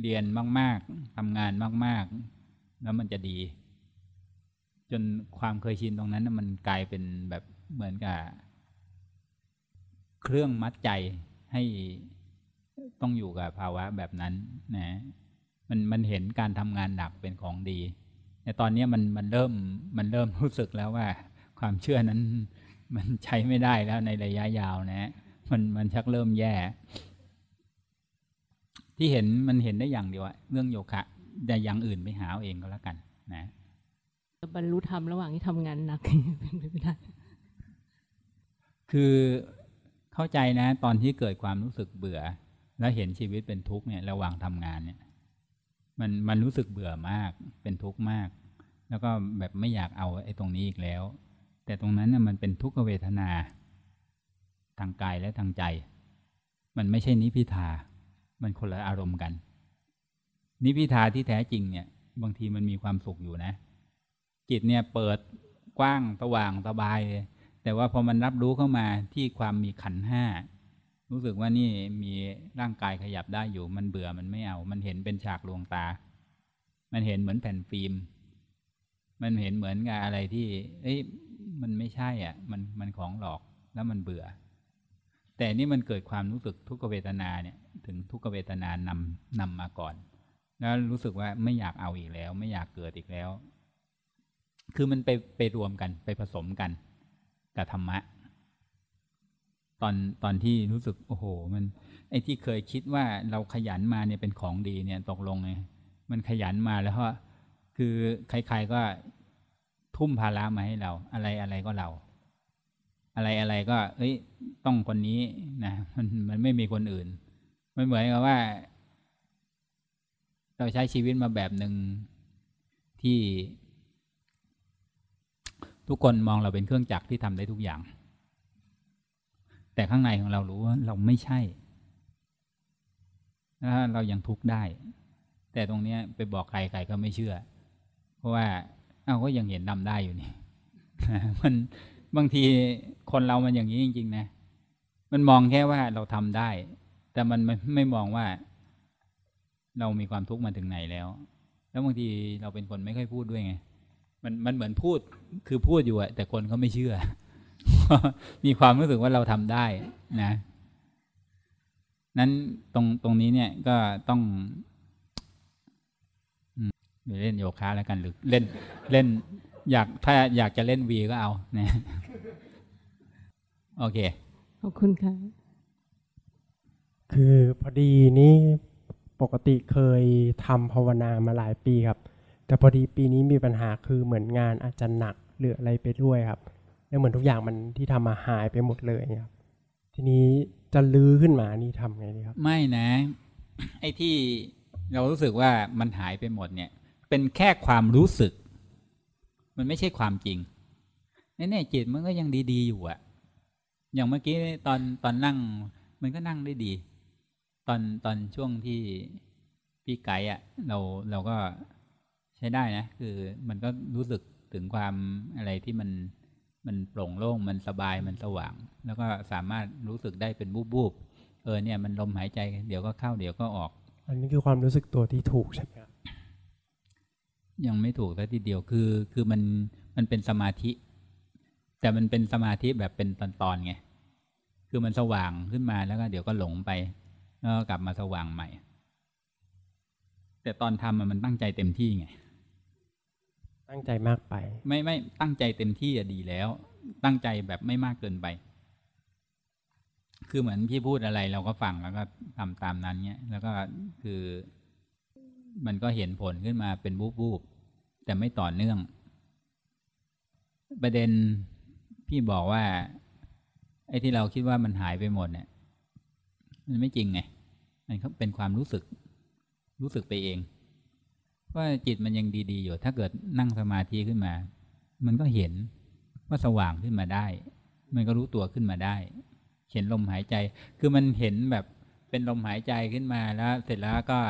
เรียนมาก ๆทำงานมาก ๆ แล้วมันจะดี จนความเคยชินตรงนั้นมันกลายเป็นแบบเหมือนกับ เครื่องมัดใจให้ต้องอยู่กับภาวะแบบนั้นนะมันมันเห็นการทำงานหนักเป็นของดีในตอนนี้มันมันเริ่มมันเริ่มรู้สึกแล้วว่า ความเชื่อนั้นมันใช้ไม่ได้แล้วในระยะยาวนะ มันมันชักเริ่มแย่ ที่เห็นมันเห็นได้อย่างเดียวเรื่องโยคะ แต่อย่างอื่นไปหาเอาเองก็แล้วกัน นะบรรลุธรรมระหว่างที่ทำงานหนักเป็นไปไม่ได้คือเข้าใจนะ ตอนที่เกิดความรู้สึกเบื่อ แล้วเห็นชีวิตเป็นทุกข์เนี่ย ระหว่างทำงานเนี่ย มันมันรู้สึกเบื่อมาก เป็นทุกข์มาก แล้วก็แบบไม่อยากเอาไอ้ตรงนี้อีกแล้ว แต่ตรงนั้นน่ยมันเป็นทุกขเวทนา ทางกายและทางใจ มันไม่ใช่นิพิทา มันคนละอารมณ์กัน นิพิทาที่แท้จริงเนี่ย บางทีมันมีความสุขอยู่นะ จิตเนี่ยเปิดกว้างสว่างสบายเลยแต่ว่าพอมันรับรู้เข้ามาที่ความมีขันห้ารู้สึกว่านี่มีร่างกายขยับได้อยู่ มันเบื่อมันไม่เอา มันเห็นเป็นฉากลวงตา มันเห็นเหมือนแผ่นฟิล์ม มันเห็นเหมือนกับอะไรที่ เอ้ยมันไม่ใช่อะ มันมันของหลอกแล้วมันเบื่อ แต่นี่มันเกิดความรู้สึกทุกขเวทนาเนี่ยถึงทุกขเวทนานำนำมาก่อน แล้วรู้สึกว่าไม่อยากเอาอีกแล้ว ไม่อยากเกิดอีกแล้ว คือมันไปไปรวมกันไปผสมกันกับธรรมะ ตอนตอนที่รู้สึกโอ้โห มันไอ้ที่เคยคิดว่าเราขยันมาเนี่ยเป็นของดีเนี่ยตกลงไงมันขยันมาแล้วก็คือใครๆก็ทุ่มภาระมาให้เรา อะไรอะไรก็เรา อะไรอะไรก็ เอ้ย ต้องคนนี้นะมันมันไม่มีคนอื่น มันเหมือนกับว่า เราใช้ชีวิตมาแบบหนึ่งที่ ทุกคนมองเราเป็นเครื่องจักรที่ทำได้ทุกอย่าง แต่ข้างในของเรารู้ว่าเราไม่ใช่ถ้าเรายังทุกข์ได้ แต่ตรงนี้ไปบอกใครใครก็ไม่เชื่อ เพราะว่า เอ้าก็ยังเห็นดำได้อยู่นี่มัน บางทีคนเรามันอย่างนี้จริง ๆ นะ มันมองแค่ว่าเราทำได้ แต่มันไม่มองว่า เรามีความทุกข์มาถึงไหนแล้ว แล้วบางทีเราเป็นคนไม่ค่อยพูดด้วยไง มันมันเหมือนพูดคือพูดอยู่อะแต่คนเขาไม่เชื่อ มีความรู้สึกว่าเราทำได้นะ นั้นตรงตรงนี้เนี่ยก็ต้องอเล่นโยคะแล้วกันหรือเล่นเล่นอยากถ้าอยากจะเล่นวีก็เอานะ โอเค ขอบคุณค่ะ คือพอดีนี้ปกติเคยทำภาวนามาหลายปีครับ แต่พอดีปีนี้มีปัญหาคือเหมือนงานอาจจะหนักหรืออะไรไปด้วยครับ แล้วเหมือนทุกอย่างมันที่ทำมาหายไปหมดเลยครับ ทีนี้จะลื้อขึ้นมานี่ทำไงดีครับ ไม่นะ ไอ้ที่เรารู้สึกว่ามันหายไปหมดเนี่ย เป็นแค่ความรู้สึก มันไม่ใช่ความจริงแน่ๆจิตมันก็ยังดีๆอยู่อะ อย่างเมื่อกี้ตอนตอนนั่ง มันก็นั่งได้ดี ตอนตอนช่วงที่พี่ไก่อะเราเราก็ใช้ได้นะ คือมันก็รู้สึกถึงความอะไรที่มันมันโปร่งโล่งมันสบายมันสว่าง แล้วก็สามารถรู้สึกได้เป็นบูบๆเออเนี่ยมันลมหายใจเดี๋ยวก็เข้าเดี๋ยวก็ออก อันนี้คือความรู้สึกตัวที่ถูกใช่ไหมครับยังไม่ถูกแต่ทีเดียวคือคือมันมันเป็นสมาธิ แต่มันเป็นสมาธิแบบเป็นตอนๆไง คือมันสว่างขึ้นมาแล้วก็เดี๋ยวก็หลงไป แล้วก็กลับมาสว่างใหม่ แต่ตอนทำมันตั้งใจเต็มที่ไง ตั้งใจมากไป ไม่ไม่ตั้งใจเต็มที่อะดีแล้ว ตั้งใจแบบไม่มากเกินไป คือเหมือนพี่พูดอะไรเราก็ฟังแล้วก็ทำตามนั้นเนี้ย แล้วก็คือ มันก็เห็นผลขึ้นมาเป็นบูบบูบแต่ไม่ต่อเนื่อง ประเด็นพี่บอกว่า ไอ้ที่เราคิดว่ามันหายไปหมดเนี่ยมันไม่จริงไงมันเป็นความรู้สึก รู้สึกไปเอง ว่าจิตมันยังดีๆอยู่ ถ้าเกิดนั่งสมาธิขึ้นมา มันก็เห็นว่าสว่างขึ้นมาได้ มันก็รู้ตัวขึ้นมาได้ เห็นลมหายใจ คือมันเห็นแบบเป็นลมหายใจขึ้นมาแล้ว เสร็จแล้วก็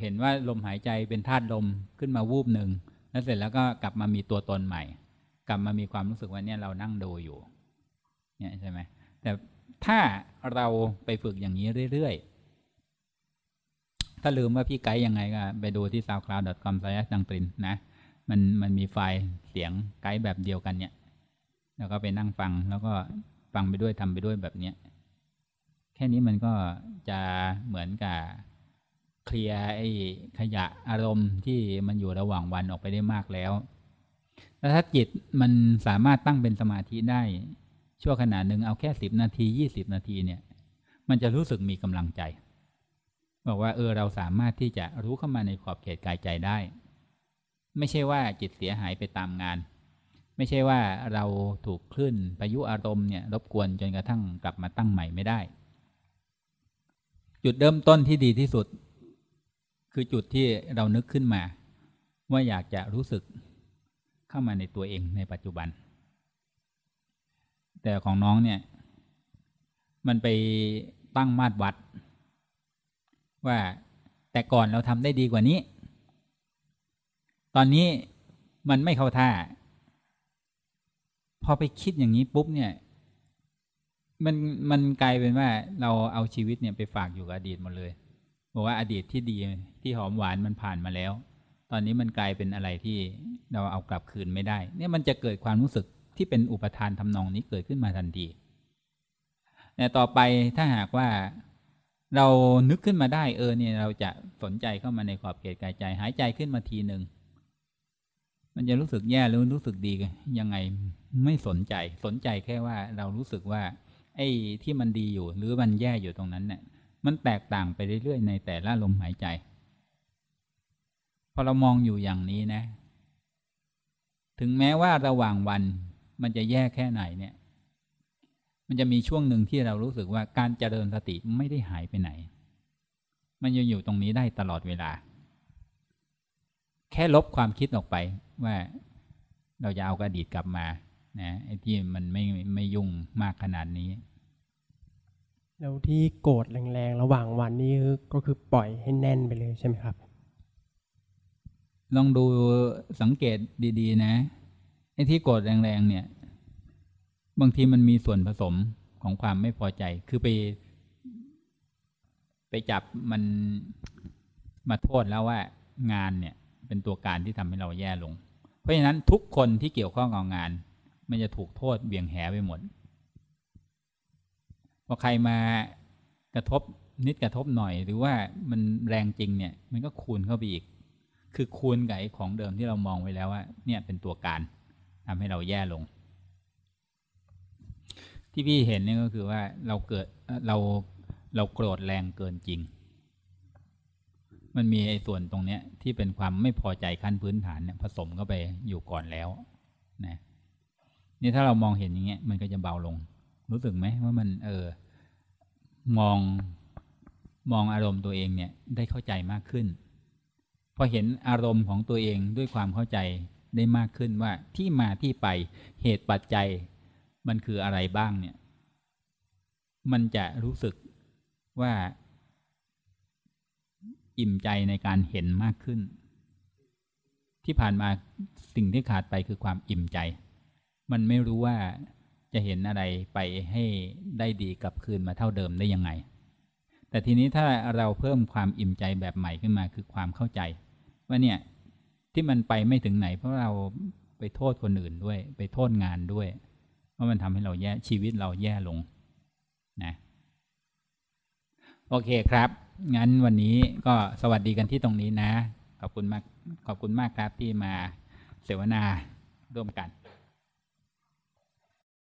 เห็นว่าลมหายใจเป็นธาตุลมขึ้นมาวูบหนึ่งแล้วเสร็จแล้วก็กลับมามีตัวตนใหม่ กลับมามีความรู้สึกว่าเนี่ยเรานั่งดูอยู่ เนี่ยใช่ไหมแต่ถ้าเราไปฝึกอย่างนี้เรื่อยๆ ถ้าลืมว่าพี่ไกด์ยังไงก็ไปดูที่ soundcloud.com ดังตรินนะ มันมันมีไฟล์เสียงไกด์แบบเดียวกันเนี่ย แล้วก็ไปนั่งฟังแล้วก็ฟังไปด้วยทำไปด้วยแบบเนี้ย แค่นี้มันก็จะเหมือนกับเคลียร์ไอ้ขยะอารมณ์ที่มันอยู่ระหว่างวันออกไปได้มากแล้ว แล้วถ้าจิตมันสามารถตั้งเป็นสมาธิได้ ชั่วขณะหนึ่งเอาแค่สิบนาทียี่สิบนาทีเนี่ย มันจะรู้สึกมีกำลังใจ บอกว่าเออเราสามารถที่จะรู้เข้ามาในขอบเขตกายใจได้ ไม่ใช่ว่าจิตเสียหายไปตามงาน ไม่ใช่ว่าเราถูกคลื่นพายุอารมณ์เนี่ยรบกวนจนกระทั่งกลับมาตั้งใหม่ไม่ได้ จุดเริ่มต้นที่ดีที่สุด คือจุดที่เรานึกขึ้นมา ว่าอยากจะรู้สึกเข้ามาในตัวเองในปัจจุบัน แต่ของน้องเนี่ย มันไปตั้งมาตรวัด ว่าแต่ก่อนเราทำได้ดีกว่านี้ ตอนนี้มันไม่เข้าท่า พอไปคิดอย่างนี้ปุ๊บเนี่ย มันมันกลายเป็นว่าเราเอาชีวิตเนี่ยไปฝากอยู่กับอดีตหมดเลยบอกว่าอดีตที่ดีที่หอมหวานมันผ่านมาแล้ว ตอนนี้มันกลายเป็นอะไรที่เราเอากลับคืนไม่ได้ เนี่ยมันจะเกิดความรู้สึก ที่เป็นอุปทานทำนองนี้เกิดขึ้นมาทันทีแต่ต่อไปถ้าหากว่าเรานึกขึ้นมาได้เออเนี่ยเราจะสนใจเข้ามาในขอบเขตกายใจ หายใจขึ้นมาทีหนึ่งมันจะรู้สึกแย่หรือรู้สึกดียังไงไม่สนใจ สนใจแค่ว่าเรารู้สึกว่า ไอ้ที่มันดีอยู่ หรือมันแย่อยู่ตรงนั้นเนี่ยมันแตกต่างไปเรื่อยๆ ในแต่ละลมหายใจ พอเรามองอยู่อย่างนี้นะ ถึงแม้ว่าระหว่างวัน มันจะแย่แค่ไหนเนี่ย มันจะมีช่วงหนึ่งที่เรารู้สึกว่าการเจริญสติไม่ได้หายไปไหน มันยังอยู่ตรงนี้ได้ตลอดเวลา แค่ลบความคิดออกไปว่าเราจะเอาอดีตกลับมานะไอ้ที่มันไม่ไม่ยุ่งมากขนาดนี้ แล้วที่โกรธแรงๆ ระหว่างวันนี้ก็คือปล่อยให้แน่นไปเลยใช่ไหมครับ ลองดูสังเกตดี ๆ นะไอ้ที่โกรธแรงๆเนี่ย บางทีมันมีส่วนผสมของความไม่พอใจ คือไป ไปจับมันมาโทษแล้วว่างานเนี่ย เป็นตัวการที่ทำให้เราแย่ลง เพราะฉะนั้นทุกคนที่เกี่ยวข้องกับงาน มันจะถูกโทษเบี่ยงแหไปหมดพอใครมากระทบนิดกระทบหน่อย หรือว่ามันแรงจริงเนี่ย มันก็คูณเข้าไปอีก คือคูณกับไอ้ของเดิมที่เรามองไว้แล้วว่า เนี่ยเป็นตัวการ ทำให้เราแย่ลง ที่พี่เห็นนี่ก็คือว่าเราเกิดเราเราโกรธแรงเกินจริง มันมีไอ้ส่วนตรงเนี้ยที่เป็นความไม่พอใจขั้นพื้นฐานเนี่ยผสมเข้าไปอยู่ก่อนแล้วนะนี่ถ้าเรามองเห็นอย่างเงี้ยมันก็จะเบาลง รู้สึกไหมว่ามันเออ มองมองอารมณ์ตัวเองเนี่ยได้เข้าใจมากขึ้นพอเห็นอารมณ์ของตัวเองด้วยความเข้าใจ ได้มากขึ้นว่าที่มาที่ไปเหตุปัจจัยมันคืออะไรบ้างเนี่ย มันจะรู้สึกว่าอิ่มใจในการเห็นมากขึ้น ที่ผ่านมาสิ่งที่ขาดไปคือความอิ่มใจ มันไม่รู้ว่าจะเห็นอะไรไปให้ได้ดีกลับคืนมาเท่าเดิมได้ยังไง แต่ทีนี้ถ้าเราเพิ่มความอิ่มใจแบบใหม่ขึ้นมาคือความเข้าใจ ว่าเนี่ย ที่มันไปไม่ถึงไหน เพราะเราไปโทษคนอื่นด้วย ไปโทษงานด้วยว่ามันทำให้เราแย่ชีวิตเราแย่ลงนะโอเคครับ งั้นวันนี้ก็สวัสดีกันที่ตรงนี้นะ ขอบคุณมากขอบคุณมากครับที่มาเสวนาร่วมกัน